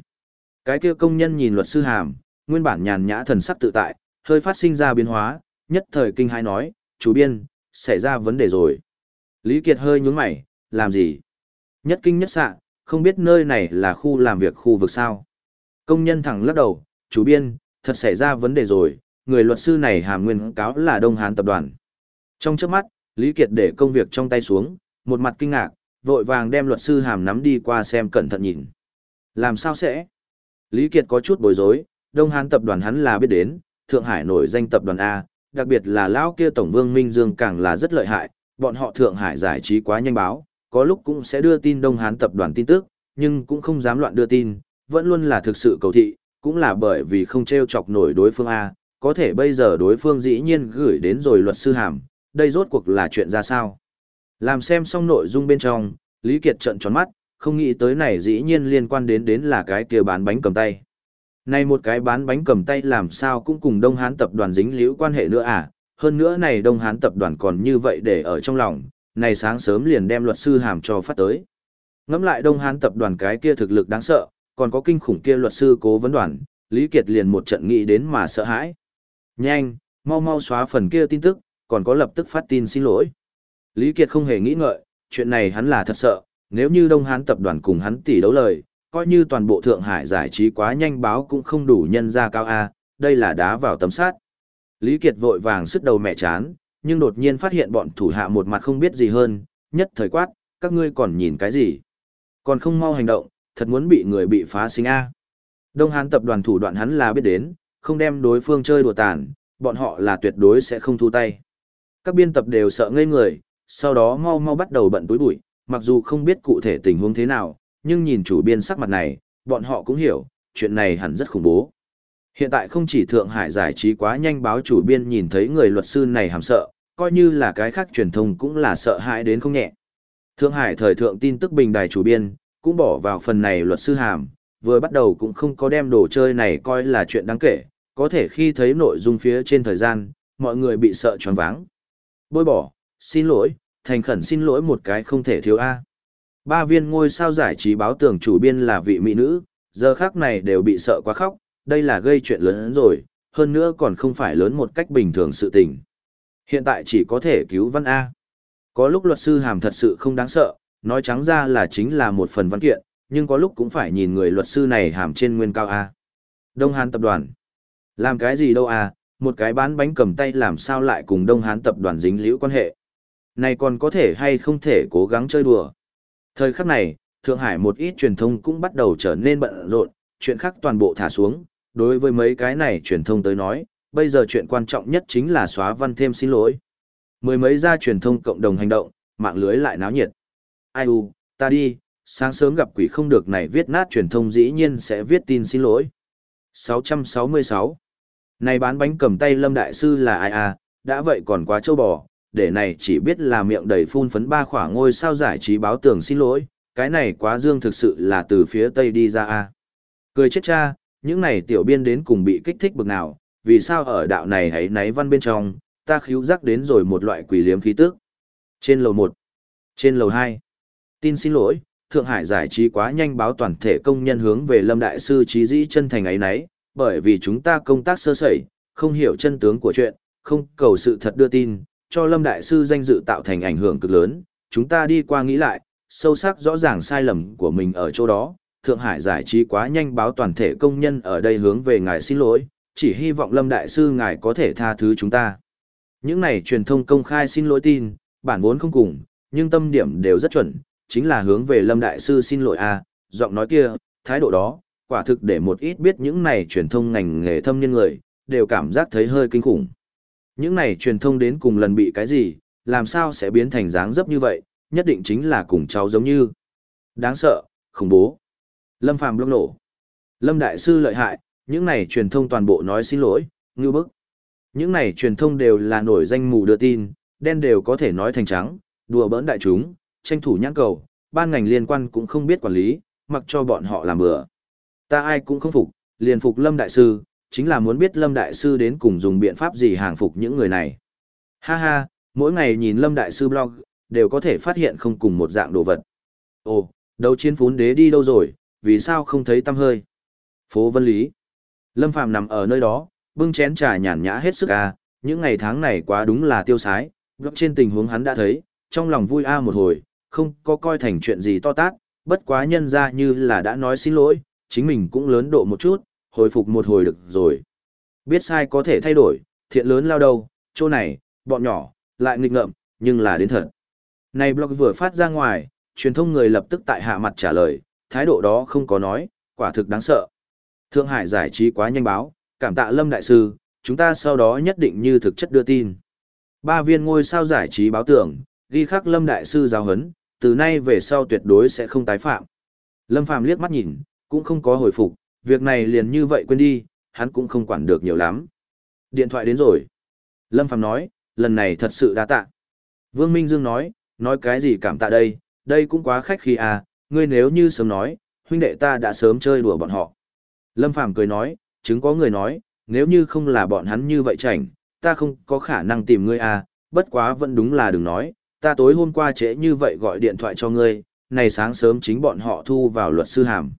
Cái kia công nhân nhìn luật sư hàm, nguyên bản nhàn nhã thần sắc tự tại, hơi phát sinh ra biến hóa, nhất thời kinh hãi nói, chú biên, xảy ra vấn đề rồi. Lý Kiệt hơi nhướng mày, làm gì? Nhất kinh nhất xạ, không biết nơi này là khu làm việc khu vực sao. Công nhân thẳng lắc đầu, chủ biên, thật xảy ra vấn đề rồi, người luật sư này hàm nguyên cáo là Đông Hán tập đoàn. Trong trước mắt, Lý Kiệt để công việc trong tay xuống, một mặt kinh ngạc, vội vàng đem luật sư hàm nắm đi qua xem cẩn thận nhìn. Làm sao sẽ? Lý Kiệt có chút bối rối, Đông Hán tập đoàn hắn là biết đến, Thượng Hải nổi danh tập đoàn A, đặc biệt là lão kia Tổng Vương Minh Dương càng là rất lợi hại, bọn họ Thượng Hải giải trí quá nhanh báo, có lúc cũng sẽ đưa tin Đông Hán tập đoàn tin tức, nhưng cũng không dám loạn đưa tin, vẫn luôn là thực sự cầu thị, cũng là bởi vì không treo chọc nổi đối phương A, có thể bây giờ đối phương dĩ nhiên gửi đến rồi luật sư hàm, đây rốt cuộc là chuyện ra sao. Làm xem xong nội dung bên trong, Lý Kiệt trợn tròn mắt, không nghĩ tới này dĩ nhiên liên quan đến đến là cái kia bán bánh cầm tay. Này một cái bán bánh cầm tay làm sao cũng cùng Đông Hán tập đoàn dính liễu quan hệ nữa à, hơn nữa này Đông Hán tập đoàn còn như vậy để ở trong lòng, này sáng sớm liền đem luật sư hàm cho phát tới. Ngắm lại Đông Hán tập đoàn cái kia thực lực đáng sợ, còn có kinh khủng kia luật sư cố vấn đoàn, Lý Kiệt liền một trận nghĩ đến mà sợ hãi. Nhanh, mau mau xóa phần kia tin tức, còn có lập tức phát tin xin lỗi. Lý Kiệt không hề nghĩ ngợi, chuyện này hắn là thật sợ, nếu như Đông Hán tập đoàn cùng hắn tỷ đấu lời, coi như toàn bộ Thượng Hải giải trí quá nhanh báo cũng không đủ nhân ra cao A, đây là đá vào tấm sát. Lý Kiệt vội vàng sức đầu mẹ chán, nhưng đột nhiên phát hiện bọn thủ hạ một mặt không biết gì hơn, nhất thời quát, các ngươi còn nhìn cái gì? Còn không mau hành động, thật muốn bị người bị phá sinh A. Đông Hán tập đoàn thủ đoạn hắn là biết đến, không đem đối phương chơi đùa tàn, bọn họ là tuyệt đối sẽ không thu tay. Các biên tập đều sợ ngây người, sau đó mau mau bắt đầu bận túi bụi, mặc dù không biết cụ thể tình huống thế nào, nhưng nhìn chủ biên sắc mặt này, bọn họ cũng hiểu, chuyện này hẳn rất khủng bố. Hiện tại không chỉ Thượng Hải giải trí quá nhanh báo chủ biên nhìn thấy người luật sư này hàm sợ, coi như là cái khác truyền thông cũng là sợ hãi đến không nhẹ. Thượng Hải thời thượng tin tức bình đài chủ biên, cũng bỏ vào phần này luật sư hàm, vừa bắt đầu cũng không có đem đồ chơi này coi là chuyện đáng kể, có thể khi thấy nội dung phía trên thời gian, mọi người bị sợ choáng váng. Bôi bỏ, xin lỗi, thành khẩn xin lỗi một cái không thể thiếu A. Ba viên ngôi sao giải trí báo tưởng chủ biên là vị mỹ nữ, giờ khác này đều bị sợ quá khóc, đây là gây chuyện lớn hơn rồi, hơn nữa còn không phải lớn một cách bình thường sự tình. Hiện tại chỉ có thể cứu văn A. Có lúc luật sư hàm thật sự không đáng sợ, nói trắng ra là chính là một phần văn kiện, nhưng có lúc cũng phải nhìn người luật sư này hàm trên nguyên cao A. Đông Hán tập đoàn. Làm cái gì đâu à, một cái bán bánh cầm tay làm sao lại cùng Đông Hán tập đoàn dính liễu quan hệ. Này còn có thể hay không thể cố gắng chơi đùa. Thời khắc này, Thượng Hải một ít truyền thông cũng bắt đầu trở nên bận rộn, chuyện khác toàn bộ thả xuống. Đối với mấy cái này truyền thông tới nói, bây giờ chuyện quan trọng nhất chính là xóa văn thêm xin lỗi. Mười mấy gia truyền thông cộng đồng hành động, mạng lưới lại náo nhiệt. Ai u, ta đi, sáng sớm gặp quỷ không được này viết nát truyền thông dĩ nhiên sẽ viết tin xin lỗi. 666 này bán bánh cầm tay Lâm Đại Sư là ai à, đã vậy còn quá châu bò, để này chỉ biết là miệng đầy phun phấn ba khỏa ngôi sao giải trí báo tường xin lỗi, cái này quá dương thực sự là từ phía Tây đi ra à. Cười chết cha, những này tiểu biên đến cùng bị kích thích bực nào, vì sao ở đạo này hãy náy văn bên trong, ta khíu giác đến rồi một loại quỷ liếm khí tức. Trên lầu 1, trên lầu 2, tin xin lỗi, Thượng Hải giải trí quá nhanh báo toàn thể công nhân hướng về Lâm Đại Sư trí dĩ chân thành ấy nấy, bởi vì chúng ta công tác sơ sẩy, không hiểu chân tướng của chuyện, không cầu sự thật đưa tin, cho Lâm Đại Sư danh dự tạo thành ảnh hưởng cực lớn, chúng ta đi qua nghĩ lại, sâu sắc rõ ràng sai lầm của mình ở chỗ đó, Thượng Hải giải trí quá nhanh báo toàn thể công nhân ở đây hướng về ngài xin lỗi, chỉ hy vọng Lâm Đại Sư ngài có thể tha thứ chúng ta. Những này truyền thông công khai xin lỗi tin, bản vốn không cùng, nhưng tâm điểm đều rất chuẩn, chính là hướng về Lâm Đại Sư xin lỗi a giọng nói kia, thái độ đó, quả thực để một ít biết những này truyền thông ngành nghề thâm niên người, đều cảm giác thấy hơi kinh khủng. Những này truyền thông đến cùng lần bị cái gì, làm sao sẽ biến thành dáng dấp như vậy, nhất định chính là cùng cháu giống như. Đáng sợ, khủng bố. Lâm Phàm lông nổ. Lâm Đại Sư lợi hại, những này truyền thông toàn bộ nói xin lỗi, ngư bức. Những này truyền thông đều là nổi danh mù đưa tin, đen đều có thể nói thành trắng, đùa bỡn đại chúng, tranh thủ nhãn cầu, ban ngành liên quan cũng không biết quản lý, mặc cho bọn họ làm bừa. Ta ai cũng không phục, liền phục Lâm Đại Sư, chính là muốn biết Lâm Đại Sư đến cùng dùng biện pháp gì hàng phục những người này. Ha ha, mỗi ngày nhìn Lâm Đại Sư blog, đều có thể phát hiện không cùng một dạng đồ vật. Ồ, đấu chiến phún đế đi đâu rồi, vì sao không thấy tâm hơi? Phố Vân Lý. Lâm Phạm nằm ở nơi đó, bưng chén trà nhàn nhã hết sức à, những ngày tháng này quá đúng là tiêu sái, blog trên tình huống hắn đã thấy, trong lòng vui a một hồi, không có coi thành chuyện gì to tát, bất quá nhân ra như là đã nói xin lỗi, chính mình cũng lớn độ một chút, hồi phục một hồi được rồi. Biết sai có thể thay đổi, thiện lớn lao đầu, chỗ này, bọn nhỏ, lại nghịch ngợm, nhưng là đến thật. Này blog vừa phát ra ngoài, truyền thông người lập tức tại hạ mặt trả lời, thái độ đó không có nói, quả thực đáng sợ. Thượng Hải giải trí quá nhanh báo, cảm tạ Lâm Đại Sư, chúng ta sau đó nhất định như thực chất đưa tin. Ba viên ngôi sao giải trí báo tưởng, ghi khắc Lâm Đại Sư giáo hấn, từ nay về sau tuyệt đối sẽ không tái phạm. Lâm Phàm liếc mắt nhìn, cũng không có hồi phục, việc này liền như vậy quên đi, hắn cũng không quản được nhiều lắm. Điện thoại đến rồi. Lâm Phàm nói, lần này thật sự đa tạ. Vương Minh Dương nói, nói cái gì cảm tạ đây, đây cũng quá khách khí à, ngươi nếu như sớm nói, huynh đệ ta đã sớm chơi đùa bọn họ. Lâm Phàm cười nói, chứng có người nói, nếu như không là bọn hắn như vậy chảnh, ta không có khả năng tìm ngươi à, bất quá vẫn đúng là đừng nói, ta tối hôm qua trễ như vậy gọi điện thoại cho ngươi, này sáng sớm chính bọn họ thu vào luật sư hàm.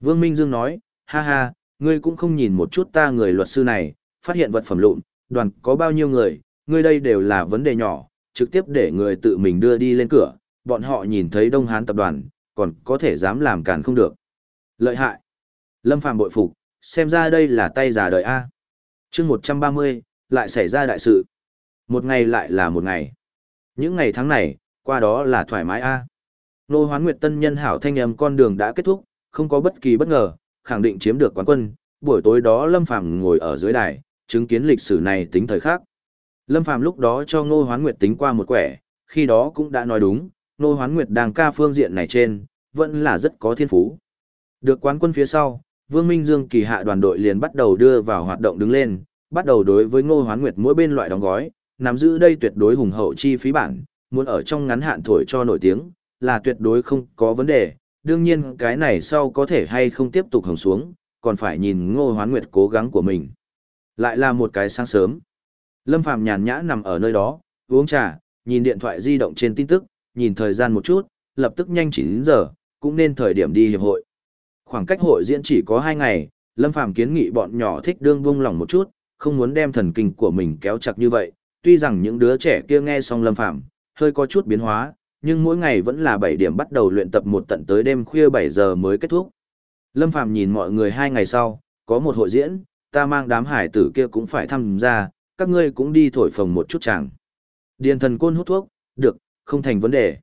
Vương Minh Dương nói, ha ha, ngươi cũng không nhìn một chút ta người luật sư này, phát hiện vật phẩm lụn, đoàn có bao nhiêu người, ngươi đây đều là vấn đề nhỏ, trực tiếp để người tự mình đưa đi lên cửa, bọn họ nhìn thấy Đông Hán tập đoàn, còn có thể dám làm cản không được. Lợi hại. Lâm Phàm bội phục, xem ra đây là tay giả đời A. chương 130, lại xảy ra đại sự. Một ngày lại là một ngày. Những ngày tháng này, qua đó là thoải mái A. Nô hoán nguyệt tân nhân hảo thanh âm con đường đã kết thúc, không có bất kỳ bất ngờ, khẳng định chiếm được quán quân. Buổi tối đó Lâm Phàm ngồi ở dưới đài, chứng kiến lịch sử này tính thời khác. Lâm Phàm lúc đó cho Ngô Hoán Nguyệt tính qua một quẻ, khi đó cũng đã nói đúng, Ngô Hoán Nguyệt đang ca phương diện này trên, vẫn là rất có thiên phú. Được quán quân phía sau, Vương Minh Dương kỳ hạ đoàn đội liền bắt đầu đưa vào hoạt động đứng lên, bắt đầu đối với Ngô Hoán Nguyệt mỗi bên loại đóng gói, nắm giữ đây tuyệt đối hùng hậu chi phí bản, muốn ở trong ngắn hạn thổi cho nổi tiếng, là tuyệt đối không có vấn đề. Đương nhiên cái này sau có thể hay không tiếp tục hồng xuống, còn phải nhìn Ngô Hoán Nguyệt cố gắng của mình. Lại là một cái sáng sớm. Lâm Phàm nhàn nhã nằm ở nơi đó, uống trà, nhìn điện thoại di động trên tin tức, nhìn thời gian một chút, lập tức nhanh chỉ đến giờ, cũng nên thời điểm đi hiệp hội. Khoảng cách hội diễn chỉ có hai ngày, Lâm Phàm kiến nghị bọn nhỏ thích đương buông lòng một chút, không muốn đem thần kinh của mình kéo chặt như vậy, tuy rằng những đứa trẻ kia nghe xong Lâm Phàm hơi có chút biến hóa, nhưng mỗi ngày vẫn là 7 điểm bắt đầu luyện tập một tận tới đêm khuya 7 giờ mới kết thúc. Lâm Phàm nhìn mọi người hai ngày sau, có một hội diễn, ta mang đám hải tử kia cũng phải tham gia, các ngươi cũng đi thổi phồng một chút chẳng. Điền thần côn hút thuốc, được, không thành vấn đề.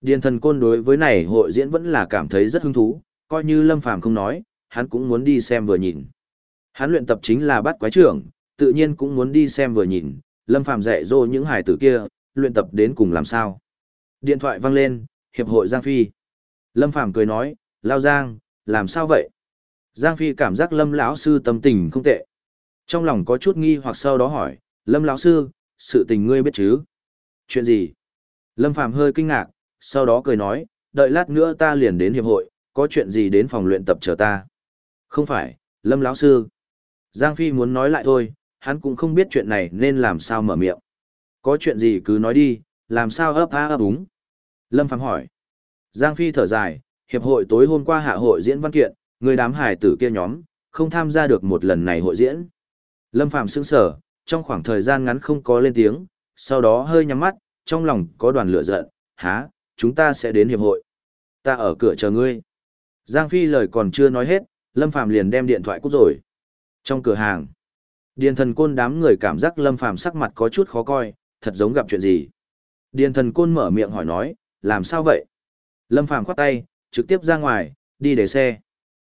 Điền thần côn đối với này hội diễn vẫn là cảm thấy rất hứng thú, coi như Lâm Phàm không nói, hắn cũng muốn đi xem vừa nhìn. Hắn luyện tập chính là bắt quái trưởng, tự nhiên cũng muốn đi xem vừa nhìn, Lâm Phàm dạy dỗ những hải tử kia, luyện tập đến cùng làm sao. Điện thoại vang lên, hiệp hội Giang Phi. Lâm Phàm cười nói, Lao Giang, làm sao vậy? Giang Phi cảm giác Lâm lão sư tâm tình không tệ. Trong lòng có chút nghi hoặc sau đó hỏi, Lâm lão sư, sự tình ngươi biết chứ? Chuyện gì? Lâm Phàm hơi kinh ngạc, sau đó cười nói, đợi lát nữa ta liền đến hiệp hội, có chuyện gì đến phòng luyện tập chờ ta? Không phải, Lâm lão sư. Giang Phi muốn nói lại thôi, hắn cũng không biết chuyện này nên làm sao mở miệng. Có chuyện gì cứ nói đi, làm sao ấp á ấp úng. Lâm Phàm hỏi. Giang Phi thở dài, hiệp hội tối hôm qua hạ hội diễn văn kiện, người đám hải tử kia nhóm, không tham gia được một lần này hội diễn. Lâm Phàm sững sờ, trong khoảng thời gian ngắn không có lên tiếng, sau đó hơi nhắm mắt, trong lòng có đoàn lửa giận, há, chúng ta sẽ đến hiệp hội. Ta ở cửa chờ ngươi. Giang Phi lời còn chưa nói hết, Lâm Phàm liền đem điện thoại cút rồi. Trong cửa hàng, Điền thần côn đám người cảm giác Lâm Phàm sắc mặt có chút khó coi, thật giống gặp chuyện gì. Điền thần côn mở miệng hỏi nói, làm sao vậy? Lâm Phàm khoát tay, trực tiếp ra ngoài, đi để xe.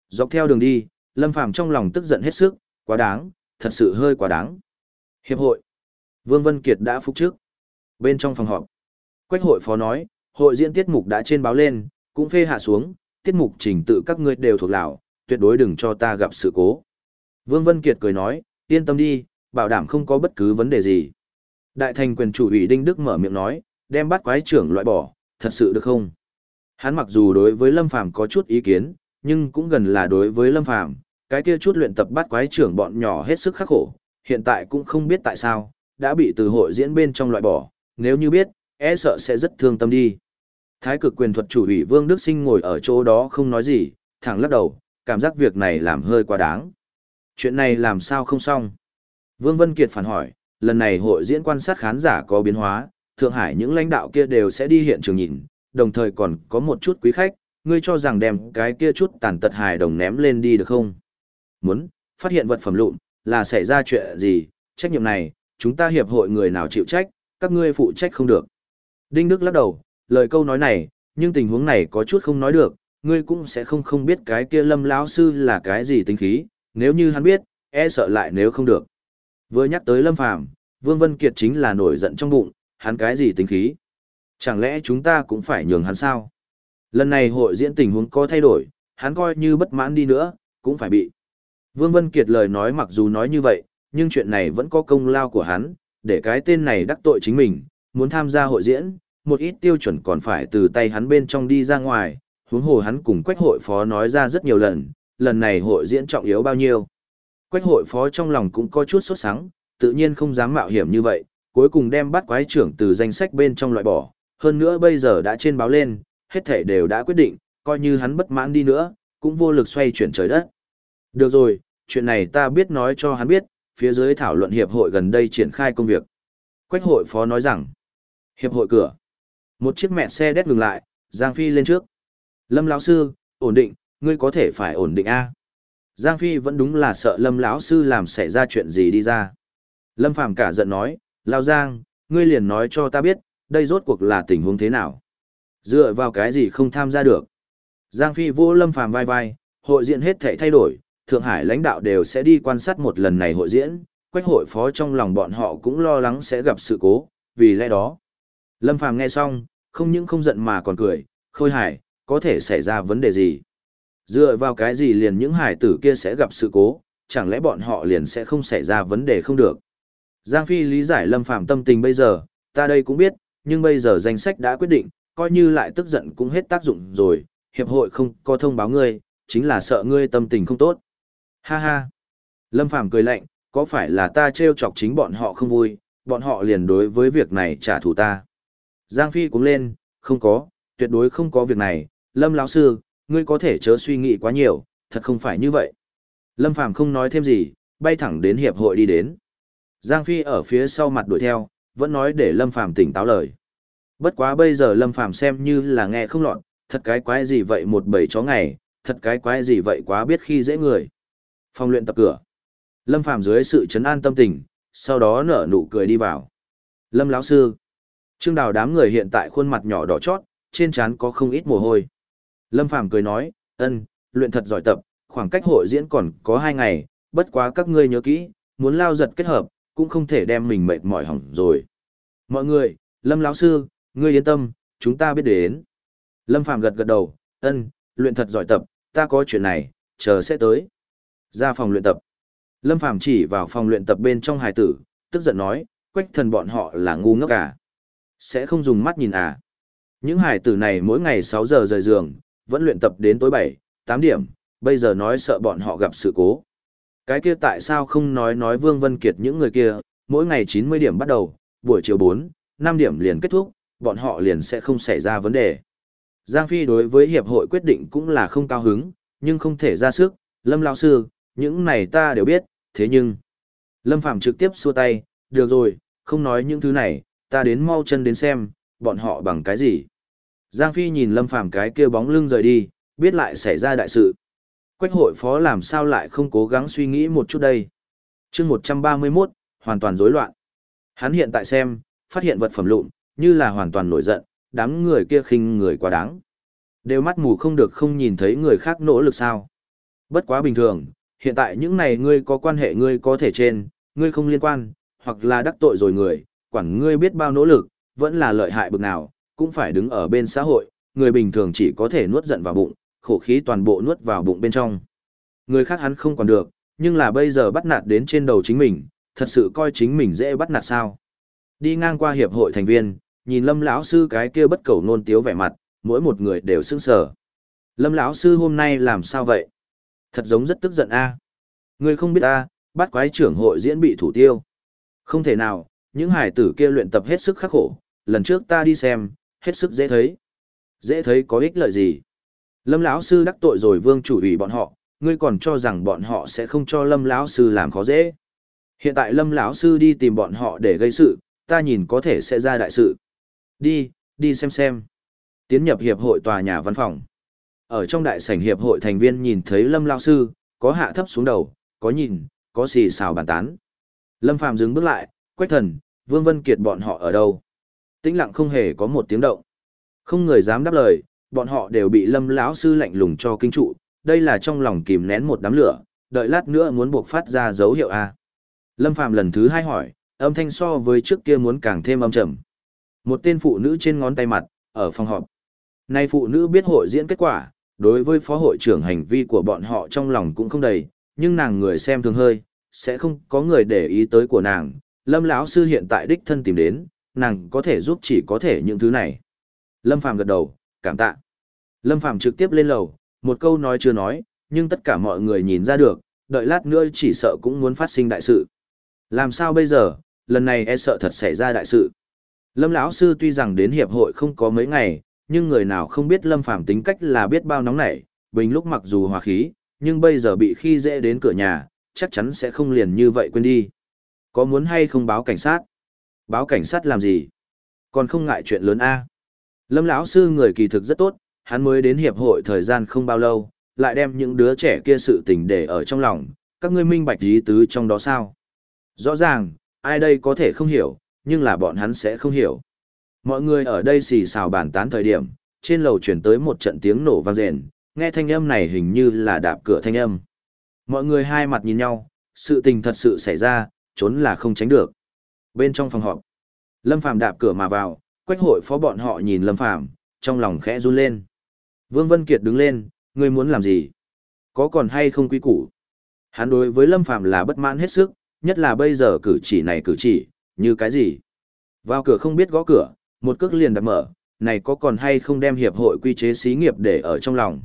Dọc theo đường đi, Lâm Phàm trong lòng tức giận hết sức, quá đáng, thật sự hơi quá đáng. Hiệp hội. Vương Vân Kiệt đã phục trước. Bên trong phòng họp, Quách hội phó nói, hội diễn tiết mục đã trên báo lên, cũng phê hạ xuống, tiết mục trình tự các ngươi đều thuộc lão, tuyệt đối đừng cho ta gặp sự cố. Vương Vân Kiệt cười nói, yên tâm đi, bảo đảm không có bất cứ vấn đề gì. Đại thành quyền chủ ủy Đinh Đức mở miệng nói, đem bắt quái trưởng loại bỏ, thật sự được không? Hắn mặc dù đối với Lâm Phàm có chút ý kiến, nhưng cũng gần là đối với Lâm Phàm, cái kia chút luyện tập bắt quái trưởng bọn nhỏ hết sức khắc khổ, hiện tại cũng không biết tại sao, đã bị từ hội diễn bên trong loại bỏ, nếu như biết, e sợ sẽ rất thương tâm đi. Thái cực quyền thuật chủ ủy Vương Đức Sinh ngồi ở chỗ đó không nói gì, thẳng lắc đầu, cảm giác việc này làm hơi quá đáng. Chuyện này làm sao không xong? Vương Vân Kiệt phản hỏi, lần này hội diễn quan sát khán giả có biến hóa, Thượng Hải những lãnh đạo kia đều sẽ đi hiện trường nhìn, đồng thời còn có một chút quý khách, ngươi cho rằng đem cái kia chút tàn tật hài đồng ném lên đi được không? Muốn, phát hiện vật phẩm lụn, là xảy ra chuyện gì, trách nhiệm này, chúng ta hiệp hội người nào chịu trách, các ngươi phụ trách không được. Đinh Đức lắc đầu, lời câu nói này, nhưng tình huống này có chút không nói được, ngươi cũng sẽ không không biết cái kia lâm lão sư là cái gì tính khí, nếu như hắn biết, e sợ lại nếu không được. Vừa nhắc tới lâm phàm, Vương Vân Kiệt chính là nổi giận trong bụng, hắn cái gì tính khí. Chẳng lẽ chúng ta cũng phải nhường hắn sao? Lần này hội diễn tình huống có thay đổi, hắn coi như bất mãn đi nữa, cũng phải bị. Vương Vân Kiệt lời nói mặc dù nói như vậy, nhưng chuyện này vẫn có công lao của hắn, để cái tên này đắc tội chính mình, muốn tham gia hội diễn, một ít tiêu chuẩn còn phải từ tay hắn bên trong đi ra ngoài, huống hồ hắn cùng quách hội phó nói ra rất nhiều lần, lần này hội diễn trọng yếu bao nhiêu. Quách hội phó trong lòng cũng có chút sốt sắng, tự nhiên không dám mạo hiểm như vậy, cuối cùng đem bắt quái trưởng từ danh sách bên trong loại bỏ, hơn nữa bây giờ đã trên báo lên, hết thể đều đã quyết định, coi như hắn bất mãn đi nữa, cũng vô lực xoay chuyển trời đất. Được rồi, chuyện này ta biết nói cho hắn biết, phía dưới thảo luận hiệp hội gần đây triển khai công việc. Quách hội phó nói rằng, hiệp hội cửa. Một chiếc mẹ xe đét ngừng lại, Giang Phi lên trước. Lâm lão sư, ổn định, ngươi có thể phải ổn định a. Giang Phi vẫn đúng là sợ Lâm lão sư làm xảy ra chuyện gì đi ra. Lâm Phàm cả giận nói, Lao Giang, ngươi liền nói cho ta biết, đây rốt cuộc là tình huống thế nào. Dựa vào cái gì không tham gia được. Giang Phi vô Lâm Phàm vai vai, hội diễn hết thảy thay đổi, Thượng Hải lãnh đạo đều sẽ đi quan sát một lần này hội diễn, quách hội phó trong lòng bọn họ cũng lo lắng sẽ gặp sự cố, vì lẽ đó. Lâm Phàm nghe xong, không những không giận mà còn cười, khôi hải, có thể xảy ra vấn đề gì. Dựa vào cái gì liền những hải tử kia sẽ gặp sự cố, chẳng lẽ bọn họ liền sẽ không xảy ra vấn đề không được. Giang Phi lý giải Lâm Phàm tâm tình bây giờ, ta đây cũng biết, nhưng bây giờ danh sách đã quyết định, coi như lại tức giận cũng hết tác dụng rồi, hiệp hội không có thông báo ngươi, chính là sợ ngươi tâm tình không tốt. Ha ha. Lâm Phàm cười lạnh, có phải là ta trêu chọc chính bọn họ không vui, bọn họ liền đối với việc này trả thù ta. Giang Phi cũng lên, không có, tuyệt đối không có việc này, Lâm lão sư, ngươi có thể chớ suy nghĩ quá nhiều, thật không phải như vậy. Lâm Phàm không nói thêm gì, bay thẳng đến hiệp hội đi đến. Giang Phi ở phía sau mặt đuổi theo, vẫn nói để Lâm Phàm tỉnh táo lời. Bất quá bây giờ Lâm Phàm xem như là nghe không lọt, thật cái quái gì vậy một bầy chó ngày, thật cái quái gì vậy quá biết khi dễ người. Phòng luyện tập cửa. Lâm Phàm dưới sự chấn an tâm tình, sau đó nở nụ cười đi vào. Lâm lão sư. Trương Đào đám người hiện tại khuôn mặt nhỏ đỏ chót, trên trán có không ít mồ hôi. Lâm Phàm cười nói, ân, luyện thật giỏi tập, khoảng cách hội diễn còn có hai ngày, bất quá các ngươi nhớ kỹ, muốn lao giật kết hợp, cũng không thể đem mình mệt mỏi hỏng rồi. Mọi người, Lâm lão sư, ngươi yên tâm, chúng ta biết đến. Lâm Phàm gật gật đầu, ân, luyện thật giỏi tập, ta có chuyện này, chờ sẽ tới. Ra phòng luyện tập. Lâm Phàm chỉ vào phòng luyện tập bên trong hài tử, tức giận nói, quách thần bọn họ là ngu ngốc à. Sẽ không dùng mắt nhìn à. Những hài tử này mỗi ngày 6 giờ rời giường, vẫn luyện tập đến tối 7, 8 điểm, bây giờ nói sợ bọn họ gặp sự cố. Cái kia tại sao không nói nói Vương Vân Kiệt những người kia, mỗi ngày 90 điểm bắt đầu, buổi chiều 4, 5 điểm liền kết thúc, bọn họ liền sẽ không xảy ra vấn đề. Giang Phi đối với hiệp hội quyết định cũng là không cao hứng, nhưng không thể ra sức, Lâm lão sư, những này ta đều biết, thế nhưng... Lâm Phàm trực tiếp xua tay, được rồi, không nói những thứ này, ta đến mau chân đến xem, bọn họ bằng cái gì. Giang Phi nhìn Lâm Phàm cái kia bóng lưng rời đi, biết lại xảy ra đại sự. Quách hội phó làm sao lại không cố gắng suy nghĩ một chút đây. chương 131, hoàn toàn rối loạn. Hắn hiện tại xem, phát hiện vật phẩm lụn, như là hoàn toàn nổi giận, đám người kia khinh người quá đáng. Đều mắt mù không được không nhìn thấy người khác nỗ lực sao. Bất quá bình thường, hiện tại những này ngươi có quan hệ ngươi có thể trên, ngươi không liên quan, hoặc là đắc tội rồi người, quản ngươi biết bao nỗ lực, vẫn là lợi hại bực nào, cũng phải đứng ở bên xã hội, người bình thường chỉ có thể nuốt giận vào bụng, khổ khí toàn bộ nuốt vào bụng bên trong. Người khác hắn không còn được, nhưng là bây giờ bắt nạt đến trên đầu chính mình, thật sự coi chính mình dễ bắt nạt sao. Đi ngang qua hiệp hội thành viên, nhìn lâm lão sư cái kia bất cầu nôn tiếu vẻ mặt, mỗi một người đều sững sờ. Lâm lão sư hôm nay làm sao vậy? Thật giống rất tức giận a. À. Không biết a, bắt quái trưởng hội diễn bị thủ tiêu. Không thể nào, những hải tử kia luyện tập hết sức khắc khổ, lần trước ta đi xem, hết sức dễ thấy. Dễ thấy có ích lợi gì? Lâm lão sư đắc tội rồi vương chủ ủy bọn họ, ngươi còn cho rằng bọn họ sẽ không cho Lâm lão sư làm khó dễ. Hiện tại Lâm lão sư đi tìm bọn họ để gây sự, ta nhìn có thể sẽ ra đại sự. Đi, đi xem xem. Tiến nhập hiệp hội tòa nhà văn phòng. Ở trong đại sảnh hiệp hội thành viên nhìn thấy Lâm lão sư, có hạ thấp xuống đầu, có nhìn, có xì xào bàn tán. Lâm Phàm dừng bước lại, Quách Thần, Vương Vân Kiệt bọn họ ở đâu? Tĩnh lặng không hề có một tiếng động. Không người dám đáp lời, bọn họ đều bị Lâm lão sư lạnh lùng cho kinh trụ, đây là trong lòng kìm nén một đám lửa, đợi lát nữa muốn buộc phát ra dấu hiệu a. Lâm Phàm lần thứ hai hỏi, âm thanh so với trước kia muốn càng thêm âm trầm. Một tên phụ nữ trên ngón tay mặt, ở phòng họp. Nay phụ nữ biết hội diễn kết quả, đối với phó hội trưởng hành vi của bọn họ trong lòng cũng không đầy, nhưng nàng người xem thường hơi, sẽ không có người để ý tới của nàng. Lâm lão sư hiện tại đích thân tìm đến, nàng có thể giúp chỉ có thể những thứ này. Lâm Phàm gật đầu, cảm tạ. Lâm Phàm trực tiếp lên lầu, một câu nói chưa nói, nhưng tất cả mọi người nhìn ra được, đợi lát nữa chỉ sợ cũng muốn phát sinh đại sự. Làm sao bây giờ, lần này e sợ thật xảy ra đại sự. Lâm lão sư tuy rằng đến hiệp hội không có mấy ngày, nhưng người nào không biết Lâm Phàm tính cách là biết bao nóng nảy, bình lúc mặc dù hòa khí, nhưng bây giờ bị khi dễ đến cửa nhà, chắc chắn sẽ không liền như vậy quên đi. Có muốn hay không báo cảnh sát? Báo cảnh sát làm gì? Còn không ngại chuyện lớn a. Lâm lão sư người kỳ thực rất tốt, hắn mới đến hiệp hội thời gian không bao lâu, lại đem những đứa trẻ kia sự tình để ở trong lòng, các ngươi minh bạch lý tứ trong đó sao? Rõ ràng, ai đây có thể không hiểu, nhưng là bọn hắn sẽ không hiểu. Mọi người ở đây xì xào bàn tán thời điểm, trên lầu chuyển tới một trận tiếng nổ vang rền, nghe thanh âm này hình như là đạp cửa thanh âm. Mọi người hai mặt nhìn nhau, sự tình thật sự xảy ra, trốn là không tránh được. Bên trong phòng họp, Lâm Phàm đạp cửa mà vào, quách hội phó bọn họ nhìn Lâm Phàm trong lòng khẽ run lên. Vương Vân Kiệt đứng lên, ngươi muốn làm gì? Có còn hay không quy củ? Hắn đối với Lâm Phàm là bất mãn hết sức, nhất là bây giờ cử chỉ này cử chỉ, như cái gì? Vào cửa không biết gõ cửa, một cước liền đặt mở, này có còn hay không đem hiệp hội quy chế xí nghiệp để ở trong lòng.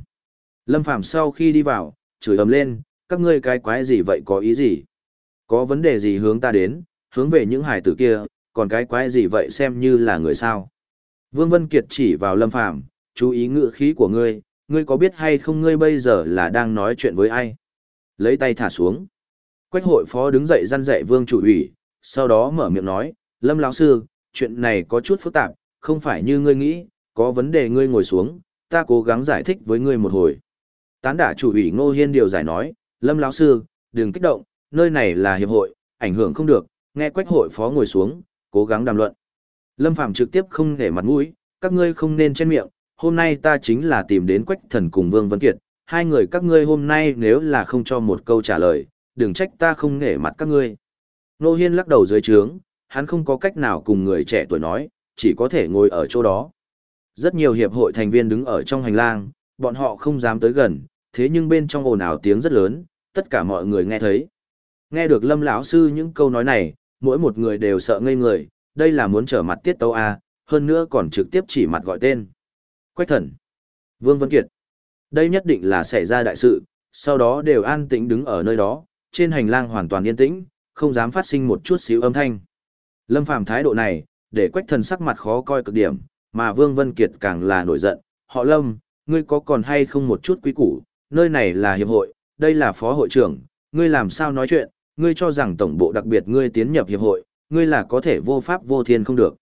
Lâm Phàm sau khi đi vào, chửi ầm lên, các ngươi cái quái gì vậy có ý gì? Có vấn đề gì hướng ta đến, hướng về những hải tử kia, còn cái quái gì vậy xem như là người sao? Vương Vân Kiệt chỉ vào Lâm Phàm chú ý ngữ khí của ngươi, ngươi có biết hay không ngươi bây giờ là đang nói chuyện với ai? Lấy tay thả xuống. Quách hội phó đứng dậy răn dạy vương chủ ủy, sau đó mở miệng nói, Lâm lão sư, chuyện này có chút phức tạp, không phải như ngươi nghĩ, có vấn đề ngươi ngồi xuống, ta cố gắng giải thích với ngươi một hồi. Tán đả chủ ủy Ngô Hiên điều giải nói, Lâm lão sư, đừng kích động, nơi này là hiệp hội, ảnh hưởng không được, nghe quách hội phó ngồi xuống, cố gắng đàm luận. Lâm Phạm trực tiếp không để mặt mũi, các ngươi không nên chen miệng, hôm nay ta chính là tìm đến quách thần cùng Vương Vân Kiệt, hai người các ngươi hôm nay nếu là không cho một câu trả lời, đừng trách ta không nể mặt các ngươi. Nô Hiên lắc đầu dưới trướng, hắn không có cách nào cùng người trẻ tuổi nói, chỉ có thể ngồi ở chỗ đó. Rất nhiều hiệp hội thành viên đứng ở trong hành lang, bọn họ không dám tới gần, thế nhưng bên trong ồn ào tiếng rất lớn, tất cả mọi người nghe thấy. Nghe được Lâm lão sư những câu nói này, mỗi một người đều sợ ngây người, đây là muốn trở mặt tiết tấu a, hơn nữa còn trực tiếp chỉ mặt gọi tên. Quách Thần, Vương Vân Kiệt. Đây nhất định là xảy ra đại sự, sau đó đều an tĩnh đứng ở nơi đó, trên hành lang hoàn toàn yên tĩnh, không dám phát sinh một chút xíu âm thanh. Lâm Phàm thái độ này, để Quách Thần sắc mặt khó coi cực điểm, mà Vương Vân Kiệt càng là nổi giận, "Họ Lâm, ngươi có còn hay không một chút quý củ, nơi này là hiệp hội, đây là phó hội trưởng, ngươi làm sao nói chuyện, ngươi cho rằng tổng bộ đặc biệt ngươi tiến nhập hiệp hội, ngươi là có thể vô pháp vô thiên không được."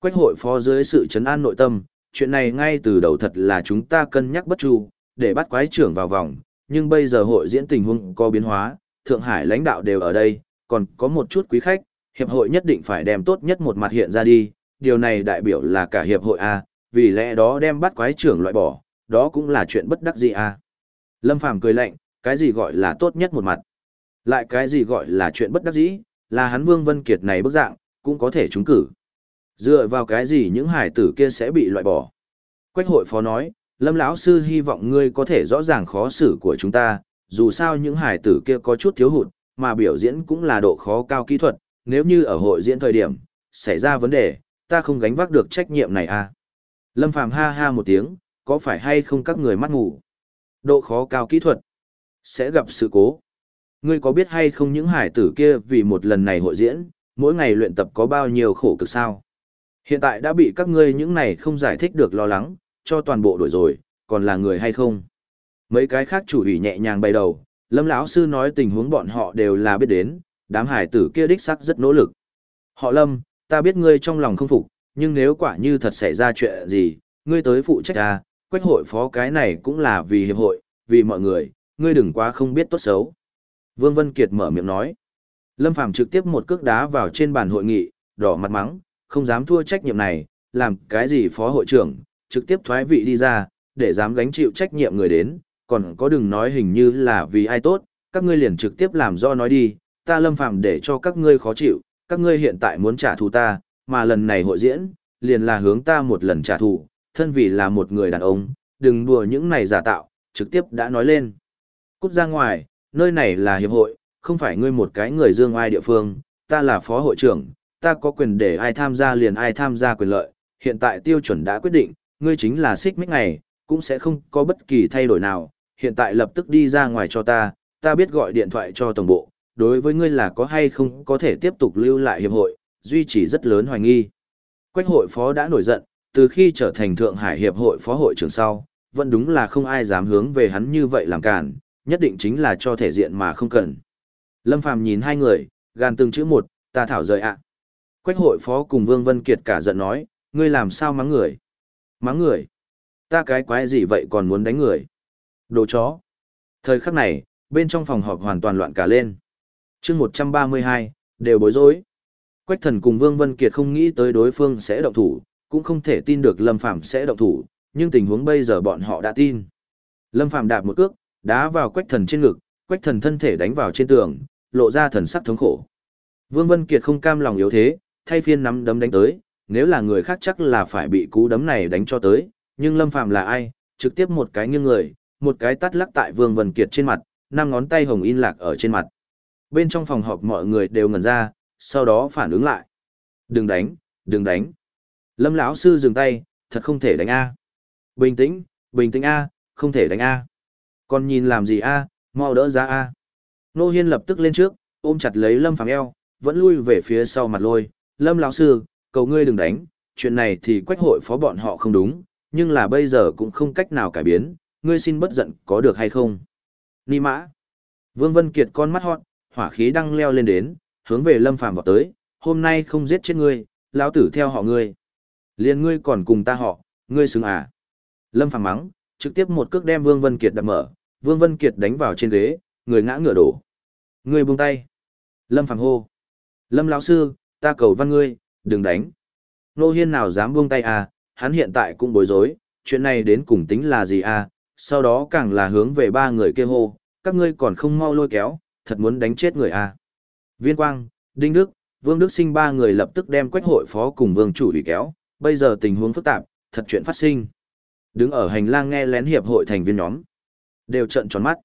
Quách hội phó dưới sự chấn an nội tâm, chuyện này ngay từ đầu thật là chúng ta cân nhắc bất chu, để bắt quái trưởng vào vòng, nhưng bây giờ hội diễn tình huống có biến hóa, Thượng Hải lãnh đạo đều ở đây, còn có một chút quý khách, hiệp hội nhất định phải đem tốt nhất một mặt hiện ra đi, điều này đại biểu là cả hiệp hội A, vì lẽ đó đem bắt quái trưởng loại bỏ, đó cũng là chuyện bất đắc dĩ A. Lâm Phàm cười lạnh, cái gì gọi là tốt nhất một mặt? Lại cái gì gọi là chuyện bất đắc dĩ, là hắn Vương Vân Kiệt này bức dạng, cũng có thể trúng cử. Dựa vào cái gì những hải tử kia sẽ bị loại bỏ? Quách hội phó nói, Lâm lão sư hy vọng ngươi có thể rõ ràng khó xử của chúng ta, dù sao những hải tử kia có chút thiếu hụt, mà biểu diễn cũng là độ khó cao kỹ thuật, nếu như ở hội diễn thời điểm, xảy ra vấn đề, ta không gánh vác được trách nhiệm này à. Lâm Phàm ha ha một tiếng, có phải hay không các người mắt ngủ? Độ khó cao kỹ thuật, sẽ gặp sự cố. Ngươi có biết hay không những hải tử kia vì một lần này hội diễn, mỗi ngày luyện tập có bao nhiêu khổ cực sao? Hiện tại đã bị các ngươi những này không giải thích được lo lắng, cho toàn bộ đổi rồi, còn là người hay không? Mấy cái khác chủ ủy nhẹ nhàng bay đầu, Lâm lão sư nói tình huống bọn họ đều là biết đến, đám hải tử kia đích sắc rất nỗ lực. Họ Lâm, ta biết ngươi trong lòng không phục, nhưng nếu quả như thật xảy ra chuyện gì, ngươi tới phụ trách ta, quách hội phó cái này cũng là vì hiệp hội, vì mọi người, ngươi đừng quá không biết tốt xấu. Vương Vân Kiệt mở miệng nói. Lâm Phàm trực tiếp một cước đá vào trên bàn hội nghị, đỏ mặt mắng, không dám thua trách nhiệm này, làm cái gì phó hội trưởng, trực tiếp thoái vị đi ra, để dám gánh chịu trách nhiệm người đến, còn có đừng nói hình như là vì ai tốt, các ngươi liền trực tiếp làm do nói đi, ta Lâm Phàm để cho các ngươi khó chịu, các ngươi hiện tại muốn trả thù ta, mà lần này hội diễn, liền là hướng ta một lần trả thù, thân vì là một người đàn ông, đừng đùa những này giả tạo, trực tiếp đã nói lên. Cút ra ngoài, nơi này là hiệp hội, không phải ngươi một cái người dương ai địa phương, ta là phó hội trưởng, ta có quyền để ai tham gia liền ai tham gia quyền lợi, hiện tại tiêu chuẩn đã quyết định, ngươi chính là xích mích ngày, cũng sẽ không có bất kỳ thay đổi nào, hiện tại lập tức đi ra ngoài cho ta, ta biết gọi điện thoại cho tổng bộ, đối với ngươi là có hay không có thể tiếp tục lưu lại hiệp hội, duy trì rất lớn hoài nghi. Quách hội phó đã nổi giận, từ khi trở thành Thượng Hải Hiệp hội phó hội trưởng sau, vẫn đúng là không ai dám hướng về hắn như vậy làm cản, nhất định chính là cho thể diện mà không cần. Lâm Phàm nhìn hai người, gan từng chữ một, ta thảo rời ạ. Quách hội phó cùng Vương Vân Kiệt cả giận nói, ngươi làm sao mắng người? Mắng người? Ta cái quái gì vậy còn muốn đánh người? Đồ chó. Thời khắc này, bên trong phòng họp hoàn toàn loạn cả lên. chương 132, đều bối rối. Quách thần cùng Vương Vân Kiệt không nghĩ tới đối phương sẽ động thủ, cũng không thể tin được Lâm Phàm sẽ động thủ, nhưng tình huống bây giờ bọn họ đã tin. Lâm Phàm đạp một cước, đá vào Quách thần trên ngực, Quách thần thân thể đánh vào trên tường, lộ ra thần sắc thống khổ. Vương Vân Kiệt không cam lòng yếu thế, thay phiên nắm đấm đánh tới, nếu là người khác chắc là phải bị cú đấm này đánh cho tới, nhưng Lâm Phàm là ai, trực tiếp một cái nghiêng người, một cái tắt lắc tại Vương Vân Kiệt trên mặt, năm ngón tay hồng in lạc ở trên mặt. Bên trong phòng họp mọi người đều ngẩn ra, sau đó phản ứng lại. Đừng đánh, đừng đánh. Lâm lão sư dừng tay, thật không thể đánh a. Bình tĩnh, bình tĩnh a, không thể đánh a. Còn nhìn làm gì a, mau đỡ ra a. Nô Hiên lập tức lên trước, ôm chặt lấy Lâm Phàm eo, vẫn lui về phía sau mặt lôi. Lâm lão sư, cầu ngươi đừng đánh, chuyện này thì quách hội phó bọn họ không đúng, nhưng là bây giờ cũng không cách nào cải biến, ngươi xin bất giận có được hay không. Ni mã. Vương Vân Kiệt con mắt hot, hỏa khí đang leo lên đến, hướng về Lâm Phàm vào tới, hôm nay không giết chết ngươi, lão tử theo họ ngươi. Liên ngươi còn cùng ta họ, ngươi xứng à. Lâm Phàm mắng, trực tiếp một cước đem Vương Vân Kiệt đập mở, Vương Vân Kiệt đánh vào trên ghế, người ngã ngửa đổ. Người buông tay. Lâm Phàm hô. Lâm lão sư, ta cầu văn ngươi, đừng đánh. Nô Hiên nào dám buông tay à, hắn hiện tại cũng bối rối, chuyện này đến cùng tính là gì à, sau đó càng là hướng về ba người kia hô, các ngươi còn không mau lôi kéo, thật muốn đánh chết người à. Viên Quang, Đinh Đức, Vương Đức Sinh ba người lập tức đem quách hội phó cùng Vương chủ ủy kéo, bây giờ tình huống phức tạp, thật chuyện phát sinh. Đứng ở hành lang nghe lén hiệp hội thành viên nhóm, đều trợn tròn mắt.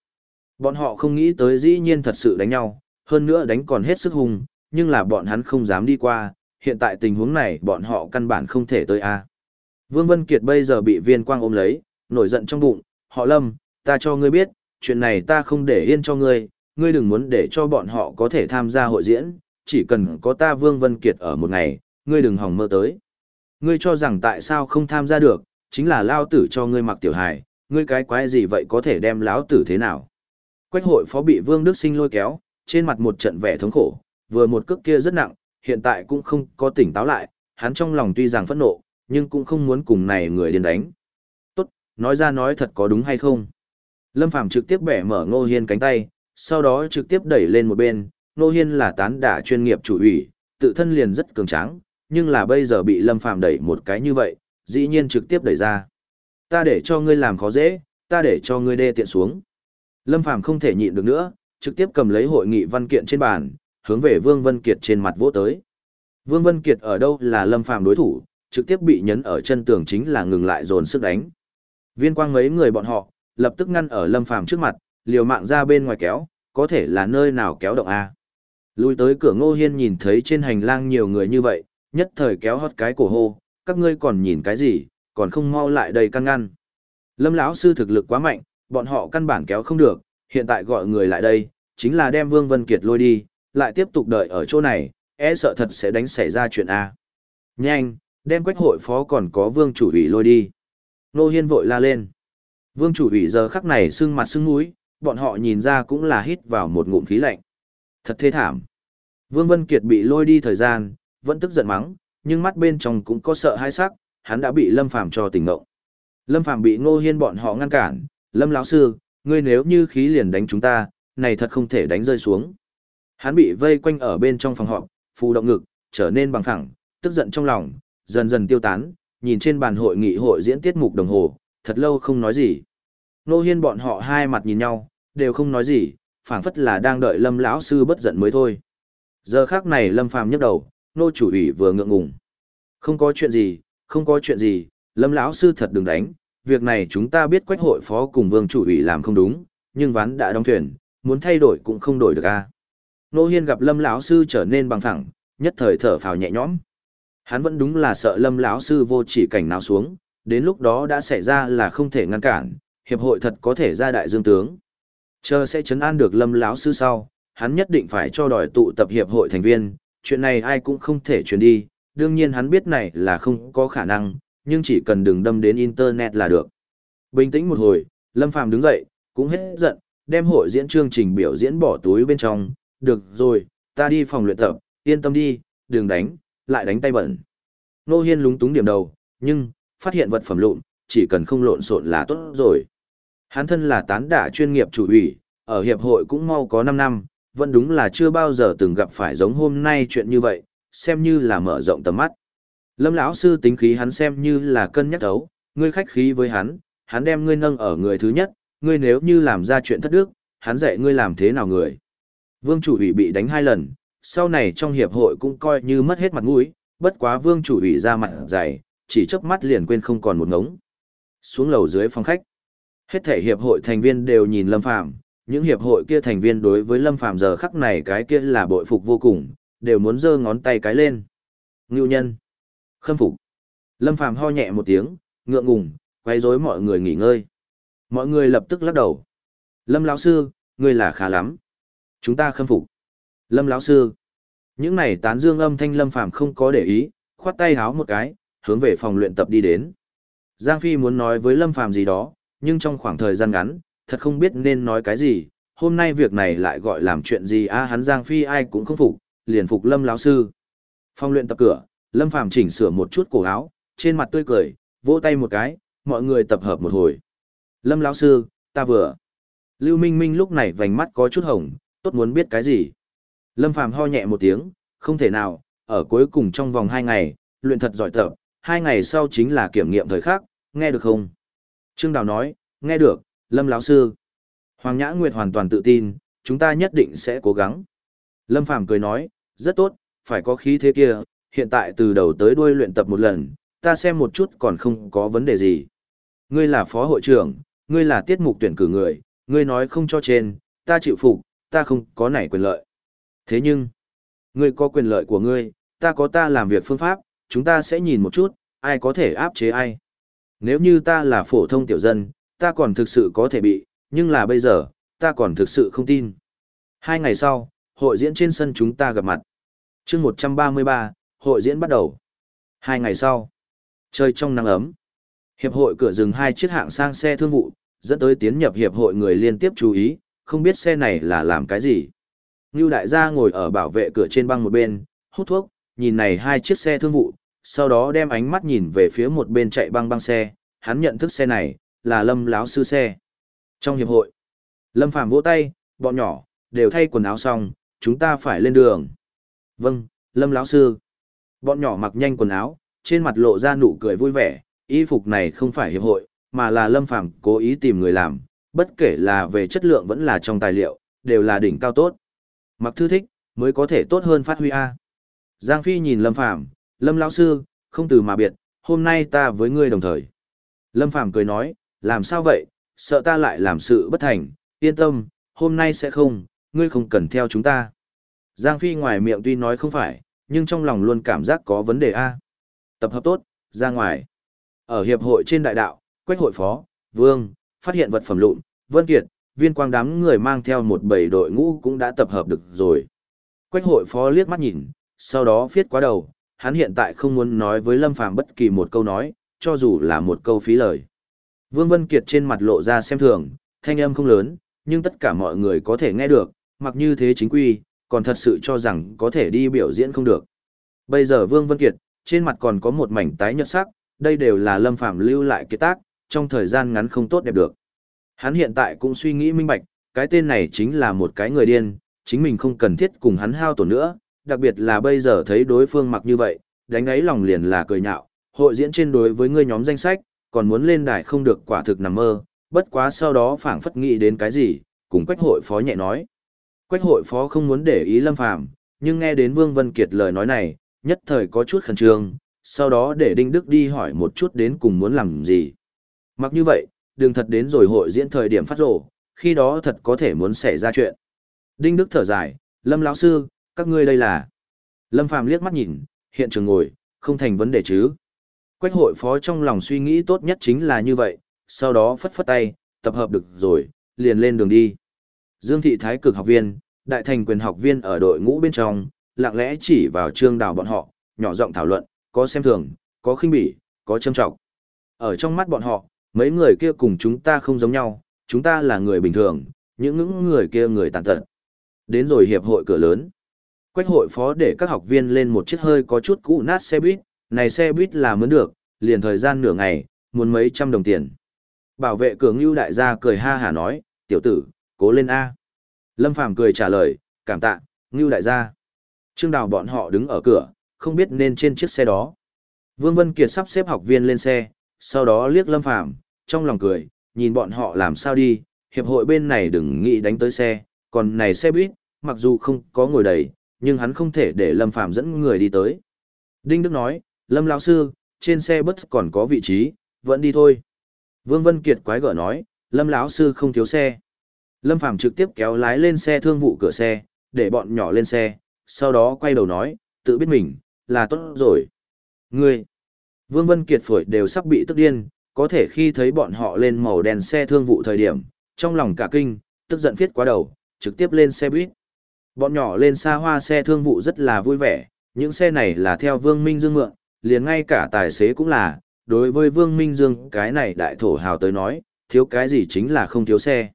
Bọn họ không nghĩ tới dĩ nhiên thật sự đánh nhau, hơn nữa đánh còn hết sức hùng, nhưng là bọn hắn không dám đi qua, hiện tại tình huống này bọn họ căn bản không thể tới a. Vương Vân Kiệt bây giờ bị viên quang ôm lấy, nổi giận trong bụng, họ lâm, ta cho ngươi biết, chuyện này ta không để yên cho ngươi, ngươi đừng muốn để cho bọn họ có thể tham gia hội diễn, chỉ cần có ta Vương Vân Kiệt ở một ngày, ngươi đừng hòng mơ tới. Ngươi cho rằng tại sao không tham gia được, chính là lao tử cho ngươi mặc tiểu hài, ngươi cái quái gì vậy có thể đem lão tử thế nào. Quách hội phó bị Vương Đức Sinh lôi kéo, trên mặt một trận vẻ thống khổ, vừa một cước kia rất nặng, hiện tại cũng không có tỉnh táo lại, hắn trong lòng tuy rằng phẫn nộ, nhưng cũng không muốn cùng này người điên đánh. Tốt, nói ra nói thật có đúng hay không? Lâm Phàm trực tiếp bẻ mở Ngô Hiên cánh tay, sau đó trực tiếp đẩy lên một bên, Ngô Hiên là tán đả chuyên nghiệp chủ ủy, tự thân liền rất cường tráng, nhưng là bây giờ bị Lâm Phàm đẩy một cái như vậy, dĩ nhiên trực tiếp đẩy ra. Ta để cho ngươi làm khó dễ, ta để cho ngươi đê tiện xuống. Lâm Phàm không thể nhịn được nữa, trực tiếp cầm lấy hội nghị văn kiện trên bàn, hướng về Vương Vân Kiệt trên mặt vỗ tới. Vương Vân Kiệt ở đâu là Lâm Phàm đối thủ, trực tiếp bị nhấn ở chân tường chính là ngừng lại dồn sức đánh. Viên quang mấy người bọn họ, lập tức ngăn ở Lâm Phàm trước mặt, liều mạng ra bên ngoài kéo, có thể là nơi nào kéo động a. Lui tới cửa Ngô Hiên nhìn thấy trên hành lang nhiều người như vậy, nhất thời kéo hót cái cổ hô, các ngươi còn nhìn cái gì, còn không mau lại đầy căn ngăn. Lâm lão sư thực lực quá mạnh, bọn họ căn bản kéo không được, hiện tại gọi người lại đây, chính là đem Vương Vân Kiệt lôi đi, lại tiếp tục đợi ở chỗ này, e sợ thật sẽ đánh xảy ra chuyện A. Nhanh, đem quách hội phó còn có vương chủ ủy lôi đi. Nô Hiên vội la lên. Vương chủ ủy giờ khắc này sưng mặt sưng mũi, bọn họ nhìn ra cũng là hít vào một ngụm khí lạnh. Thật thê thảm. Vương Vân Kiệt bị lôi đi thời gian, vẫn tức giận mắng, nhưng mắt bên trong cũng có sợ hãi sắc, hắn đã bị Lâm Phàm cho tỉnh ngộ. Lâm Phàm bị Ngô Hiên bọn họ ngăn cản, "Lâm lão sư, ngươi nếu như khí liền đánh chúng ta, này thật không thể đánh rơi xuống." Hắn bị vây quanh ở bên trong phòng họp, phù động ngực, trở nên bằng phẳng, tức giận trong lòng, dần dần tiêu tán, nhìn trên bàn hội nghị hội diễn tiết mục đồng hồ, thật lâu không nói gì. Nô Hiên bọn họ hai mặt nhìn nhau, đều không nói gì, phảng phất là đang đợi Lâm lão sư bất giận mới thôi. Giờ khác này Lâm Phàm nhấc đầu, nô chủ ủy vừa ngượng ngùng. Không có chuyện gì, không có chuyện gì, Lâm lão sư thật đừng đánh, việc này chúng ta biết quách hội phó cùng vương chủ ủy làm không đúng, nhưng ván đã đóng thuyền, muốn thay đổi cũng không đổi được a. Nô Hiên gặp Lâm lão sư trở nên bằng phẳng, nhất thời thở phào nhẹ nhõm. Hắn vẫn đúng là sợ Lâm lão sư vô chỉ cảnh nào xuống, đến lúc đó đã xảy ra là không thể ngăn cản, hiệp hội thật có thể ra đại dương tướng. Chờ sẽ chấn an được Lâm lão sư sau, hắn nhất định phải cho đòi tụ tập hiệp hội thành viên, chuyện này ai cũng không thể truyền đi, đương nhiên hắn biết này là không có khả năng, nhưng chỉ cần đừng đâm đến internet là được. Bình tĩnh một hồi, Lâm Phàm đứng dậy, cũng hết giận, đem hội diễn chương trình biểu diễn bỏ túi bên trong, được rồi, ta đi phòng luyện tập, yên tâm đi, đừng đánh, lại đánh tay bẩn. Nô Hiên lúng túng điểm đầu, nhưng, phát hiện vật phẩm lộn, chỉ cần không lộn xộn là tốt rồi. Hắn thân là tán đả chuyên nghiệp chủ ủy, ở hiệp hội cũng mau có 5 năm, vẫn đúng là chưa bao giờ từng gặp phải giống hôm nay chuyện như vậy, xem như là mở rộng tầm mắt. Lâm lão sư tính khí hắn xem như là cân nhắc đấu, ngươi khách khí với hắn, hắn đem ngươi nâng ở người thứ nhất, ngươi nếu như làm ra chuyện thất đức, hắn dạy ngươi làm thế nào người. Vương chủ ủy bị đánh hai lần, sau này trong hiệp hội cũng coi như mất hết mặt mũi, bất quá vương chủ ủy ra mặt dày, chỉ chớp mắt liền quên không còn một ngống. Xuống lầu dưới phòng khách. Hết thể hiệp hội thành viên đều nhìn Lâm Phàm, những hiệp hội kia thành viên đối với Lâm Phàm giờ khắc này cái kia là bội phục vô cùng, đều muốn giơ ngón tay cái lên. Ngưu nhân. Khâm phục. Lâm Phàm ho nhẹ một tiếng, ngượng ngùng, quay rối mọi người nghỉ ngơi. Mọi người lập tức lắc đầu. Lâm lão sư, ngươi là khá lắm. Chúng ta khâm phục. Lâm lão sư. Những này tán dương âm thanh Lâm Phàm không có để ý, khoát tay háo một cái, hướng về phòng luyện tập đi đến. Giang Phi muốn nói với Lâm Phàm gì đó, nhưng trong khoảng thời gian ngắn, thật không biết nên nói cái gì, hôm nay việc này lại gọi làm chuyện gì a hắn Giang Phi ai cũng không phục, liền phục Lâm lão sư. Phòng luyện tập cửa, Lâm Phàm chỉnh sửa một chút cổ áo, trên mặt tươi cười, vỗ tay một cái, mọi người tập hợp một hồi. Lâm lão sư, ta vừa. Lưu Minh Minh lúc này vành mắt có chút hồng, tốt muốn biết cái gì. Lâm Phàm ho nhẹ một tiếng, không thể nào, ở cuối cùng trong vòng hai ngày, luyện thật giỏi tập, hai ngày sau chính là kiểm nghiệm thời khắc, nghe được không? Trương Đào nói, nghe được, Lâm lão sư. Hoàng Nhã Nguyệt hoàn toàn tự tin, chúng ta nhất định sẽ cố gắng. Lâm Phàm cười nói, rất tốt, phải có khí thế kia, hiện tại từ đầu tới đuôi luyện tập một lần, ta xem một chút còn không có vấn đề gì. Ngươi là phó hội trưởng, ngươi là tiết mục tuyển cử người, ngươi nói không cho trên, ta chịu phục, ta không có nảy quyền lợi. Thế nhưng, ngươi có quyền lợi của ngươi, ta có ta làm việc phương pháp, chúng ta sẽ nhìn một chút, ai có thể áp chế ai. Nếu như ta là phổ thông tiểu dân, ta còn thực sự có thể bị, nhưng là bây giờ, ta còn thực sự không tin. Hai ngày sau, hội diễn trên sân chúng ta gặp mặt. chương 133, hội diễn bắt đầu. Hai ngày sau, chơi trong nắng ấm. Hiệp hội cửa dừng hai chiếc hạng sang xe thương vụ, dẫn tới tiến nhập hiệp hội người liên tiếp chú ý, không biết xe này là làm cái gì. Ngưu đại gia ngồi ở bảo vệ cửa trên băng một bên, hút thuốc, nhìn này hai chiếc xe thương vụ, sau đó đem ánh mắt nhìn về phía một bên chạy băng băng xe, hắn nhận thức xe này, là lâm láo sư xe. Trong hiệp hội, lâm phàm vỗ tay, bọn nhỏ, đều thay quần áo xong, chúng ta phải lên đường. Vâng, lâm lão sư. Bọn nhỏ mặc nhanh quần áo, trên mặt lộ ra nụ cười vui vẻ, y phục này không phải hiệp hội, mà là lâm phàm cố ý tìm người làm, bất kể là về chất lượng vẫn là trong tài liệu, đều là đỉnh cao tốt. Mặc thư thích, mới có thể tốt hơn phát huy A. Giang Phi nhìn Lâm Phàm Lâm lão sư, không từ mà biệt, hôm nay ta với ngươi đồng thời. Lâm Phàm cười nói, làm sao vậy, sợ ta lại làm sự bất thành, yên tâm, hôm nay sẽ không, ngươi không cần theo chúng ta. Giang Phi ngoài miệng tuy nói không phải, nhưng trong lòng luôn cảm giác có vấn đề A. Tập hợp tốt, ra ngoài. Ở hiệp hội trên đại đạo, quách hội phó, vương, phát hiện vật phẩm lụn, vân kiệt, viên quang đám người mang theo một bầy đội ngũ cũng đã tập hợp được rồi. Quách hội phó liếc mắt nhìn, sau đó viết qua đầu, hắn hiện tại không muốn nói với Lâm Phàm bất kỳ một câu nói, cho dù là một câu phí lời. Vương Vân Kiệt trên mặt lộ ra xem thường, thanh âm không lớn, nhưng tất cả mọi người có thể nghe được, mặc như thế chính quy, còn thật sự cho rằng có thể đi biểu diễn không được. Bây giờ Vương Vân Kiệt, trên mặt còn có một mảnh tái nhợt sắc, đây đều là Lâm Phàm lưu lại kiệt tác, trong thời gian ngắn không tốt đẹp được. Hắn hiện tại cũng suy nghĩ minh bạch, cái tên này chính là một cái người điên, chính mình không cần thiết cùng hắn hao tổn nữa, đặc biệt là bây giờ thấy đối phương mặc như vậy, đánh ấy lòng liền là cười nhạo, hội diễn trên đối với ngươi nhóm danh sách, còn muốn lên đài không được quả thực nằm mơ, bất quá sau đó phảng phất nghĩ đến cái gì, cùng quách hội phó nhẹ nói. Quách hội phó không muốn để ý Lâm Phàm nhưng nghe đến Vương Vân Kiệt lời nói này, nhất thời có chút khẩn trương, sau đó để Đinh Đức đi hỏi một chút đến cùng muốn làm gì. Mặc như vậy, đừng thật đến rồi hội diễn thời điểm phát rổ, khi đó thật có thể muốn xảy ra chuyện. Đinh Đức thở dài, Lâm lão sư, các ngươi đây là. Lâm Phàm liếc mắt nhìn, hiện trường ngồi, không thành vấn đề chứ. Quách hội phó trong lòng suy nghĩ tốt nhất chính là như vậy, sau đó phất phất tay, tập hợp được rồi, liền lên đường đi. Dương thị thái cực học viên, đại thành quyền học viên ở đội ngũ bên trong, lặng lẽ chỉ vào trương đào bọn họ, nhỏ giọng thảo luận, có xem thường, có khinh bỉ, có châm trọng. Ở trong mắt bọn họ, mấy người kia cùng chúng ta không giống nhau, chúng ta là người bình thường, những những người kia người tàn tật. Đến rồi hiệp hội cửa lớn. Quách hội phó để các học viên lên một chiếc hơi có chút cũ nát xe buýt, này xe buýt là mướn được, liền thời gian nửa ngày, muốn mấy trăm đồng tiền. Bảo vệ cường lưu đại gia cười ha hả nói, tiểu tử, cố lên A. Lâm Phàm cười trả lời, cảm tạ, ngưu đại gia. Trương Đào bọn họ đứng ở cửa, không biết nên trên chiếc xe đó. Vương Vân Kiệt sắp xếp học viên lên xe, sau đó liếc Lâm Phàm trong lòng cười, nhìn bọn họ làm sao đi, hiệp hội bên này đừng nghĩ đánh tới xe, còn này xe buýt, mặc dù không có ngồi đầy, nhưng hắn không thể để Lâm Phàm dẫn người đi tới. Đinh Đức nói, Lâm lão sư, trên xe bất còn có vị trí, vẫn đi thôi. Vương Vân Kiệt quái gở nói, Lâm lão sư không thiếu xe. Lâm Phàm trực tiếp kéo lái lên xe thương vụ cửa xe, để bọn nhỏ lên xe, sau đó quay đầu nói, tự biết mình, là tốt rồi. Ngươi, Vương Vân Kiệt phổi đều sắp bị tức điên, có thể khi thấy bọn họ lên màu đèn xe thương vụ thời điểm, trong lòng cả kinh, tức giận viết quá đầu, trực tiếp lên xe buýt. Bọn nhỏ lên xa hoa xe thương vụ rất là vui vẻ, những xe này là theo Vương Minh Dương mượn, liền ngay cả tài xế cũng là, đối với Vương Minh Dương cái này đại thổ hào tới nói, thiếu cái gì chính là không thiếu xe.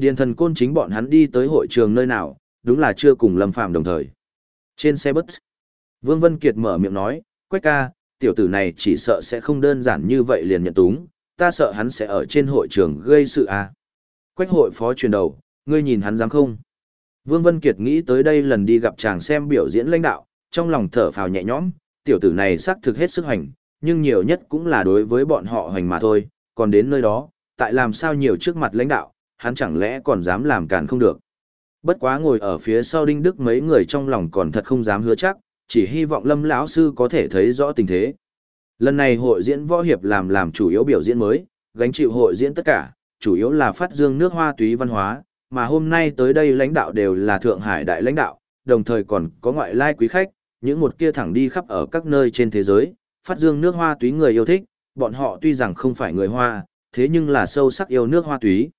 Điền thần côn chính bọn hắn đi tới hội trường nơi nào, đúng là chưa cùng Lâm Phàm đồng thời. Trên xe bus, Vương Vân Kiệt mở miệng nói, Quách ca, tiểu tử này chỉ sợ sẽ không đơn giản như vậy liền nhận túng, ta sợ hắn sẽ ở trên hội trường gây sự à. Quách hội phó truyền đầu, ngươi nhìn hắn dám không? Vương Vân Kiệt nghĩ tới đây lần đi gặp chàng xem biểu diễn lãnh đạo, trong lòng thở phào nhẹ nhõm, tiểu tử này xác thực hết sức hành, nhưng nhiều nhất cũng là đối với bọn họ hành mà thôi, còn đến nơi đó, tại làm sao nhiều trước mặt lãnh đạo, hắn chẳng lẽ còn dám làm càn không được. Bất quá ngồi ở phía sau Đinh Đức mấy người trong lòng còn thật không dám hứa chắc, chỉ hy vọng Lâm lão sư có thể thấy rõ tình thế. Lần này hội diễn võ hiệp làm làm chủ yếu biểu diễn mới, gánh chịu hội diễn tất cả, chủ yếu là phát dương nước hoa túy văn hóa, mà hôm nay tới đây lãnh đạo đều là Thượng Hải đại lãnh đạo, đồng thời còn có ngoại lai quý khách, những một kia thẳng đi khắp ở các nơi trên thế giới, phát dương nước hoa túy người yêu thích, bọn họ tuy rằng không phải người hoa, thế nhưng là sâu sắc yêu nước hoa túy.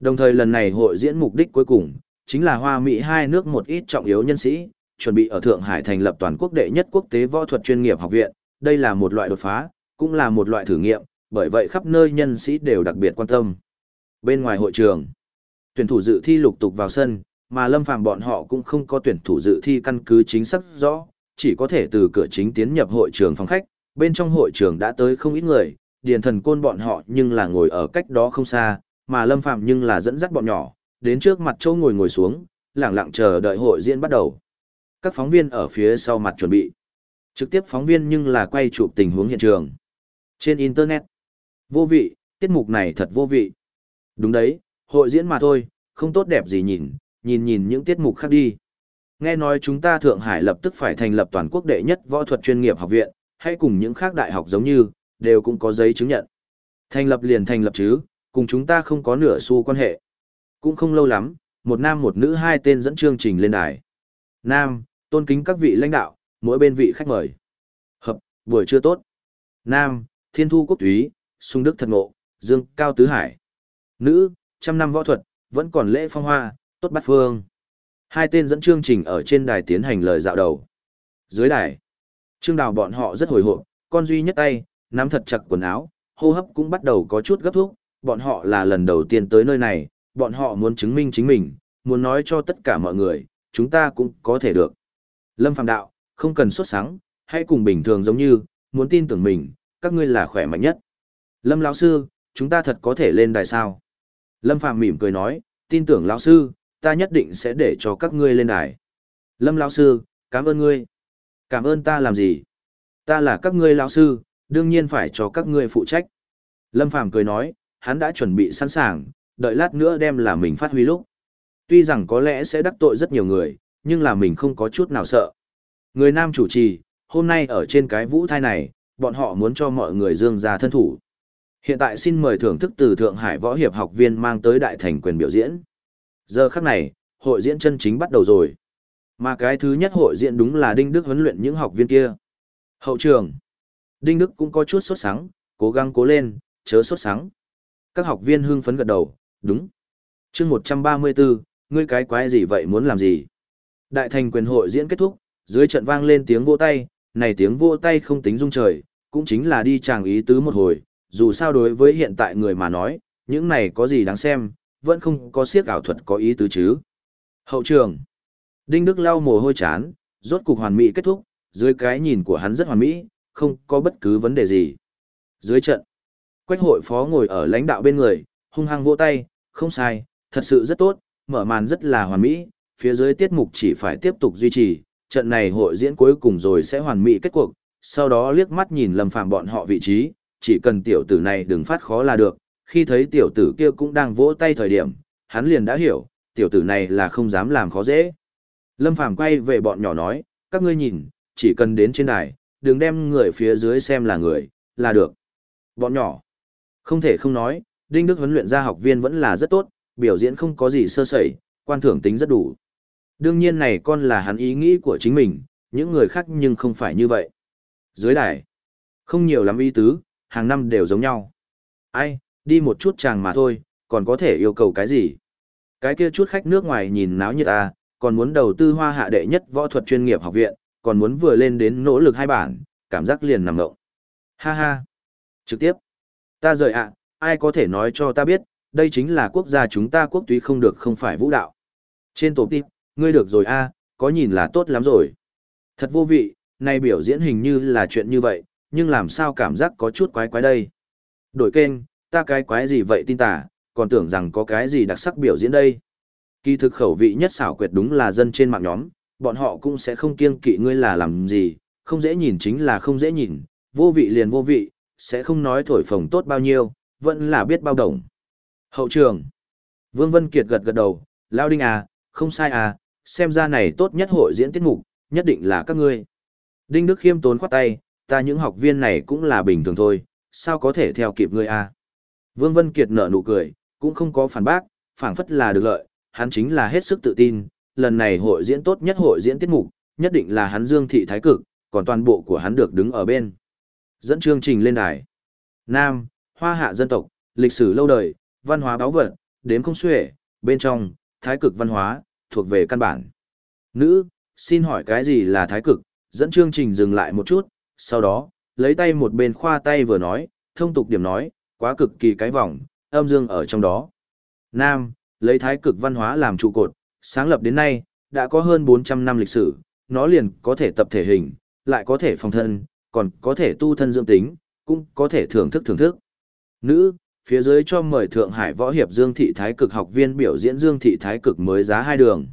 Đồng thời lần này hội diễn mục đích cuối cùng, chính là hoa Mỹ hai nước một ít trọng yếu nhân sĩ, chuẩn bị ở Thượng Hải thành lập toàn quốc đệ nhất quốc tế võ thuật chuyên nghiệp học viện, đây là một loại đột phá, cũng là một loại thử nghiệm, bởi vậy khắp nơi nhân sĩ đều đặc biệt quan tâm. Bên ngoài hội trường, tuyển thủ dự thi lục tục vào sân, mà Lâm Phàm bọn họ cũng không có tuyển thủ dự thi căn cứ chính xác rõ, chỉ có thể từ cửa chính tiến nhập hội trường phòng khách, bên trong hội trường đã tới không ít người, điền thần côn bọn họ nhưng là ngồi ở cách đó không xa, mà Lâm phạm nhưng là dẫn dắt bọn nhỏ, đến trước mặt chỗ ngồi ngồi xuống, lẳng lặng chờ đợi hội diễn bắt đầu. Các phóng viên ở phía sau mặt chuẩn bị. Trực tiếp phóng viên nhưng là quay chụp tình huống hiện trường. Trên Internet. Vô vị, tiết mục này thật vô vị. Đúng đấy, hội diễn mà thôi, không tốt đẹp gì nhìn, nhìn nhìn những tiết mục khác đi. Nghe nói chúng ta Thượng Hải lập tức phải thành lập toàn quốc đệ nhất võ thuật chuyên nghiệp học viện, hay cùng những khác đại học giống như, đều cũng có giấy chứng nhận. Thành lập liền thành lập chứ, cùng chúng ta không có nửa xu quan hệ. Cũng không lâu lắm, một nam một nữ hai tên dẫn chương trình lên đài. Nam, tôn kính các vị lãnh đạo, mỗi bên vị khách mời. Hợp, buổi trưa tốt. Nam, thiên thu quốc túy, sung đức thật ngộ, dương cao tứ hải. Nữ, trăm năm võ thuật, vẫn còn lễ phong hoa, tốt bát phương. Hai tên dẫn chương trình ở trên đài tiến hành lời dạo đầu. Dưới đài, trương đào bọn họ rất hồi hộp, con duy nhất tay, nắm thật chặt quần áo, hô hấp cũng bắt đầu có chút gấp thúc, bọn họ là lần đầu tiên tới nơi này, bọn họ muốn chứng minh chính mình, muốn nói cho tất cả mọi người, chúng ta cũng có thể được. Lâm Phàm đạo, không cần xuất sáng, hãy cùng bình thường giống như, muốn tin tưởng mình, các ngươi là khỏe mạnh nhất. Lâm lão sư, chúng ta thật có thể lên đài sao? Lâm Phàm mỉm cười nói, tin tưởng lão sư, ta nhất định sẽ để cho các ngươi lên đài. Lâm lão sư, cảm ơn ngươi. Cảm ơn ta làm gì? Ta là các ngươi lão sư, đương nhiên phải cho các ngươi phụ trách. Lâm Phàm cười nói, hắn đã chuẩn bị sẵn sàng, đợi lát nữa đem là mình phát huy lúc. Tuy rằng có lẽ sẽ đắc tội rất nhiều người, nhưng là mình không có chút nào sợ. Người nam chủ trì, hôm nay ở trên cái vũ thai này, bọn họ muốn cho mọi người dương ra thân thủ. Hiện tại xin mời thưởng thức từ Thượng Hải Võ Hiệp học viên mang tới đại thành quyền biểu diễn. Giờ khắc này, hội diễn chân chính bắt đầu rồi. Mà cái thứ nhất hội diễn đúng là Đinh Đức huấn luyện những học viên kia. Hậu trường. Đinh Đức cũng có chút sốt sắng, cố gắng cố lên, chớ sốt sắng. Các học viên hưng phấn gật đầu, đúng. chương 134, ngươi cái quái gì vậy muốn làm gì? Đại thành quyền hội diễn kết thúc, dưới trận vang lên tiếng vỗ tay, này tiếng vỗ tay không tính rung trời, cũng chính là đi chàng ý tứ một hồi, dù sao đối với hiện tại người mà nói, những này có gì đáng xem, vẫn không có siếc ảo thuật có ý tứ chứ. Hậu trường. Đinh Đức lau mồ hôi chán, rốt cục hoàn mỹ kết thúc, dưới cái nhìn của hắn rất hoàn mỹ, không có bất cứ vấn đề gì. Dưới trận, Quách hội phó ngồi ở lãnh đạo bên người, hung hăng vỗ tay, không sai, thật sự rất tốt, mở màn rất là hoàn mỹ, phía dưới tiết mục chỉ phải tiếp tục duy trì, trận này hội diễn cuối cùng rồi sẽ hoàn mỹ kết cuộc, sau đó liếc mắt nhìn Lâm Phàm bọn họ vị trí, chỉ cần tiểu tử này đừng phát khó là được, khi thấy tiểu tử kia cũng đang vỗ tay thời điểm, hắn liền đã hiểu, tiểu tử này là không dám làm khó dễ. Lâm Phàm quay về bọn nhỏ nói, các ngươi nhìn, chỉ cần đến trên đài, đừng đem người phía dưới xem là người, là được. Bọn nhỏ, không thể không nói, Đinh Đức huấn luyện ra học viên vẫn là rất tốt, biểu diễn không có gì sơ sẩy, quan thưởng tính rất đủ. Đương nhiên này con là hắn ý nghĩ của chính mình, những người khác nhưng không phải như vậy. Dưới đài, không nhiều lắm ý tứ, hàng năm đều giống nhau. Ai, đi một chút chàng mà thôi, còn có thể yêu cầu cái gì? Cái kia chút khách nước ngoài nhìn náo nhiệt à, còn muốn đầu tư hoa hạ đệ nhất võ thuật chuyên nghiệp học viện, còn muốn vừa lên đến nỗ lực hai bản, cảm giác liền nằm ngộng. Ha ha. Trực tiếp. Ta rời ạ, ai có thể nói cho ta biết, đây chính là quốc gia chúng ta quốc túy không được không phải vũ đạo. Trên tổ tiếp, ngươi được rồi a, có nhìn là tốt lắm rồi. Thật vô vị, nay biểu diễn hình như là chuyện như vậy, nhưng làm sao cảm giác có chút quái quái đây. Đổi kênh, ta cái quái gì vậy tin tả, còn tưởng rằng có cái gì đặc sắc biểu diễn đây. Kỳ thực khẩu vị nhất xảo quyệt đúng là dân trên mạng nhóm, bọn họ cũng sẽ không kiêng kỵ ngươi là làm gì, không dễ nhìn chính là không dễ nhìn, vô vị liền vô vị, sẽ không nói thổi phồng tốt bao nhiêu, vẫn là biết bao đồng. Hậu trường. Vương Vân Kiệt gật gật đầu, Lao Đinh à, không sai à, xem ra này tốt nhất hội diễn tiết mục, nhất định là các ngươi. Đinh Đức khiêm tốn khoát tay, ta những học viên này cũng là bình thường thôi, sao có thể theo kịp ngươi à. Vương Vân Kiệt nở nụ cười, cũng không có phản bác, phảng phất là được lợi, hắn chính là hết sức tự tin, lần này hội diễn tốt nhất hội diễn tiết mục, nhất định là hắn Dương Thị Thái Cực, còn toàn bộ của hắn được đứng ở bên. Dẫn chương trình lên đài. Nam, hoa hạ dân tộc, lịch sử lâu đời, văn hóa báo vật, đếm không xuể, bên trong, thái cực văn hóa, thuộc về căn bản. Nữ, xin hỏi cái gì là thái cực, dẫn chương trình dừng lại một chút, sau đó, lấy tay một bên khoa tay vừa nói, thông tục điểm nói, quá cực kỳ cái vòng, âm dương ở trong đó. Nam, lấy thái cực văn hóa làm trụ cột, sáng lập đến nay, đã có hơn 400 năm lịch sử, nó liền có thể tập thể hình, lại có thể phòng thân, còn có thể tu thân dưỡng tính, cũng có thể thưởng thức thưởng thức. Nữ, phía dưới cho mời Thượng Hải Võ Hiệp Dương Thị Thái Cực học viên biểu diễn Dương Thị Thái Cực mới giá hai đường.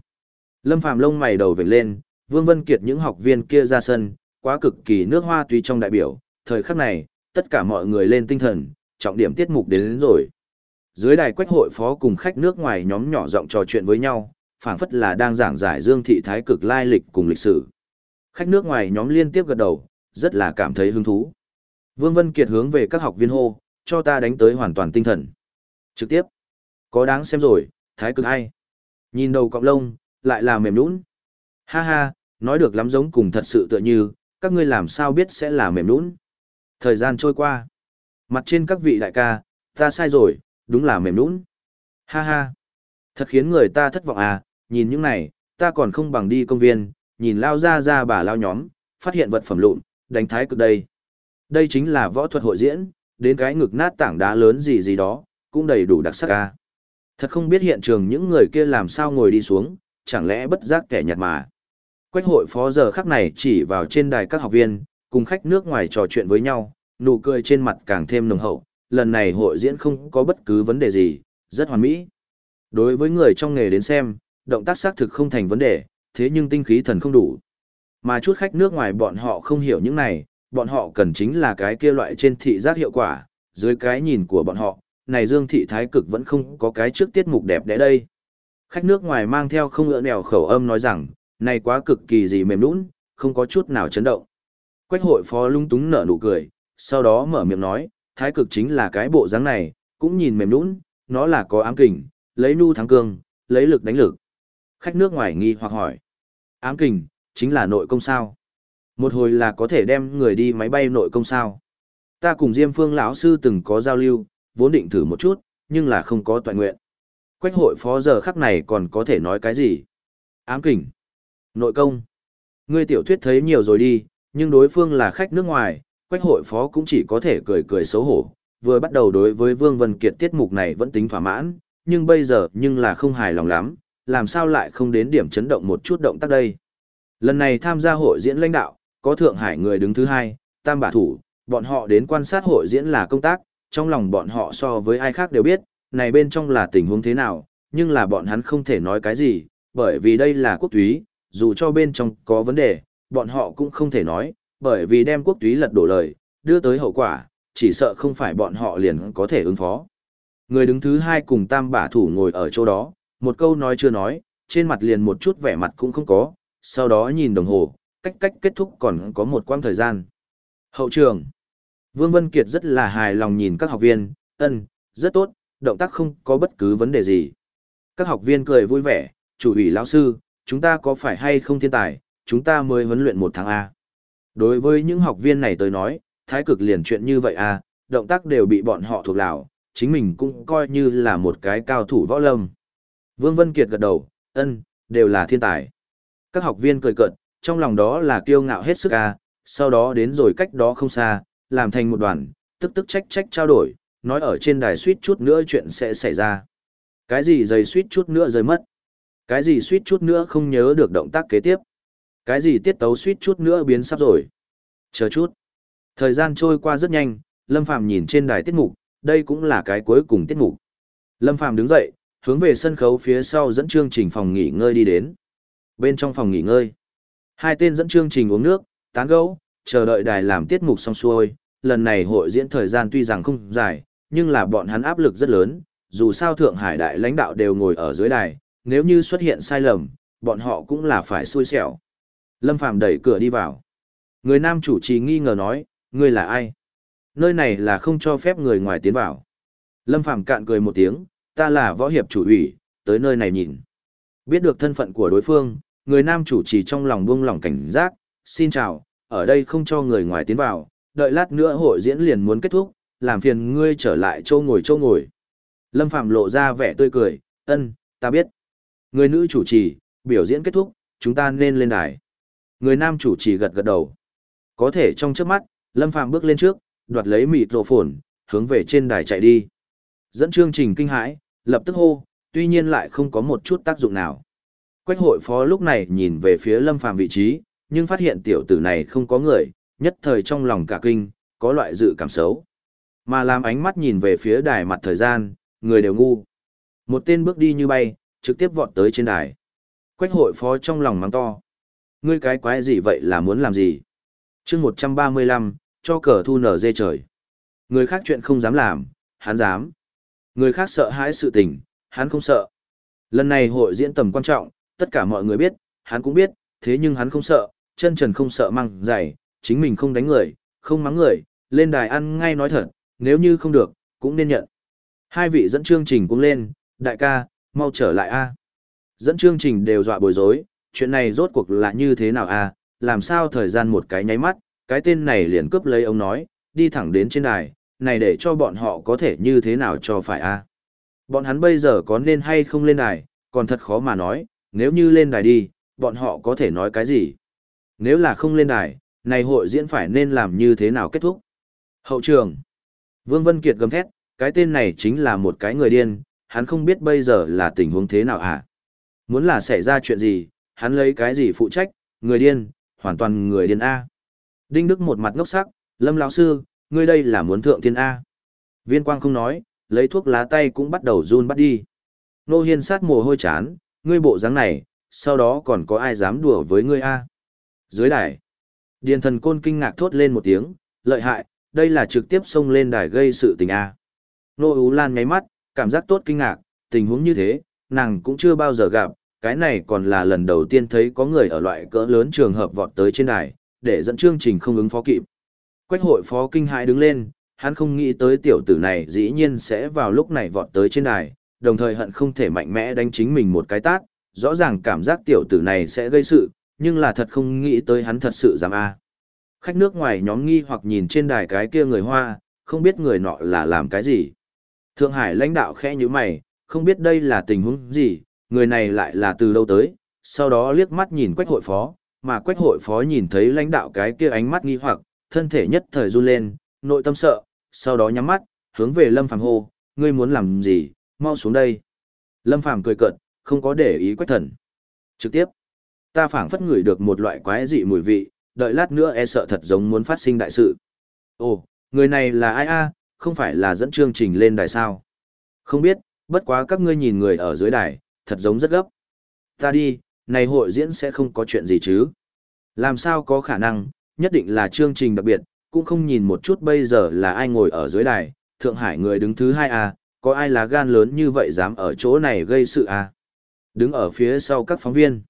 Lâm Phàm lông mày đầu vểnh lên, Vương Vân Kiệt những học viên kia ra sân, quá cực kỳ nước hoa tuy trong đại biểu, thời khắc này, tất cả mọi người lên tinh thần, trọng điểm tiết mục đến, đến rồi. Dưới đài quách hội phó cùng khách nước ngoài nhóm nhỏ giọng trò chuyện với nhau, phảng phất là đang giảng giải Dương Thị Thái Cực lai lịch cùng lịch sử. Khách nước ngoài nhóm liên tiếp gật đầu, rất là cảm thấy hứng thú. Vương Vân Kiệt hướng về các học viên hô, cho ta đánh tới hoàn toàn tinh thần. Trực tiếp. Có đáng xem rồi, thái cực hay. Nhìn đầu cọng lông, lại là mềm nũng. Ha ha, nói được lắm giống cùng thật sự tựa như, các ngươi làm sao biết sẽ là mềm nũng. Thời gian trôi qua. Mặt trên các vị đại ca, ta sai rồi, đúng là mềm nũng. Ha ha. Thật khiến người ta thất vọng à, nhìn những này, ta còn không bằng đi công viên, nhìn lao ra ra bà lao nhóm, phát hiện vật phẩm lụn, đánh thái cực đây. Đây chính là võ thuật hội diễn, đến cái ngực nát tảng đá lớn gì gì đó, cũng đầy đủ đặc sắc ca. Thật không biết hiện trường những người kia làm sao ngồi đi xuống, chẳng lẽ bất giác kẻ nhạt mà. Quách hội phó giờ khắc này chỉ vào trên đài các học viên, cùng khách nước ngoài trò chuyện với nhau, nụ cười trên mặt càng thêm nồng hậu, lần này hội diễn không có bất cứ vấn đề gì, rất hoàn mỹ. Đối với người trong nghề đến xem, động tác xác thực không thành vấn đề, thế nhưng tinh khí thần không đủ. Mà chút khách nước ngoài bọn họ không hiểu những này, bọn họ cần chính là cái kia loại trên thị giác hiệu quả, dưới cái nhìn của bọn họ, này Dương Thị Thái Cực vẫn không có cái trước tiết mục đẹp đẽ đây. Khách nước ngoài mang theo không ngỡ nèo khẩu âm nói rằng, này quá cực kỳ gì mềm nũng, không có chút nào chấn động. Quách hội phó lung túng nở nụ cười, sau đó mở miệng nói, Thái Cực chính là cái bộ dáng này, cũng nhìn mềm nũng, nó là có ám kình, lấy nu thắng cương, lấy lực đánh lực. Khách nước ngoài nghi hoặc hỏi, ám kình, chính là nội công sao? Một hồi là có thể đem người đi máy bay nội công sao? Ta cùng Diêm Phương lão sư từng có giao lưu, vốn định thử một chút, nhưng là không có toàn nguyện. Quách hội phó giờ khắc này còn có thể nói cái gì? Ám kình. Nội công. Ngươi tiểu thuyết thấy nhiều rồi đi, nhưng đối phương là khách nước ngoài, quách hội phó cũng chỉ có thể cười cười xấu hổ. Vừa bắt đầu đối với Vương Vân Kiệt tiết mục này vẫn tính thỏa mãn, nhưng bây giờ nhưng là không hài lòng lắm, làm sao lại không đến điểm chấn động một chút động tác đây. Lần này tham gia hội diễn lãnh đạo, có Thượng Hải người đứng thứ hai, Tam Bả Thủ, bọn họ đến quan sát hội diễn là công tác, trong lòng bọn họ so với ai khác đều biết, này bên trong là tình huống thế nào, nhưng là bọn hắn không thể nói cái gì, bởi vì đây là quốc túy, dù cho bên trong có vấn đề, bọn họ cũng không thể nói, bởi vì đem quốc túy lật đổ lời, đưa tới hậu quả, chỉ sợ không phải bọn họ liền có thể ứng phó. Người đứng thứ hai cùng tam bả thủ ngồi ở chỗ đó, một câu nói chưa nói, trên mặt liền một chút vẻ mặt cũng không có, sau đó nhìn đồng hồ, cách cách kết thúc còn có một quãng thời gian. Hậu trường. Vương Vân Kiệt rất là hài lòng nhìn các học viên, ân, rất tốt, động tác không có bất cứ vấn đề gì. Các học viên cười vui vẻ, chủ ủy lão sư, chúng ta có phải hay không thiên tài, chúng ta mới huấn luyện một tháng A. Đối với những học viên này tới nói, thái cực liền chuyện như vậy A, động tác đều bị bọn họ thuộc lão, chính mình cũng coi như là một cái cao thủ võ lâm. Vương Vân Kiệt gật đầu, ân, đều là thiên tài. Các học viên cười cợt, trong lòng đó là kiêu ngạo hết sức à. sau đó đến rồi cách đó không xa, làm thành một đoàn, tức tức trách trách trao đổi, nói ở trên đài suýt chút nữa chuyện sẽ xảy ra. Cái gì dày suýt chút nữa rơi mất. Cái gì suýt chút nữa không nhớ được động tác kế tiếp. Cái gì tiết tấu suýt chút nữa biến sắp rồi. Chờ chút. Thời gian trôi qua rất nhanh, Lâm Phàm nhìn trên đài tiết mục, đây cũng là cái cuối cùng tiết mục. Lâm Phàm đứng dậy, hướng về sân khấu phía sau dẫn chương trình phòng nghỉ ngơi đi đến. Bên trong phòng nghỉ ngơi, hai tên dẫn chương trình uống nước, tán gẫu, chờ đợi đài làm tiết mục xong xuôi. Lần này hội diễn thời gian tuy rằng không dài, nhưng là bọn hắn áp lực rất lớn, dù sao Thượng Hải đại lãnh đạo đều ngồi ở dưới đài, nếu như xuất hiện sai lầm, bọn họ cũng là phải xui xẻo. Lâm Phàm đẩy cửa đi vào. Người nam chủ trì nghi ngờ nói, ngươi là ai? Nơi này là không cho phép người ngoài tiến vào. Lâm Phàm cạn cười một tiếng, ta là võ hiệp chủ ủy, tới nơi này nhìn. Biết được thân phận của đối phương, người nam chủ trì trong lòng buông lòng cảnh giác, xin chào, ở đây không cho người ngoài tiến vào, đợi lát nữa hội diễn liền muốn kết thúc, làm phiền ngươi trở lại châu ngồi châu ngồi. Lâm Phạm lộ ra vẻ tươi cười, ân, ta biết. Người nữ chủ trì, biểu diễn kết thúc, chúng ta nên lên đài. Người nam chủ trì gật gật đầu. Có thể trong trước mắt, Lâm Phạm bước lên trước, đoạt lấy mịt rộ phồn, hướng về trên đài chạy đi. Dẫn chương trình kinh hãi, lập tức hô, tuy nhiên lại không có một chút tác dụng nào. Quách hội phó lúc này nhìn về phía Lâm Phàm vị trí, nhưng phát hiện tiểu tử này không có người, nhất thời trong lòng cả kinh, có loại dự cảm xấu. Mà làm ánh mắt nhìn về phía đài mặt thời gian, người đều ngu. Một tên bước đi như bay, trực tiếp vọt tới trên đài. Quách hội phó trong lòng mắng to. Ngươi cái quái gì vậy là muốn làm gì? chương 135, cho cờ thu nở dê trời. Người khác chuyện không dám làm, hắn dám. Người khác sợ hãi sự tình, hắn không sợ. Lần này hội diễn tầm quan trọng, tất cả mọi người biết, hắn cũng biết, thế nhưng hắn không sợ, chân trần không sợ măng dày, chính mình không đánh người, không mắng người, lên đài ăn ngay nói thật, nếu như không được, cũng nên nhận. Hai vị dẫn chương trình cũng lên, đại ca, mau trở lại a. Dẫn chương trình đều dọa bối rối, chuyện này rốt cuộc là như thế nào a? làm sao thời gian một cái nháy mắt, cái tên này liền cướp lấy ông nói, đi thẳng đến trên đài, này để cho bọn họ có thể như thế nào cho phải a? Bọn hắn bây giờ có nên hay không lên đài, còn thật khó mà nói, nếu như lên đài đi, bọn họ có thể nói cái gì? Nếu là không lên đài, này hội diễn phải nên làm như thế nào kết thúc? Hậu trường. Vương Vân Kiệt gầm thét, cái tên này chính là một cái người điên, hắn không biết bây giờ là tình huống thế nào hả? Muốn là xảy ra chuyện gì, hắn lấy cái gì phụ trách, người điên, hoàn toàn người điên A. Đinh Đức một mặt ngốc sắc, Lâm lão sư, ngươi đây là muốn thượng thiên A. Viên quang không nói, lấy thuốc lá tay cũng bắt đầu run bắt đi. Nô hiên sát mồ hôi chán, ngươi bộ dáng này, sau đó còn có ai dám đùa với ngươi a? Dưới đài, điền thần côn kinh ngạc thốt lên một tiếng, lợi hại, đây là trực tiếp xông lên đài gây sự tình a. Nô Ú Lan nháy mắt, cảm giác tốt kinh ngạc, tình huống như thế, nàng cũng chưa bao giờ gặp, cái này còn là lần đầu tiên thấy có người ở loại cỡ lớn trường hợp vọt tới trên đài, để dẫn chương trình không ứng phó kịp. Quách hội phó kinh hãi đứng lên, hắn không nghĩ tới tiểu tử này dĩ nhiên sẽ vào lúc này vọt tới trên đài, đồng thời hận không thể mạnh mẽ đánh chính mình một cái tát, rõ ràng cảm giác tiểu tử này sẽ gây sự, nhưng là thật không nghĩ tới hắn thật sự dám a. Khách nước ngoài nhóm nghi hoặc nhìn trên đài cái kia người Hoa, không biết người nọ là làm cái gì. Thượng Hải lãnh đạo khẽ như mày, không biết đây là tình huống gì, người này lại là từ đâu tới, sau đó liếc mắt nhìn quách hội phó, mà quách hội phó nhìn thấy lãnh đạo cái kia ánh mắt nghi hoặc, thân thể nhất thời run lên, nội tâm sợ, sau đó nhắm mắt, hướng về Lâm Phàm hô, ngươi muốn làm gì, mau xuống đây. Lâm Phàm cười cợt, không có để ý quách thần. Trực tiếp, ta phảng phất ngửi được một loại quái dị mùi vị, đợi lát nữa e sợ thật giống muốn phát sinh đại sự. Ồ, người này là ai a? không phải là dẫn chương trình lên đài sao? Không biết, bất quá các ngươi nhìn người ở dưới đài, thật giống rất gấp. Ta đi, này hội diễn sẽ không có chuyện gì chứ? Làm sao có khả năng, nhất định là chương trình đặc biệt, cũng không nhìn một chút bây giờ là ai ngồi ở dưới đài, Thượng Hải người đứng thứ hai à, có ai là gan lớn như vậy dám ở chỗ này gây sự à? Đứng ở phía sau các phóng viên.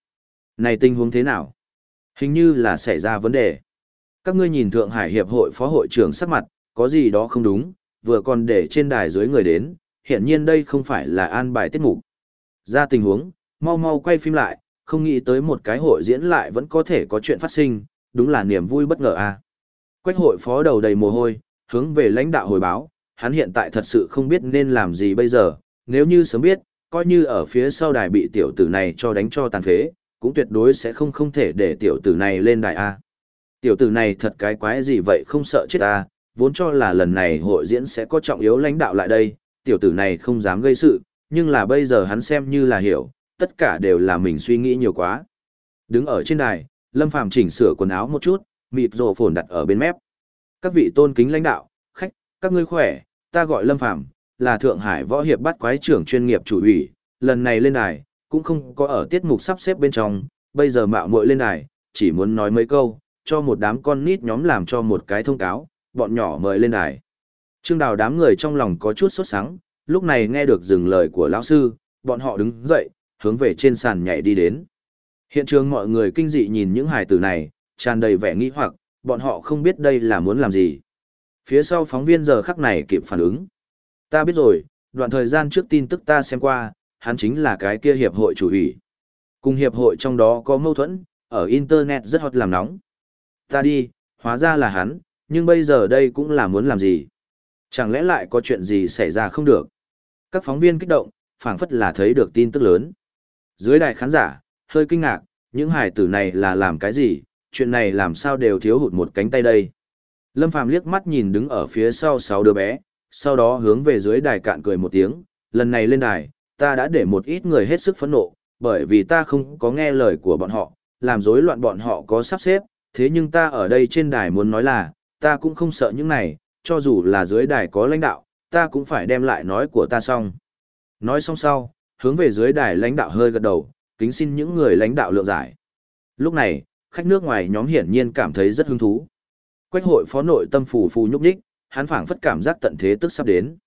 Này tình huống thế nào? Hình như là xảy ra vấn đề. Các ngươi nhìn Thượng Hải Hiệp hội Phó hội trưởng sắc mặt, có gì đó không đúng, vừa còn để trên đài dưới người đến, hiện nhiên đây không phải là an bài tiết mục. Ra tình huống, mau mau quay phim lại, không nghĩ tới một cái hội diễn lại vẫn có thể có chuyện phát sinh, đúng là niềm vui bất ngờ. À. Quách hội phó đầu đầy mồ hôi, hướng về lãnh đạo hồi báo, hắn hiện tại thật sự không biết nên làm gì bây giờ, nếu như sớm biết, coi như ở phía sau đài bị tiểu tử này cho đánh cho tàn phế, cũng tuyệt đối sẽ không không thể để tiểu tử này lên đài A. Tiểu tử này thật cái quái gì vậy không sợ chết A, vốn cho là lần này hội diễn sẽ có trọng yếu lãnh đạo lại đây, tiểu tử này không dám gây sự, nhưng là bây giờ hắn xem như là hiểu, tất cả đều là mình suy nghĩ nhiều quá. Đứng ở trên đài, Lâm Phàm chỉnh sửa quần áo một chút, mịt rồ phồn đặt ở bên mép. Các vị tôn kính lãnh đạo, khách, các ngươi khỏe, ta gọi Lâm Phàm là Thượng Hải Võ Hiệp bắt quái trưởng chuyên nghiệp chủ ủy, lần này lên đài, cũng không có ở tiết mục sắp xếp bên trong, bây giờ mạo muội lên đài, chỉ muốn nói mấy câu, cho một đám con nít nhóm làm cho một cái thông cáo, bọn nhỏ mời lên đài. Trương Đào đám người trong lòng có chút sốt sắng, lúc này nghe được dừng lời của lão sư, bọn họ đứng dậy, hướng về trên sàn nhảy đi đến. Hiện trường mọi người kinh dị nhìn những hài tử này, tràn đầy vẻ nghi hoặc, bọn họ không biết đây là muốn làm gì. Phía sau phóng viên giờ khắc này kịp phản ứng. Ta biết rồi, đoạn thời gian trước tin tức ta xem qua, hắn chính là cái kia hiệp hội chủ ủy. Cùng hiệp hội trong đó có mâu thuẫn, ở Internet rất hot làm nóng. Ta đi, hóa ra là hắn, nhưng bây giờ đây cũng là muốn làm gì? Chẳng lẽ lại có chuyện gì xảy ra không được? Các phóng viên kích động, phảng phất là thấy được tin tức lớn. Dưới đài khán giả, hơi kinh ngạc, những hải tử này là làm cái gì, chuyện này làm sao đều thiếu hụt một cánh tay đây. Lâm Phàm liếc mắt nhìn đứng ở phía sau sáu đứa bé, sau đó hướng về dưới đài cạn cười một tiếng, lần này lên đài, ta đã để một ít người hết sức phẫn nộ, bởi vì ta không có nghe lời của bọn họ, làm rối loạn bọn họ có sắp xếp, thế nhưng ta ở đây trên đài muốn nói là, ta cũng không sợ những này, cho dù là dưới đài có lãnh đạo, ta cũng phải đem lại nói của ta xong. Nói xong sau, hướng về dưới đài lãnh đạo hơi gật đầu, kính xin những người lãnh đạo lượng giải. Lúc này, khách nước ngoài nhóm hiển nhiên cảm thấy rất hứng thú. Quách hội phó nội tâm phù phù nhúc nhích, hắn phảng phất cảm giác tận thế tức sắp đến.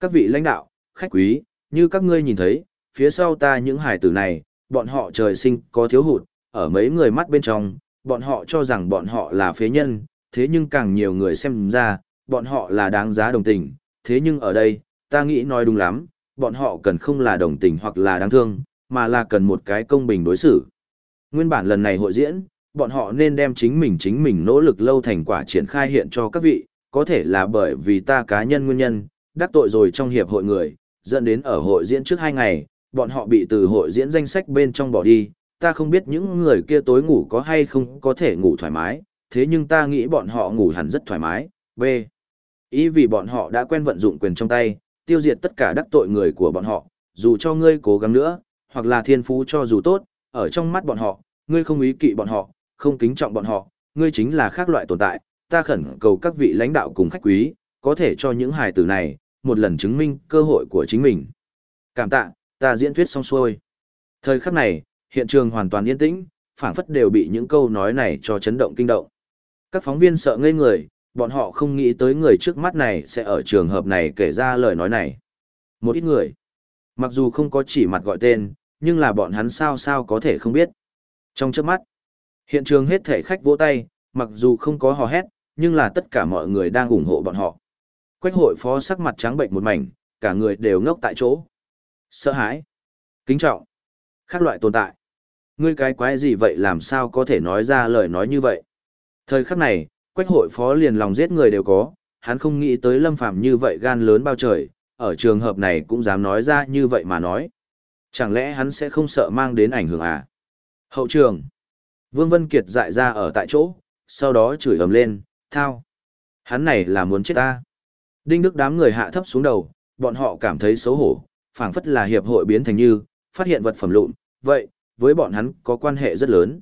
Các vị lãnh đạo, khách quý, như các ngươi nhìn thấy, phía sau ta những hải tử này, bọn họ trời sinh có thiếu hụt, ở mấy người mắt bên trong, bọn họ cho rằng bọn họ là phế nhân, thế nhưng càng nhiều người xem ra, bọn họ là đáng giá đồng tình, thế nhưng ở đây, ta nghĩ nói đúng lắm, bọn họ cần không là đồng tình hoặc là đáng thương, mà là cần một cái công bình đối xử. Nguyên bản lần này hội diễn, bọn họ nên đem chính mình chính mình nỗ lực lâu thành quả triển khai hiện cho các vị, có thể là bởi vì ta cá nhân nguyên nhân, đắc tội rồi trong hiệp hội người, dẫn đến ở hội diễn trước hai ngày, bọn họ bị từ hội diễn danh sách bên trong bỏ đi, ta không biết những người kia tối ngủ có hay không có thể ngủ thoải mái, thế nhưng ta nghĩ bọn họ ngủ hẳn rất thoải mái. B. Ý vì bọn họ đã quen vận dụng quyền trong tay, tiêu diệt tất cả đắc tội người của bọn họ, dù cho ngươi cố gắng nữa, hoặc là thiên phú cho dù tốt, ở trong mắt bọn họ, ngươi không ý kỵ bọn họ, không kính trọng bọn họ, ngươi chính là khác loại tồn tại, ta khẩn cầu các vị lãnh đạo cùng khách quý, có thể cho những hài tử này, một lần chứng minh cơ hội của chính mình. Cảm tạ, ta diễn thuyết xong xuôi. Thời khắc này, hiện trường hoàn toàn yên tĩnh, phảng phất đều bị những câu nói này cho chấn động kinh động. Các phóng viên sợ ngây người, bọn họ không nghĩ tới người trước mắt này sẽ ở trường hợp này kể ra lời nói này. Một ít người, mặc dù không có chỉ mặt gọi tên, nhưng là bọn hắn sao sao có thể không biết. Trong trước mắt, hiện trường hết thể khách vỗ tay, mặc dù không có hò hét, nhưng là tất cả mọi người đang ủng hộ bọn họ. Quách hội phó sắc mặt trắng bệnh một mảnh, cả người đều ngốc tại chỗ. Sợ hãi, kính trọng, khác loại tồn tại. Ngươi cái quái gì vậy làm sao có thể nói ra lời nói như vậy? Thời khắc này, quách hội phó liền lòng giết người đều có, hắn không nghĩ tới lâm phạm như vậy gan lớn bao trời, ở trường hợp này cũng dám nói ra như vậy mà nói. Chẳng lẽ hắn sẽ không sợ mang đến ảnh hưởng à? Hậu trường. Vương Vân Kiệt dại ra ở tại chỗ, sau đó chửi ầm lên, thao. Hắn này là muốn chết ta. Đinh Đức đám người hạ thấp xuống đầu, bọn họ cảm thấy xấu hổ, phảng phất là hiệp hội biến thành như, phát hiện vật phẩm lụn, vậy, với bọn hắn có quan hệ rất lớn.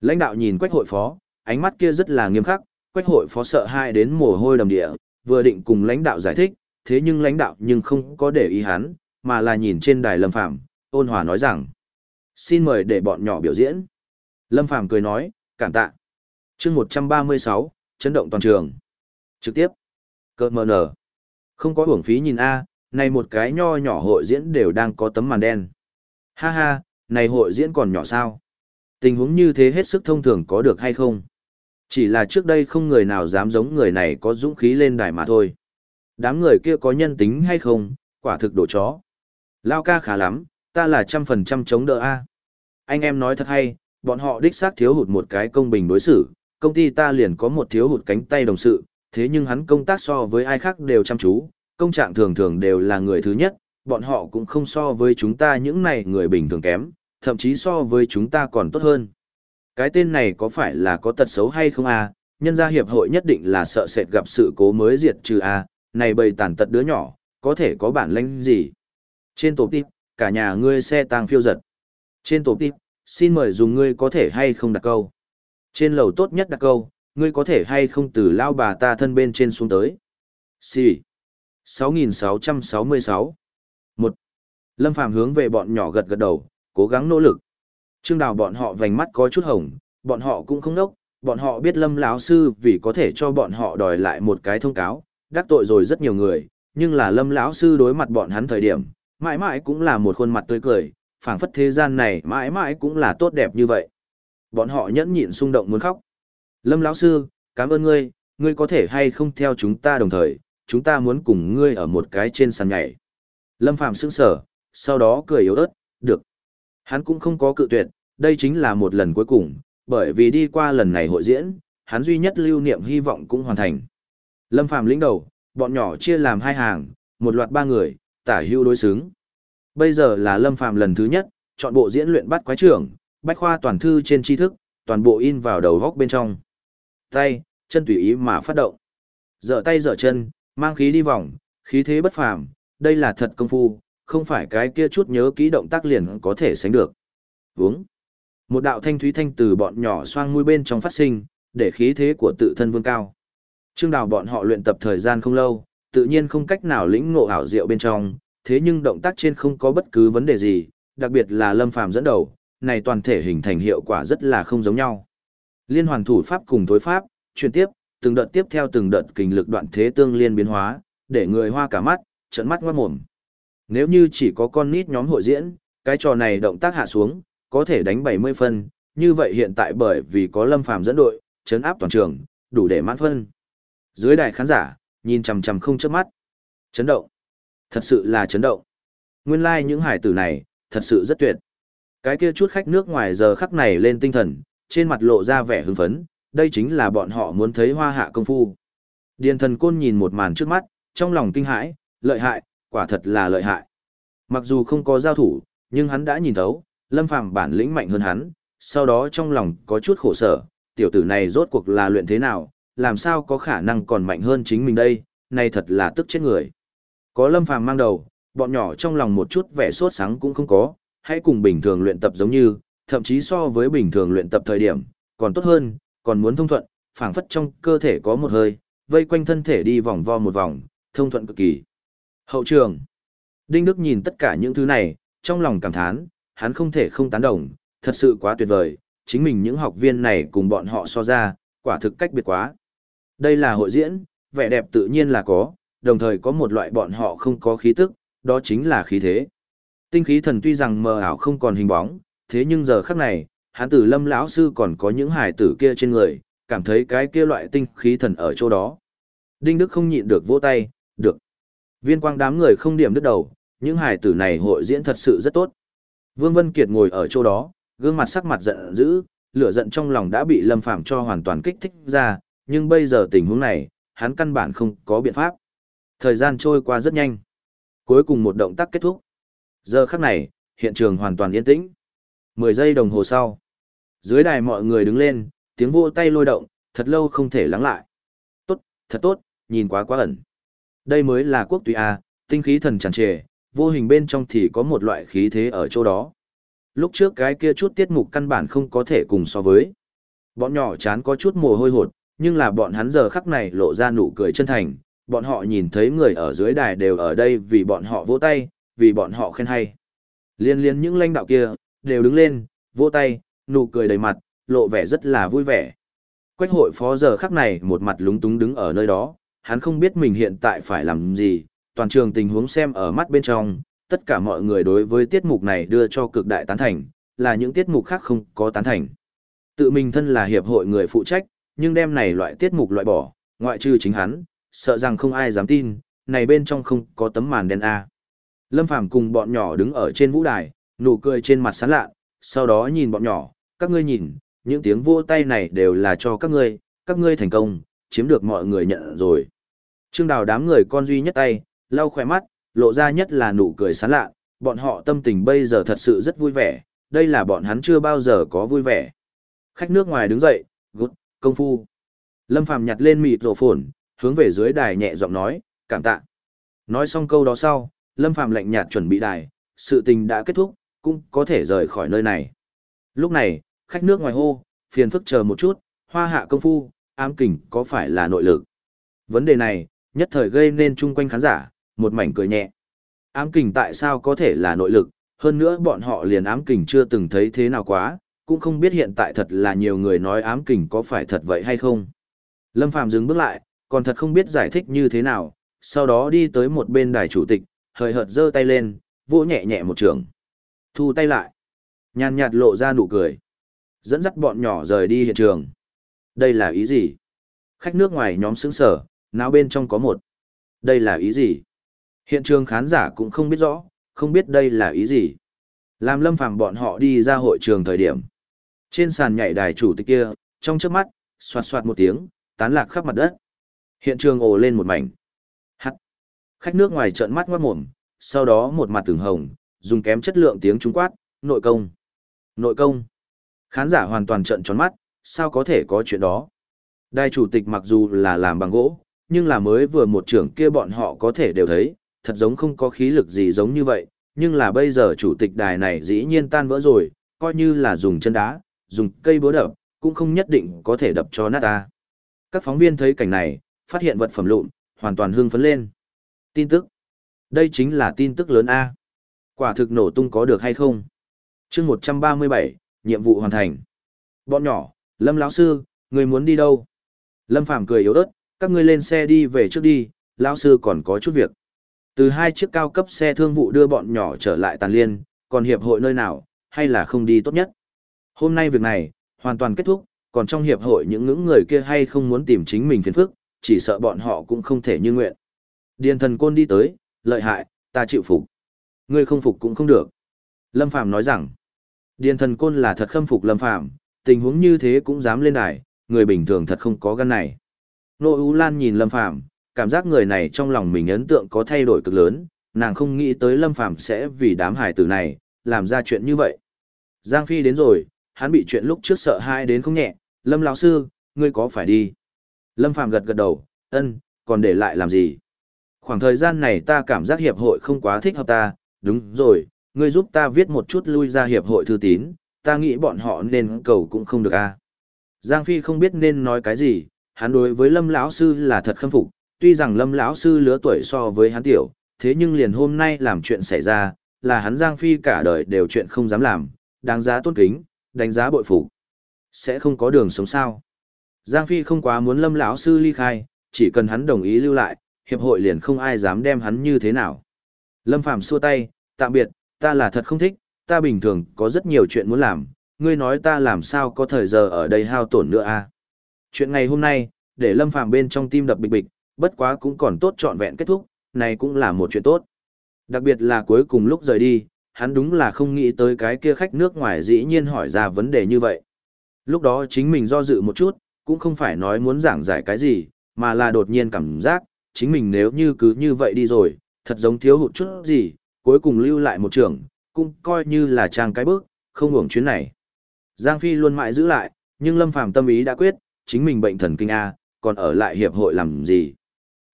Lãnh đạo nhìn quách hội phó, ánh mắt kia rất là nghiêm khắc, quách hội phó sợ hai đến mồ hôi đầm địa, vừa định cùng lãnh đạo giải thích, thế nhưng lãnh đạo nhưng không có để ý hắn, mà là nhìn trên đài lâm phạm, ôn hòa nói rằng, xin mời để bọn nhỏ biểu diễn. Lâm Phàm cười nói, cảm tạ. chương 136, chấn động toàn trường. Trực tiếp. Cơ mờ nở. Không có hưởng phí nhìn A, này một cái nho nhỏ hội diễn đều đang có tấm màn đen. Ha ha, này hội diễn còn nhỏ sao? Tình huống như thế hết sức thông thường có được hay không? Chỉ là trước đây không người nào dám giống người này có dũng khí lên đài mà thôi. Đám người kia có nhân tính hay không, quả thực đổ chó. Lao ca khá lắm, ta là trăm phần trăm chống đỡ A. Anh em nói thật hay, bọn họ đích xác thiếu hụt một cái công bình đối xử, công ty ta liền có một thiếu hụt cánh tay đồng sự, thế nhưng hắn công tác so với ai khác đều chăm chú, công trạng thường thường đều là người thứ nhất, bọn họ cũng không so với chúng ta những này người bình thường kém, thậm chí so với chúng ta còn tốt hơn. Cái tên này có phải là có tật xấu hay không a? Nhân gia hiệp hội nhất định là sợ sệt gặp sự cố mới diệt trừ a, này bầy tàn tật đứa nhỏ, có thể có bản lĩnh gì? Trên tổ tiếp, cả nhà ngươi xe tang phiêu giật. Trên tổ tiếp, xin mời dùng ngươi có thể hay không đặt câu. Trên lầu tốt nhất đặt câu, ngươi có thể hay không từ lao bà ta thân bên trên xuống tới. Xì. 6666. 1. Lâm Phàm hướng về bọn nhỏ gật gật đầu, cố gắng nỗ lực. Trương Đào bọn họ vành mắt có chút hồng, bọn họ cũng không đốc, bọn họ biết Lâm lão sư vì có thể cho bọn họ đòi lại một cái thông cáo, đắc tội rồi rất nhiều người, nhưng là Lâm lão sư đối mặt bọn hắn thời điểm, mãi mãi cũng là một khuôn mặt tươi cười, phảng phất thế gian này mãi mãi cũng là tốt đẹp như vậy. Bọn họ nhẫn nhịn xung động muốn khóc. Lâm lão sư, cảm ơn ngươi, ngươi có thể hay không theo chúng ta đồng thời, chúng ta muốn cùng ngươi ở một cái trên sàn nhảy. Lâm Phàm sững sờ, sau đó cười yếu ớt, được. Hắn cũng không có cự tuyệt, đây chính là một lần cuối cùng, bởi vì đi qua lần này hội diễn, hắn duy nhất lưu niệm hy vọng cũng hoàn thành. Lâm Phàm lĩnh đầu, bọn nhỏ chia làm hai hàng, một loạt ba người, tả hưu đối xứng. Bây giờ là Lâm Phàm lần thứ nhất, chọn bộ diễn luyện bắt quái trưởng, bách khoa toàn thư trên tri thức, toàn bộ in vào đầu góc bên trong. Tay, chân tùy ý mà phát động. Dở tay dở chân, mang khí đi vòng, khí thế bất phàm, đây là thật công phu, không phải cái kia chút nhớ kỹ động tác liền có thể sánh được. Uống. Một đạo thanh thúy thanh từ bọn nhỏ xoang mũi bên trong phát sinh, để khí thế của tự thân vương cao. Trương đào bọn họ luyện tập thời gian không lâu, tự nhiên không cách nào lĩnh ngộ ảo diệu bên trong, thế nhưng động tác trên không có bất cứ vấn đề gì, đặc biệt là Lâm Phàm dẫn đầu, này toàn thể hình thành hiệu quả rất là không giống nhau. Liên hoàn thủ pháp cùng thối pháp, chuyển tiếp, từng đợt tiếp theo từng đợt kinh lực đoạn thế tương liên biến hóa, để người hoa cả mắt, trợn mắt ngoát mồm. Nếu như chỉ có con nít nhóm hội diễn, cái trò này động tác hạ xuống, có thể đánh 70 phân, như vậy hiện tại bởi vì có Lâm Phàm dẫn đội, chấn áp toàn trường, đủ để mãn phân. Dưới đài khán giả, nhìn chằm chằm không chớp mắt. Chấn động. Thật sự là chấn động. Nguyên lai like những hải tử này, thật sự rất tuyệt. Cái kia chút khách nước ngoài giờ khắc này lên tinh thần, trên mặt lộ ra vẻ hưng phấn, đây chính là bọn họ muốn thấy hoa hạ công phu. Điền thần côn nhìn một màn trước mắt, trong lòng kinh hãi, lợi hại, quả thật là lợi hại. Mặc dù không có giao thủ, nhưng hắn đã nhìn thấu, lâm phàm bản lĩnh mạnh hơn hắn, sau đó trong lòng có chút khổ sở, tiểu tử này rốt cuộc là luyện thế nào, làm sao có khả năng còn mạnh hơn chính mình đây, này thật là tức chết người. Có lâm phàm mang đầu, bọn nhỏ trong lòng một chút vẻ sốt sáng cũng không có, hãy cùng bình thường luyện tập giống như, thậm chí so với bình thường luyện tập thời điểm, còn tốt hơn, còn muốn thông thuận, phảng phất trong cơ thể có một hơi, vây quanh thân thể đi vòng vo một vòng, thông thuận cực kỳ. Hậu trường. Đinh Đức nhìn tất cả những thứ này, trong lòng cảm thán, hắn không thể không tán đồng, thật sự quá tuyệt vời, chính mình những học viên này cùng bọn họ so ra, quả thực cách biệt quá. Đây là hội diễn, vẻ đẹp tự nhiên là có, đồng thời có một loại bọn họ không có khí tức, đó chính là khí thế. Tinh khí thần tuy rằng mờ ảo không còn hình bóng, thế nhưng giờ khắc này, hắn tử lâm lão sư còn có những hài tử kia trên người, cảm thấy cái kia loại tinh khí thần ở chỗ đó. Đinh Đức không nhịn được vỗ tay, được. Viên quang đám người không điểm đứt đầu, những hài tử này hội diễn thật sự rất tốt. Vương Vân Kiệt ngồi ở chỗ đó, gương mặt sắc mặt giận dữ, lửa giận trong lòng đã bị Lâm Phàm cho hoàn toàn kích thích ra, nhưng bây giờ tình huống này, hắn căn bản không có biện pháp. Thời gian trôi qua rất nhanh. Cuối cùng một động tác kết thúc. Giờ khắc này, hiện trường hoàn toàn yên tĩnh. 10 giây đồng hồ sau. Dưới đài mọi người đứng lên, tiếng vỗ tay lôi động, thật lâu không thể lắng lại. Tốt, thật tốt, nhìn quá quá ẩn. Đây mới là quốc tùy A, tinh khí thần tràn trề, vô hình bên trong thì có một loại khí thế ở chỗ đó. Lúc trước cái kia chút tiết mục căn bản không có thể cùng so với. Bọn nhỏ chán có chút mồ hôi hột, nhưng là bọn hắn giờ khắc này lộ ra nụ cười chân thành, bọn họ nhìn thấy người ở dưới đài đều ở đây vì bọn họ vỗ tay, vì bọn họ khen hay. Liên liên những lãnh đạo kia, đều đứng lên, vỗ tay, nụ cười đầy mặt, lộ vẻ rất là vui vẻ. Quách hội phó giờ khắc này một mặt lúng túng đứng ở nơi đó, hắn không biết mình hiện tại phải làm gì, toàn trường tình huống xem ở mắt bên trong, tất cả mọi người đối với tiết mục này đưa cho cực đại tán thành, là những tiết mục khác không có tán thành. Tự mình thân là hiệp hội người phụ trách, nhưng đem này loại tiết mục loại bỏ, ngoại trừ chính hắn, sợ rằng không ai dám tin, này bên trong không có tấm màn đen A. Lâm Phàm cùng bọn nhỏ đứng ở trên vũ đài, nụ cười trên mặt sán lạ, sau đó nhìn bọn nhỏ, các ngươi nhìn, những tiếng vỗ tay này đều là cho các ngươi, các ngươi thành công, chiếm được mọi người nhận rồi. Trương Đào đám người con duy nhất tay, lau khỏe mắt, lộ ra nhất là nụ cười sán lạ, bọn họ tâm tình bây giờ thật sự rất vui vẻ, đây là bọn hắn chưa bao giờ có vui vẻ. Khách nước ngoài đứng dậy, gút, công phu. Lâm Phàm nhặt lên mịt rổ phồn, hướng về dưới đài nhẹ giọng nói, cảm tạ. Nói xong câu đó sau, Lâm Phàm lạnh nhạt chuẩn bị đài, sự tình đã kết thúc, cũng có thể rời khỏi nơi này. Lúc này, khách nước ngoài hô, phiền phức chờ một chút, hoa hạ công phu, ám kình có phải là nội lực? Vấn đề này, nhất thời gây nên chung quanh khán giả, một mảnh cười nhẹ. Ám kình tại sao có thể là nội lực, hơn nữa bọn họ liền ám kình chưa từng thấy thế nào quá, cũng không biết hiện tại thật là nhiều người nói ám kình có phải thật vậy hay không. Lâm Phàm dừng bước lại, còn thật không biết giải thích như thế nào, sau đó đi tới một bên đài chủ tịch, hời hợt giơ tay lên, vỗ nhẹ nhẹ một trường. Thu tay lại. Nhàn nhạt lộ ra nụ cười. Dẫn dắt bọn nhỏ rời đi hiện trường. Đây là ý gì? Khách nước ngoài nhóm sững sở, não bên trong có một. Đây là ý gì? Hiện trường khán giả cũng không biết rõ, không biết đây là ý gì. Làm lâm phàm bọn họ đi ra hội trường thời điểm. Trên sàn nhảy đài chủ tịch kia, trong trước mắt, soạt soạt một tiếng, tán lạc khắp mặt đất. Hiện trường ồ lên một mảnh. Hắt. Khách nước ngoài trợn mắt ngoát mồm, sau đó một mặt từng hồng, dùng kém chất lượng tiếng Trung quát, nội công. Nội công. Khán giả hoàn toàn trợn tròn mắt, sao có thể có chuyện đó. Đài chủ tịch mặc dù là làm bằng gỗ, nhưng là mới vừa một trưởng kia bọn họ có thể đều thấy, thật giống không có khí lực gì giống như vậy, nhưng là bây giờ chủ tịch đài này dĩ nhiên tan vỡ rồi, coi như là dùng chân đá, dùng cây búa đập, cũng không nhất định có thể đập cho nát ta. Các phóng viên thấy cảnh này, phát hiện vật phẩm lụn, hoàn toàn hưng phấn lên. Tin tức. Đây chính là tin tức lớn A. Quả thực nổ tung có được hay không? chương 137, nhiệm vụ hoàn thành. Bọn nhỏ, Lâm lão sư, người muốn đi đâu? Lâm Phàm cười yếu ớt, các ngươi lên xe đi về trước đi, lão sư còn có chút việc. Từ hai chiếc cao cấp xe thương vụ đưa bọn nhỏ trở lại tàn liên, còn hiệp hội nơi nào, hay là không đi tốt nhất. Hôm nay việc này, hoàn toàn kết thúc, còn trong hiệp hội những ngưỡng người kia hay không muốn tìm chính mình phiền phức, chỉ sợ bọn họ cũng không thể như nguyện. Điền thần côn đi tới, lợi hại, ta chịu phục. Ngươi không phục cũng không được. Lâm Phàm nói rằng, Điền thần côn là thật khâm phục Lâm Phàm tình huống như thế cũng dám lên đài, người bình thường thật không có gan này. Nô Ú Lan nhìn Lâm Phàm cảm giác người này trong lòng mình ấn tượng có thay đổi cực lớn, nàng không nghĩ tới Lâm Phàm sẽ vì đám hải tử này, làm ra chuyện như vậy. Giang Phi đến rồi, hắn bị chuyện lúc trước sợ hai đến không nhẹ, Lâm lão sư, ngươi có phải đi? Lâm Phàm gật gật đầu, ân, còn để lại làm gì? Khoảng thời gian này ta cảm giác hiệp hội không quá thích hợp ta, đúng rồi, ngươi giúp ta viết một chút lui ra hiệp hội thư tín, ta nghĩ bọn họ nên cầu cũng không được a. Giang Phi không biết nên nói cái gì, Hắn đối với Lâm lão sư là thật khâm phục, tuy rằng Lâm lão sư lứa tuổi so với hắn tiểu, thế nhưng liền hôm nay làm chuyện xảy ra, là hắn Giang Phi cả đời đều chuyện không dám làm, đáng giá tôn kính, đánh giá bội phục. Sẽ không có đường sống sao? Giang Phi không quá muốn Lâm lão sư ly khai, chỉ cần hắn đồng ý lưu lại, hiệp hội liền không ai dám đem hắn như thế nào. Lâm Phàm xua tay, tạm biệt, ta là thật không thích, ta bình thường có rất nhiều chuyện muốn làm, ngươi nói ta làm sao có thời giờ ở đây hao tổn nữa à. Chuyện ngày hôm nay, để Lâm Phàm bên trong tim đập bịch bịch, bất quá cũng còn tốt trọn vẹn kết thúc, này cũng là một chuyện tốt. Đặc biệt là cuối cùng lúc rời đi, hắn đúng là không nghĩ tới cái kia khách nước ngoài dĩ nhiên hỏi ra vấn đề như vậy. Lúc đó chính mình do dự một chút, cũng không phải nói muốn giảng giải cái gì, mà là đột nhiên cảm giác, chính mình nếu như cứ như vậy đi rồi, thật giống thiếu hụt chút gì, cuối cùng lưu lại một trường, cũng coi như là trang cái bước, không hưởng chuyến này. Giang Phi luôn mãi giữ lại, nhưng Lâm Phàm tâm ý đã quyết, chính mình bệnh thần kinh A, còn ở lại hiệp hội làm gì.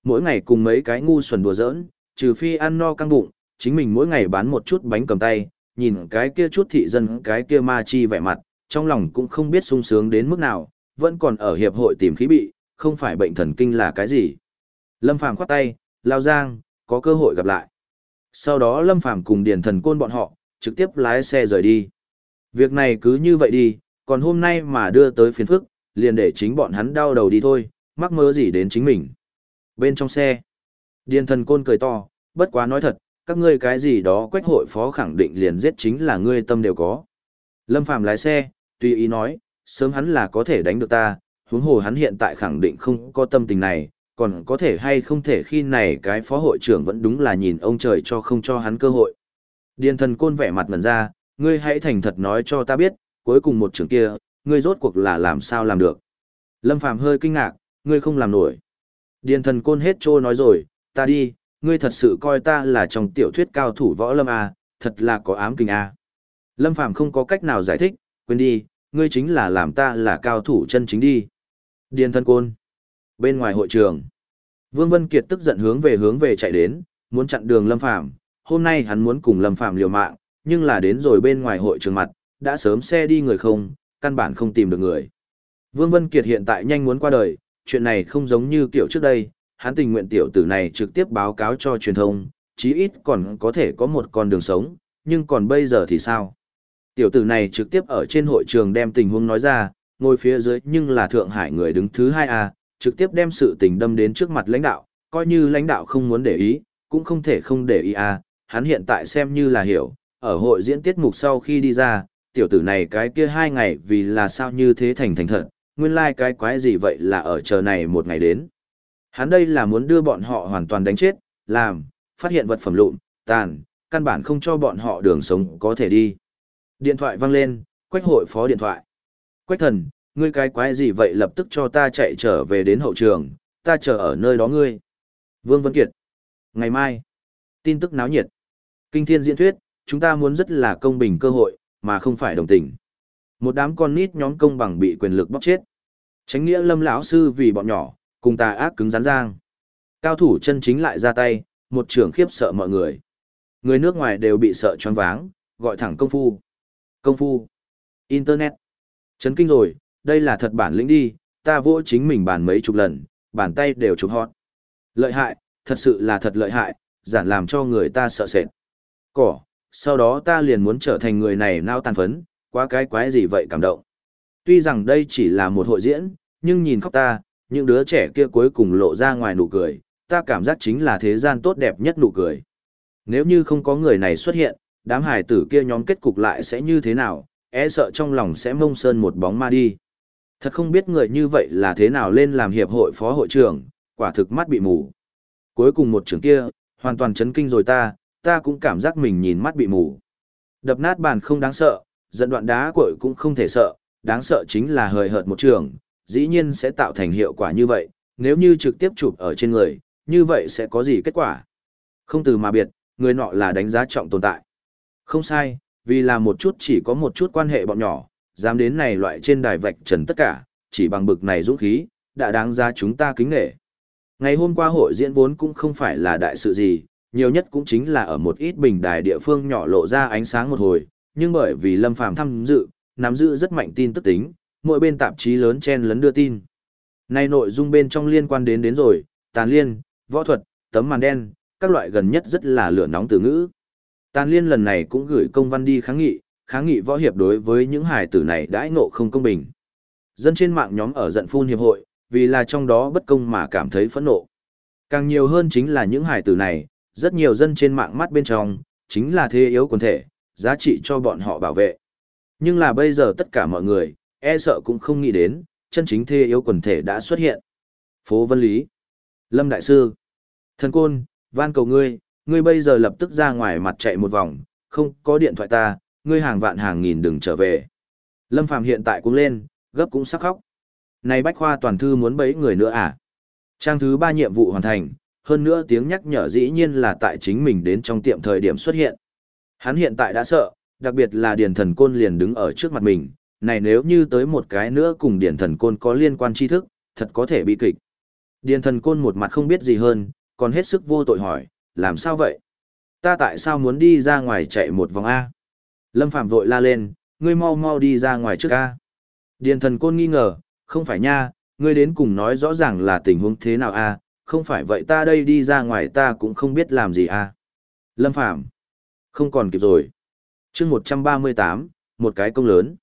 Mỗi ngày cùng mấy cái ngu xuẩn đùa giỡn, trừ phi ăn no căng bụng, chính mình mỗi ngày bán một chút bánh cầm tay, nhìn cái kia chút thị dân cái kia ma chi vẻ mặt, trong lòng cũng không biết sung sướng đến mức nào, vẫn còn ở hiệp hội tìm khí bị, không phải bệnh thần kinh là cái gì. Lâm Phàm khoát tay, lao giang, có cơ hội gặp lại. Sau đó Lâm Phàm cùng Điền Thần Côn bọn họ, trực tiếp lái xe rời đi. Việc này cứ như vậy đi, còn hôm nay mà đưa tới phiền phức, liền để chính bọn hắn đau đầu đi thôi, mắc mơ gì đến chính mình. Bên trong xe, Điền Thần Côn cười to, bất quá nói thật, các ngươi cái gì đó quách hội phó khẳng định liền giết chính là ngươi tâm đều có. Lâm Phàm lái xe, tùy ý nói, sớm hắn là có thể đánh được ta, huống hồ hắn hiện tại khẳng định không có tâm tình này, còn có thể hay không thể khi này cái phó hội trưởng vẫn đúng là nhìn ông trời cho không cho hắn cơ hội. Điền thần côn vẻ mặt ngần ra, ngươi hãy thành thật nói cho ta biết, cuối cùng một trưởng kia, ngươi rốt cuộc là làm sao làm được. Lâm Phàm hơi kinh ngạc, ngươi không làm nổi. Điền thần côn hết trô nói rồi, ta đi, ngươi thật sự coi ta là trong tiểu thuyết cao thủ võ lâm à, thật là có ám kinh à. Lâm Phàm không có cách nào giải thích, quên đi, ngươi chính là làm ta là cao thủ chân chính đi. Điền thân côn. Bên ngoài hội trường, Vương Vân Kiệt tức giận hướng về hướng về chạy đến, muốn chặn đường Lâm Phàm. Hôm nay hắn muốn cùng Lâm Phàm liều mạng, nhưng là đến rồi bên ngoài hội trường mặt, đã sớm xe đi người không, căn bản không tìm được người. Vương Vân Kiệt hiện tại nhanh muốn qua đời, chuyện này không giống như kiểu trước đây, hắn tình nguyện tiểu tử này trực tiếp báo cáo cho truyền thông, chí ít còn có thể có một con đường sống, nhưng còn bây giờ thì sao? Tiểu tử này trực tiếp ở trên hội trường đem tình huống nói ra, ngồi phía dưới nhưng là Thượng Hải người đứng thứ hai a trực tiếp đem sự tình đâm đến trước mặt lãnh đạo, coi như lãnh đạo không muốn để ý, cũng không thể không để ý à, hắn hiện tại xem như là hiểu, ở hội diễn tiết mục sau khi đi ra, tiểu tử này cái kia hai ngày vì là sao như thế thành thành thật, nguyên lai like cái quái gì vậy là ở chờ này một ngày đến. Hắn đây là muốn đưa bọn họ hoàn toàn đánh chết, làm, phát hiện vật phẩm lụn, tàn, căn bản không cho bọn họ đường sống có thể đi. Điện thoại vang lên, quách hội phó điện thoại. Quách thần, ngươi cái quái gì vậy lập tức cho ta chạy trở về đến hậu trường, ta chờ ở nơi đó ngươi. Vương Vân Kiệt. Ngày mai. Tin tức náo nhiệt. Kinh thiên diễn thuyết, chúng ta muốn rất là công bình cơ hội, mà không phải đồng tình. Một đám con nít nhóm công bằng bị quyền lực bóc chết. Tránh nghĩa lâm lão sư vì bọn nhỏ, cùng tà ác cứng rắn giang. Cao thủ chân chính lại ra tay, một trưởng khiếp sợ mọi người. Người nước ngoài đều bị sợ choáng váng, gọi thẳng công phu. Công phu. Internet. Chấn kinh rồi, đây là thật bản lĩnh đi, ta vỗ chính mình bàn mấy chục lần, bàn tay đều chụp hot. Lợi hại, thật sự là thật lợi hại, giản làm cho người ta sợ sệt. Cỏ, sau đó ta liền muốn trở thành người này nao tàn phấn, quá cái quái gì vậy cảm động. Tuy rằng đây chỉ là một hội diễn, nhưng nhìn khóc ta, những đứa trẻ kia cuối cùng lộ ra ngoài nụ cười, ta cảm giác chính là thế gian tốt đẹp nhất nụ cười. Nếu như không có người này xuất hiện, đám hải tử kia nhóm kết cục lại sẽ như thế nào, e sợ trong lòng sẽ mông sơn một bóng ma đi. Thật không biết người như vậy là thế nào lên làm hiệp hội phó hội trưởng, quả thực mắt bị mù. Cuối cùng một trưởng kia, hoàn toàn chấn kinh rồi ta, ta cũng cảm giác mình nhìn mắt bị mù. Đập nát bàn không đáng sợ, dẫn đoạn đá cội cũng không thể sợ, đáng sợ chính là hời hợt một trường, dĩ nhiên sẽ tạo thành hiệu quả như vậy, nếu như trực tiếp chụp ở trên người, như vậy sẽ có gì kết quả? Không từ mà biệt, người nọ là đánh giá trọng tồn tại. Không sai, vì là một chút chỉ có một chút quan hệ bọn nhỏ, dám đến này loại trên đài vạch trần tất cả, chỉ bằng bực này dũng khí, đã đáng ra chúng ta kính nghệ. Ngày hôm qua hội diễn vốn cũng không phải là đại sự gì, nhiều nhất cũng chính là ở một ít bình đài địa phương nhỏ lộ ra ánh sáng một hồi, nhưng bởi vì Lâm Phàm tham dự, nắm giữ rất mạnh tin tức tính, mỗi bên tạp chí lớn chen lấn đưa tin. Nay nội dung bên trong liên quan đến đến rồi, tàn liên, võ thuật, tấm màn đen, các loại gần nhất rất là lửa nóng từ ngữ. Tàn liên lần này cũng gửi công văn đi kháng nghị, kháng nghị võ hiệp đối với những hài tử này đãi ngộ không công bình. Dân trên mạng nhóm ở giận phun hiệp hội, vì là trong đó bất công mà cảm thấy phẫn nộ. Càng nhiều hơn chính là những hài tử này, rất nhiều dân trên mạng mắt bên trong, chính là thế yếu quần thể, giá trị cho bọn họ bảo vệ. Nhưng là bây giờ tất cả mọi người, e sợ cũng không nghĩ đến, chân chính thế yếu quần thể đã xuất hiện. Phố Vân Lý Lâm Đại Sư Thần Côn, van cầu ngươi, ngươi bây giờ lập tức ra ngoài mặt chạy một vòng, không có điện thoại ta, ngươi hàng vạn hàng nghìn đừng trở về. Lâm Phàm hiện tại cũng lên, gấp cũng sắp khóc. Này bách khoa toàn thư muốn bấy người nữa à? Trang thứ ba nhiệm vụ hoàn thành, hơn nữa tiếng nhắc nhở dĩ nhiên là tại chính mình đến trong tiệm thời điểm xuất hiện. Hắn hiện tại đã sợ, đặc biệt là Điền Thần Côn liền đứng ở trước mặt mình, này nếu như tới một cái nữa cùng Điền Thần Côn có liên quan tri thức, thật có thể bị kịch. Điền Thần Côn một mặt không biết gì hơn, còn hết sức vô tội hỏi, làm sao vậy? Ta tại sao muốn đi ra ngoài chạy một vòng A? Lâm Phạm vội la lên, ngươi mau mau đi ra ngoài trước A. Điền Thần Côn nghi ngờ, không phải nha, ngươi đến cùng nói rõ ràng là tình huống thế nào A, không phải vậy ta đây đi ra ngoài ta cũng không biết làm gì A. Lâm Phạm, không còn kịp rồi. chương 138, một cái công lớn.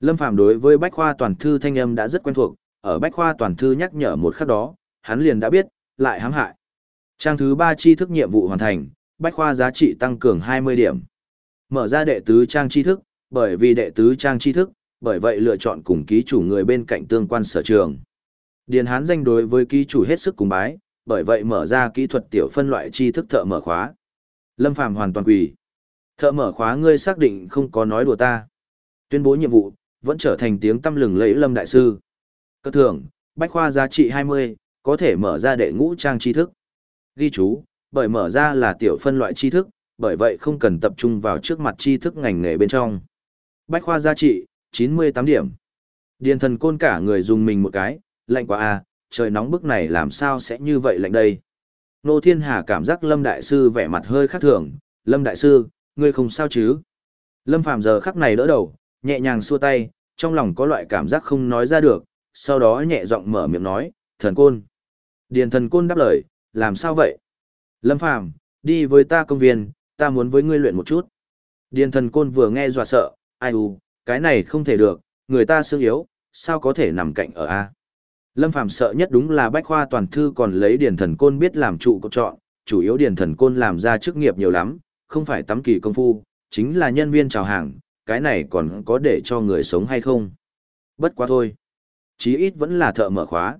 Lâm Phạm đối với Bách Khoa Toàn Thư thanh âm đã rất quen thuộc, ở Bách Khoa Toàn Thư nhắc nhở một khắc đó, hắn liền đã biết, lại hãm hại. Trang thứ 3 tri thức nhiệm vụ hoàn thành, Bách Khoa giá trị tăng cường 20 điểm. Mở ra đệ tứ trang tri thức, bởi vì đệ tứ trang tri thức, bởi vậy lựa chọn cùng ký chủ người bên cạnh tương quan sở trường. Điền Hán danh đối với ký chủ hết sức cùng bái, bởi vậy mở ra kỹ thuật tiểu phân loại tri thức thợ mở khóa. Lâm Phàm hoàn toàn quỳ. Thợ mở khóa ngươi xác định không có nói đùa ta. Tuyên bố nhiệm vụ, vẫn trở thành tiếng tâm lừng lẫy lâm đại sư. Cơ thưởng, bách khoa giá trị 20, có thể mở ra đệ ngũ trang tri thức. Ghi chú, bởi mở ra là tiểu phân loại tri thức, bởi vậy không cần tập trung vào trước mặt tri thức ngành nghề bên trong. Bách khoa giá trị, 98 điểm. Điền thần côn cả người dùng mình một cái, lạnh quá à, trời nóng bức này làm sao sẽ như vậy lạnh đây. Nô Thiên Hà cảm giác Lâm Đại Sư vẻ mặt hơi khác thường, Lâm Đại Sư, ngươi không sao chứ? Lâm Phàm giờ khắc này đỡ đầu, nhẹ nhàng xua tay, trong lòng có loại cảm giác không nói ra được, sau đó nhẹ giọng mở miệng nói, thần côn. Điền thần côn đáp lời, làm sao vậy? Lâm Phàm đi với ta công viên, ta muốn với ngươi luyện một chút. Điền thần côn vừa nghe dọa sợ, ai u, cái này không thể được, người ta xương yếu, sao có thể nằm cạnh ở A. Lâm Phàm sợ nhất đúng là bách khoa toàn thư còn lấy điền thần côn biết làm trụ cột chọn, chủ yếu điền thần côn làm ra chức nghiệp nhiều lắm, không phải tắm kỳ công phu, chính là nhân viên chào hàng, cái này còn có để cho người sống hay không? Bất quá thôi. Chí ít vẫn là thợ mở khóa.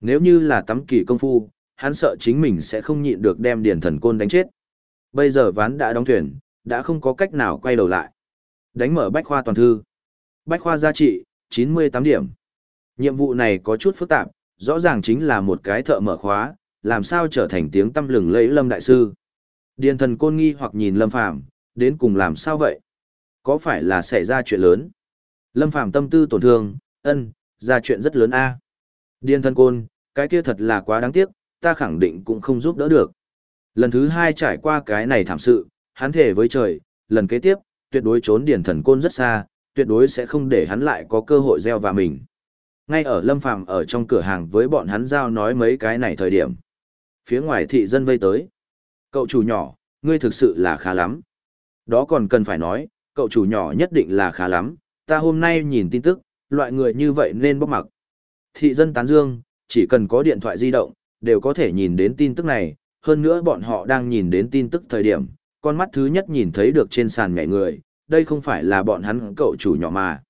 Nếu như là tắm kỳ công phu, hắn sợ chính mình sẽ không nhịn được đem điền thần côn đánh chết. Bây giờ ván đã đóng thuyền, đã không có cách nào quay đầu lại. Đánh mở bách khoa toàn thư. Bách khoa giá trị, 98 điểm. Nhiệm vụ này có chút phức tạp, rõ ràng chính là một cái thợ mở khóa, làm sao trở thành tiếng tâm lừng lẫy lâm đại sư. Điền thần côn nghi hoặc nhìn lâm phàm, đến cùng làm sao vậy? Có phải là xảy ra chuyện lớn? Lâm Phàm tâm tư tổn thương, ân, ra chuyện rất lớn a. Điền thần côn, cái kia thật là quá đáng tiếc, ta khẳng định cũng không giúp đỡ được. Lần thứ hai trải qua cái này thảm sự, hắn thể với trời, lần kế tiếp, tuyệt đối trốn điển thần côn rất xa, tuyệt đối sẽ không để hắn lại có cơ hội gieo vào mình. Ngay ở Lâm Phàm ở trong cửa hàng với bọn hắn giao nói mấy cái này thời điểm. Phía ngoài thị dân vây tới. Cậu chủ nhỏ, ngươi thực sự là khá lắm. Đó còn cần phải nói, cậu chủ nhỏ nhất định là khá lắm, ta hôm nay nhìn tin tức, loại người như vậy nên bóc mặc. Thị dân tán dương, chỉ cần có điện thoại di động, đều có thể nhìn đến tin tức này, hơn nữa bọn họ đang nhìn đến tin tức thời điểm, con mắt thứ nhất nhìn thấy được trên sàn nhảy người, đây không phải là bọn hắn cậu chủ nhỏ mà.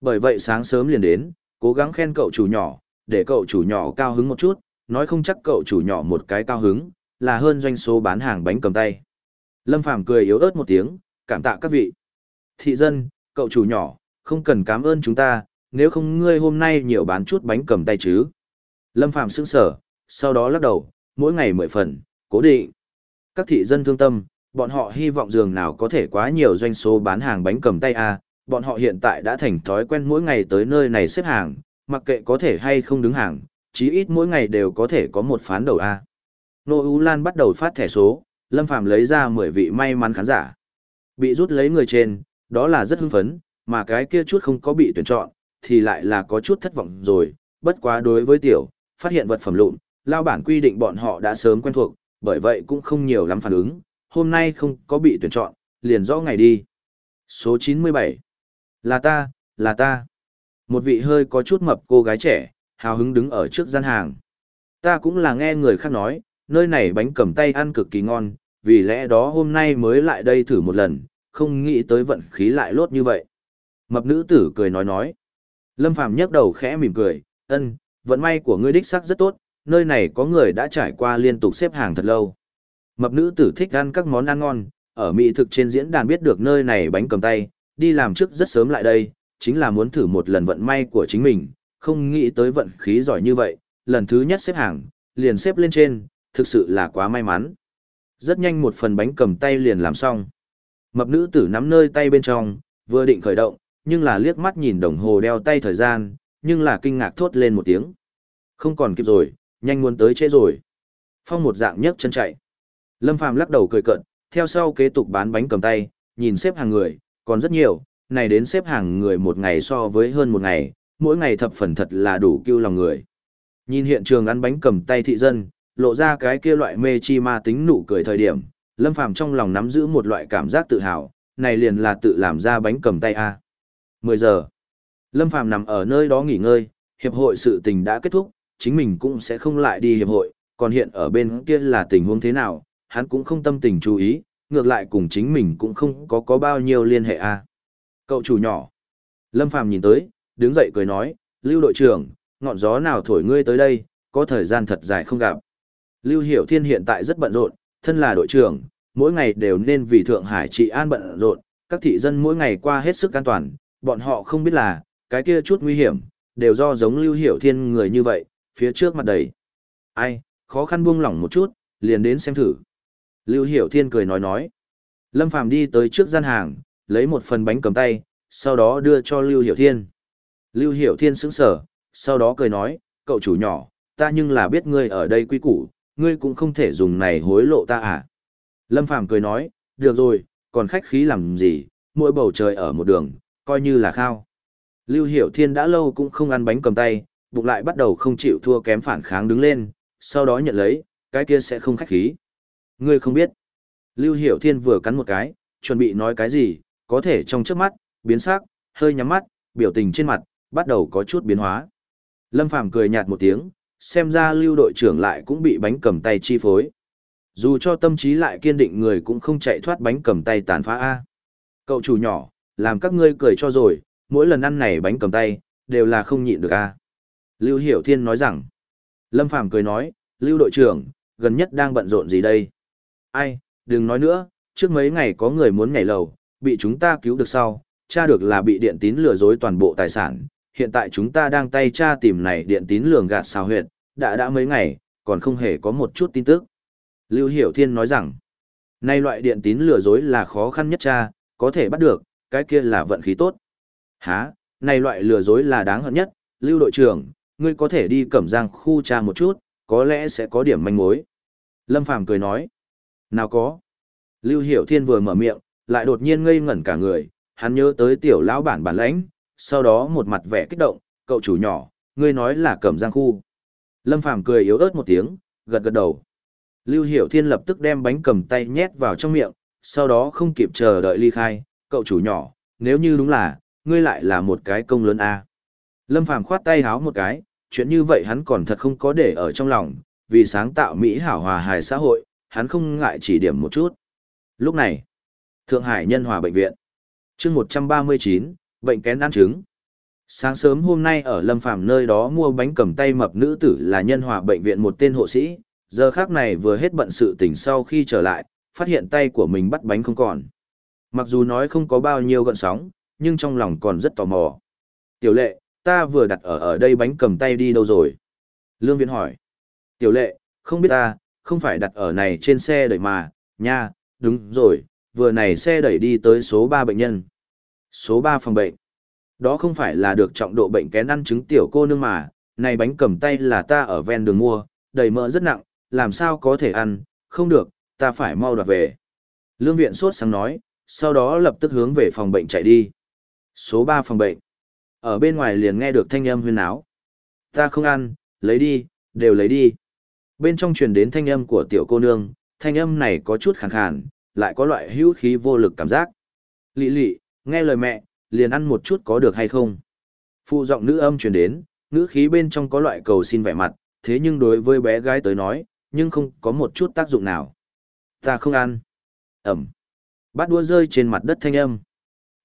Bởi vậy sáng sớm liền đến, cố gắng khen cậu chủ nhỏ, để cậu chủ nhỏ cao hứng một chút, nói không chắc cậu chủ nhỏ một cái cao hứng, là hơn doanh số bán hàng bánh cầm tay. Lâm Phàm cười yếu ớt một tiếng, cảm tạ các vị thị dân, cậu chủ nhỏ, không cần cảm ơn chúng ta, nếu không ngươi hôm nay nhiều bán chút bánh cầm tay chứ. Lâm Phàm sững sở, sau đó lắc đầu, mỗi ngày mười phần, cố định. Các thị dân thương tâm, bọn họ hy vọng giường nào có thể quá nhiều doanh số bán hàng bánh cầm tay a bọn họ hiện tại đã thành thói quen mỗi ngày tới nơi này xếp hàng, mặc kệ có thể hay không đứng hàng, chí ít mỗi ngày đều có thể có một phán đầu a Nô U Lan bắt đầu phát thẻ số, Lâm Phạm lấy ra 10 vị may mắn khán giả. Bị rút lấy người trên, đó là rất hưng phấn, mà cái kia chút không có bị tuyển chọn, thì lại là có chút thất vọng rồi, bất quá đối với tiểu, phát hiện vật phẩm lụn, lao bản quy định bọn họ đã sớm quen thuộc, bởi vậy cũng không nhiều lắm phản ứng, hôm nay không có bị tuyển chọn, liền rõ ngày đi. Số 97. Là ta, là ta. Một vị hơi có chút mập cô gái trẻ, hào hứng đứng ở trước gian hàng. Ta cũng là nghe người khác nói, nơi này bánh cầm tay ăn cực kỳ ngon, vì lẽ đó hôm nay mới lại đây thử một lần, không nghĩ tới vận khí lại lốt như vậy. Mập nữ tử cười nói nói. Lâm Phàm nhấc đầu khẽ mỉm cười, ân, vận may của ngươi đích xác rất tốt, nơi này có người đã trải qua liên tục xếp hàng thật lâu. Mập nữ tử thích ăn các món ăn ngon, ở mỹ thực trên diễn đàn biết được nơi này bánh cầm tay, đi làm trước rất sớm lại đây, chính là muốn thử một lần vận may của chính mình, không nghĩ tới vận khí giỏi như vậy, lần thứ nhất xếp hàng, liền xếp lên trên, thực sự là quá may mắn. Rất nhanh một phần bánh cầm tay liền làm xong. Mập nữ tử nắm nơi tay bên trong, vừa định khởi động, nhưng là liếc mắt nhìn đồng hồ đeo tay thời gian, nhưng là kinh ngạc thốt lên một tiếng. Không còn kịp rồi, nhanh muốn tới trễ rồi. Phong một dạng nhấc chân chạy. Lâm Phàm lắc đầu cười cợt, theo sau kế tục bán bánh cầm tay, nhìn xếp hàng người, còn rất nhiều, này đến xếp hàng người một ngày so với hơn một ngày, mỗi ngày thập phần thật là đủ kêu lòng người. Nhìn hiện trường ăn bánh cầm tay thị dân, lộ ra cái kia loại mê chi ma tính nụ cười thời điểm, Lâm Phàm trong lòng nắm giữ một loại cảm giác tự hào, này liền là tự làm ra bánh cầm tay a. 10 giờ. Lâm Phàm nằm ở nơi đó nghỉ ngơi, hiệp hội sự tình đã kết thúc, chính mình cũng sẽ không lại đi hiệp hội, còn hiện ở bên kia là tình huống thế nào, hắn cũng không tâm tình chú ý, ngược lại cùng chính mình cũng không có có bao nhiêu liên hệ a. Cậu chủ nhỏ. Lâm Phàm nhìn tới, đứng dậy cười nói, Lưu đội trưởng, ngọn gió nào thổi ngươi tới đây, có thời gian thật dài không gặp. Lưu Hiểu Thiên hiện tại rất bận rộn, thân là đội trưởng, mỗi ngày đều nên vì Thượng Hải trị an bận rộn, các thị dân mỗi ngày qua hết sức an toàn, bọn họ không biết là, cái kia chút nguy hiểm, đều do giống Lưu Hiểu Thiên người như vậy, phía trước mặt đầy. Ai, khó khăn buông lỏng một chút, liền đến xem thử. Lưu Hiểu Thiên cười nói nói. Lâm Phàm đi tới trước gian hàng, lấy một phần bánh cầm tay, sau đó đưa cho Lưu Hiểu Thiên. Lưu Hiểu Thiên sững sờ, sau đó cười nói, cậu chủ nhỏ, ta nhưng là biết ngươi ở đây quy củ, ngươi cũng không thể dùng này hối lộ ta à. Lâm Phàm cười nói, được rồi, còn khách khí làm gì, mỗi bầu trời ở một đường, coi như là khao. Lưu Hiểu Thiên đã lâu cũng không ăn bánh cầm tay, bụng lại bắt đầu không chịu thua kém phản kháng đứng lên, sau đó nhận lấy, cái kia sẽ không khách khí. Ngươi không biết. Lưu Hiểu Thiên vừa cắn một cái, chuẩn bị nói cái gì, có thể trong trước mắt, biến sắc, hơi nhắm mắt, biểu tình trên mặt, bắt đầu có chút biến hóa. Lâm Phàm cười nhạt một tiếng, xem ra lưu đội trưởng lại cũng bị bánh cầm tay chi phối. Dù cho tâm trí lại kiên định người cũng không chạy thoát bánh cầm tay tàn phá A. Cậu chủ nhỏ, làm các ngươi cười cho rồi, mỗi lần ăn này bánh cầm tay, đều là không nhịn được A. Lưu Hiểu Thiên nói rằng, Lâm Phàm cười nói, Lưu đội trưởng, gần nhất đang bận rộn gì đây? Ai, đừng nói nữa, trước mấy ngày có người muốn nhảy lầu, bị chúng ta cứu được sau, tra được là bị điện tín lừa dối toàn bộ tài sản. Hiện tại chúng ta đang tay tra tìm này điện tín lường gạt xào huyệt, đã đã mấy ngày, còn không hề có một chút tin tức. Lưu Hiểu Thiên nói rằng, nay loại điện tín lừa dối là khó khăn nhất tra, có thể bắt được, cái kia là vận khí tốt. Hả, này loại lừa dối là đáng hận nhất, Lưu đội trưởng, ngươi có thể đi cẩm giang khu tra một chút, có lẽ sẽ có điểm manh mối. Lâm Phàm cười nói, nào có. Lưu Hiểu Thiên vừa mở miệng, lại đột nhiên ngây ngẩn cả người, hắn nhớ tới tiểu lão bản bản lãnh, sau đó một mặt vẻ kích động, cậu chủ nhỏ, ngươi nói là cẩm giang khu. Lâm Phàm cười yếu ớt một tiếng, gật gật đầu. Lưu Hiểu Thiên lập tức đem bánh cầm tay nhét vào trong miệng, sau đó không kịp chờ đợi ly khai, cậu chủ nhỏ, nếu như đúng là, ngươi lại là một cái công lớn a. Lâm Phàm khoát tay háo một cái, chuyện như vậy hắn còn thật không có để ở trong lòng, vì sáng tạo Mỹ hảo hòa hài xã hội, hắn không ngại chỉ điểm một chút. Lúc này, Thượng Hải Nhân Hòa Bệnh viện. chương 139, bệnh kén ăn trứng. Sáng sớm hôm nay ở Lâm Phàm nơi đó mua bánh cầm tay mập nữ tử là Nhân Hòa Bệnh viện một tên hộ sĩ, giờ khác này vừa hết bận sự tỉnh sau khi trở lại, phát hiện tay của mình bắt bánh không còn. Mặc dù nói không có bao nhiêu gợn sóng, nhưng trong lòng còn rất tò mò. Tiểu lệ, ta vừa đặt ở ở đây bánh cầm tay đi đâu rồi? Lương Viễn hỏi. Tiểu lệ, không biết ta, không phải đặt ở này trên xe đẩy mà, nha, đúng rồi, vừa này xe đẩy đi tới số 3 bệnh nhân. Số 3 phòng bệnh. Đó không phải là được trọng độ bệnh kén ăn trứng tiểu cô nương mà, này bánh cầm tay là ta ở ven đường mua, đầy mỡ rất nặng, làm sao có thể ăn, không được, ta phải mau đoạt về. Lương viện sốt sáng nói, sau đó lập tức hướng về phòng bệnh chạy đi. Số 3 phòng bệnh. Ở bên ngoài liền nghe được thanh âm huyên áo. Ta không ăn, lấy đi, đều lấy đi. Bên trong truyền đến thanh âm của tiểu cô nương, thanh âm này có chút khàn khàn, lại có loại hữu khí vô lực cảm giác. Lị lị, nghe lời mẹ, liền ăn một chút có được hay không? Phụ giọng nữ âm truyền đến, ngữ khí bên trong có loại cầu xin vẻ mặt, thế nhưng đối với bé gái tới nói, nhưng không có một chút tác dụng nào. Ta không ăn. Ẩm. Bát đua rơi trên mặt đất thanh âm.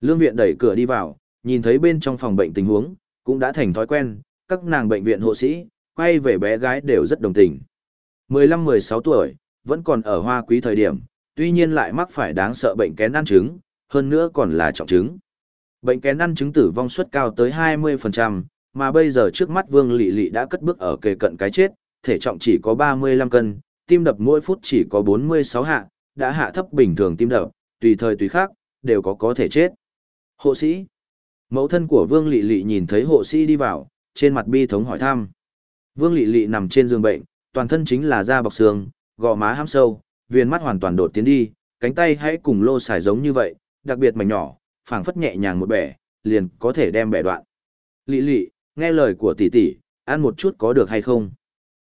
Lương viện đẩy cửa đi vào, nhìn thấy bên trong phòng bệnh tình huống, cũng đã thành thói quen, các nàng bệnh viện hộ sĩ, quay về bé gái đều rất đồng tình. 15-16 tuổi, vẫn còn ở hoa quý thời điểm, tuy nhiên lại mắc phải đáng sợ bệnh kén ăn trứng, hơn nữa còn là trọng trứng. Bệnh kén ăn trứng tử vong suất cao tới 20%, mà bây giờ trước mắt Vương Lị Lị đã cất bước ở kề cận cái chết, thể trọng chỉ có 35 cân, tim đập mỗi phút chỉ có 46 hạ, đã hạ thấp bình thường tim đập, tùy thời tùy khác, đều có có thể chết. Hộ sĩ. Mẫu thân của Vương Lị Lị nhìn thấy hộ sĩ đi vào, trên mặt bi thống hỏi thăm. Vương Lị Lị nằm trên giường bệnh, toàn thân chính là da bọc xương, gò má hăm sâu, viên mắt hoàn toàn đột tiến đi, cánh tay hãy cùng lô xài giống như vậy, đặc biệt mảnh nhỏ, phảng phất nhẹ nhàng một bẻ, liền có thể đem bẻ đoạn. Lị Lị, nghe lời của tỷ tỷ, ăn một chút có được hay không?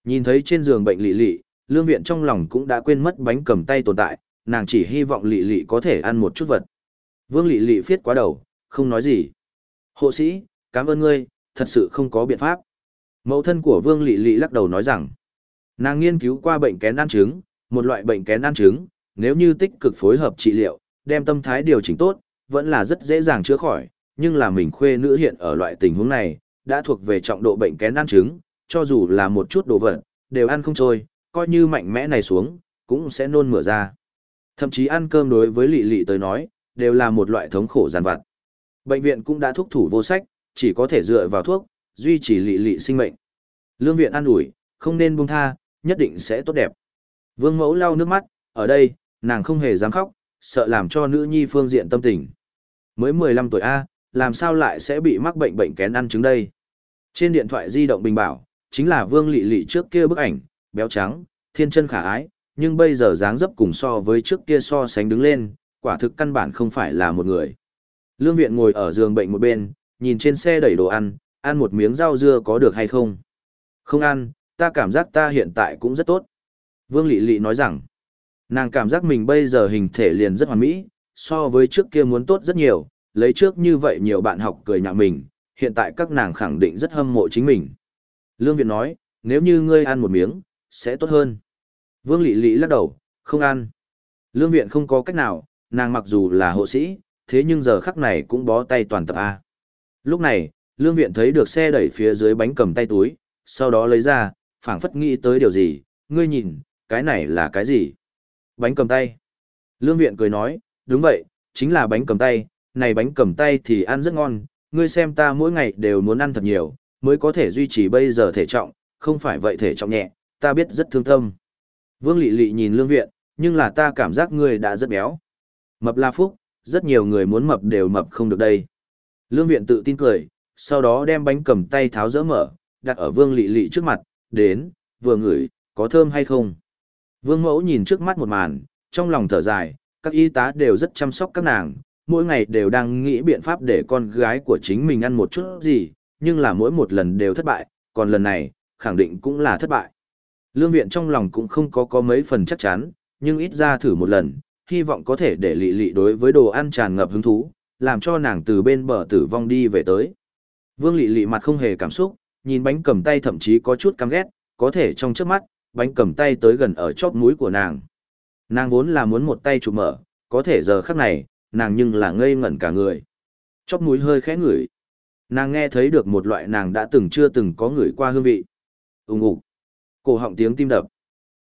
Nhìn thấy trên giường bệnh Lị Lị, Lương Viện trong lòng cũng đã quên mất bánh cầm tay tồn tại, nàng chỉ hy vọng Lị Lị có thể ăn một chút vật. Vương Lị Lị phiết quá đầu, không nói gì. Hộ sĩ, cảm ơn ngươi, thật sự không có biện pháp. Mẫu thân của Vương Lị Lị lắc đầu nói rằng, nàng nghiên cứu qua bệnh kén ăn trứng, một loại bệnh kén ăn trứng, nếu như tích cực phối hợp trị liệu, đem tâm thái điều chỉnh tốt, vẫn là rất dễ dàng chữa khỏi, nhưng là mình khuê nữ hiện ở loại tình huống này, đã thuộc về trọng độ bệnh kén ăn trứng, cho dù là một chút đồ vật, đều ăn không trôi, coi như mạnh mẽ này xuống, cũng sẽ nôn mửa ra. Thậm chí ăn cơm đối với lị lị tới nói, đều là một loại thống khổ giàn vặt. Bệnh viện cũng đã thúc thủ vô sách, chỉ có thể dựa vào thuốc, duy trì lị lị sinh mệnh. Lương viện an ủi, không nên buông tha, nhất định sẽ tốt đẹp. Vương mẫu lau nước mắt, ở đây, nàng không hề dám khóc, sợ làm cho nữ nhi phương diện tâm tình. Mới 15 tuổi A, làm sao lại sẽ bị mắc bệnh bệnh kén ăn trứng đây? Trên điện thoại di động bình bảo, chính là vương lị lị trước kia bức ảnh, béo trắng, thiên chân khả ái, nhưng bây giờ dáng dấp cùng so với trước kia so sánh đứng lên, quả thực căn bản không phải là một người. Lương viện ngồi ở giường bệnh một bên, nhìn trên xe đẩy đồ ăn, ăn một miếng rau dưa có được hay không? Không ăn, ta cảm giác ta hiện tại cũng rất tốt. Vương Lị Lị nói rằng, nàng cảm giác mình bây giờ hình thể liền rất hoàn mỹ, so với trước kia muốn tốt rất nhiều, lấy trước như vậy nhiều bạn học cười nhạo mình, hiện tại các nàng khẳng định rất hâm mộ chính mình. Lương Viện nói, nếu như ngươi ăn một miếng, sẽ tốt hơn. Vương Lị Lị lắc đầu, không ăn. Lương Viện không có cách nào, nàng mặc dù là hộ sĩ, thế nhưng giờ khắc này cũng bó tay toàn tập A. Lúc này, Lương Viện thấy được xe đẩy phía dưới bánh cầm tay túi, sau đó lấy ra, phảng phất nghĩ tới điều gì, ngươi nhìn, cái này là cái gì? Bánh cầm tay. Lương Viện cười nói, đúng vậy, chính là bánh cầm tay, này bánh cầm tay thì ăn rất ngon, ngươi xem ta mỗi ngày đều muốn ăn thật nhiều, mới có thể duy trì bây giờ thể trọng, không phải vậy thể trọng nhẹ, ta biết rất thương tâm. Vương Lị Lị nhìn Lương Viện, nhưng là ta cảm giác ngươi đã rất béo. Mập la phúc, rất nhiều người muốn mập đều mập không được đây. Lương Viện tự tin cười, sau đó đem bánh cầm tay tháo dỡ mở, đặt ở Vương Lị Lị trước mặt, đến, vừa ngửi, có thơm hay không? Vương Mẫu nhìn trước mắt một màn, trong lòng thở dài, các y tá đều rất chăm sóc các nàng, mỗi ngày đều đang nghĩ biện pháp để con gái của chính mình ăn một chút gì, nhưng là mỗi một lần đều thất bại, còn lần này, khẳng định cũng là thất bại. Lương viện trong lòng cũng không có có mấy phần chắc chắn, nhưng ít ra thử một lần, hy vọng có thể để lị lị đối với đồ ăn tràn ngập hứng thú, làm cho nàng từ bên bờ tử vong đi về tới. Vương lị lị mặt không hề cảm xúc, nhìn bánh cầm tay thậm chí có chút căm ghét, có thể trong trước mắt, bánh cầm tay tới gần ở chóp mũi của nàng. Nàng vốn là muốn một tay chụp mở, có thể giờ khắc này, nàng nhưng là ngây ngẩn cả người. Chóp mũi hơi khẽ ngửi. Nàng nghe thấy được một loại nàng đã từng chưa từng có ngửi qua hương vị. Ùng ục. Cổ họng tiếng tim đập.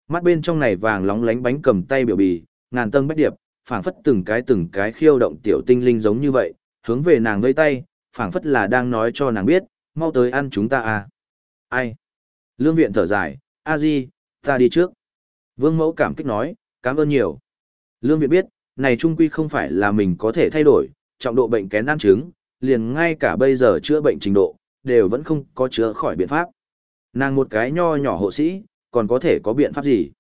Mắt bên trong này vàng lóng lánh bánh cầm tay biểu bì, ngàn tầng bách điệp, phảng phất từng cái từng cái khiêu động tiểu tinh linh giống như vậy, hướng về nàng vây tay, phảng phất là đang nói cho nàng biết, mau tới ăn chúng ta à. Ai? Lương viện thở dài, a di, ta đi trước. Vương mẫu cảm kích nói, cảm ơn nhiều. Lương viện biết, này trung quy không phải là mình có thể thay đổi, trọng độ bệnh kén ăn trứng, liền ngay cả bây giờ chữa bệnh trình độ, đều vẫn không có chữa khỏi biện pháp. Nàng một cái nho nhỏ hộ sĩ, còn có thể có biện pháp gì?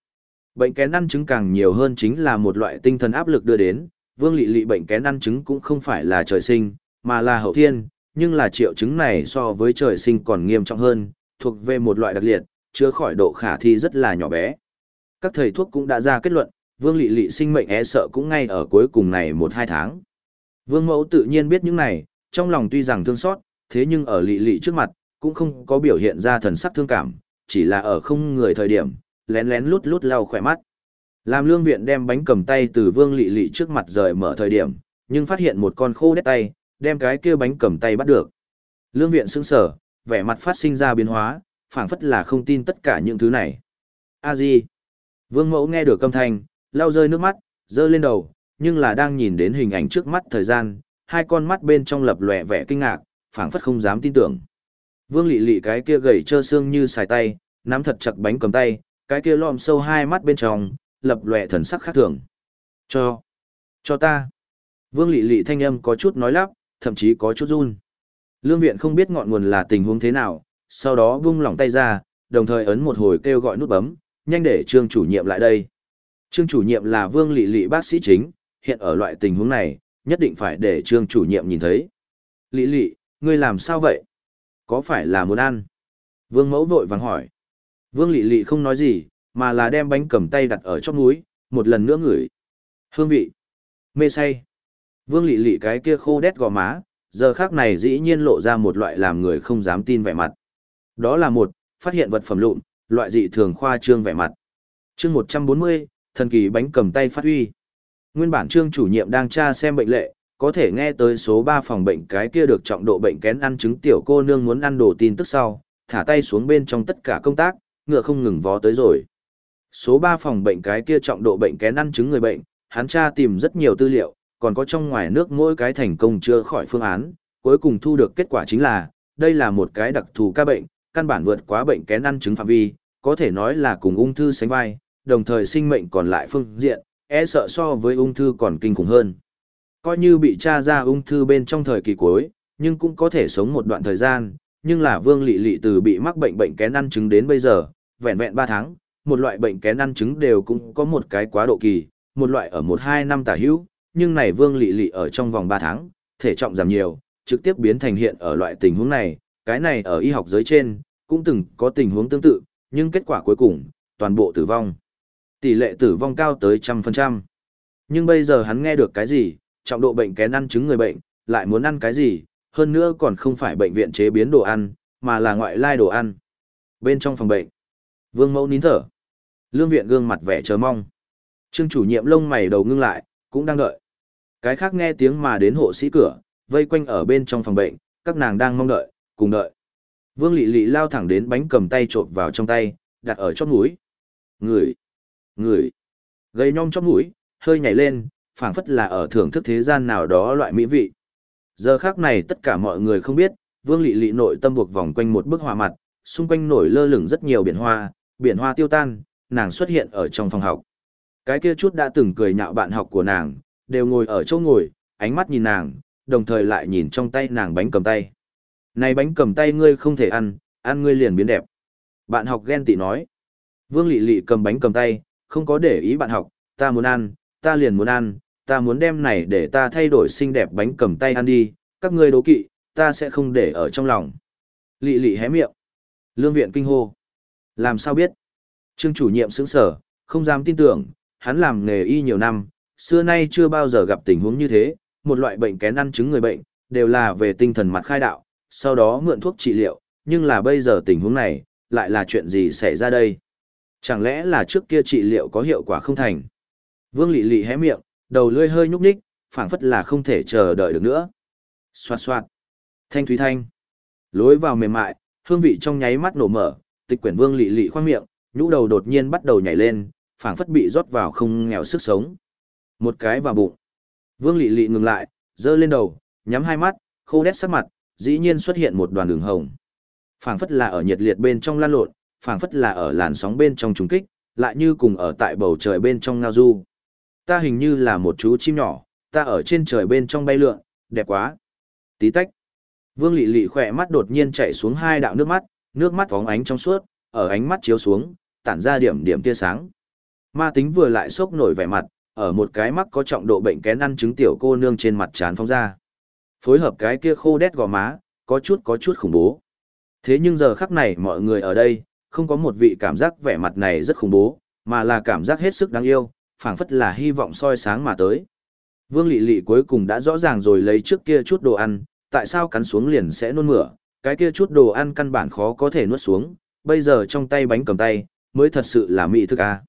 Bệnh kén ăn trứng càng nhiều hơn chính là một loại tinh thần áp lực đưa đến, vương Lệ Lệ bệnh kén ăn trứng cũng không phải là trời sinh, mà là hậu thiên, nhưng là triệu chứng này so với trời sinh còn nghiêm trọng hơn, thuộc về một loại đặc liệt, chữa khỏi độ khả thi rất là nhỏ bé. Các thầy thuốc cũng đã ra kết luận, Vương Lệ Lệ sinh mệnh e sợ cũng ngay ở cuối cùng này một hai tháng. Vương Mẫu tự nhiên biết những này, trong lòng tuy rằng thương xót, thế nhưng ở Lệ Lệ trước mặt, cũng không có biểu hiện ra thần sắc thương cảm, chỉ là ở không người thời điểm, lén lén lút lút lau khỏe mắt. Làm lương viện đem bánh cầm tay từ Vương Lệ Lệ trước mặt rời mở thời điểm, nhưng phát hiện một con khô đét tay, đem cái kia bánh cầm tay bắt được. Lương viện sững sờ, vẻ mặt phát sinh ra biến hóa, phảng phất là không tin tất cả những thứ này. A Di. Vương Mẫu nghe được âm thanh, lau rơi nước mắt, dơ lên đầu, nhưng là đang nhìn đến hình ảnh trước mắt thời gian, hai con mắt bên trong lập lòe vẻ kinh ngạc, phảng phất không dám tin tưởng. Vương Lệ Lệ cái kia gầy trơ xương như xài tay, nắm thật chặt bánh cầm tay, cái kia lom sâu hai mắt bên trong, lập lòe thần sắc khác thường. Cho, cho ta. Vương lỵ lỵ thanh âm có chút nói lắp, thậm chí có chút run. Lương viện không biết ngọn nguồn là tình huống thế nào, sau đó vung lỏng tay ra, đồng thời ấn một hồi kêu gọi nút bấm, nhanh để trương chủ nhiệm lại đây. Trương chủ nhiệm là Vương lỵ lỵ bác sĩ chính, hiện ở loại tình huống này, nhất định phải để trương chủ nhiệm nhìn thấy. lỵ lỵ, ngươi làm sao vậy? Có phải là muốn ăn? Vương mẫu vội vàng hỏi. Vương Lệ Lệ không nói gì, mà là đem bánh cầm tay đặt ở chóp núi, một lần nữa ngửi. Hương vị. Mê say. Vương Lệ Lệ cái kia khô đét gò má, giờ khác này dĩ nhiên lộ ra một loại làm người không dám tin vẻ mặt. Đó là một, phát hiện vật phẩm lụn, loại dị thường khoa trương vẻ mặt. Chương 140, thần kỳ bánh cầm tay phát huy. Nguyên bản trương chủ nhiệm đang tra xem bệnh lệ, có thể nghe tới số 3 phòng bệnh cái kia được trọng độ bệnh kén ăn trứng tiểu cô nương muốn ăn đồ tin tức sau, thả tay xuống bên trong tất cả công tác, ngựa không ngừng vó tới rồi. Số 3 phòng bệnh cái kia trọng độ bệnh kén ăn trứng người bệnh, hắn tra tìm rất nhiều tư liệu, còn có trong ngoài nước mỗi cái thành công chưa khỏi phương án, cuối cùng thu được kết quả chính là, đây là một cái đặc thù ca bệnh, căn bản vượt quá bệnh kén ăn chứng phạm vi, có thể nói là cùng ung thư sánh vai, đồng thời sinh mệnh còn lại phương diện, e sợ so với ung thư còn kinh khủng hơn. Coi như bị tra ra ung thư bên trong thời kỳ cuối, nhưng cũng có thể sống một đoạn thời gian, nhưng là vương lị lị từ bị mắc bệnh bệnh kén ăn chứng đến bây giờ, vẹn vẹn 3 tháng, một loại bệnh kén ăn trứng đều cũng có một cái quá độ kỳ, một loại ở 1-2 năm tả hữu, nhưng này vương lị lị ở trong vòng 3 tháng, thể trọng giảm nhiều, trực tiếp biến thành hiện ở loại tình huống này, cái này ở y học giới trên, cũng từng có tình huống tương tự, nhưng kết quả cuối cùng, toàn bộ tử vong. Tỷ lệ tử vong cao tới trăm phần trăm. Nhưng bây giờ hắn nghe được cái gì, trọng độ bệnh kén ăn chứng người bệnh, lại muốn ăn cái gì, hơn nữa còn không phải bệnh viện chế biến đồ ăn, mà là ngoại lai đồ ăn. Bên trong phòng bệnh, vương mẫu nín thở. Lương viện gương mặt vẻ chờ mong. Trương chủ nhiệm lông mày đầu ngưng lại, cũng đang đợi. Cái khác nghe tiếng mà đến hộ sĩ cửa, vây quanh ở bên trong phòng bệnh, các nàng đang mong đợi, cùng đợi. Vương Lệ Lệ lao thẳng đến bánh cầm tay trộn vào trong tay, đặt ở chóp mũi. Người, người, gây nhom chóp mũi, hơi nhảy lên, phảng phất là ở thưởng thức thế gian nào đó loại mỹ vị. Giờ khác này tất cả mọi người không biết, Vương Lệ Lệ nội tâm buộc vòng quanh một bức họa mặt, xung quanh nổi lơ lửng rất nhiều biển hoa, biển hoa tiêu tan, nàng xuất hiện ở trong phòng học. Cái kia chút đã từng cười nhạo bạn học của nàng, đều ngồi ở chỗ ngồi, ánh mắt nhìn nàng, đồng thời lại nhìn trong tay nàng bánh cầm tay. Này bánh cầm tay ngươi không thể ăn, ăn ngươi liền biến đẹp. Bạn học ghen tị nói. Vương Lị Lị cầm bánh cầm tay, không có để ý bạn học, ta muốn ăn, ta liền muốn ăn, ta muốn đem này để ta thay đổi xinh đẹp bánh cầm tay ăn đi, các ngươi đố kỵ, ta sẽ không để ở trong lòng. Lị Lị hé miệng. Lương viện kinh hô. Làm sao biết? Trương chủ nhiệm sững sở, không dám tin tưởng, hắn làm nghề y nhiều năm, xưa nay chưa bao giờ gặp tình huống như thế, một loại bệnh kén ăn chứng người bệnh, đều là về tinh thần mặt khai đạo, sau đó mượn thuốc trị liệu, nhưng là bây giờ tình huống này, lại là chuyện gì xảy ra đây? Chẳng lẽ là trước kia trị liệu có hiệu quả không thành? Vương lỵ lỵ hé miệng, đầu lưỡi hơi nhúc nhích, phảng phất là không thể chờ đợi được nữa. Xoạt xoạt. Thanh thúy thanh. Lối vào mềm mại, hương vị trong nháy mắt nổ mở, tịch quyển Vương Lị Lị khoang miệng, nhũ đầu đột nhiên bắt đầu nhảy lên, phảng phất bị rót vào không nghèo sức sống. Một cái vào bụng. Vương Lị Lị ngừng lại, giơ lên đầu, nhắm hai mắt, khô đét sắc mặt, dĩ nhiên xuất hiện một đoàn đường hồng. Phảng phất là ở nhiệt liệt bên trong lan lộn, phảng phất là ở làn sóng bên trong trùng kích, lại như cùng ở tại bầu trời bên trong ngao du. Ta hình như là một chú chim nhỏ, ta ở trên trời bên trong bay lượn, đẹp quá. Tí tách. Vương Lệ Lệ khỏe mắt đột nhiên chảy xuống hai đạo nước mắt, nước mắt phóng ánh trong suốt, ở ánh mắt chiếu xuống, tản ra điểm điểm tia sáng. Ma tính vừa lại sốc nổi vẻ mặt, ở một cái mắt có trọng độ bệnh kén ăn trứng tiểu cô nương trên mặt trán phóng ra. Phối hợp cái kia khô đét gò má, có chút có chút khủng bố. Thế nhưng giờ khắc này mọi người ở đây, không có một vị cảm giác vẻ mặt này rất khủng bố, mà là cảm giác hết sức đáng yêu, phảng phất là hy vọng soi sáng mà tới. Vương Lệ Lệ cuối cùng đã rõ ràng rồi lấy trước kia chút đồ ăn, tại sao cắn xuống liền sẽ nôn mửa, cái kia chút đồ ăn căn bản khó có thể nuốt xuống, bây giờ trong tay bánh cầm tay, mới thật sự là mỹ thức à.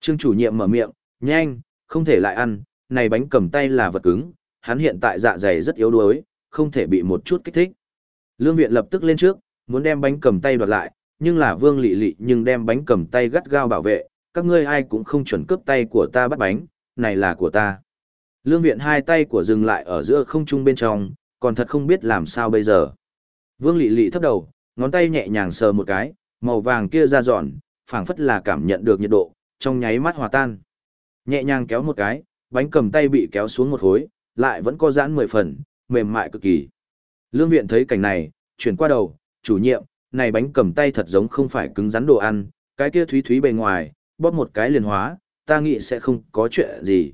Trương chủ nhiệm mở miệng, nhanh, không thể lại ăn, này bánh cầm tay là vật cứng, hắn hiện tại dạ dày rất yếu đuối, không thể bị một chút kích thích. Lương viện lập tức lên trước, muốn đem bánh cầm tay đoạt lại, nhưng là vương lị lị nhưng đem bánh cầm tay gắt gao bảo vệ, các ngươi ai cũng không chuẩn cướp tay của ta bắt bánh, này là của ta. Lương viện hai tay của dừng lại ở giữa không trung bên trong, còn thật không biết làm sao bây giờ. Vương Lệ Lệ thấp đầu, ngón tay nhẹ nhàng sờ một cái, màu vàng kia ra giòn, phảng phất là cảm nhận được nhiệt độ, trong nháy mắt hòa tan. Nhẹ nhàng kéo một cái, bánh cầm tay bị kéo xuống một khối, lại vẫn có giãn mười phần, mềm mại cực kỳ. Lương viện thấy cảnh này, chuyển qua đầu, chủ nhiệm, này bánh cầm tay thật giống không phải cứng rắn đồ ăn, cái kia thúy thúy bề ngoài, bóp một cái liền hóa, ta nghĩ sẽ không có chuyện gì.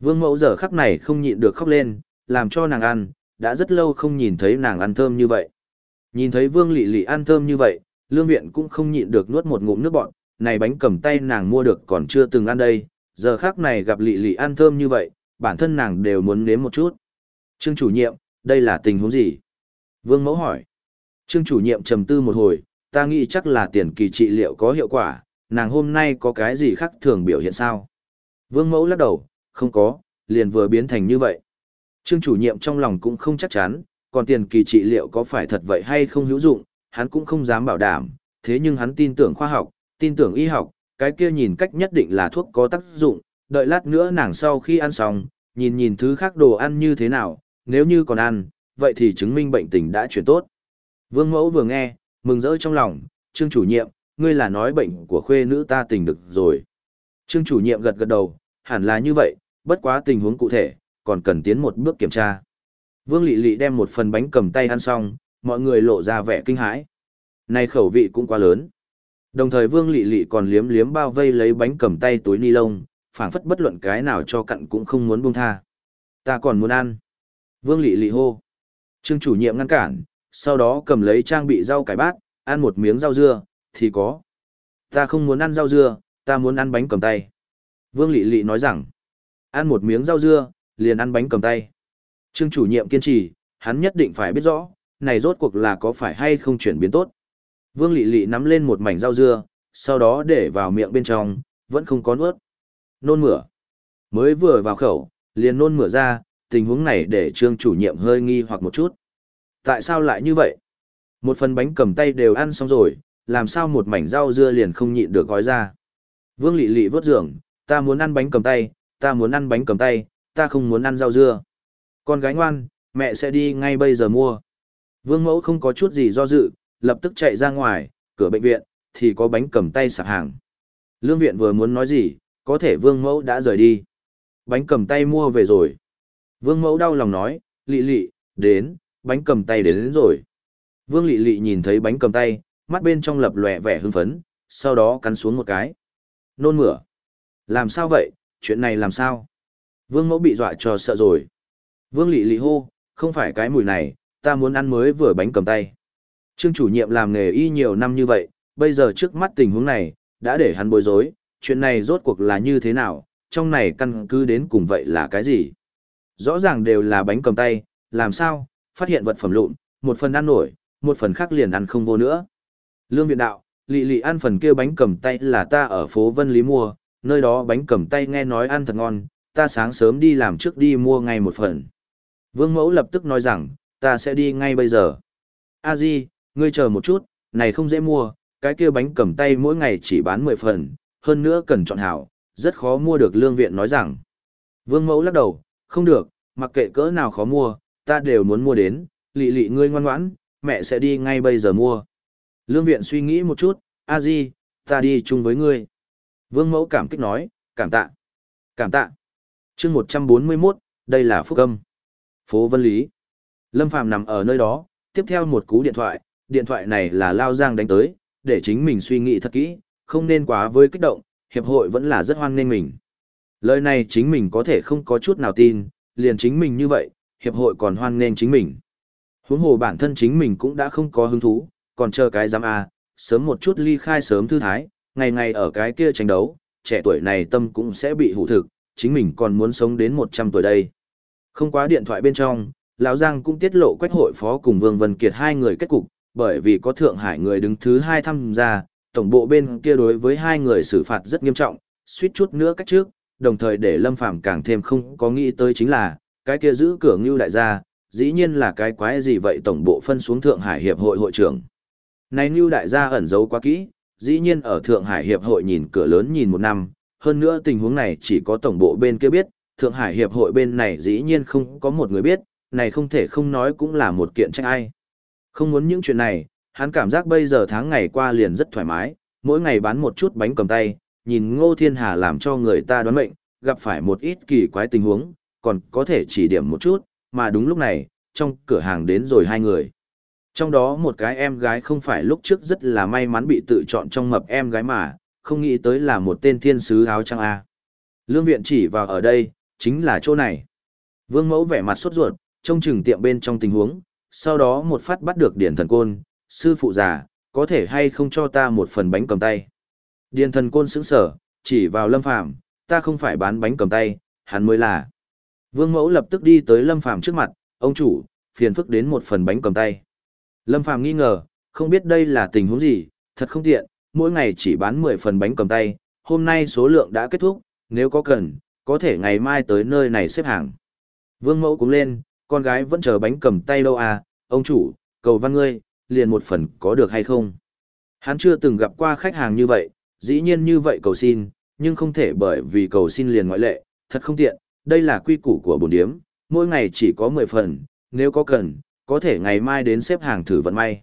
Vương mẫu giờ khắc này không nhịn được khóc lên, làm cho nàng ăn, đã rất lâu không nhìn thấy nàng ăn thơm như vậy. Nhìn thấy vương lị lị ăn thơm như vậy, lương viện cũng không nhịn được nuốt một ngụm nước bọn, này bánh cầm tay nàng mua được còn chưa từng ăn đây, giờ khác này gặp lị lị ăn thơm như vậy, bản thân nàng đều muốn nếm một chút. Trương chủ nhiệm, đây là tình huống gì? Vương mẫu hỏi. Trương chủ nhiệm trầm tư một hồi, ta nghĩ chắc là tiền kỳ trị liệu có hiệu quả, nàng hôm nay có cái gì khác thường biểu hiện sao? Vương mẫu lắc đầu, không có, liền vừa biến thành như vậy. Trương chủ nhiệm trong lòng cũng không chắc chắn, còn tiền kỳ trị liệu có phải thật vậy hay không hữu dụng, hắn cũng không dám bảo đảm, thế nhưng hắn tin tưởng khoa học, tin tưởng y học, cái kia nhìn cách nhất định là thuốc có tác dụng, đợi lát nữa nàng sau khi ăn xong, nhìn nhìn thứ khác đồ ăn như thế nào, nếu như còn ăn, vậy thì chứng minh bệnh tình đã chuyển tốt. Vương mẫu vừa nghe, mừng rỡ trong lòng, trương chủ nhiệm, ngươi là nói bệnh của khuê nữ ta tỉnh được rồi. Trương chủ nhiệm gật gật đầu, hẳn là như vậy, bất quá tình huống cụ thể, còn cần tiến một bước kiểm tra. Vương Lị Lị đem một phần bánh cầm tay ăn xong, mọi người lộ ra vẻ kinh hãi. Này khẩu vị cũng quá lớn. Đồng thời Vương Lị Lị còn liếm liếm bao vây lấy bánh cầm tay túi ni lông, phảng phất bất luận cái nào cho cặn cũng không muốn buông tha. Ta còn muốn ăn. Vương Lị Lị hô. Trương chủ nhiệm ngăn cản, sau đó cầm lấy trang bị rau cải bát, ăn một miếng rau dưa, thì có. Ta không muốn ăn rau dưa, ta muốn ăn bánh cầm tay. Vương Lị Lị nói rằng, ăn một miếng rau dưa, liền ăn bánh cầm tay. Trương chủ nhiệm kiên trì, hắn nhất định phải biết rõ, này rốt cuộc là có phải hay không chuyển biến tốt. Vương Lị Lị nắm lên một mảnh rau dưa, sau đó để vào miệng bên trong, vẫn không có nuốt. Nôn mửa. Mới vừa vào khẩu, liền nôn mửa ra, tình huống này để trương chủ nhiệm hơi nghi hoặc một chút. Tại sao lại như vậy? Một phần bánh cầm tay đều ăn xong rồi, làm sao một mảnh rau dưa liền không nhịn được gói ra. Vương Lị Lị vớt giường, ta muốn ăn bánh cầm tay, ta muốn ăn bánh cầm tay, ta không muốn ăn rau dưa. Con gái ngoan, mẹ sẽ đi ngay bây giờ mua. Vương mẫu không có chút gì do dự, lập tức chạy ra ngoài, cửa bệnh viện, thì có bánh cầm tay sạp hàng. Lương viện vừa muốn nói gì, có thể vương mẫu đã rời đi. Bánh cầm tay mua về rồi. Vương mẫu đau lòng nói, lị lị, đến, bánh cầm tay đến, đến rồi. Vương lị lị nhìn thấy bánh cầm tay, mắt bên trong lập lòe vẻ hưng phấn, sau đó cắn xuống một cái. Nôn mửa. Làm sao vậy, chuyện này làm sao? Vương mẫu bị dọa cho sợ rồi. Vương lị lị hô, không phải cái mùi này, ta muốn ăn mới vừa bánh cầm tay. Trương chủ nhiệm làm nghề y nhiều năm như vậy, bây giờ trước mắt tình huống này, đã để hắn bối rối, chuyện này rốt cuộc là như thế nào, trong này căn cứ đến cùng vậy là cái gì. Rõ ràng đều là bánh cầm tay, làm sao, phát hiện vật phẩm lụn, một phần ăn nổi, một phần khác liền ăn không vô nữa. Lương viện đạo, lị lị ăn phần kia bánh cầm tay là ta ở phố Vân Lý mua, nơi đó bánh cầm tay nghe nói ăn thật ngon, ta sáng sớm đi làm trước đi mua ngay một phần. Vương mẫu lập tức nói rằng, ta sẽ đi ngay bây giờ. A Di, ngươi chờ một chút, này không dễ mua, cái kia bánh cầm tay mỗi ngày chỉ bán 10 phần, hơn nữa cần chọn hảo, rất khó mua được lương viện nói rằng. Vương mẫu lắc đầu, không được, mặc kệ cỡ nào khó mua, ta đều muốn mua đến, lị lị ngươi ngoan ngoãn, mẹ sẽ đi ngay bây giờ mua. Lương viện suy nghĩ một chút, a di, ta đi chung với ngươi. Vương mẫu cảm kích nói, cảm tạ. Cảm tạ. chương 141, đây là phúc âm. Phố Vân Lý. Lâm Phàm nằm ở nơi đó, tiếp theo một cú điện thoại, điện thoại này là Lao Giang đánh tới, để chính mình suy nghĩ thật kỹ, không nên quá với kích động, hiệp hội vẫn là rất hoan nghênh mình. Lời này chính mình có thể không có chút nào tin, liền chính mình như vậy, hiệp hội còn hoan nghênh chính mình. Huống hồ bản thân chính mình cũng đã không có hứng thú, còn chờ cái giám A, sớm một chút ly khai sớm thư thái, ngày ngày ở cái kia tranh đấu, trẻ tuổi này tâm cũng sẽ bị hủ thực, chính mình còn muốn sống đến 100 tuổi đây. Không quá điện thoại bên trong, lão Giang cũng tiết lộ quách hội phó cùng Vương Vân Kiệt hai người kết cục, bởi vì có Thượng Hải người đứng thứ hai tham gia, tổng bộ bên kia đối với hai người xử phạt rất nghiêm trọng, suýt chút nữa cách trước, đồng thời để Lâm Phàm càng thêm không có nghĩ tới chính là, cái kia giữ cửa ngưu đại gia, dĩ nhiên là cái quái gì vậy tổng bộ phân xuống Thượng Hải Hiệp hội hội trưởng. Này ngưu đại gia ẩn giấu quá kỹ, dĩ nhiên ở Thượng Hải Hiệp hội nhìn cửa lớn nhìn một năm, hơn nữa tình huống này chỉ có tổng bộ bên kia biết, Thượng Hải Hiệp hội bên này dĩ nhiên không có một người biết, này không thể không nói cũng là một kiện trách ai. Không muốn những chuyện này, hắn cảm giác bây giờ tháng ngày qua liền rất thoải mái, mỗi ngày bán một chút bánh cầm tay, nhìn Ngô Thiên Hà làm cho người ta đoán mệnh, gặp phải một ít kỳ quái tình huống, còn có thể chỉ điểm một chút, mà đúng lúc này, trong cửa hàng đến rồi hai người. Trong đó một cái em gái không phải lúc trước rất là may mắn bị tự chọn trong mập em gái mà, không nghĩ tới là một tên thiên sứ áo trăng A. Lương viện chỉ vào ở đây, chính là chỗ này. Vương mẫu vẻ mặt sốt ruột, trông chừng tiệm bên trong tình huống, sau đó một phát bắt được điển thần côn, sư phụ già, có thể hay không cho ta một phần bánh cầm tay. Điền thần côn sững sở, chỉ vào lâm phàm, ta không phải bán bánh cầm tay, hắn mới là. Vương mẫu lập tức đi tới lâm phàm trước mặt, ông chủ, phiền phức đến một phần bánh cầm tay. Lâm phàm nghi ngờ, không biết đây là tình huống gì, thật không tiện, mỗi ngày chỉ bán 10 phần bánh cầm tay, hôm nay số lượng đã kết thúc, nếu có cần, có thể ngày mai tới nơi này xếp hàng. Vương mẫu cũng lên, con gái vẫn chờ bánh cầm tay đâu à, ông chủ, cầu văn ngươi, liền một phần có được hay không? Hắn chưa từng gặp qua khách hàng như vậy, dĩ nhiên như vậy cầu xin, nhưng không thể bởi vì cầu xin liền ngoại lệ, thật không tiện, đây là quy củ của bồn điếm, mỗi ngày chỉ có 10 phần, nếu có cần, có thể ngày mai đến xếp hàng thử vận may.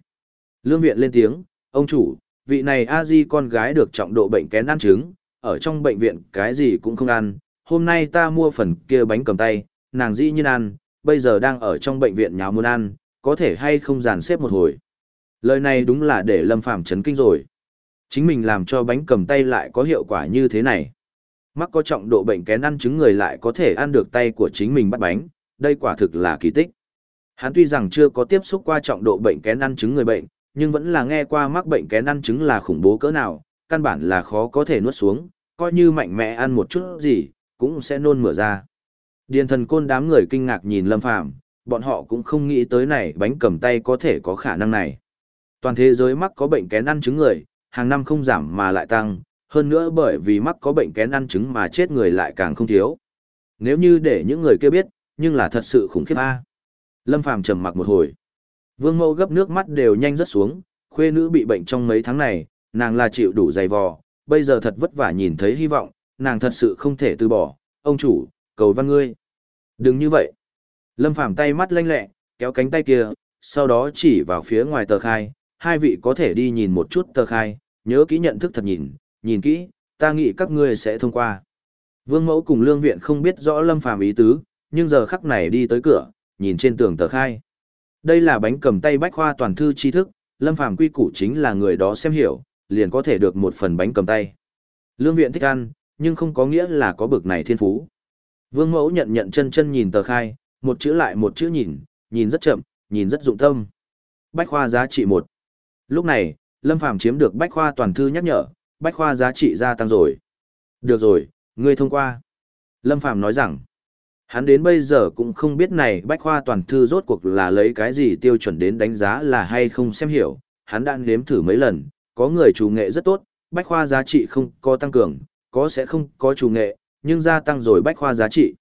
Lương viện lên tiếng, ông chủ, vị này a di con gái được trọng độ bệnh kén ăn trứng, ở trong bệnh viện cái gì cũng không ăn, hôm nay ta mua phần kia bánh cầm tay, nàng dĩ nhiên ăn, bây giờ đang ở trong bệnh viện nháo muốn ăn, có thể hay không dàn xếp một hồi. Lời này đúng là để Lâm Phàm chấn kinh rồi. Chính mình làm cho bánh cầm tay lại có hiệu quả như thế này. Mắc có trọng độ bệnh kén ăn trứng người lại có thể ăn được tay của chính mình bắt bánh, đây quả thực là kỳ tích. Hắn tuy rằng chưa có tiếp xúc qua trọng độ bệnh kén ăn trứng người bệnh, nhưng vẫn là nghe qua mắc bệnh kén ăn trứng là khủng bố cỡ nào, căn bản là khó có thể nuốt xuống, coi như mạnh mẽ ăn một chút gì, cũng sẽ nôn mửa ra. Điền thần côn đám người kinh ngạc nhìn Lâm Phàm bọn họ cũng không nghĩ tới này bánh cầm tay có thể có khả năng này. Toàn thế giới mắc có bệnh kén ăn trứng người, hàng năm không giảm mà lại tăng, hơn nữa bởi vì mắc có bệnh kén ăn trứng mà chết người lại càng không thiếu. Nếu như để những người kia biết, nhưng là thật sự khủng khiếp a. Lâm Phàm trầm mặc một hồi. Vương Mâu gấp nước mắt đều nhanh rất xuống, khuê nữ bị bệnh trong mấy tháng này, nàng là chịu đủ dày vò, bây giờ thật vất vả nhìn thấy hy vọng, nàng thật sự không thể từ bỏ, ông chủ, cầu văn ngươi. Đừng như vậy. Lâm Phàm tay mắt lanh lẹ, kéo cánh tay kia, sau đó chỉ vào phía ngoài tờ khai, hai vị có thể đi nhìn một chút tờ khai, nhớ kỹ nhận thức thật nhìn, nhìn kỹ, ta nghĩ các ngươi sẽ thông qua. Vương Mẫu cùng Lương Viện không biết rõ Lâm Phàm ý tứ, nhưng giờ khắc này đi tới cửa, nhìn trên tường tờ khai. Đây là bánh cầm tay bách khoa toàn thư tri thức, Lâm Phàm quy củ chính là người đó xem hiểu, liền có thể được một phần bánh cầm tay. Lương Viện thích ăn, nhưng không có nghĩa là có bực này thiên phú. Vương Mẫu nhận nhận chân chân nhìn tờ khai, một chữ lại một chữ nhìn, nhìn rất chậm, nhìn rất dụng tâm. Bách khoa giá trị một. Lúc này, Lâm Phàm chiếm được bách khoa toàn thư nhắc nhở, bách khoa giá trị gia tăng rồi. Được rồi, ngươi thông qua. Lâm Phàm nói rằng, hắn đến bây giờ cũng không biết này bách khoa toàn thư rốt cuộc là lấy cái gì tiêu chuẩn đến đánh giá là hay không xem hiểu. Hắn đã nếm thử mấy lần, có người chủ nghệ rất tốt, bách khoa giá trị không có tăng cường, có sẽ không có chủ nghệ, nhưng gia tăng rồi bách khoa giá trị.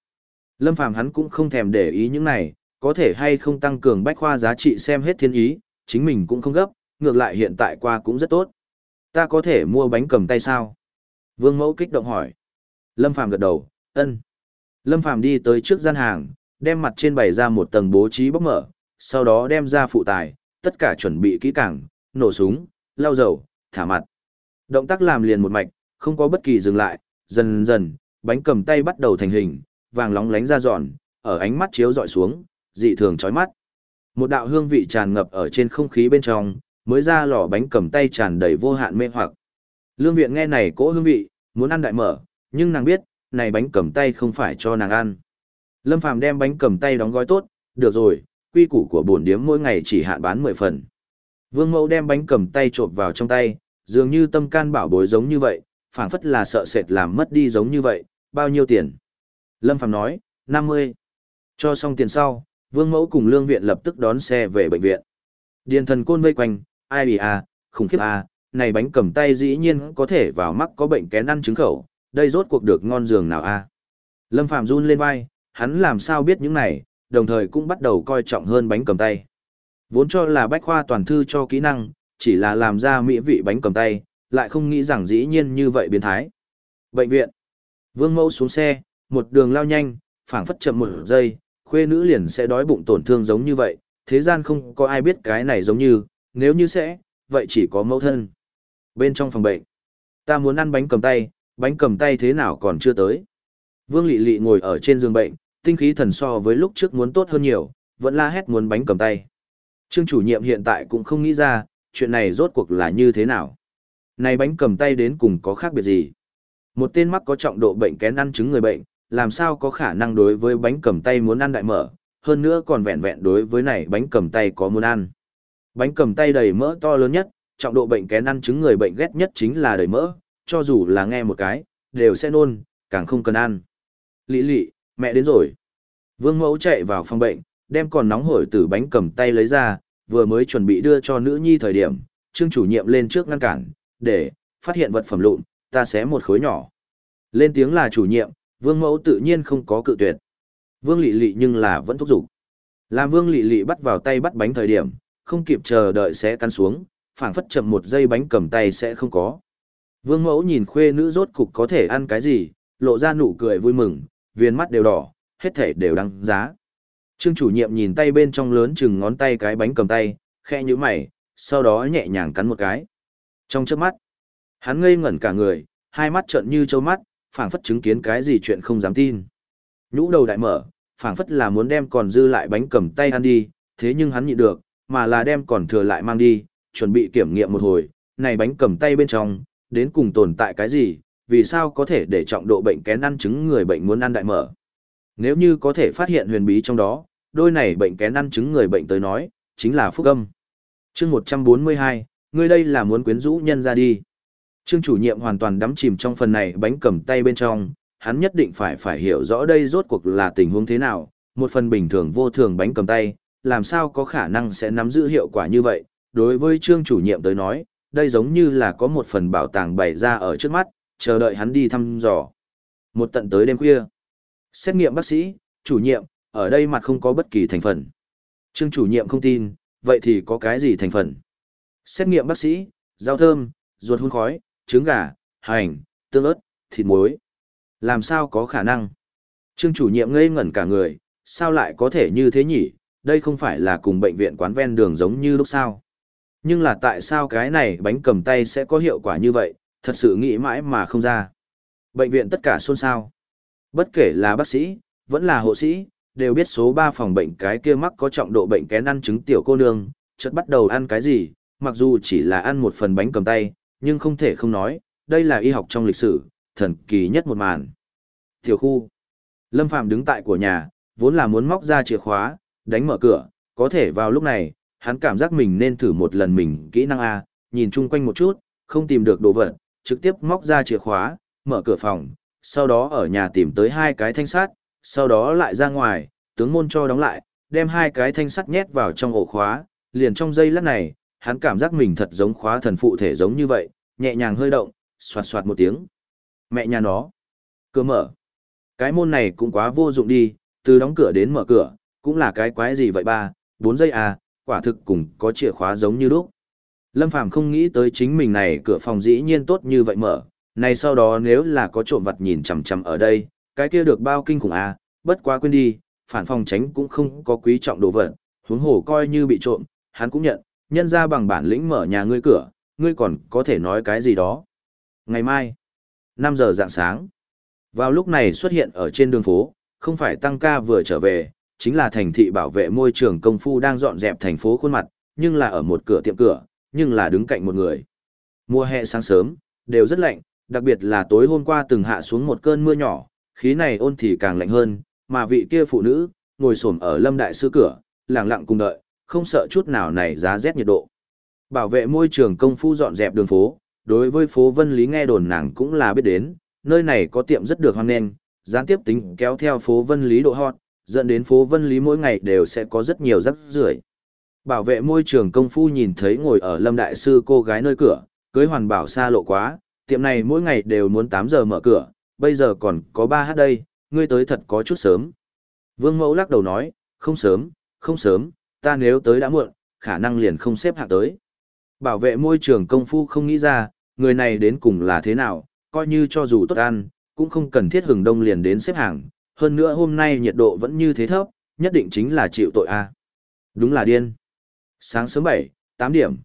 Lâm Phàm hắn cũng không thèm để ý những này, có thể hay không tăng cường bách khoa giá trị xem hết thiên ý, chính mình cũng không gấp, ngược lại hiện tại qua cũng rất tốt. Ta có thể mua bánh cầm tay sao? Vương Mẫu kích động hỏi. Lâm Phàm gật đầu, ân. Lâm Phàm đi tới trước gian hàng, đem mặt trên bày ra một tầng bố trí bốc mở, sau đó đem ra phụ tài, tất cả chuẩn bị kỹ càng, nổ súng, lau dầu, thả mặt. Động tác làm liền một mạch, không có bất kỳ dừng lại, dần dần, bánh cầm tay bắt đầu thành hình, vàng lóng lánh ra giòn, ở ánh mắt chiếu dọi xuống, dị thường chói mắt. Một đạo hương vị tràn ngập ở trên không khí bên trong, mới ra lò bánh cầm tay tràn đầy vô hạn mê hoặc. Lương viện nghe này cỗ hương vị, muốn ăn đại mở, nhưng nàng biết, này bánh cầm tay không phải cho nàng ăn. Lâm Phàm đem bánh cầm tay đóng gói tốt, được rồi, quy củ của bổn điếm mỗi ngày chỉ hạn bán 10 phần. Vương mẫu đem bánh cầm tay trộn vào trong tay, dường như tâm can bảo bối giống như vậy, phảng phất là sợ sệt làm mất đi giống như vậy, bao nhiêu tiền? Lâm Phàm nói, 50. Cho xong tiền sau, Vương mẫu cùng lương viện lập tức đón xe về bệnh viện. Điền thần côn vây quanh, ai bì à, khủng khiếp à, này bánh cầm tay dĩ nhiên có thể vào mắc có bệnh kén ăn trứng khẩu, đây rốt cuộc được ngon giường nào? À? Lâm Phạm run lên vai, hắn làm sao biết những này, đồng thời cũng bắt đầu coi trọng hơn bánh cầm tay. Vốn cho là bách khoa toàn thư cho kỹ năng, chỉ là làm ra mỹ vị bánh cầm tay, lại không nghĩ rằng dĩ nhiên như vậy biến thái. Bệnh viện. Vương Mẫu xuống xe, một đường lao nhanh, phảng phất chậm một giây, khuê nữ liền sẽ đói bụng tổn thương giống như vậy, thế gian không có ai biết cái này giống như, nếu như sẽ, vậy chỉ có mẫu thân. Bên trong phòng bệnh, ta muốn ăn bánh cầm tay, bánh cầm tay thế nào còn chưa tới. Vương Lệ Lệ ngồi ở trên giường bệnh, tinh khí thần so với lúc trước muốn tốt hơn nhiều, vẫn la hét muốn bánh cầm tay. Trương chủ nhiệm hiện tại cũng không nghĩ ra, chuyện này rốt cuộc là như thế nào. Này bánh cầm tay đến cùng có khác biệt gì? Một tên mắc có trọng độ bệnh kén ăn trứng người bệnh, làm sao có khả năng đối với bánh cầm tay muốn ăn đại mở, hơn nữa còn vẹn vẹn đối với này bánh cầm tay có muốn ăn. Bánh cầm tay đầy mỡ to lớn nhất, trọng độ bệnh kén ăn trứng người bệnh ghét nhất chính là đầy mỡ, cho dù là nghe một cái, đều sẽ nôn, càng không cần ăn. Lý lị, mẹ đến rồi. Vương mẫu chạy vào phòng bệnh, đem còn nóng hổi từ bánh cầm tay lấy ra, vừa mới chuẩn bị đưa cho nữ nhi thời điểm, trương chủ nhiệm lên trước ngăn cản, để, phát hiện vật phẩm lụn, ta xé một khối nhỏ. Lên tiếng là chủ nhiệm, vương mẫu tự nhiên không có cự tuyệt. Vương lị lị nhưng là vẫn thúc giục. Làm vương lị lị bắt vào tay bắt bánh thời điểm, không kịp chờ đợi sẽ cắn xuống, phảng phất chậm một giây bánh cầm tay sẽ không có. Vương mẫu nhìn khuê nữ rốt cục có thể ăn cái gì, lộ ra nụ cười vui mừng, viên mắt đều đỏ, hết thể đều đăng giá. Trương chủ nhiệm nhìn tay bên trong lớn chừng ngón tay cái bánh cầm tay, khe như mày, sau đó nhẹ nhàng cắn một cái. Trong chớp mắt, hắn ngây ngẩn cả người, hai mắt trợn như trâu mắt, phảng phất chứng kiến cái gì chuyện không dám tin. Nhũ đầu đại mở, phảng phất là muốn đem còn dư lại bánh cầm tay ăn đi, thế nhưng hắn nhịn được, mà là đem còn thừa lại mang đi, chuẩn bị kiểm nghiệm một hồi, này bánh cầm tay bên trong, đến cùng tồn tại cái gì, vì sao có thể để trọng độ bệnh kén ăn trứng người bệnh muốn ăn đại mở. Nếu như có thể phát hiện huyền bí trong đó, đôi này bệnh kén ăn trứng người bệnh tới nói, chính là phúc âm. chương 142, người đây là muốn quyến rũ nhân ra đi. Trương chủ nhiệm hoàn toàn đắm chìm trong phần này bánh cầm tay bên trong, hắn nhất định phải phải hiểu rõ đây rốt cuộc là tình huống thế nào, một phần bình thường vô thường bánh cầm tay, làm sao có khả năng sẽ nắm giữ hiệu quả như vậy. Đối với trương chủ nhiệm tới nói, đây giống như là có một phần bảo tàng bày ra ở trước mắt, chờ đợi hắn đi thăm dò. Một tận tới đêm khuya. Xét nghiệm bác sĩ, chủ nhiệm, ở đây mặt không có bất kỳ thành phần. Trương chủ nhiệm không tin, vậy thì có cái gì thành phần? Xét nghiệm bác sĩ, rau thơm, ruột hun khói, trứng gà, hành, tương ớt, thịt muối. Làm sao có khả năng? Trương chủ nhiệm ngây ngẩn cả người, sao lại có thể như thế nhỉ? Đây không phải là cùng bệnh viện quán ven đường giống như lúc sao? Nhưng là tại sao cái này bánh cầm tay sẽ có hiệu quả như vậy, thật sự nghĩ mãi mà không ra. Bệnh viện tất cả xôn xao. Bất kể là bác sĩ, vẫn là hộ sĩ, đều biết số 3 phòng bệnh cái kia mắc có trọng độ bệnh kén ăn trứng tiểu cô nương, chợt bắt đầu ăn cái gì, mặc dù chỉ là ăn một phần bánh cầm tay, nhưng không thể không nói, đây là y học trong lịch sử, thần kỳ nhất một màn. Tiểu khu. Lâm Phạm đứng tại của nhà, vốn là muốn móc ra chìa khóa, đánh mở cửa, có thể vào lúc này, hắn cảm giác mình nên thử một lần mình kỹ năng A, nhìn chung quanh một chút, không tìm được đồ vật, trực tiếp móc ra chìa khóa, mở cửa phòng, sau đó ở nhà tìm tới hai cái thanh sắt, sau đó lại ra ngoài, tướng môn cho đóng lại, đem hai cái thanh sắt nhét vào trong ổ khóa, liền trong giây lát này, hắn cảm giác mình thật giống khóa thần phụ thể giống như vậy, nhẹ nhàng hơi động, xoạt xoạt một tiếng. Mẹ nhà nó. Cửa mở. Cái môn này cũng quá vô dụng đi, từ đóng cửa đến mở cửa, cũng là cái quái gì vậy ba, bốn giây à, quả thực cùng có chìa khóa giống như lúc. Lâm Phàm không nghĩ tới chính mình này cửa phòng dĩ nhiên tốt như vậy mở, này sau đó nếu là có trộm vật nhìn chằm chằm ở đây, cái kia được bao kinh khủng à, bất quá quên đi, phản phòng tránh cũng không có quý trọng đồ vật, huống hồ coi như bị trộm, hắn cũng nhận, nhân ra bằng bản lĩnh mở nhà ngươi cửa, ngươi còn có thể nói cái gì đó. Ngày mai, 5 giờ dạng sáng, vào lúc này xuất hiện ở trên đường phố, không phải tăng ca vừa trở về, chính là thành thị bảo vệ môi trường công phu đang dọn dẹp thành phố khuôn mặt, nhưng là ở một cửa tiệm cửa, nhưng là đứng cạnh một người. Mùa hè sáng sớm, đều rất lạnh, đặc biệt là tối hôm qua từng hạ xuống một cơn mưa nhỏ, khí này ôn thì càng lạnh hơn, mà vị kia phụ nữ, ngồi xổm ở lâm đại sư cửa, lặng lặng cùng đợi, không sợ chút nào này giá rét nhiệt độ. Bảo vệ môi trường công phu dọn dẹp đường phố, đối với phố Vân Lý nghe đồn nàng cũng là biết đến, nơi này có tiệm rất được hoan nghênh, gián tiếp tính kéo theo phố Vân Lý độ hot, dẫn đến phố Vân Lý mỗi ngày đều sẽ có rất nhiều rắc rưởi. Bảo vệ môi trường công phu nhìn thấy ngồi ở Lâm Đại Sư cô gái nơi cửa, cưới hoàn bảo xa lộ quá, tiệm này mỗi ngày đều muốn 8 giờ mở cửa, bây giờ còn có 3 hát đây, ngươi tới thật có chút sớm. Vương Mẫu lắc đầu nói, không sớm, không sớm, ta nếu tới đã muộn, khả năng liền không xếp hạng tới. Bảo vệ môi trường công phu không nghĩ ra, người này đến cùng là thế nào, coi như cho dù tốt ăn, cũng không cần thiết hừng đông liền đến xếp hàng, hơn nữa hôm nay nhiệt độ vẫn như thế thấp, nhất định chính là chịu tội a. Đúng là điên. Sáng sớm 7, 8 điểm.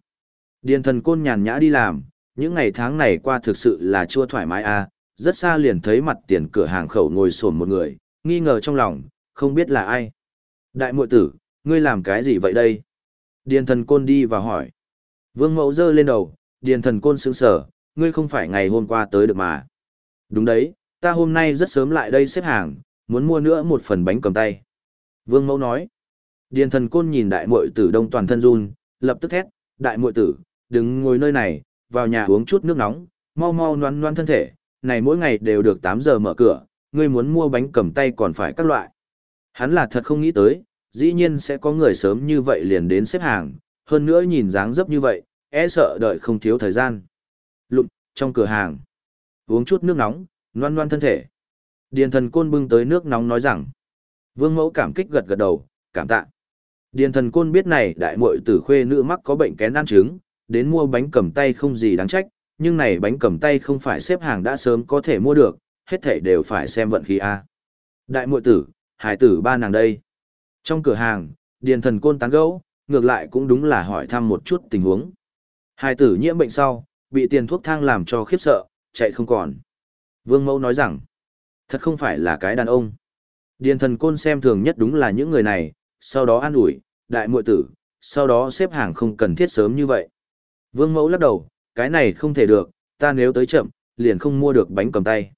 Điền thần côn nhàn nhã đi làm, những ngày tháng này qua thực sự là chưa thoải mái a, rất xa liền thấy mặt tiền cửa hàng khẩu ngồi sồn một người, nghi ngờ trong lòng, không biết là ai. Đại muội tử, ngươi làm cái gì vậy đây? Điền thần côn đi và hỏi. Vương mẫu giơ lên đầu, điền thần côn sững sở, ngươi không phải ngày hôm qua tới được mà. Đúng đấy, ta hôm nay rất sớm lại đây xếp hàng, muốn mua nữa một phần bánh cầm tay. Vương mẫu nói. Điền thần côn nhìn đại muội tử đông toàn thân run, lập tức thét, đại muội tử, đừng ngồi nơi này, vào nhà uống chút nước nóng, mau mau noan noan thân thể, này mỗi ngày đều được 8 giờ mở cửa, ngươi muốn mua bánh cầm tay còn phải các loại. Hắn là thật không nghĩ tới, dĩ nhiên sẽ có người sớm như vậy liền đến xếp hàng, hơn nữa nhìn dáng dấp như vậy, e sợ đợi không thiếu thời gian. Lụm, trong cửa hàng, uống chút nước nóng, noan noan thân thể. Điền thần côn bưng tới nước nóng nói rằng, vương mẫu cảm kích gật gật đầu, cảm tạ. Điền thần côn biết này đại muội tử khuê nữ mắc có bệnh kén ăn trứng, đến mua bánh cầm tay không gì đáng trách, nhưng này bánh cầm tay không phải xếp hàng đã sớm có thể mua được, hết thảy đều phải xem vận khí a. Đại muội tử, hải tử ba nàng đây. Trong cửa hàng, điền thần côn tán gẫu, ngược lại cũng đúng là hỏi thăm một chút tình huống. hai tử nhiễm bệnh sau, bị tiền thuốc thang làm cho khiếp sợ, chạy không còn. Vương Mẫu nói rằng, thật không phải là cái đàn ông. Điền thần côn xem thường nhất đúng là những người này, sau đó an ủi, đại muội tử, sau đó xếp hàng không cần thiết sớm như vậy. Vương Mẫu lắc đầu, cái này không thể được, ta nếu tới chậm, liền không mua được bánh cầm tay.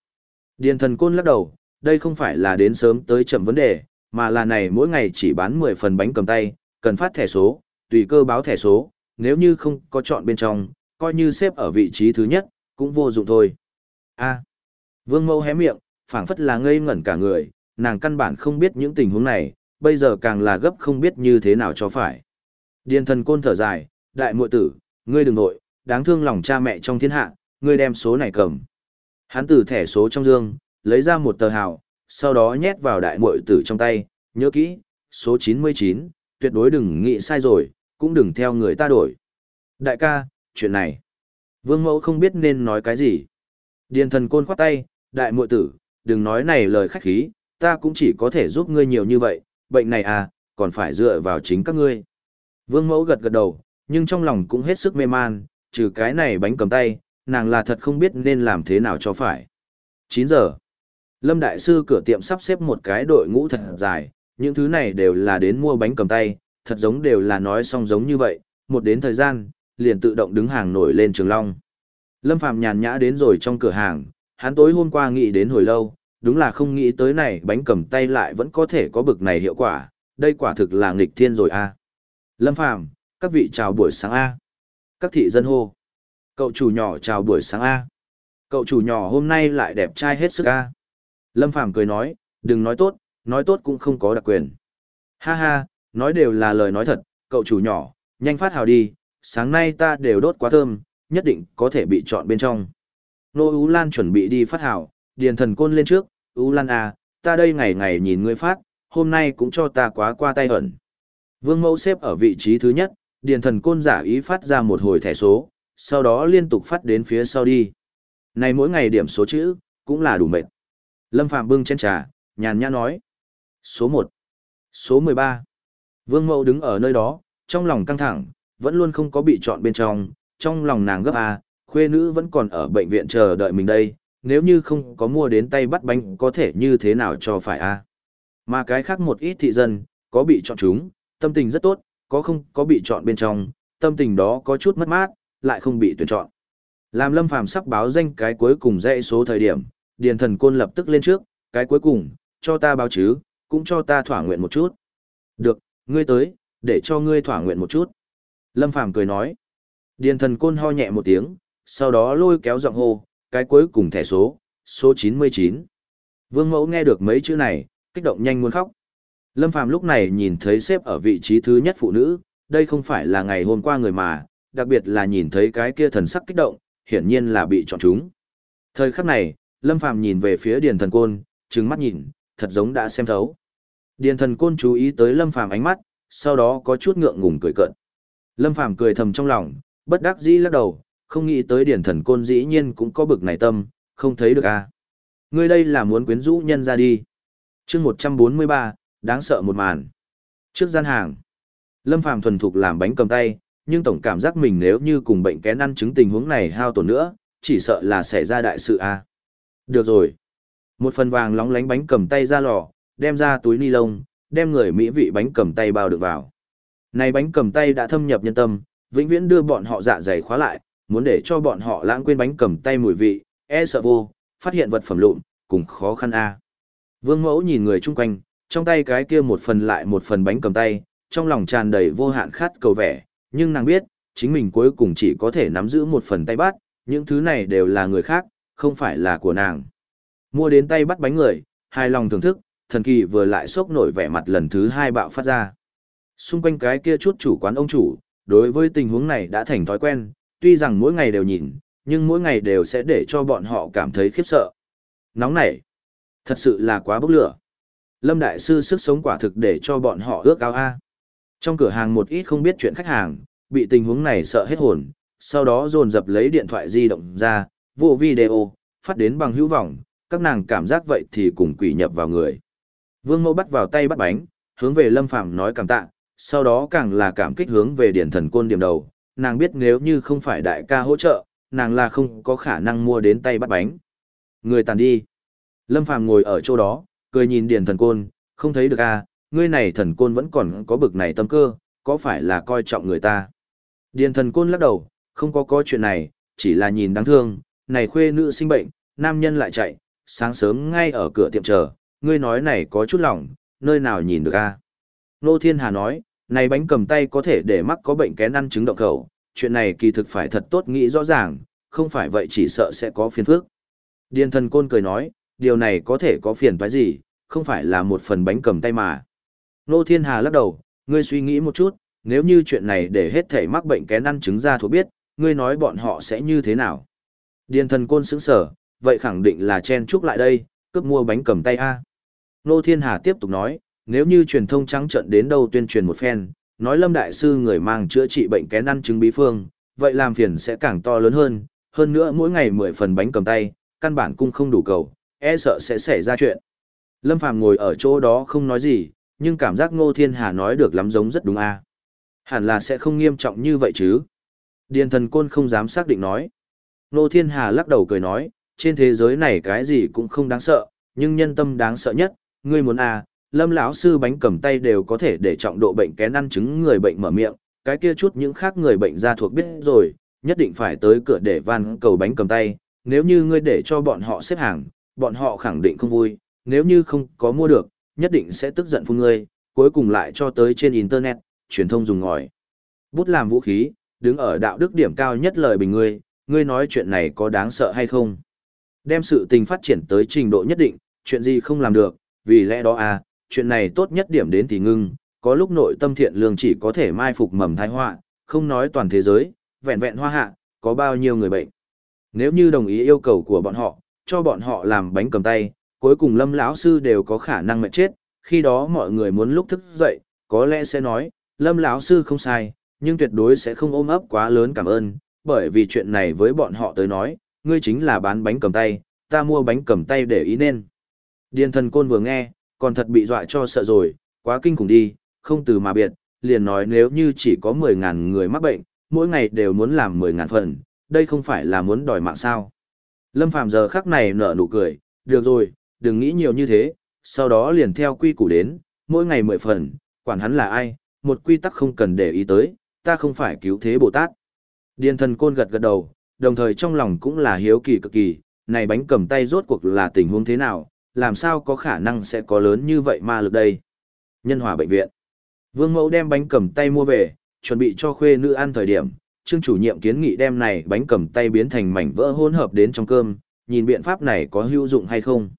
Điền thần côn lắc đầu, đây không phải là đến sớm tới chậm vấn đề, mà là này mỗi ngày chỉ bán 10 phần bánh cầm tay, cần phát thẻ số, tùy cơ báo thẻ số, nếu như không có chọn bên trong, coi như xếp ở vị trí thứ nhất, cũng vô dụng thôi. A. Vương Mẫu hé miệng, phảng phất là ngây ngẩn cả người, nàng căn bản không biết những tình huống này, bây giờ càng là gấp không biết như thế nào cho phải. Điền thần côn thở dài, đại muội tử, ngươi đừng nội, đáng thương lòng cha mẹ trong thiên hạ, ngươi đem số này cầm. Hắn từ thẻ số trong dương, lấy ra một tờ hào, sau đó nhét vào đại muội tử trong tay, nhớ kỹ, số 99, tuyệt đối đừng nghĩ sai rồi, cũng đừng theo người ta đổi. Đại ca, chuyện này, vương mẫu không biết nên nói cái gì. Điền thần côn khoát tay, đại muội tử, đừng nói này lời khách khí, ta cũng chỉ có thể giúp ngươi nhiều như vậy, bệnh này à, còn phải dựa vào chính các ngươi. Vương mẫu gật gật đầu, nhưng trong lòng cũng hết sức mê man, trừ cái này bánh cầm tay, nàng là thật không biết nên làm thế nào cho phải. 9 giờ. Lâm Đại Sư cửa tiệm sắp xếp một cái đội ngũ thật dài, những thứ này đều là đến mua bánh cầm tay, thật giống đều là nói song giống như vậy, một đến thời gian, liền tự động đứng hàng nổi lên trường long. Lâm Phạm nhàn nhã đến rồi trong cửa hàng, hắn tối hôm qua nghĩ đến hồi lâu, đúng là không nghĩ tới này bánh cầm tay lại vẫn có thể có bực này hiệu quả, đây quả thực là nghịch thiên rồi a. Lâm Phàm, các vị chào buổi sáng a. Các thị dân hô. Cậu chủ nhỏ chào buổi sáng a. Cậu chủ nhỏ hôm nay lại đẹp trai hết sức a. Lâm Phàm cười nói, đừng nói tốt, nói tốt cũng không có đặc quyền. Ha ha, nói đều là lời nói thật, cậu chủ nhỏ, nhanh phát hào đi, sáng nay ta đều đốt quá thơm, nhất định có thể bị chọn bên trong. Nô Ú Lan chuẩn bị đi phát hào, điền thần côn lên trước, Ú Lan à, ta đây ngày ngày nhìn ngươi phát, hôm nay cũng cho ta quá qua tay ẩn. Vương mẫu xếp ở vị trí thứ nhất, điền thần côn giả ý phát ra một hồi thẻ số, sau đó liên tục phát đến phía sau đi. Này mỗi ngày điểm số chữ, cũng là đủ mệt. Lâm Phạm bưng chén trà, nhàn nhã nói. Số 1. Số 13. Vương Mậu đứng ở nơi đó, trong lòng căng thẳng, vẫn luôn không có bị chọn bên trong, trong lòng nàng gấp à, khuê nữ vẫn còn ở bệnh viện chờ đợi mình đây, nếu như không có mua đến tay bắt bánh có thể như thế nào cho phải a à? Mà cái khác một ít thị dân, có bị chọn chúng, tâm tình rất tốt, có không có bị chọn bên trong, tâm tình đó có chút mất mát, lại không bị tuyển chọn. Làm Lâm Phàm sắp báo danh cái cuối cùng dãy số thời điểm, Điền Thần Côn lập tức lên trước, cái cuối cùng, cho ta báo chứ, cũng cho ta thỏa nguyện một chút. Được, ngươi tới, để cho ngươi thỏa nguyện một chút. Lâm Phàm cười nói. Điền thần côn ho nhẹ một tiếng, sau đó lôi kéo giọng hô, cái cuối cùng thẻ số, số 99. Vương mẫu nghe được mấy chữ này, kích động nhanh muốn khóc. Lâm Phàm lúc này nhìn thấy xếp ở vị trí thứ nhất phụ nữ, đây không phải là ngày hôm qua người mà, đặc biệt là nhìn thấy cái kia thần sắc kích động, hiển nhiên là bị chọn chúng. Thời khắc này, Lâm Phàm nhìn về phía Điền Thần Côn, trừng mắt nhìn, thật giống đã xem thấu. Điền Thần Côn chú ý tới Lâm Phàm ánh mắt, sau đó có chút ngượng ngùng cười cợt. Lâm Phàm cười thầm trong lòng, bất đắc dĩ lắc đầu, không nghĩ tới Điền Thần Côn dĩ nhiên cũng có bực này tâm, không thấy được à. Ngươi đây là muốn quyến rũ nhân ra đi. chương 143, đáng sợ một màn. Trước gian hàng, Lâm Phàm thuần thục làm bánh cầm tay, nhưng tổng cảm giác mình nếu như cùng bệnh kén ăn chứng tình huống này hao tổn nữa, chỉ sợ là xảy ra đại sự a. À. Được rồi. Một phần vàng lóng lánh bánh cầm tay ra lò, đem ra túi ni lông, đem người mỹ vị bánh cầm tay bao được vào. Này bánh cầm tay đã thâm nhập nhân tâm, vĩnh viễn đưa bọn họ dạ dày khóa lại, muốn để cho bọn họ lãng quên bánh cầm tay mùi vị, e sợ vô, phát hiện vật phẩm lụn, cùng khó khăn a. Vương Mẫu nhìn người chung quanh, trong tay cái kia một phần lại một phần bánh cầm tay, trong lòng tràn đầy vô hạn khát cầu vẻ, nhưng nàng biết, chính mình cuối cùng chỉ có thể nắm giữ một phần tay bắt, những thứ này đều là người khác, không phải là của nàng. Mua đến tay bắt bánh người, hài lòng thưởng thức, thần kỳ vừa lại sốc nổi vẻ mặt lần thứ hai bạo phát ra. Xung quanh cái kia chút chủ quán ông chủ, đối với tình huống này đã thành thói quen, tuy rằng mỗi ngày đều nhìn, nhưng mỗi ngày đều sẽ để cho bọn họ cảm thấy khiếp sợ. Nóng nảy, thật sự là quá bốc lửa. Lâm Đại Sư sức sống quả thực để cho bọn họ ước ao A. Trong cửa hàng một ít không biết chuyện khách hàng, bị tình huống này sợ hết hồn, sau đó dồn dập lấy điện thoại di động ra, vô video, phát đến bằng hữu vọng, các nàng cảm giác vậy thì cùng quỷ nhập vào người. Vương Mẫu bắt vào tay bắt bánh, hướng về Lâm Phàm nói cảm tạ, sau đó càng là cảm kích hướng về điển thần côn điểm đầu, nàng biết nếu như không phải đại ca hỗ trợ, nàng là không có khả năng mua đến tay bắt bánh. Người tàn đi. Lâm Phàm ngồi ở chỗ đó, cười nhìn điển thần côn, không thấy được à, ngươi này thần côn vẫn còn có bực này tâm cơ, có phải là coi trọng người ta. Điền thần côn lắc đầu, không có có chuyện này, chỉ là nhìn đáng thương, này khuê nữ sinh bệnh, nam nhân lại chạy, sáng sớm ngay ở cửa tiệm chờ, ngươi nói này có chút lòng, nơi nào nhìn được a? Nô Thiên Hà nói, này bánh cầm tay có thể để mắc có bệnh kén ăn trứng động khẩu, chuyện này kỳ thực phải thật tốt nghĩ rõ ràng, không phải vậy chỉ sợ sẽ có phiền phức. Điền thần côn cười nói, điều này có thể có phiền phải gì, không phải là một phần bánh cầm tay mà. Nô Thiên Hà lắc đầu, ngươi suy nghĩ một chút, nếu như chuyện này để hết thể mắc bệnh kén ăn trứng ra thuộc biết, ngươi nói bọn họ sẽ như thế nào? Điền thần côn sững sở, vậy khẳng định là chen chúc lại đây, cướp mua bánh cầm tay A. Nô Thiên Hà tiếp tục nói, nếu như truyền thông trắng trận đến đâu tuyên truyền một phen, nói Lâm Đại Sư người mang chữa trị bệnh kén ăn chứng bí phương, vậy làm phiền sẽ càng to lớn hơn, hơn nữa mỗi ngày 10 phần bánh cầm tay, căn bản cung không đủ cầu, e sợ sẽ xảy ra chuyện. Lâm Phàm ngồi ở chỗ đó không nói gì, nhưng cảm giác Ngô Thiên Hà nói được lắm giống rất đúng a. Hẳn là sẽ không nghiêm trọng như vậy chứ. Điền thần côn không dám xác định nói. Nô Thiên Hà lắc đầu cười nói, trên thế giới này cái gì cũng không đáng sợ, nhưng nhân tâm đáng sợ nhất, ngươi muốn à? Lâm lão sư bánh cầm tay đều có thể để trọng độ bệnh kén ăn chứng người bệnh mở miệng, cái kia chút những khác người bệnh ra thuộc biết rồi, nhất định phải tới cửa để van cầu bánh cầm tay, nếu như ngươi để cho bọn họ xếp hàng, bọn họ khẳng định không vui, nếu như không có mua được, nhất định sẽ tức giận phun ngươi, cuối cùng lại cho tới trên Internet, truyền thông dùng ngòi. Bút làm vũ khí, đứng ở đạo đức điểm cao nhất lời bình ngươi, ngươi nói chuyện này có đáng sợ hay không? Đem sự tình phát triển tới trình độ nhất định, chuyện gì không làm được, vì lẽ đó à, chuyện này tốt nhất điểm đến thì ngưng, có lúc nội tâm thiện lương chỉ có thể mai phục mầm thai họa, không nói toàn thế giới, vẹn vẹn hoa hạ, có bao nhiêu người bệnh. Nếu như đồng ý yêu cầu của bọn họ, cho bọn họ làm bánh cầm tay, cuối cùng lâm lão sư đều có khả năng mệt chết khi đó mọi người muốn lúc thức dậy có lẽ sẽ nói lâm lão sư không sai nhưng tuyệt đối sẽ không ôm ấp quá lớn cảm ơn bởi vì chuyện này với bọn họ tới nói ngươi chính là bán bánh cầm tay ta mua bánh cầm tay để ý nên điền thần côn vừa nghe còn thật bị dọa cho sợ rồi quá kinh khủng đi không từ mà biệt liền nói nếu như chỉ có mười ngàn người mắc bệnh mỗi ngày đều muốn làm mười ngàn phần đây không phải là muốn đòi mạng sao lâm phàm giờ khắc này nở nụ cười được rồi đừng nghĩ nhiều như thế, sau đó liền theo quy củ đến, mỗi ngày mười phần, quản hắn là ai, một quy tắc không cần để ý tới, ta không phải cứu thế Bồ Tát. Điền thần côn gật gật đầu, đồng thời trong lòng cũng là hiếu kỳ cực kỳ, này bánh cầm tay rốt cuộc là tình huống thế nào, làm sao có khả năng sẽ có lớn như vậy ma lực đây. Nhân hòa bệnh viện. Vương mẫu đem bánh cầm tay mua về, chuẩn bị cho khuê nữ ăn thời điểm, Trương chủ nhiệm kiến nghị đem này bánh cầm tay biến thành mảnh vỡ hỗn hợp đến trong cơm, nhìn biện pháp này có hữu dụng hay không.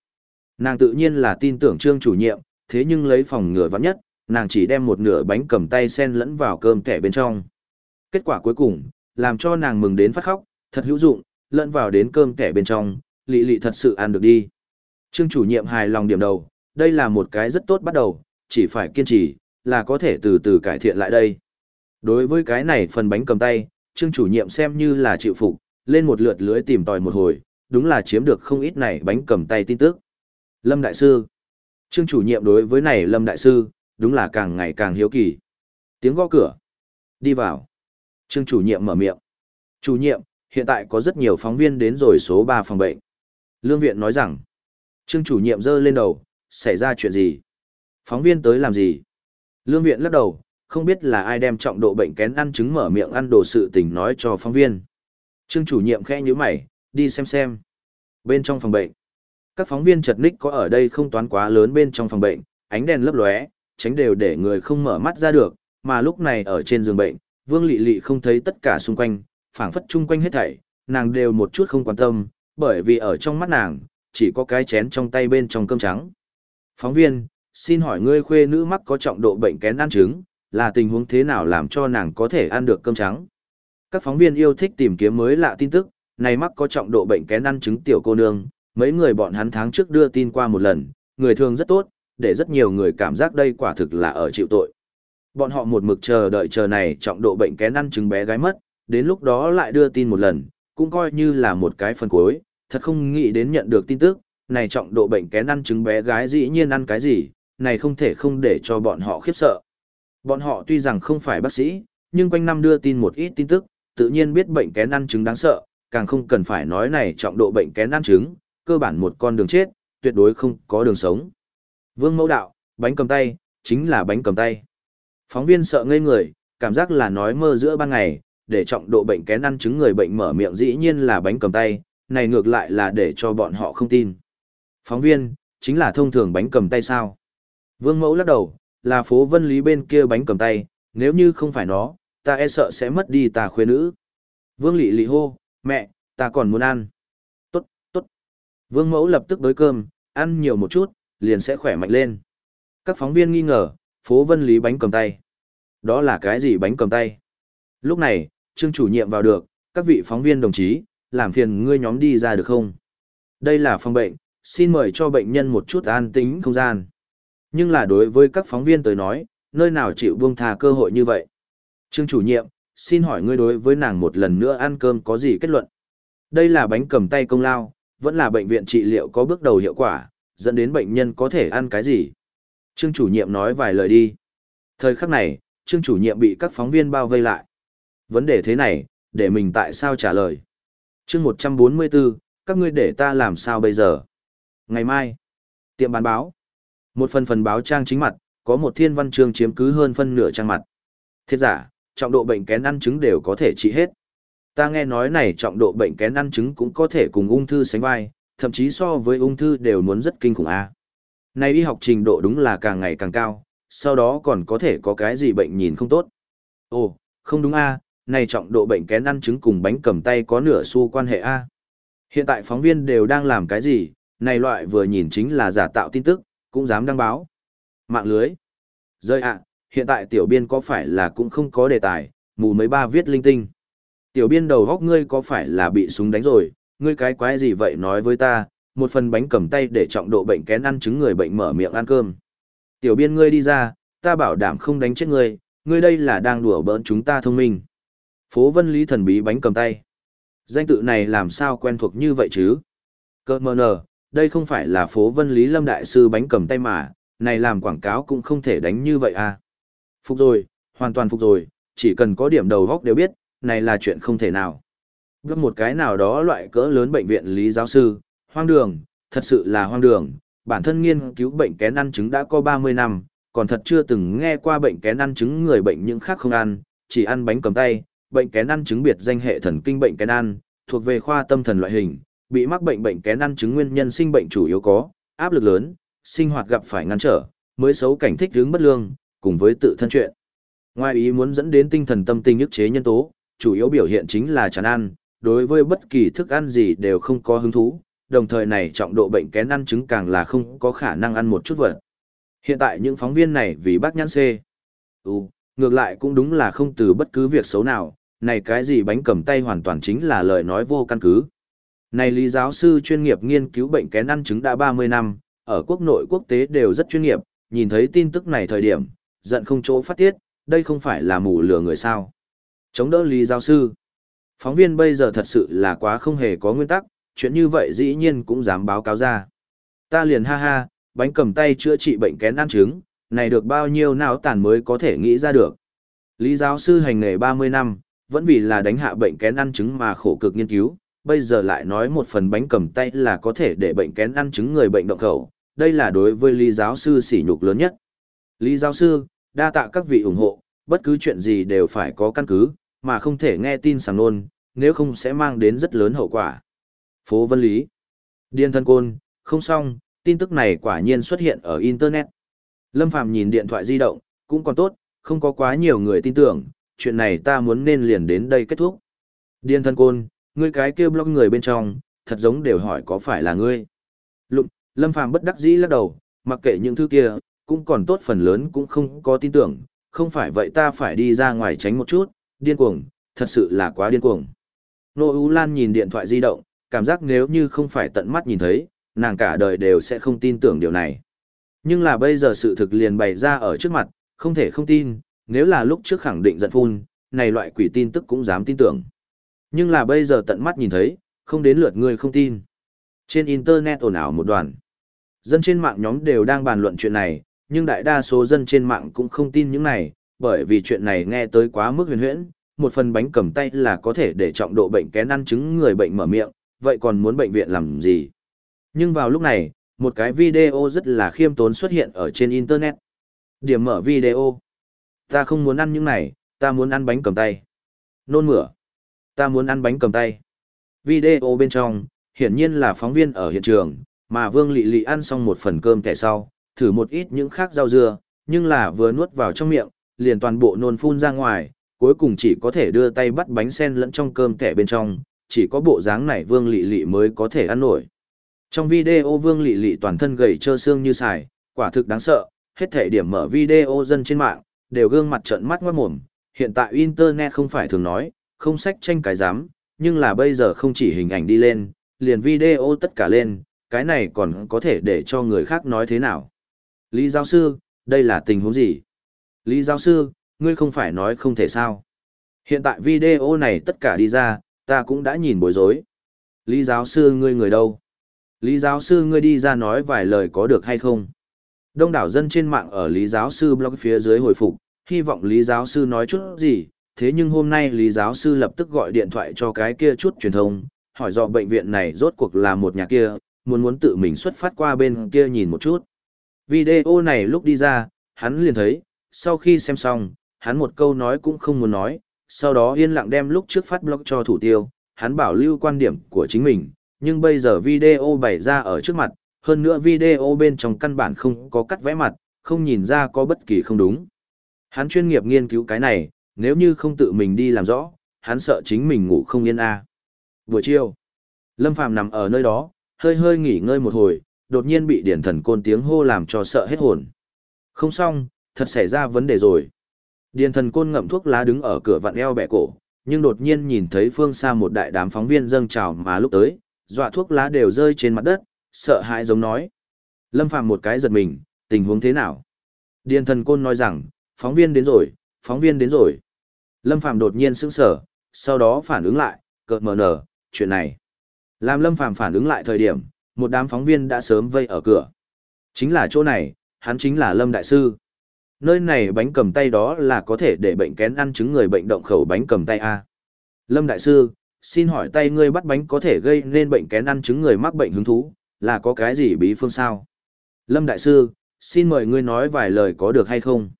Nàng tự nhiên là tin tưởng Trương chủ nhiệm, thế nhưng lấy phòng ngừa vắng nhất, nàng chỉ đem một nửa bánh cầm tay sen lẫn vào cơm kẻ bên trong. Kết quả cuối cùng, làm cho nàng mừng đến phát khóc, thật hữu dụng, lẫn vào đến cơm kẻ bên trong, lị lị thật sự ăn được đi. Trương chủ nhiệm hài lòng điểm đầu, đây là một cái rất tốt bắt đầu, chỉ phải kiên trì, là có thể từ từ cải thiện lại đây. Đối với cái này phần bánh cầm tay, Trương chủ nhiệm xem như là chịu phục, lên một lượt lưới tìm tòi một hồi, đúng là chiếm được không ít này bánh cầm tay tin tức. Lâm Đại Sư Trương chủ nhiệm đối với này Lâm Đại Sư, đúng là càng ngày càng hiếu kỳ. Tiếng gõ cửa. Đi vào. Trương chủ nhiệm mở miệng. Chủ nhiệm, hiện tại có rất nhiều phóng viên đến rồi số 3 phòng bệnh. Lương viện nói rằng. Trương chủ nhiệm giơ lên đầu, xảy ra chuyện gì? Phóng viên tới làm gì? Lương viện lắc đầu, không biết là ai đem trọng độ bệnh kén ăn trứng mở miệng ăn đồ sự tình nói cho phóng viên. Trương chủ nhiệm khẽ nhíu mày, đi xem xem. Bên trong phòng bệnh, các phóng viên chật ních có ở đây không toán quá lớn bên trong phòng bệnh, ánh đèn lấp lóe, tránh đều để người không mở mắt ra được, mà lúc này ở trên giường bệnh, Vương Lệ Lệ không thấy tất cả xung quanh, phảng phất chung quanh hết thảy, nàng đều một chút không quan tâm, bởi vì ở trong mắt nàng, chỉ có cái chén trong tay bên trong cơm trắng. Phóng viên, xin hỏi ngươi khuê nữ mắc có trọng độ bệnh kén ăn trứng, là tình huống thế nào làm cho nàng có thể ăn được cơm trắng? Các phóng viên yêu thích tìm kiếm mới lạ tin tức, này mắc có trọng độ bệnh kén ăn trứng tiểu cô nương, mấy người bọn hắn tháng trước đưa tin qua một lần, người thường rất tốt, để rất nhiều người cảm giác đây quả thực là ở chịu tội. Bọn họ một mực chờ đợi chờ này trọng độ bệnh kén ăn trứng bé gái mất, đến lúc đó lại đưa tin một lần, cũng coi như là một cái phần cuối, thật không nghĩ đến nhận được tin tức, này trọng độ bệnh kén ăn trứng bé gái dĩ nhiên ăn cái gì, này không thể không để cho bọn họ khiếp sợ. Bọn họ tuy rằng không phải bác sĩ, nhưng quanh năm đưa tin một ít tin tức, tự nhiên biết bệnh kén ăn trứng đáng sợ, càng không cần phải nói này trọng độ bệnh kén ăn trứng, cơ bản một con đường chết, tuyệt đối không có đường sống. Vương mẫu đạo, bánh cầm tay, chính là bánh cầm tay. Phóng viên sợ ngây người, cảm giác là nói mơ giữa ban ngày, để trọng độ bệnh kén ăn trứng người bệnh mở miệng dĩ nhiên là bánh cầm tay, này ngược lại là để cho bọn họ không tin. Phóng viên, chính là thông thường bánh cầm tay sao? Vương mẫu lắc đầu, là phố vân lý bên kia bánh cầm tay, nếu như không phải nó, ta e sợ sẽ mất đi ta khuê nữ. Vương lị lị hô, mẹ, ta còn muốn ăn. Tốt, tốt. Vương mẫu lập tức đới cơm, ăn nhiều một chút, liền sẽ khỏe mạnh lên. Các phóng viên nghi ngờ, phố vân lý bánh cầm tay. Đó là cái gì bánh cầm tay? Lúc này, trương chủ nhiệm vào được, các vị phóng viên đồng chí, làm phiền ngươi nhóm đi ra được không? Đây là phòng bệnh, xin mời cho bệnh nhân một chút an tĩnh không gian. Nhưng là đối với các phóng viên tới nói, nơi nào chịu buông thà cơ hội như vậy? Trương chủ nhiệm, xin hỏi ngươi đối với nàng một lần nữa ăn cơm có gì kết luận? Đây là bánh cầm tay công lao, vẫn là bệnh viện trị liệu có bước đầu hiệu quả, dẫn đến bệnh nhân có thể ăn cái gì? Trương chủ nhiệm nói vài lời đi. Thời khắc này, trương chủ nhiệm bị các phóng viên bao vây lại. Vấn đề thế này, để mình tại sao trả lời? chương 144, các ngươi để ta làm sao bây giờ? Ngày mai, tiệm bán báo. Một phần phần báo trang chính mặt, có một thiên văn chương chiếm cứ hơn phân nửa trang mặt. Thiết giả, trọng độ bệnh kén ăn trứng đều có thể trị hết. Ta nghe nói này trọng độ bệnh kén ăn trứng cũng có thể cùng ung thư sánh vai, thậm chí so với ung thư đều muốn rất kinh khủng a. À nay đi học trình độ đúng là càng ngày càng cao, sau đó còn có thể có cái gì bệnh nhìn không tốt. Ồ, không đúng a, này trọng độ bệnh kén ăn trứng cùng bánh cầm tay có nửa xu quan hệ a. Hiện tại phóng viên đều đang làm cái gì, này loại vừa nhìn chính là giả tạo tin tức, cũng dám đăng báo. Mạng lưới. Rơi ạ, hiện tại tiểu biên có phải là cũng không có đề tài, mù mấy ba viết linh tinh. Tiểu biên đầu góc ngươi có phải là bị súng đánh rồi, ngươi cái quái gì vậy nói với ta, một phần bánh cầm tay để trọng độ bệnh kén ăn trứng người bệnh mở miệng ăn cơm. Tiểu biên ngươi đi ra, ta bảo đảm không đánh chết ngươi, ngươi đây là đang đùa bỡn chúng ta thông minh. Phố Vân Lý thần bí bánh cầm tay. Danh tự này làm sao quen thuộc như vậy chứ? Cơ mơ nở đây không phải là phố Vân Lý Lâm Đại Sư bánh cầm tay mà, này làm quảng cáo cũng không thể đánh như vậy à. Phục rồi, hoàn toàn phục rồi, chỉ cần có điểm đầu góc đều biết, này là chuyện không thể nào. Bước một cái nào đó loại cỡ lớn bệnh viện lý giáo sư, hoang đường, thật sự là hoang đường, bản thân nghiên cứu bệnh kén ăn trứng đã có 30 năm, còn thật chưa từng nghe qua bệnh kén ăn trứng người bệnh những khác không ăn, chỉ ăn bánh cầm tay, bệnh kén ăn trứng biệt danh hệ thần kinh bệnh kén ăn, thuộc về khoa tâm thần loại hình, bị mắc bệnh bệnh kén ăn trứng nguyên nhân sinh bệnh chủ yếu có, áp lực lớn, sinh hoạt gặp phải ngăn trở, mới xấu cảnh thích hướng bất lương, cùng với tự thân chuyện. Ngoài ý muốn dẫn đến tinh thần tâm tình ức chế nhân tố, chủ yếu biểu hiện chính là chán ăn, đối với bất kỳ thức ăn gì đều không có hứng thú, đồng thời này trọng độ bệnh kén ăn trứng càng là không có khả năng ăn một chút vật. Hiện tại những phóng viên này vì bác nhãn xê. Ừ, ngược lại cũng đúng là không từ bất cứ việc xấu nào, này cái gì bánh cầm tay hoàn toàn chính là lời nói vô căn cứ. Này lý giáo sư chuyên nghiệp nghiên cứu bệnh kén ăn trứng đã 30 năm, ở quốc nội quốc tế đều rất chuyên nghiệp, nhìn thấy tin tức này thời điểm, giận không chỗ phát tiết, đây không phải là mù lừa người sao. Chống đỡ lý giáo sư. Phóng viên bây giờ thật sự là quá không hề có nguyên tắc, chuyện như vậy dĩ nhiên cũng dám báo cáo ra. Ta liền ha ha, bánh cầm tay chữa trị bệnh kén ăn trứng, này được bao nhiêu não tàn mới có thể nghĩ ra được. Lý giáo sư hành nghề 30 năm, vẫn vì là đánh hạ bệnh kén ăn trứng mà khổ cực nghiên cứu, bây giờ lại nói một phần bánh cầm tay là có thể để bệnh kén ăn trứng người bệnh động khẩu, đây là đối với Lý giáo sư sỉ nhục lớn nhất. Lý giáo sư, đa tạ các vị ủng hộ, bất cứ chuyện gì đều phải có căn cứ, mà không thể nghe tin sàng nôn, nếu không sẽ mang đến rất lớn hậu quả. Phố Vân Lý Điên thân côn, không xong, tin tức này quả nhiên xuất hiện ở Internet. Lâm Phàm nhìn điện thoại di động, cũng còn tốt, không có quá nhiều người tin tưởng, chuyện này ta muốn nên liền đến đây kết thúc. Điên thân côn, ngươi cái kia blog người bên trong, thật giống đều hỏi có phải là ngươi. Lụng, Lâm Phàm bất đắc dĩ lắc đầu, mặc kệ những thứ kia, cũng còn tốt phần lớn cũng không có tin tưởng, không phải vậy ta phải đi ra ngoài tránh một chút, điên cuồng, thật sự là quá điên cuồng. Nô u Lan nhìn điện thoại di động, cảm giác nếu như không phải tận mắt nhìn thấy, nàng cả đời đều sẽ không tin tưởng điều này. Nhưng là bây giờ sự thực liền bày ra ở trước mặt, không thể không tin, nếu là lúc trước khẳng định giận phun, này loại quỷ tin tức cũng dám tin tưởng. Nhưng là bây giờ tận mắt nhìn thấy, không đến lượt người không tin. Trên Internet ồn ào một đoàn. Dân trên mạng nhóm đều đang bàn luận chuyện này, nhưng đại đa số dân trên mạng cũng không tin những này, bởi vì chuyện này nghe tới quá mức huyền huyễn, một phần bánh cầm tay là có thể để trọng độ bệnh kén ăn chứng người bệnh mở miệng, vậy còn muốn bệnh viện làm gì? Nhưng vào lúc này, một cái video rất là khiêm tốn xuất hiện ở trên Internet. Điểm mở video. Ta không muốn ăn những này, ta muốn ăn bánh cầm tay. Nôn mửa. Ta muốn ăn bánh cầm tay. Video bên trong, hiển nhiên là phóng viên ở hiện trường, mà Vương Lị Lị ăn xong một phần cơm kẻ sau, thử một ít những khác rau dưa, nhưng là vừa nuốt vào trong miệng, liền toàn bộ nôn phun ra ngoài, cuối cùng chỉ có thể đưa tay bắt bánh sen lẫn trong cơm kẻ bên trong, chỉ có bộ dáng này Vương Lị Lị mới có thể ăn nổi. Trong video Vương Lị Lị toàn thân gầy trơ xương như xài, quả thực đáng sợ, hết thể điểm mở video dân trên mạng, đều gương mặt trợn mắt ngoát mồm, hiện tại Internet không phải thường nói, không sách tranh cái dám, nhưng là bây giờ không chỉ hình ảnh đi lên, liền video tất cả lên, cái này còn có thể để cho người khác nói thế nào. Lý giáo sư, đây là tình huống gì? Lý giáo sư, ngươi không phải nói không thể sao? Hiện tại video này tất cả đi ra, ta cũng đã nhìn bối rối. Lý giáo sư ngươi người đâu? Lý giáo sư ngươi đi ra nói vài lời có được hay không? Đông đảo dân trên mạng ở Lý giáo sư blog phía dưới hồi phục, hy vọng Lý giáo sư nói chút gì, thế nhưng hôm nay Lý giáo sư lập tức gọi điện thoại cho cái kia chút truyền thông, hỏi do bệnh viện này rốt cuộc là một nhà kia, muốn muốn tự mình xuất phát qua bên kia nhìn một chút. Video này lúc đi ra, hắn liền thấy, sau khi xem xong, hắn một câu nói cũng không muốn nói, sau đó yên lặng đem lúc trước phát blog cho thủ tiêu, hắn bảo lưu quan điểm của chính mình, nhưng bây giờ video bày ra ở trước mặt, hơn nữa video bên trong căn bản không có cắt vẽ mặt, không nhìn ra có bất kỳ không đúng. Hắn chuyên nghiệp nghiên cứu cái này, nếu như không tự mình đi làm rõ, hắn sợ chính mình ngủ không yên a. À. Buổi chiều, Lâm Phàm nằm ở nơi đó, hơi hơi nghỉ ngơi một hồi, đột nhiên bị điển thần côn tiếng hô làm cho sợ hết hồn. Không xong, thật xảy ra vấn đề rồi. Điền thần côn ngậm thuốc lá đứng ở cửa vặn eo bẻ cổ, nhưng đột nhiên nhìn thấy phương xa một đại đám phóng viên dâng trào mà lúc tới, dọa thuốc lá đều rơi trên mặt đất, sợ hãi giống nói. Lâm Phàm một cái giật mình, tình huống thế nào? Điền thần côn nói rằng, phóng viên đến rồi, phóng viên đến rồi. Lâm Phàm đột nhiên sững sờ, sau đó phản ứng lại, cợt mờ nở, chuyện này. Làm Lâm Phàm phản ứng lại thời điểm, một đám phóng viên đã sớm vây ở cửa. Chính là chỗ này, hắn chính là Lâm Đại Sư. Nơi này bánh cầm tay đó là có thể để bệnh kén ăn chứng người bệnh động khẩu bánh cầm tay A. Lâm Đại Sư, xin hỏi tay ngươi bắt bánh có thể gây nên bệnh kén ăn chứng người mắc bệnh hứng thú, là có cái gì bí phương sao? Lâm Đại Sư, xin mời ngươi nói vài lời có được hay không?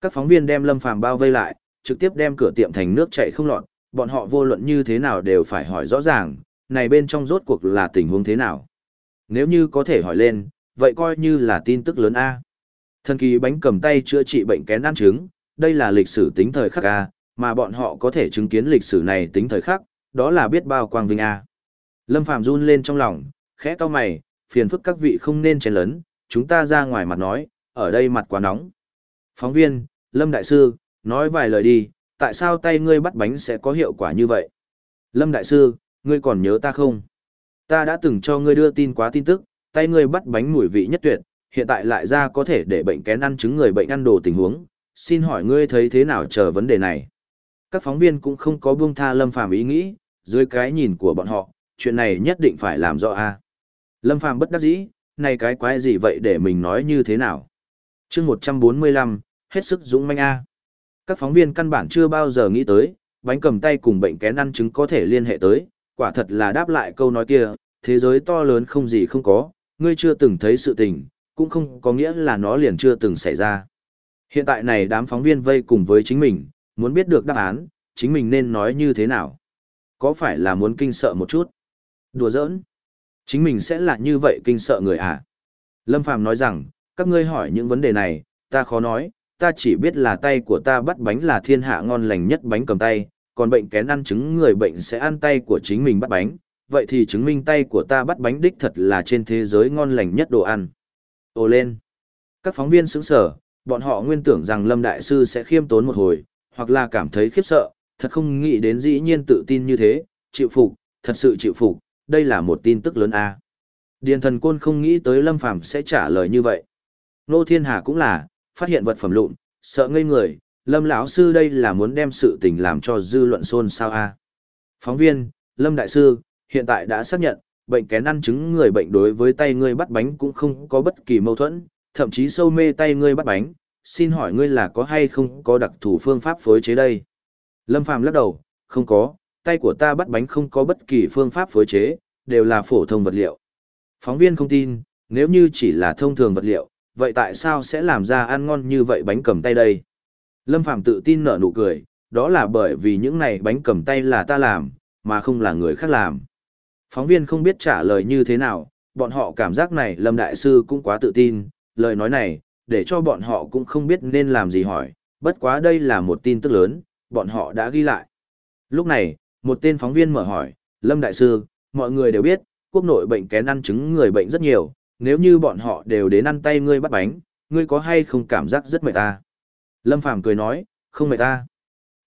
Các phóng viên đem Lâm Phàm bao vây lại, trực tiếp đem cửa tiệm thành nước chảy không lọt, bọn họ vô luận như thế nào đều phải hỏi rõ ràng, này bên trong rốt cuộc là tình huống thế nào. Nếu như có thể hỏi lên, vậy coi như là tin tức lớn A. Thần kỳ bánh cầm tay chữa trị bệnh kén ăn trứng, đây là lịch sử tính thời khắc A, mà bọn họ có thể chứng kiến lịch sử này tính thời khắc, đó là biết bao quang vinh a. Lâm Phạm run lên trong lòng, khẽ cau mày, phiền phức các vị không nên chén lớn, chúng ta ra ngoài mặt nói, ở đây mặt quá nóng. Phóng viên, Lâm Đại Sư, nói vài lời đi, tại sao tay ngươi bắt bánh sẽ có hiệu quả như vậy? Lâm Đại Sư, ngươi còn nhớ ta không? Ta đã từng cho ngươi đưa tin quá tin tức, tay ngươi bắt bánh mùi vị nhất tuyệt, hiện tại lại ra có thể để bệnh kén ăn chứng người bệnh ăn đồ tình huống, xin hỏi ngươi thấy thế nào chờ vấn đề này? Các phóng viên cũng không có buông tha Lâm Phàm ý nghĩ, dưới cái nhìn của bọn họ, chuyện này nhất định phải làm rõ a. Lâm Phàm bất đắc dĩ, này cái quái gì vậy để mình nói như thế nào? Chương 145, hết sức dũng manh a. Các phóng viên căn bản chưa bao giờ nghĩ tới, bánh cầm tay cùng bệnh kén ăn trứng có thể liên hệ tới, quả thật là đáp lại câu nói kia, thế giới to lớn không gì không có, ngươi chưa từng thấy sự tình, cũng không có nghĩa là nó liền chưa từng xảy ra. Hiện tại này đám phóng viên vây cùng với chính mình, muốn biết được đáp án, chính mình nên nói như thế nào? Có phải là muốn kinh sợ một chút? Đùa giỡn. Chính mình sẽ là như vậy kinh sợ người à? Lâm Phàm nói rằng, các ngươi hỏi những vấn đề này, ta khó nói, ta chỉ biết là tay của ta bắt bánh là thiên hạ ngon lành nhất bánh cầm tay, còn bệnh kén ăn trứng người bệnh sẽ ăn tay của chính mình bắt bánh, vậy thì chứng minh tay của ta bắt bánh đích thật là trên thế giới ngon lành nhất đồ ăn. Ồ lên! Các phóng viên sững sở, bọn họ nguyên tưởng rằng Lâm Đại Sư sẽ khiêm tốn một hồi, hoặc là cảm thấy khiếp sợ, thật không nghĩ đến dĩ nhiên tự tin như thế, chịu phục, thật sự chịu phục, đây là một tin tức lớn a. À. Điền thần côn không nghĩ tới Lâm Phàm sẽ trả lời như vậy. Nô Thiên Hà cũng là, phát hiện vật phẩm lụn, sợ ngây người, Lâm lão sư đây là muốn đem sự tình làm cho dư luận xôn xao a. Phóng viên, Lâm đại sư, hiện tại đã xác nhận, bệnh kén ăn chứng người bệnh đối với tay ngươi bắt bánh cũng không có bất kỳ mâu thuẫn, thậm chí sâu mê tay ngươi bắt bánh, xin hỏi ngươi là có hay không có đặc thù phương pháp phối chế đây? Lâm Phàm lắc đầu, không có, tay của ta bắt bánh không có bất kỳ phương pháp phối chế, đều là phổ thông vật liệu. Phóng viên không tin, nếu như chỉ là thông thường vật liệu, vậy tại sao sẽ làm ra ăn ngon như vậy bánh cầm tay đây? Lâm Phàm tự tin nở nụ cười, đó là bởi vì những này bánh cầm tay là ta làm, mà không là người khác làm. Phóng viên không biết trả lời như thế nào, bọn họ cảm giác này Lâm Đại Sư cũng quá tự tin, lời nói này, để cho bọn họ cũng không biết nên làm gì hỏi, bất quá đây là một tin tức lớn, bọn họ đã ghi lại. Lúc này, một tên phóng viên mở hỏi, Lâm Đại Sư, mọi người đều biết, quốc nội bệnh kén ăn trứng người bệnh rất nhiều, nếu như bọn họ đều đến ăn tay ngươi bắt bánh, ngươi có hay không cảm giác rất mệt ta? Lâm Phàm cười nói, không mệt ta.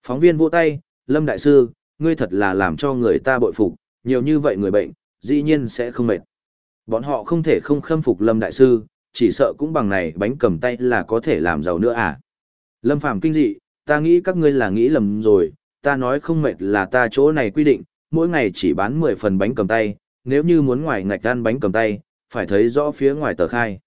Phóng viên vỗ tay, Lâm Đại Sư, ngươi thật là làm cho người ta bội phục, nhiều như vậy người bệnh, dĩ nhiên sẽ không mệt. Bọn họ không thể không khâm phục Lâm Đại Sư, chỉ sợ cũng bằng này bánh cầm tay là có thể làm giàu nữa à. Lâm Phàm kinh dị, ta nghĩ các ngươi là nghĩ lầm rồi, ta nói không mệt là ta chỗ này quy định, mỗi ngày chỉ bán 10 phần bánh cầm tay, nếu như muốn ngoài ngạch ăn bánh cầm tay, phải thấy rõ phía ngoài tờ khai.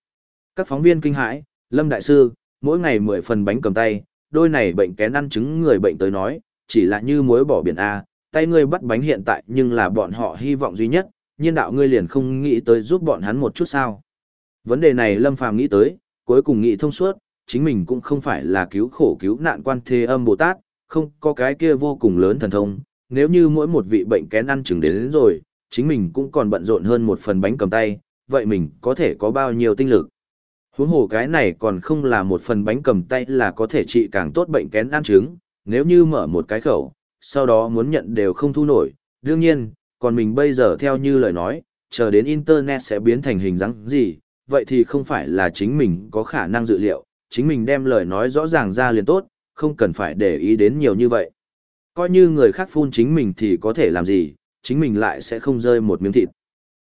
Các phóng viên kinh hãi, Lâm Đại Sư, mỗi ngày 10 phần bánh cầm tay, đôi này bệnh kén ăn trứng người bệnh tới nói, chỉ là như muối bỏ biển A, tay ngươi bắt bánh hiện tại nhưng là bọn họ hy vọng duy nhất, nhiên đạo ngươi liền không nghĩ tới giúp bọn hắn một chút sao. Vấn đề này Lâm Phàm nghĩ tới, cuối cùng nghĩ thông suốt, chính mình cũng không phải là cứu khổ cứu nạn quan thế âm Bồ Tát, không có cái kia vô cùng lớn thần thông, nếu như mỗi một vị bệnh kén ăn chừng đến, đến rồi, chính mình cũng còn bận rộn hơn một phần bánh cầm tay, vậy mình có thể có bao nhiêu tinh lực. Huống hồ cái này còn không là một phần bánh cầm tay là có thể trị càng tốt bệnh kén ăn trứng, nếu như mở một cái khẩu, sau đó muốn nhận đều không thu nổi. Đương nhiên, còn mình bây giờ theo như lời nói, chờ đến Internet sẽ biến thành hình dáng gì, vậy thì không phải là chính mình có khả năng dự liệu, chính mình đem lời nói rõ ràng ra liền tốt, không cần phải để ý đến nhiều như vậy. Coi như người khác phun chính mình thì có thể làm gì, chính mình lại sẽ không rơi một miếng thịt.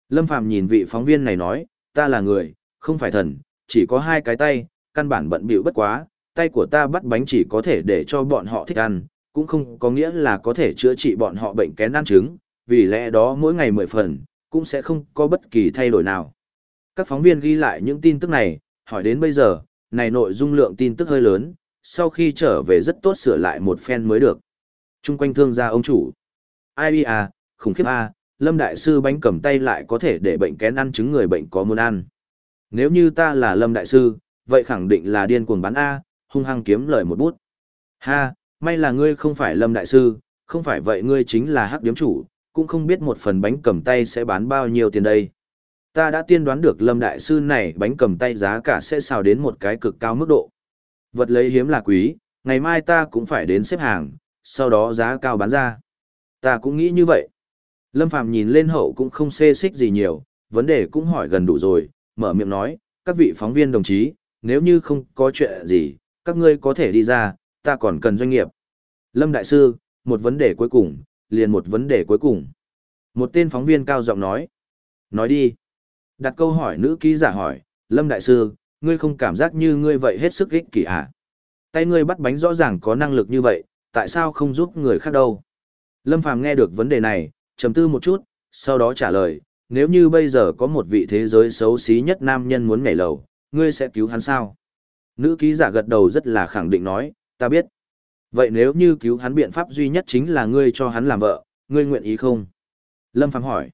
Lâm Phàm nhìn vị phóng viên này nói, ta là người, không phải thần, chỉ có hai cái tay, căn bản bận bịu bất quá, tay của ta bắt bánh chỉ có thể để cho bọn họ thích ăn, cũng không có nghĩa là có thể chữa trị bọn họ bệnh kén ăn trứng, vì lẽ đó mỗi ngày mười phần, cũng sẽ không có bất kỳ thay đổi nào. Các phóng viên ghi lại những tin tức này, hỏi đến bây giờ, này nội dung lượng tin tức hơi lớn, sau khi trở về rất tốt sửa lại một phen mới được. Trung quanh thương gia ông chủ. Ai à, khủng khiếp a, Lâm Đại Sư bánh cầm tay lại có thể để bệnh kén ăn trứng người bệnh có muốn ăn. Nếu như ta là Lâm Đại Sư, vậy khẳng định là điên cuồng bán A, hung hăng kiếm lời một bút. Ha, may là ngươi không phải Lâm Đại Sư, không phải vậy ngươi chính là hắc điếm chủ, cũng không biết một phần bánh cầm tay sẽ bán bao nhiêu tiền đây. Ta đã tiên đoán được Lâm Đại Sư này bánh cầm tay giá cả sẽ xào đến một cái cực cao mức độ. Vật lấy hiếm là quý, ngày mai ta cũng phải đến xếp hàng, sau đó giá cao bán ra. Ta cũng nghĩ như vậy. Lâm Phàm nhìn lên hậu cũng không xê xích gì nhiều, vấn đề cũng hỏi gần đủ rồi, mở miệng nói, các vị phóng viên đồng chí, nếu như không có chuyện gì, các ngươi có thể đi ra, ta còn cần doanh nghiệp. Lâm Đại Sư, một vấn đề cuối cùng, liền một vấn đề cuối cùng. Một tên phóng viên cao giọng nói. Nói đi. Đặt câu hỏi nữ ký giả hỏi, Lâm Đại Sư, ngươi không cảm giác như ngươi vậy hết sức ích kỷ à? Tay ngươi bắt bánh rõ ràng có năng lực như vậy, tại sao không giúp người khác đâu? Lâm Phàm nghe được vấn đề này, trầm tư một chút, sau đó trả lời, nếu như bây giờ có một vị thế giới xấu xí nhất nam nhân muốn nhảy lầu, ngươi sẽ cứu hắn sao? Nữ ký giả gật đầu rất là khẳng định nói, ta biết. Vậy nếu như cứu hắn biện pháp duy nhất chính là ngươi cho hắn làm vợ, ngươi nguyện ý không? Lâm Phàm hỏi.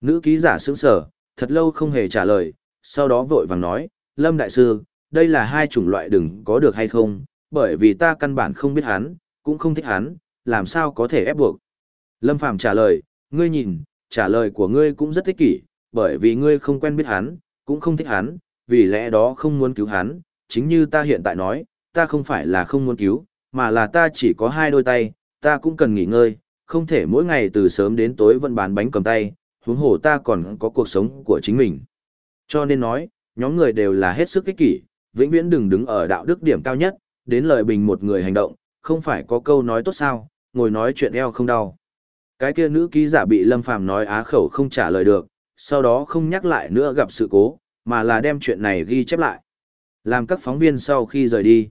Nữ ký giả sững sờ, thật lâu không hề trả lời, sau đó vội vàng nói, Lâm Đại Sư, đây là hai chủng loại đừng có được hay không, bởi vì ta căn bản không biết hắn, cũng không thích hắn, làm sao có thể ép buộc. Lâm Phàm trả lời, ngươi nhìn, trả lời của ngươi cũng rất thích kỷ, bởi vì ngươi không quen biết hắn, cũng không thích hắn, vì lẽ đó không muốn cứu hắn, chính như ta hiện tại nói, ta không phải là không muốn cứu, mà là ta chỉ có hai đôi tay, ta cũng cần nghỉ ngơi, không thể mỗi ngày từ sớm đến tối vẫn bán bánh cầm tay, huống hồ ta còn có cuộc sống của chính mình. Cho nên nói, nhóm người đều là hết sức ích kỷ, vĩnh viễn đừng đứng ở đạo đức điểm cao nhất, đến lời bình một người hành động, không phải có câu nói tốt sao, ngồi nói chuyện eo không đau. Cái kia nữ ký giả bị Lâm Phàm nói á khẩu không trả lời được, sau đó không nhắc lại nữa gặp sự cố, mà là đem chuyện này ghi chép lại. Làm các phóng viên sau khi rời đi.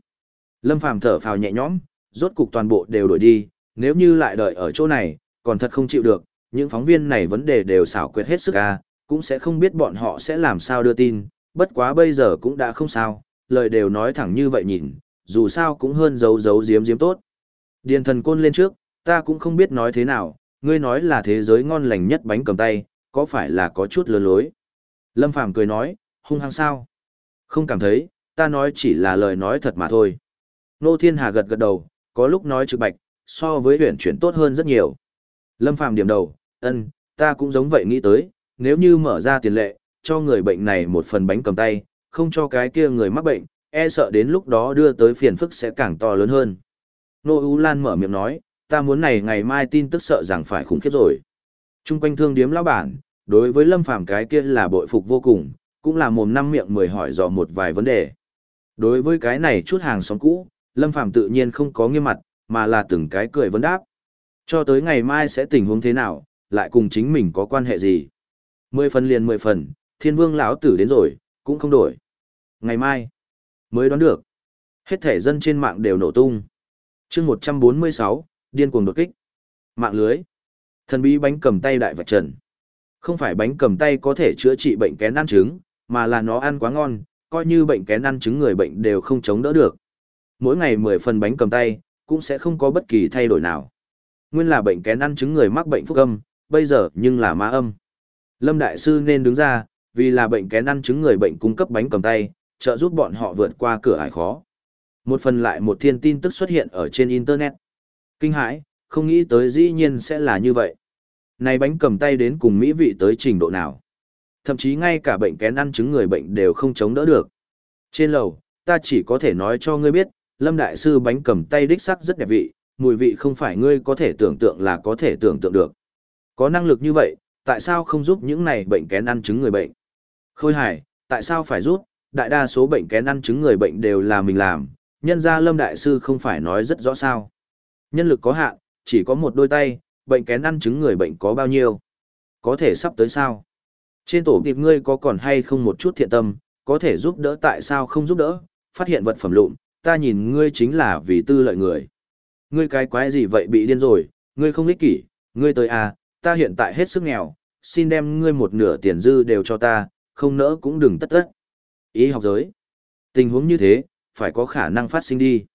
Lâm Phàm thở phào nhẹ nhõm, rốt cục toàn bộ đều đổi đi, nếu như lại đợi ở chỗ này, còn thật không chịu được, những phóng viên này vấn đề đều xảo quyệt hết sức a, cũng sẽ không biết bọn họ sẽ làm sao đưa tin, bất quá bây giờ cũng đã không sao, lời đều nói thẳng như vậy nhìn, dù sao cũng hơn giấu giấu giếm giếm tốt. Điền thần côn lên trước, ta cũng không biết nói thế nào, ngươi nói là thế giới ngon lành nhất bánh cầm tay, có phải là có chút lừa lối? Lâm Phàm cười nói, hung hăng sao? Không cảm thấy, ta nói chỉ là lời nói thật mà thôi. Nô Thiên Hà gật gật đầu, có lúc nói trực bạch, so với huyền chuyển tốt hơn rất nhiều. Lâm Phàm điểm đầu, ân, ta cũng giống vậy nghĩ tới, nếu như mở ra tiền lệ, cho người bệnh này một phần bánh cầm tay, không cho cái kia người mắc bệnh, e sợ đến lúc đó đưa tới phiền phức sẽ càng to lớn hơn. Nô U Lan mở miệng nói, ta muốn này ngày mai tin tức sợ rằng phải khủng khiếp rồi. Trung quanh thương điếm lão bản, đối với Lâm Phàm cái kia là bội phục vô cùng, cũng là mồm năm miệng mười hỏi dò một vài vấn đề. Đối với cái này chút hàng xóm cũ, Lâm Phàm tự nhiên không có nghiêm mặt, mà là từng cái cười vấn đáp. Cho tới ngày mai sẽ tình huống thế nào, lại cùng chính mình có quan hệ gì. Mười phần liền mười phần, thiên vương lão tử đến rồi, cũng không đổi. Ngày mai, mới đoán được. Hết thể dân trên mạng đều nổ tung. chương 146, điên cuồng đột kích. Mạng lưới. Thần bí bánh cầm tay đại vạch trần. Không phải bánh cầm tay có thể chữa trị bệnh kén ăn trứng, mà là nó ăn quá ngon, coi như bệnh kén ăn trứng người bệnh đều không chống đỡ được. Mỗi ngày 10 phần bánh cầm tay, cũng sẽ không có bất kỳ thay đổi nào. Nguyên là bệnh kén ăn trứng người mắc bệnh phúc âm, bây giờ nhưng là ma âm. Lâm Đại Sư nên đứng ra, vì là bệnh kén ăn trứng người bệnh cung cấp bánh cầm tay, trợ giúp bọn họ vượt qua cửa ải khó. Một phần lại một thiên tin tức xuất hiện ở trên Internet. Kinh hãi, không nghĩ tới dĩ nhiên sẽ là như vậy. Này bánh cầm tay đến cùng mỹ vị tới trình độ nào. Thậm chí ngay cả bệnh kén ăn trứng người bệnh đều không chống đỡ được. Trên lầu, ta chỉ có thể nói cho ngươi biết, Lâm Đại Sư bánh cầm tay đích sắc rất đẹp vị, mùi vị không phải ngươi có thể tưởng tượng là có thể tưởng tượng được. Có năng lực như vậy, tại sao không giúp những này bệnh kén ăn trứng người bệnh? Khôi hải, tại sao phải giúp? Đại đa số bệnh kén ăn trứng người bệnh đều là mình làm, nhân ra Lâm Đại Sư không phải nói rất rõ sao. Nhân lực có hạn, chỉ có một đôi tay, bệnh kén ăn trứng người bệnh có bao nhiêu? Có thể sắp tới sao? Trên tổ tiệp ngươi có còn hay không một chút thiện tâm, có thể giúp đỡ tại sao không giúp đỡ, phát hiện vật phẩm lụn, ta nhìn ngươi chính là vì tư lợi người. Ngươi cái quái gì vậy bị điên rồi, ngươi không ích kỷ, ngươi tới à, ta hiện tại hết sức nghèo, xin đem ngươi một nửa tiền dư đều cho ta, không nỡ cũng đừng tất tất. Ý học giới. Tình huống như thế, phải có khả năng phát sinh đi.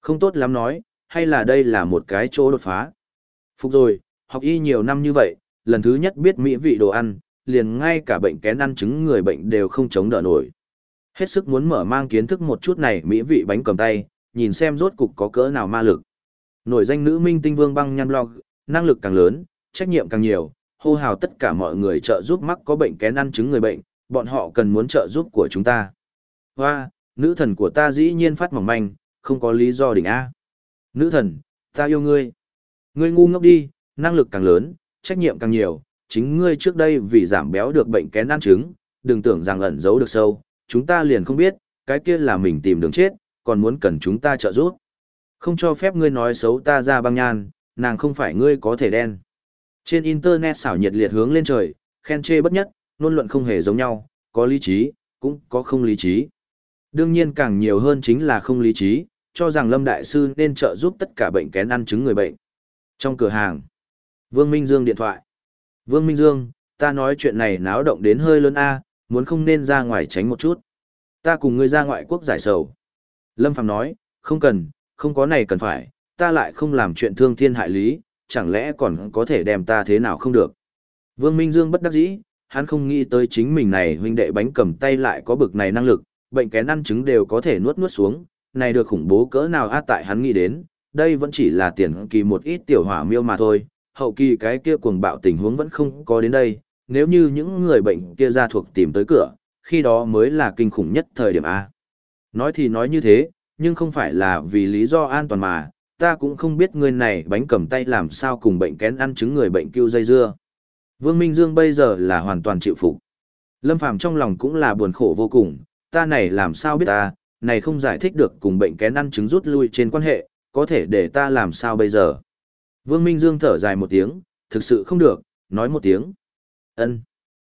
Không tốt lắm nói, hay là đây là một cái chỗ đột phá. Phục rồi, học y nhiều năm như vậy, lần thứ nhất biết mỹ vị đồ ăn, liền ngay cả bệnh kén ăn trứng người bệnh đều không chống đỡ nổi. Hết sức muốn mở mang kiến thức một chút này mỹ vị bánh cầm tay, nhìn xem rốt cục có cỡ nào ma lực. Nổi danh nữ minh tinh vương băng nhăn log, năng lực càng lớn, trách nhiệm càng nhiều, hô hào tất cả mọi người trợ giúp mắc có bệnh kén ăn trứng người bệnh, bọn họ cần muốn trợ giúp của chúng ta. Hoa, nữ thần của ta dĩ nhiên phát mỏng manh, không có lý do đỉnh A. Nữ thần, Ta yêu ngươi. Ngươi ngu ngốc đi, năng lực càng lớn, trách nhiệm càng nhiều, chính ngươi trước đây vì giảm béo được bệnh kén ăn trứng, đừng tưởng rằng ẩn giấu được sâu, chúng ta liền không biết, cái kia là mình tìm đường chết, còn muốn cần chúng ta trợ giúp. Không cho phép ngươi nói xấu ta ra băng nhan, nàng không phải ngươi có thể đen. Trên internet xảo nhiệt liệt hướng lên trời, khen chê bất nhất, nôn luận không hề giống nhau, có lý trí, cũng có không lý trí. Đương nhiên càng nhiều hơn chính là không lý trí, cho rằng Lâm Đại Sư nên trợ giúp tất cả bệnh kén ăn chứng người bệnh. Trong cửa hàng, Vương Minh Dương điện thoại. Vương Minh Dương, ta nói chuyện này náo động đến hơi lớn A, muốn không nên ra ngoài tránh một chút. Ta cùng ngươi ra ngoại quốc giải sầu. Lâm Phàm nói, không cần, không có này cần phải, ta lại không làm chuyện thương thiên hại lý, chẳng lẽ còn có thể đem ta thế nào không được. Vương Minh Dương bất đắc dĩ, hắn không nghĩ tới chính mình này huynh đệ bánh cầm tay lại có bực này năng lực, bệnh kén ăn trứng đều có thể nuốt nuốt xuống, này được khủng bố cỡ nào a tại hắn nghĩ đến, đây vẫn chỉ là tiền kỳ một ít tiểu hỏa miêu mà thôi, hậu kỳ cái kia cuồng bạo tình huống vẫn không có đến đây, nếu như những người bệnh kia ra thuộc tìm tới cửa, khi đó mới là kinh khủng nhất thời điểm A. Nói thì nói như thế, nhưng không phải là vì lý do an toàn mà, ta cũng không biết người này bánh cầm tay làm sao cùng bệnh kén ăn trứng người bệnh kêu dây dưa. Vương Minh Dương bây giờ là hoàn toàn chịu phục. Lâm Phàm trong lòng cũng là buồn khổ vô cùng, ta này làm sao biết ta, này không giải thích được cùng bệnh kén ăn trứng rút lui trên quan hệ, có thể để ta làm sao bây giờ. Vương Minh Dương thở dài một tiếng, thực sự không được, nói một tiếng ân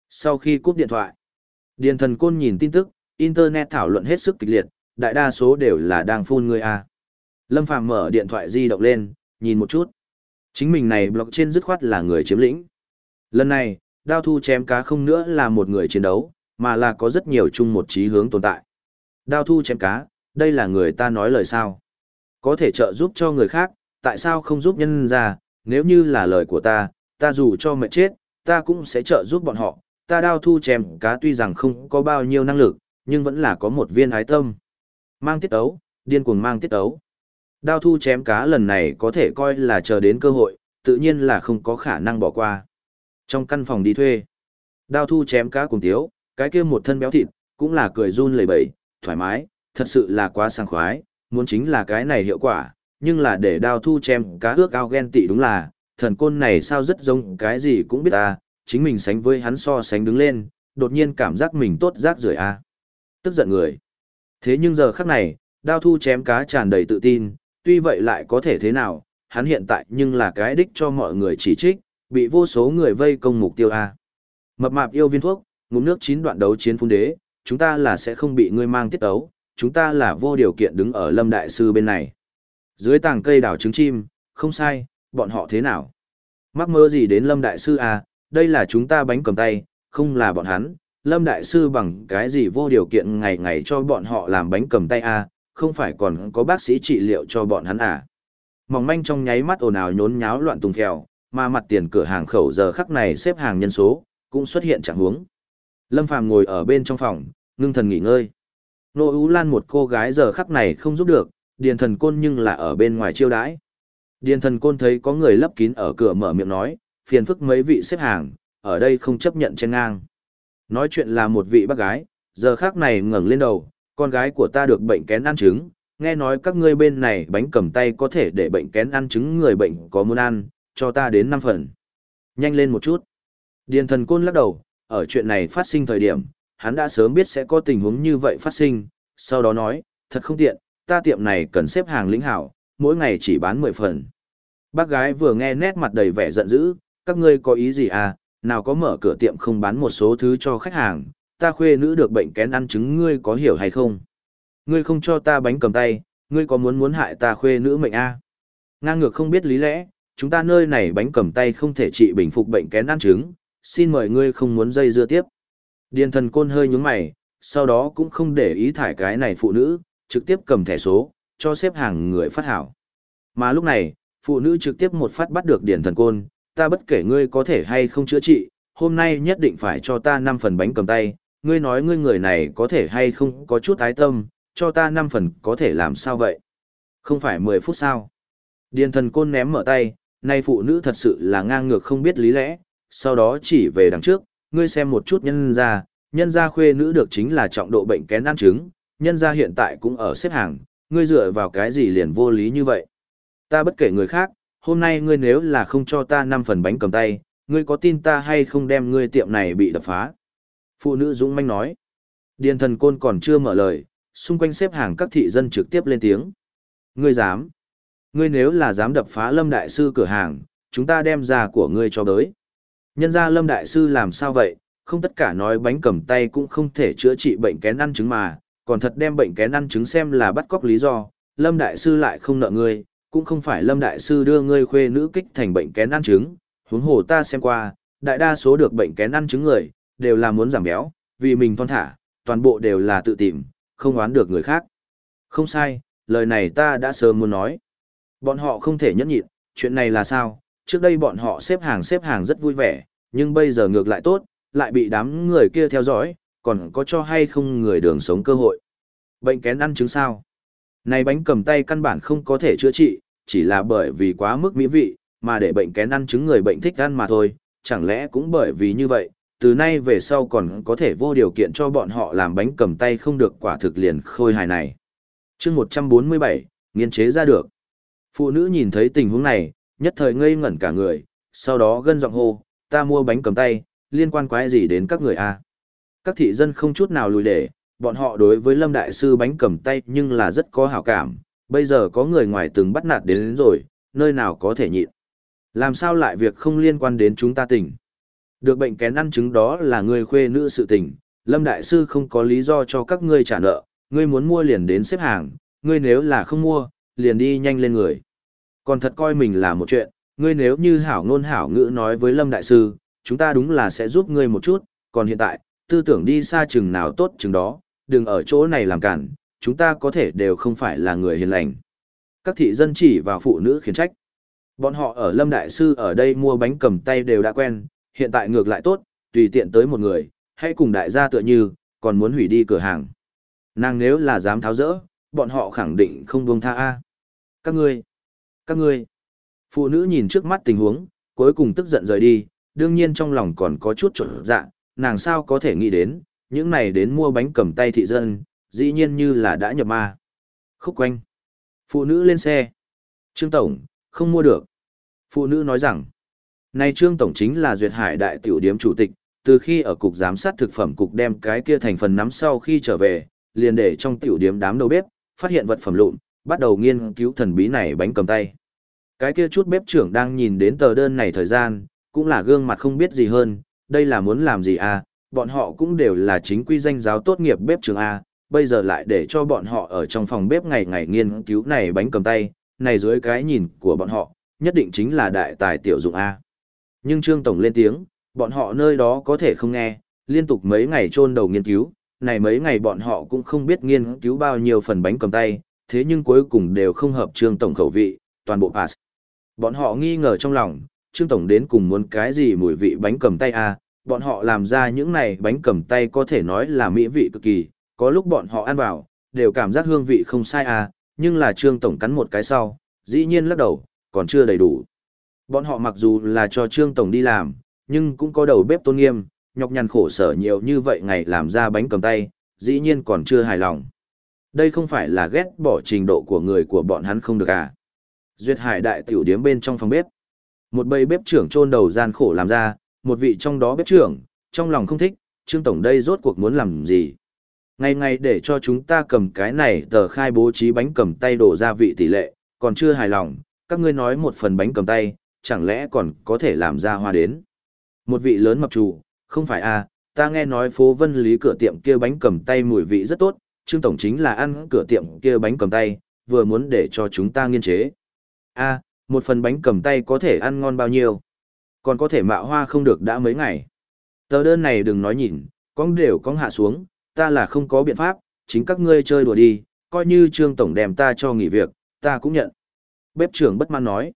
Sau khi cúp điện thoại, Điền thần côn nhìn tin tức, Internet thảo luận hết sức kịch liệt, đại đa số đều là đang phun người a. Lâm Phàm mở điện thoại di động lên, nhìn một chút. Chính mình này blog trên dứt khoát là người chiếm lĩnh. Lần này, đao thu chém cá không nữa là một người chiến đấu, mà là có rất nhiều chung một chí hướng tồn tại. Đao thu chém cá, đây là người ta nói lời sao. Có thể trợ giúp cho người khác, tại sao không giúp nhân ra, nếu như là lời của ta, ta dù cho mệt chết, ta cũng sẽ trợ giúp bọn họ. Ta đao thu chém cá tuy rằng không có bao nhiêu năng lực, nhưng vẫn là có một viên ái tâm. Mang tiết ấu, điên cuồng mang tiết ấu. Đao thu chém cá lần này có thể coi là chờ đến cơ hội, tự nhiên là không có khả năng bỏ qua. Trong căn phòng đi thuê, đao thu chém cá cùng tiếu, cái kia một thân béo thịt, cũng là cười run lẩy bẩy, thoải mái, thật sự là quá sảng khoái, muốn chính là cái này hiệu quả, nhưng là để đao thu chém cá ước ao ghen tị đúng là, thần côn này sao rất giống cái gì cũng biết ta, chính mình sánh với hắn so sánh đứng lên, đột nhiên cảm giác mình tốt rác rưởi a. Tức giận người. Thế nhưng giờ khắc này, đao thu chém cá tràn đầy tự tin, tuy vậy lại có thể thế nào, hắn hiện tại nhưng là cái đích cho mọi người chỉ trích, bị vô số người vây công mục tiêu A. Mập mạp yêu viên thuốc, ngụm nước chín đoạn đấu chiến phun đế, chúng ta là sẽ không bị ngươi mang tiết ấu, chúng ta là vô điều kiện đứng ở lâm đại sư bên này. Dưới tàng cây đảo trứng chim, không sai, bọn họ thế nào? Mắc mơ gì đến lâm đại sư à, đây là chúng ta bánh cầm tay, không là bọn hắn. Lâm đại sư bằng cái gì vô điều kiện ngày ngày cho bọn họ làm bánh cầm tay à, không phải còn có bác sĩ trị liệu cho bọn hắn à. Mỏng manh trong nháy mắt ồn ào nhốn nháo loạn tung phèo, mà mặt tiền cửa hàng khẩu giờ khắc này xếp hàng nhân số, cũng xuất hiện trạng huống. Lâm Phàm ngồi ở bên trong phòng, ngưng thần nghỉ ngơi. Nô Ú Lan một cô gái giờ khắc này không giúp được, Điền Thần Côn nhưng là ở bên ngoài chiêu đãi. Điền Thần Côn thấy có người lấp kín ở cửa mở miệng nói, phiền phức mấy vị xếp hàng, ở đây không chấp nhận trên ngang. Nói chuyện là một vị bác gái, giờ khác này ngẩng lên đầu, con gái của ta được bệnh kén ăn trứng, nghe nói các ngươi bên này bánh cầm tay có thể để bệnh kén ăn trứng người bệnh có muốn ăn, cho ta đến 5 phần. Nhanh lên một chút. Điền thần côn lắc đầu, ở chuyện này phát sinh thời điểm, hắn đã sớm biết sẽ có tình huống như vậy phát sinh, sau đó nói, thật không tiện, ta tiệm này cần xếp hàng lĩnh hảo, mỗi ngày chỉ bán 10 phần. Bác gái vừa nghe nét mặt đầy vẻ giận dữ, các ngươi có ý gì à, nào có mở cửa tiệm không bán một số thứ cho khách hàng, ta khuê nữ được bệnh kén ăn trứng ngươi có hiểu hay không? Ngươi không cho ta bánh cầm tay, ngươi có muốn muốn hại ta khuê nữ mệnh a? Ngang ngược không biết lý lẽ, chúng ta nơi này bánh cầm tay không thể trị bình phục bệnh kén ăn trứng, xin mời ngươi không muốn dây dưa tiếp. Điền thần côn hơi nhúng mày, sau đó cũng không để ý thải cái này phụ nữ, trực tiếp cầm thẻ số, cho xếp hàng người phát hảo. Mà lúc này, phụ nữ trực tiếp một phát bắt được điền thần côn, ta bất kể ngươi có thể hay không chữa trị, hôm nay nhất định phải cho ta 5 phần bánh cầm tay, ngươi nói ngươi người này có thể hay không có chút ái tâm, cho ta 5 phần có thể làm sao vậy? Không phải 10 phút sao? Điền thần côn ném mở tay, nay phụ nữ thật sự là ngang ngược không biết lý lẽ, sau đó chỉ về đằng trước, ngươi xem một chút nhân ra, nhân ra khuê nữ được chính là trọng độ bệnh kén ăn trứng, nhân ra hiện tại cũng ở xếp hàng, ngươi dựa vào cái gì liền vô lý như vậy. Ta bất kể người khác, hôm nay ngươi nếu là không cho ta năm phần bánh cầm tay, ngươi có tin ta hay không đem ngươi tiệm này bị đập phá? Phụ nữ dũng manh nói. Điền thần côn còn chưa mở lời, xung quanh xếp hàng các thị dân trực tiếp lên tiếng. Ngươi dám? Ngươi nếu là dám đập phá lâm đại sư cửa hàng, chúng ta đem ra của ngươi cho đới. Nhân ra lâm đại sư làm sao vậy, không tất cả nói bánh cầm tay cũng không thể chữa trị bệnh kén ăn trứng mà, còn thật đem bệnh kén ăn trứng xem là bắt cóc lý do, lâm đại sư lại không nợ ngươi, cũng không phải lâm đại sư đưa ngươi khuê nữ kích thành bệnh kén ăn trứng, huống hồ ta xem qua, đại đa số được bệnh kén ăn trứng người, đều là muốn giảm béo, vì mình thon thả, toàn bộ đều là tự tìm, không oán được người khác. Không sai, lời này ta đã sớm muốn nói. Bọn họ không thể nhẫn nhịn, chuyện này là sao? Trước đây bọn họ xếp hàng xếp hàng rất vui vẻ, nhưng bây giờ ngược lại tốt, lại bị đám người kia theo dõi, còn có cho hay không người đường sống cơ hội. Bệnh kén ăn trứng sao? Này bánh cầm tay căn bản không có thể chữa trị, chỉ là bởi vì quá mức mỹ vị, mà để bệnh kén ăn trứng người bệnh thích ăn mà thôi, chẳng lẽ cũng bởi vì như vậy, từ nay về sau còn có thể vô điều kiện cho bọn họ làm bánh cầm tay không được quả thực liền khôi hài này. chương 147, nghiên chế ra được. Phụ nữ nhìn thấy tình huống này, nhất thời ngây ngẩn cả người, sau đó gân giọng hô, ta mua bánh cầm tay, liên quan quái gì đến các người a các thị dân không chút nào lùi để, bọn họ đối với Lâm Đại Sư bánh cầm tay nhưng là rất có hảo cảm, bây giờ có người ngoài từng bắt nạt đến, đến rồi, nơi nào có thể nhịn. Làm sao lại việc không liên quan đến chúng ta tỉnh. Được bệnh kén ăn trứng đó là người khuê nữ sự tình, Lâm Đại Sư không có lý do cho các ngươi trả nợ, ngươi muốn mua liền đến xếp hàng, ngươi nếu là không mua, liền đi nhanh lên người. Còn thật coi mình là một chuyện, ngươi nếu như hảo ngôn hảo ngữ nói với Lâm Đại Sư, chúng ta đúng là sẽ giúp ngươi một chút, còn hiện tại, tư tưởng đi xa chừng nào tốt chừng đó, đừng ở chỗ này làm cản, chúng ta có thể đều không phải là người hiền lành. Các thị dân chỉ vào phụ nữ khiển trách. Bọn họ ở Lâm Đại Sư ở đây mua bánh cầm tay đều đã quen, hiện tại ngược lại tốt, tùy tiện tới một người, hãy cùng đại gia tựa như, còn muốn hủy đi cửa hàng. Nàng nếu là dám tháo rỡ, bọn họ khẳng định không buông tha a. Các ngươi, các ngươi. Phụ nữ nhìn trước mắt tình huống, cuối cùng tức giận rời đi, đương nhiên trong lòng còn có chút trở dạ, nàng sao có thể nghĩ đến, những này đến mua bánh cầm tay thị dân, dĩ nhiên như là đã nhập ma. Khúc quanh. Phụ nữ lên xe. Trương Tổng, không mua được. Phụ nữ nói rằng, nay Trương Tổng chính là duyệt hải đại tiểu điếm chủ tịch, từ khi ở cục giám sát thực phẩm cục đem cái kia thành phần nắm sau khi trở về, liền để trong tiểu điếm đám đầu bếp, phát hiện vật phẩm lụn, bắt đầu nghiên cứu thần bí này bánh cầm tay. Cái kia chút bếp trưởng đang nhìn đến tờ đơn này thời gian, cũng là gương mặt không biết gì hơn, đây là muốn làm gì à, bọn họ cũng đều là chính quy danh giáo tốt nghiệp bếp trưởng A, bây giờ lại để cho bọn họ ở trong phòng bếp ngày ngày nghiên cứu này bánh cầm tay, này dưới cái nhìn của bọn họ, nhất định chính là đại tài tiểu dụng A. Nhưng Trương Tổng lên tiếng, bọn họ nơi đó có thể không nghe, liên tục mấy ngày trôn đầu nghiên cứu, này mấy ngày bọn họ cũng không biết nghiên cứu bao nhiêu phần bánh cầm tay, thế nhưng cuối cùng đều không hợp Trương Tổng khẩu vị, toàn bộ pass. Bọn họ nghi ngờ trong lòng, Trương Tổng đến cùng muốn cái gì mùi vị bánh cầm tay à? bọn họ làm ra những này bánh cầm tay có thể nói là mỹ vị cực kỳ, có lúc bọn họ ăn vào, đều cảm giác hương vị không sai à? nhưng là Trương Tổng cắn một cái sau, dĩ nhiên lắc đầu, còn chưa đầy đủ. Bọn họ mặc dù là cho Trương Tổng đi làm, nhưng cũng có đầu bếp tôn nghiêm, nhọc nhằn khổ sở nhiều như vậy ngày làm ra bánh cầm tay, dĩ nhiên còn chưa hài lòng. Đây không phải là ghét bỏ trình độ của người của bọn hắn không được à. Duyệt hải đại tiểu điếm bên trong phòng bếp. Một bầy bếp trưởng chôn đầu gian khổ làm ra, một vị trong đó bếp trưởng, trong lòng không thích, Trương Tổng đây rốt cuộc muốn làm gì. Ngày ngày để cho chúng ta cầm cái này tờ khai bố trí bánh cầm tay đổ gia vị tỷ lệ, còn chưa hài lòng, các ngươi nói một phần bánh cầm tay, chẳng lẽ còn có thể làm ra hoa đến. Một vị lớn mập chủ, không phải à, ta nghe nói phố vân lý cửa tiệm kia bánh cầm tay mùi vị rất tốt, Trương Tổng chính là ăn cửa tiệm kia bánh cầm tay, vừa muốn để cho chúng ta nghiên chế. a một phần bánh cầm tay có thể ăn ngon bao nhiêu? Còn có thể mạo hoa không được đã mấy ngày? Tờ đơn này đừng nói nhìn con đều con hạ xuống, ta là không có biện pháp, chính các ngươi chơi đùa đi, coi như trương tổng đem ta cho nghỉ việc, ta cũng nhận. Bếp trưởng bất mãn nói.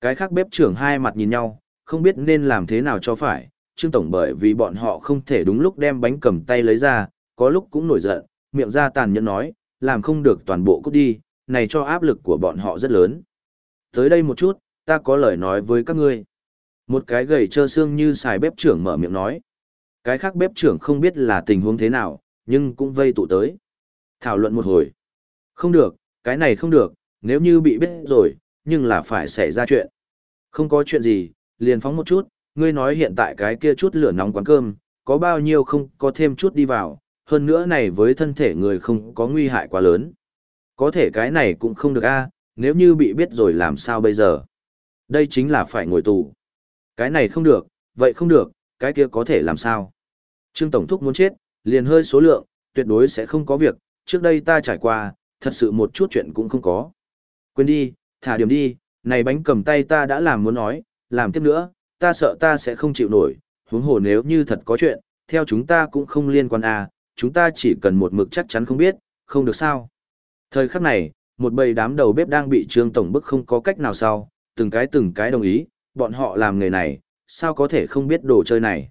Cái khác bếp trưởng hai mặt nhìn nhau, không biết nên làm thế nào cho phải, trương tổng bởi vì bọn họ không thể đúng lúc đem bánh cầm tay lấy ra, có lúc cũng nổi giận, miệng ra tàn nhẫn nói, làm không được toàn bộ cút đi, này cho áp lực của bọn họ rất lớn. Tới đây một chút, ta có lời nói với các ngươi. Một cái gầy trơ xương như xài bếp trưởng mở miệng nói. Cái khác bếp trưởng không biết là tình huống thế nào, nhưng cũng vây tụ tới. Thảo luận một hồi. Không được, cái này không được, nếu như bị biết rồi, nhưng là phải xảy ra chuyện. Không có chuyện gì, liền phóng một chút, ngươi nói hiện tại cái kia chút lửa nóng quán cơm, có bao nhiêu không có thêm chút đi vào, hơn nữa này với thân thể người không có nguy hại quá lớn. Có thể cái này cũng không được a, nếu như bị biết rồi làm sao bây giờ. Đây chính là phải ngồi tù. Cái này không được, vậy không được, cái kia có thể làm sao. Trương Tổng Thúc muốn chết, liền hơi số lượng, tuyệt đối sẽ không có việc, trước đây ta trải qua, thật sự một chút chuyện cũng không có. Quên đi, thả điểm đi, này bánh cầm tay ta đã làm muốn nói, làm tiếp nữa, ta sợ ta sẽ không chịu nổi, huống hồ nếu như thật có chuyện, theo chúng ta cũng không liên quan à, chúng ta chỉ cần một mực chắc chắn không biết, không được sao. Thời khắc này, một bầy đám đầu bếp đang bị Trương Tổng bức không có cách nào sau, từng cái từng cái đồng ý, bọn họ làm nghề này, sao có thể không biết đồ chơi này.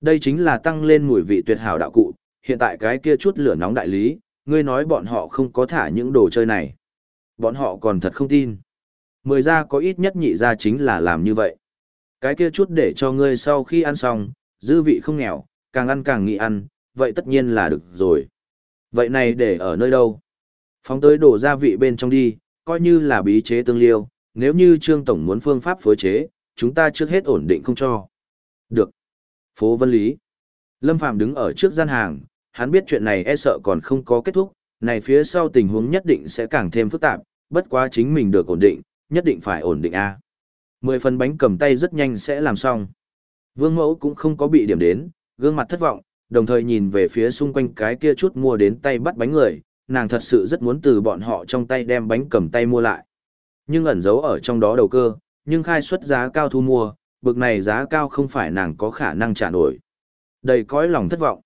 Đây chính là tăng lên mùi vị tuyệt hảo đạo cụ, hiện tại cái kia chút lửa nóng đại lý, ngươi nói bọn họ không có thả những đồ chơi này. Bọn họ còn thật không tin. Mười ra có ít nhất nhị ra chính là làm như vậy. Cái kia chút để cho ngươi sau khi ăn xong, dư vị không nghèo, càng ăn càng nghĩ ăn, vậy tất nhiên là được rồi. Vậy này để ở nơi đâu? Phóng tới đổ gia vị bên trong đi, coi như là bí chế tương liêu, nếu như Trương Tổng muốn phương pháp phối chế, chúng ta trước hết ổn định không cho. Được. Phố Vân Lý. Lâm Phạm đứng ở trước gian hàng, hắn biết chuyện này e sợ còn không có kết thúc, này phía sau tình huống nhất định sẽ càng thêm phức tạp, bất quá chính mình được ổn định, nhất định phải ổn định a. Mười phần bánh cầm tay rất nhanh sẽ làm xong. Vương Mẫu cũng không có bị điểm đến, gương mặt thất vọng, đồng thời nhìn về phía xung quanh cái kia chút mua đến tay bắt bánh người, nàng thật sự rất muốn từ bọn họ trong tay đem bánh cầm tay mua lại. Nhưng ẩn giấu ở trong đó đầu cơ, nhưng khai xuất giá cao thu mua, bực này giá cao không phải nàng có khả năng trả nổi. Đầy cõi lòng thất vọng.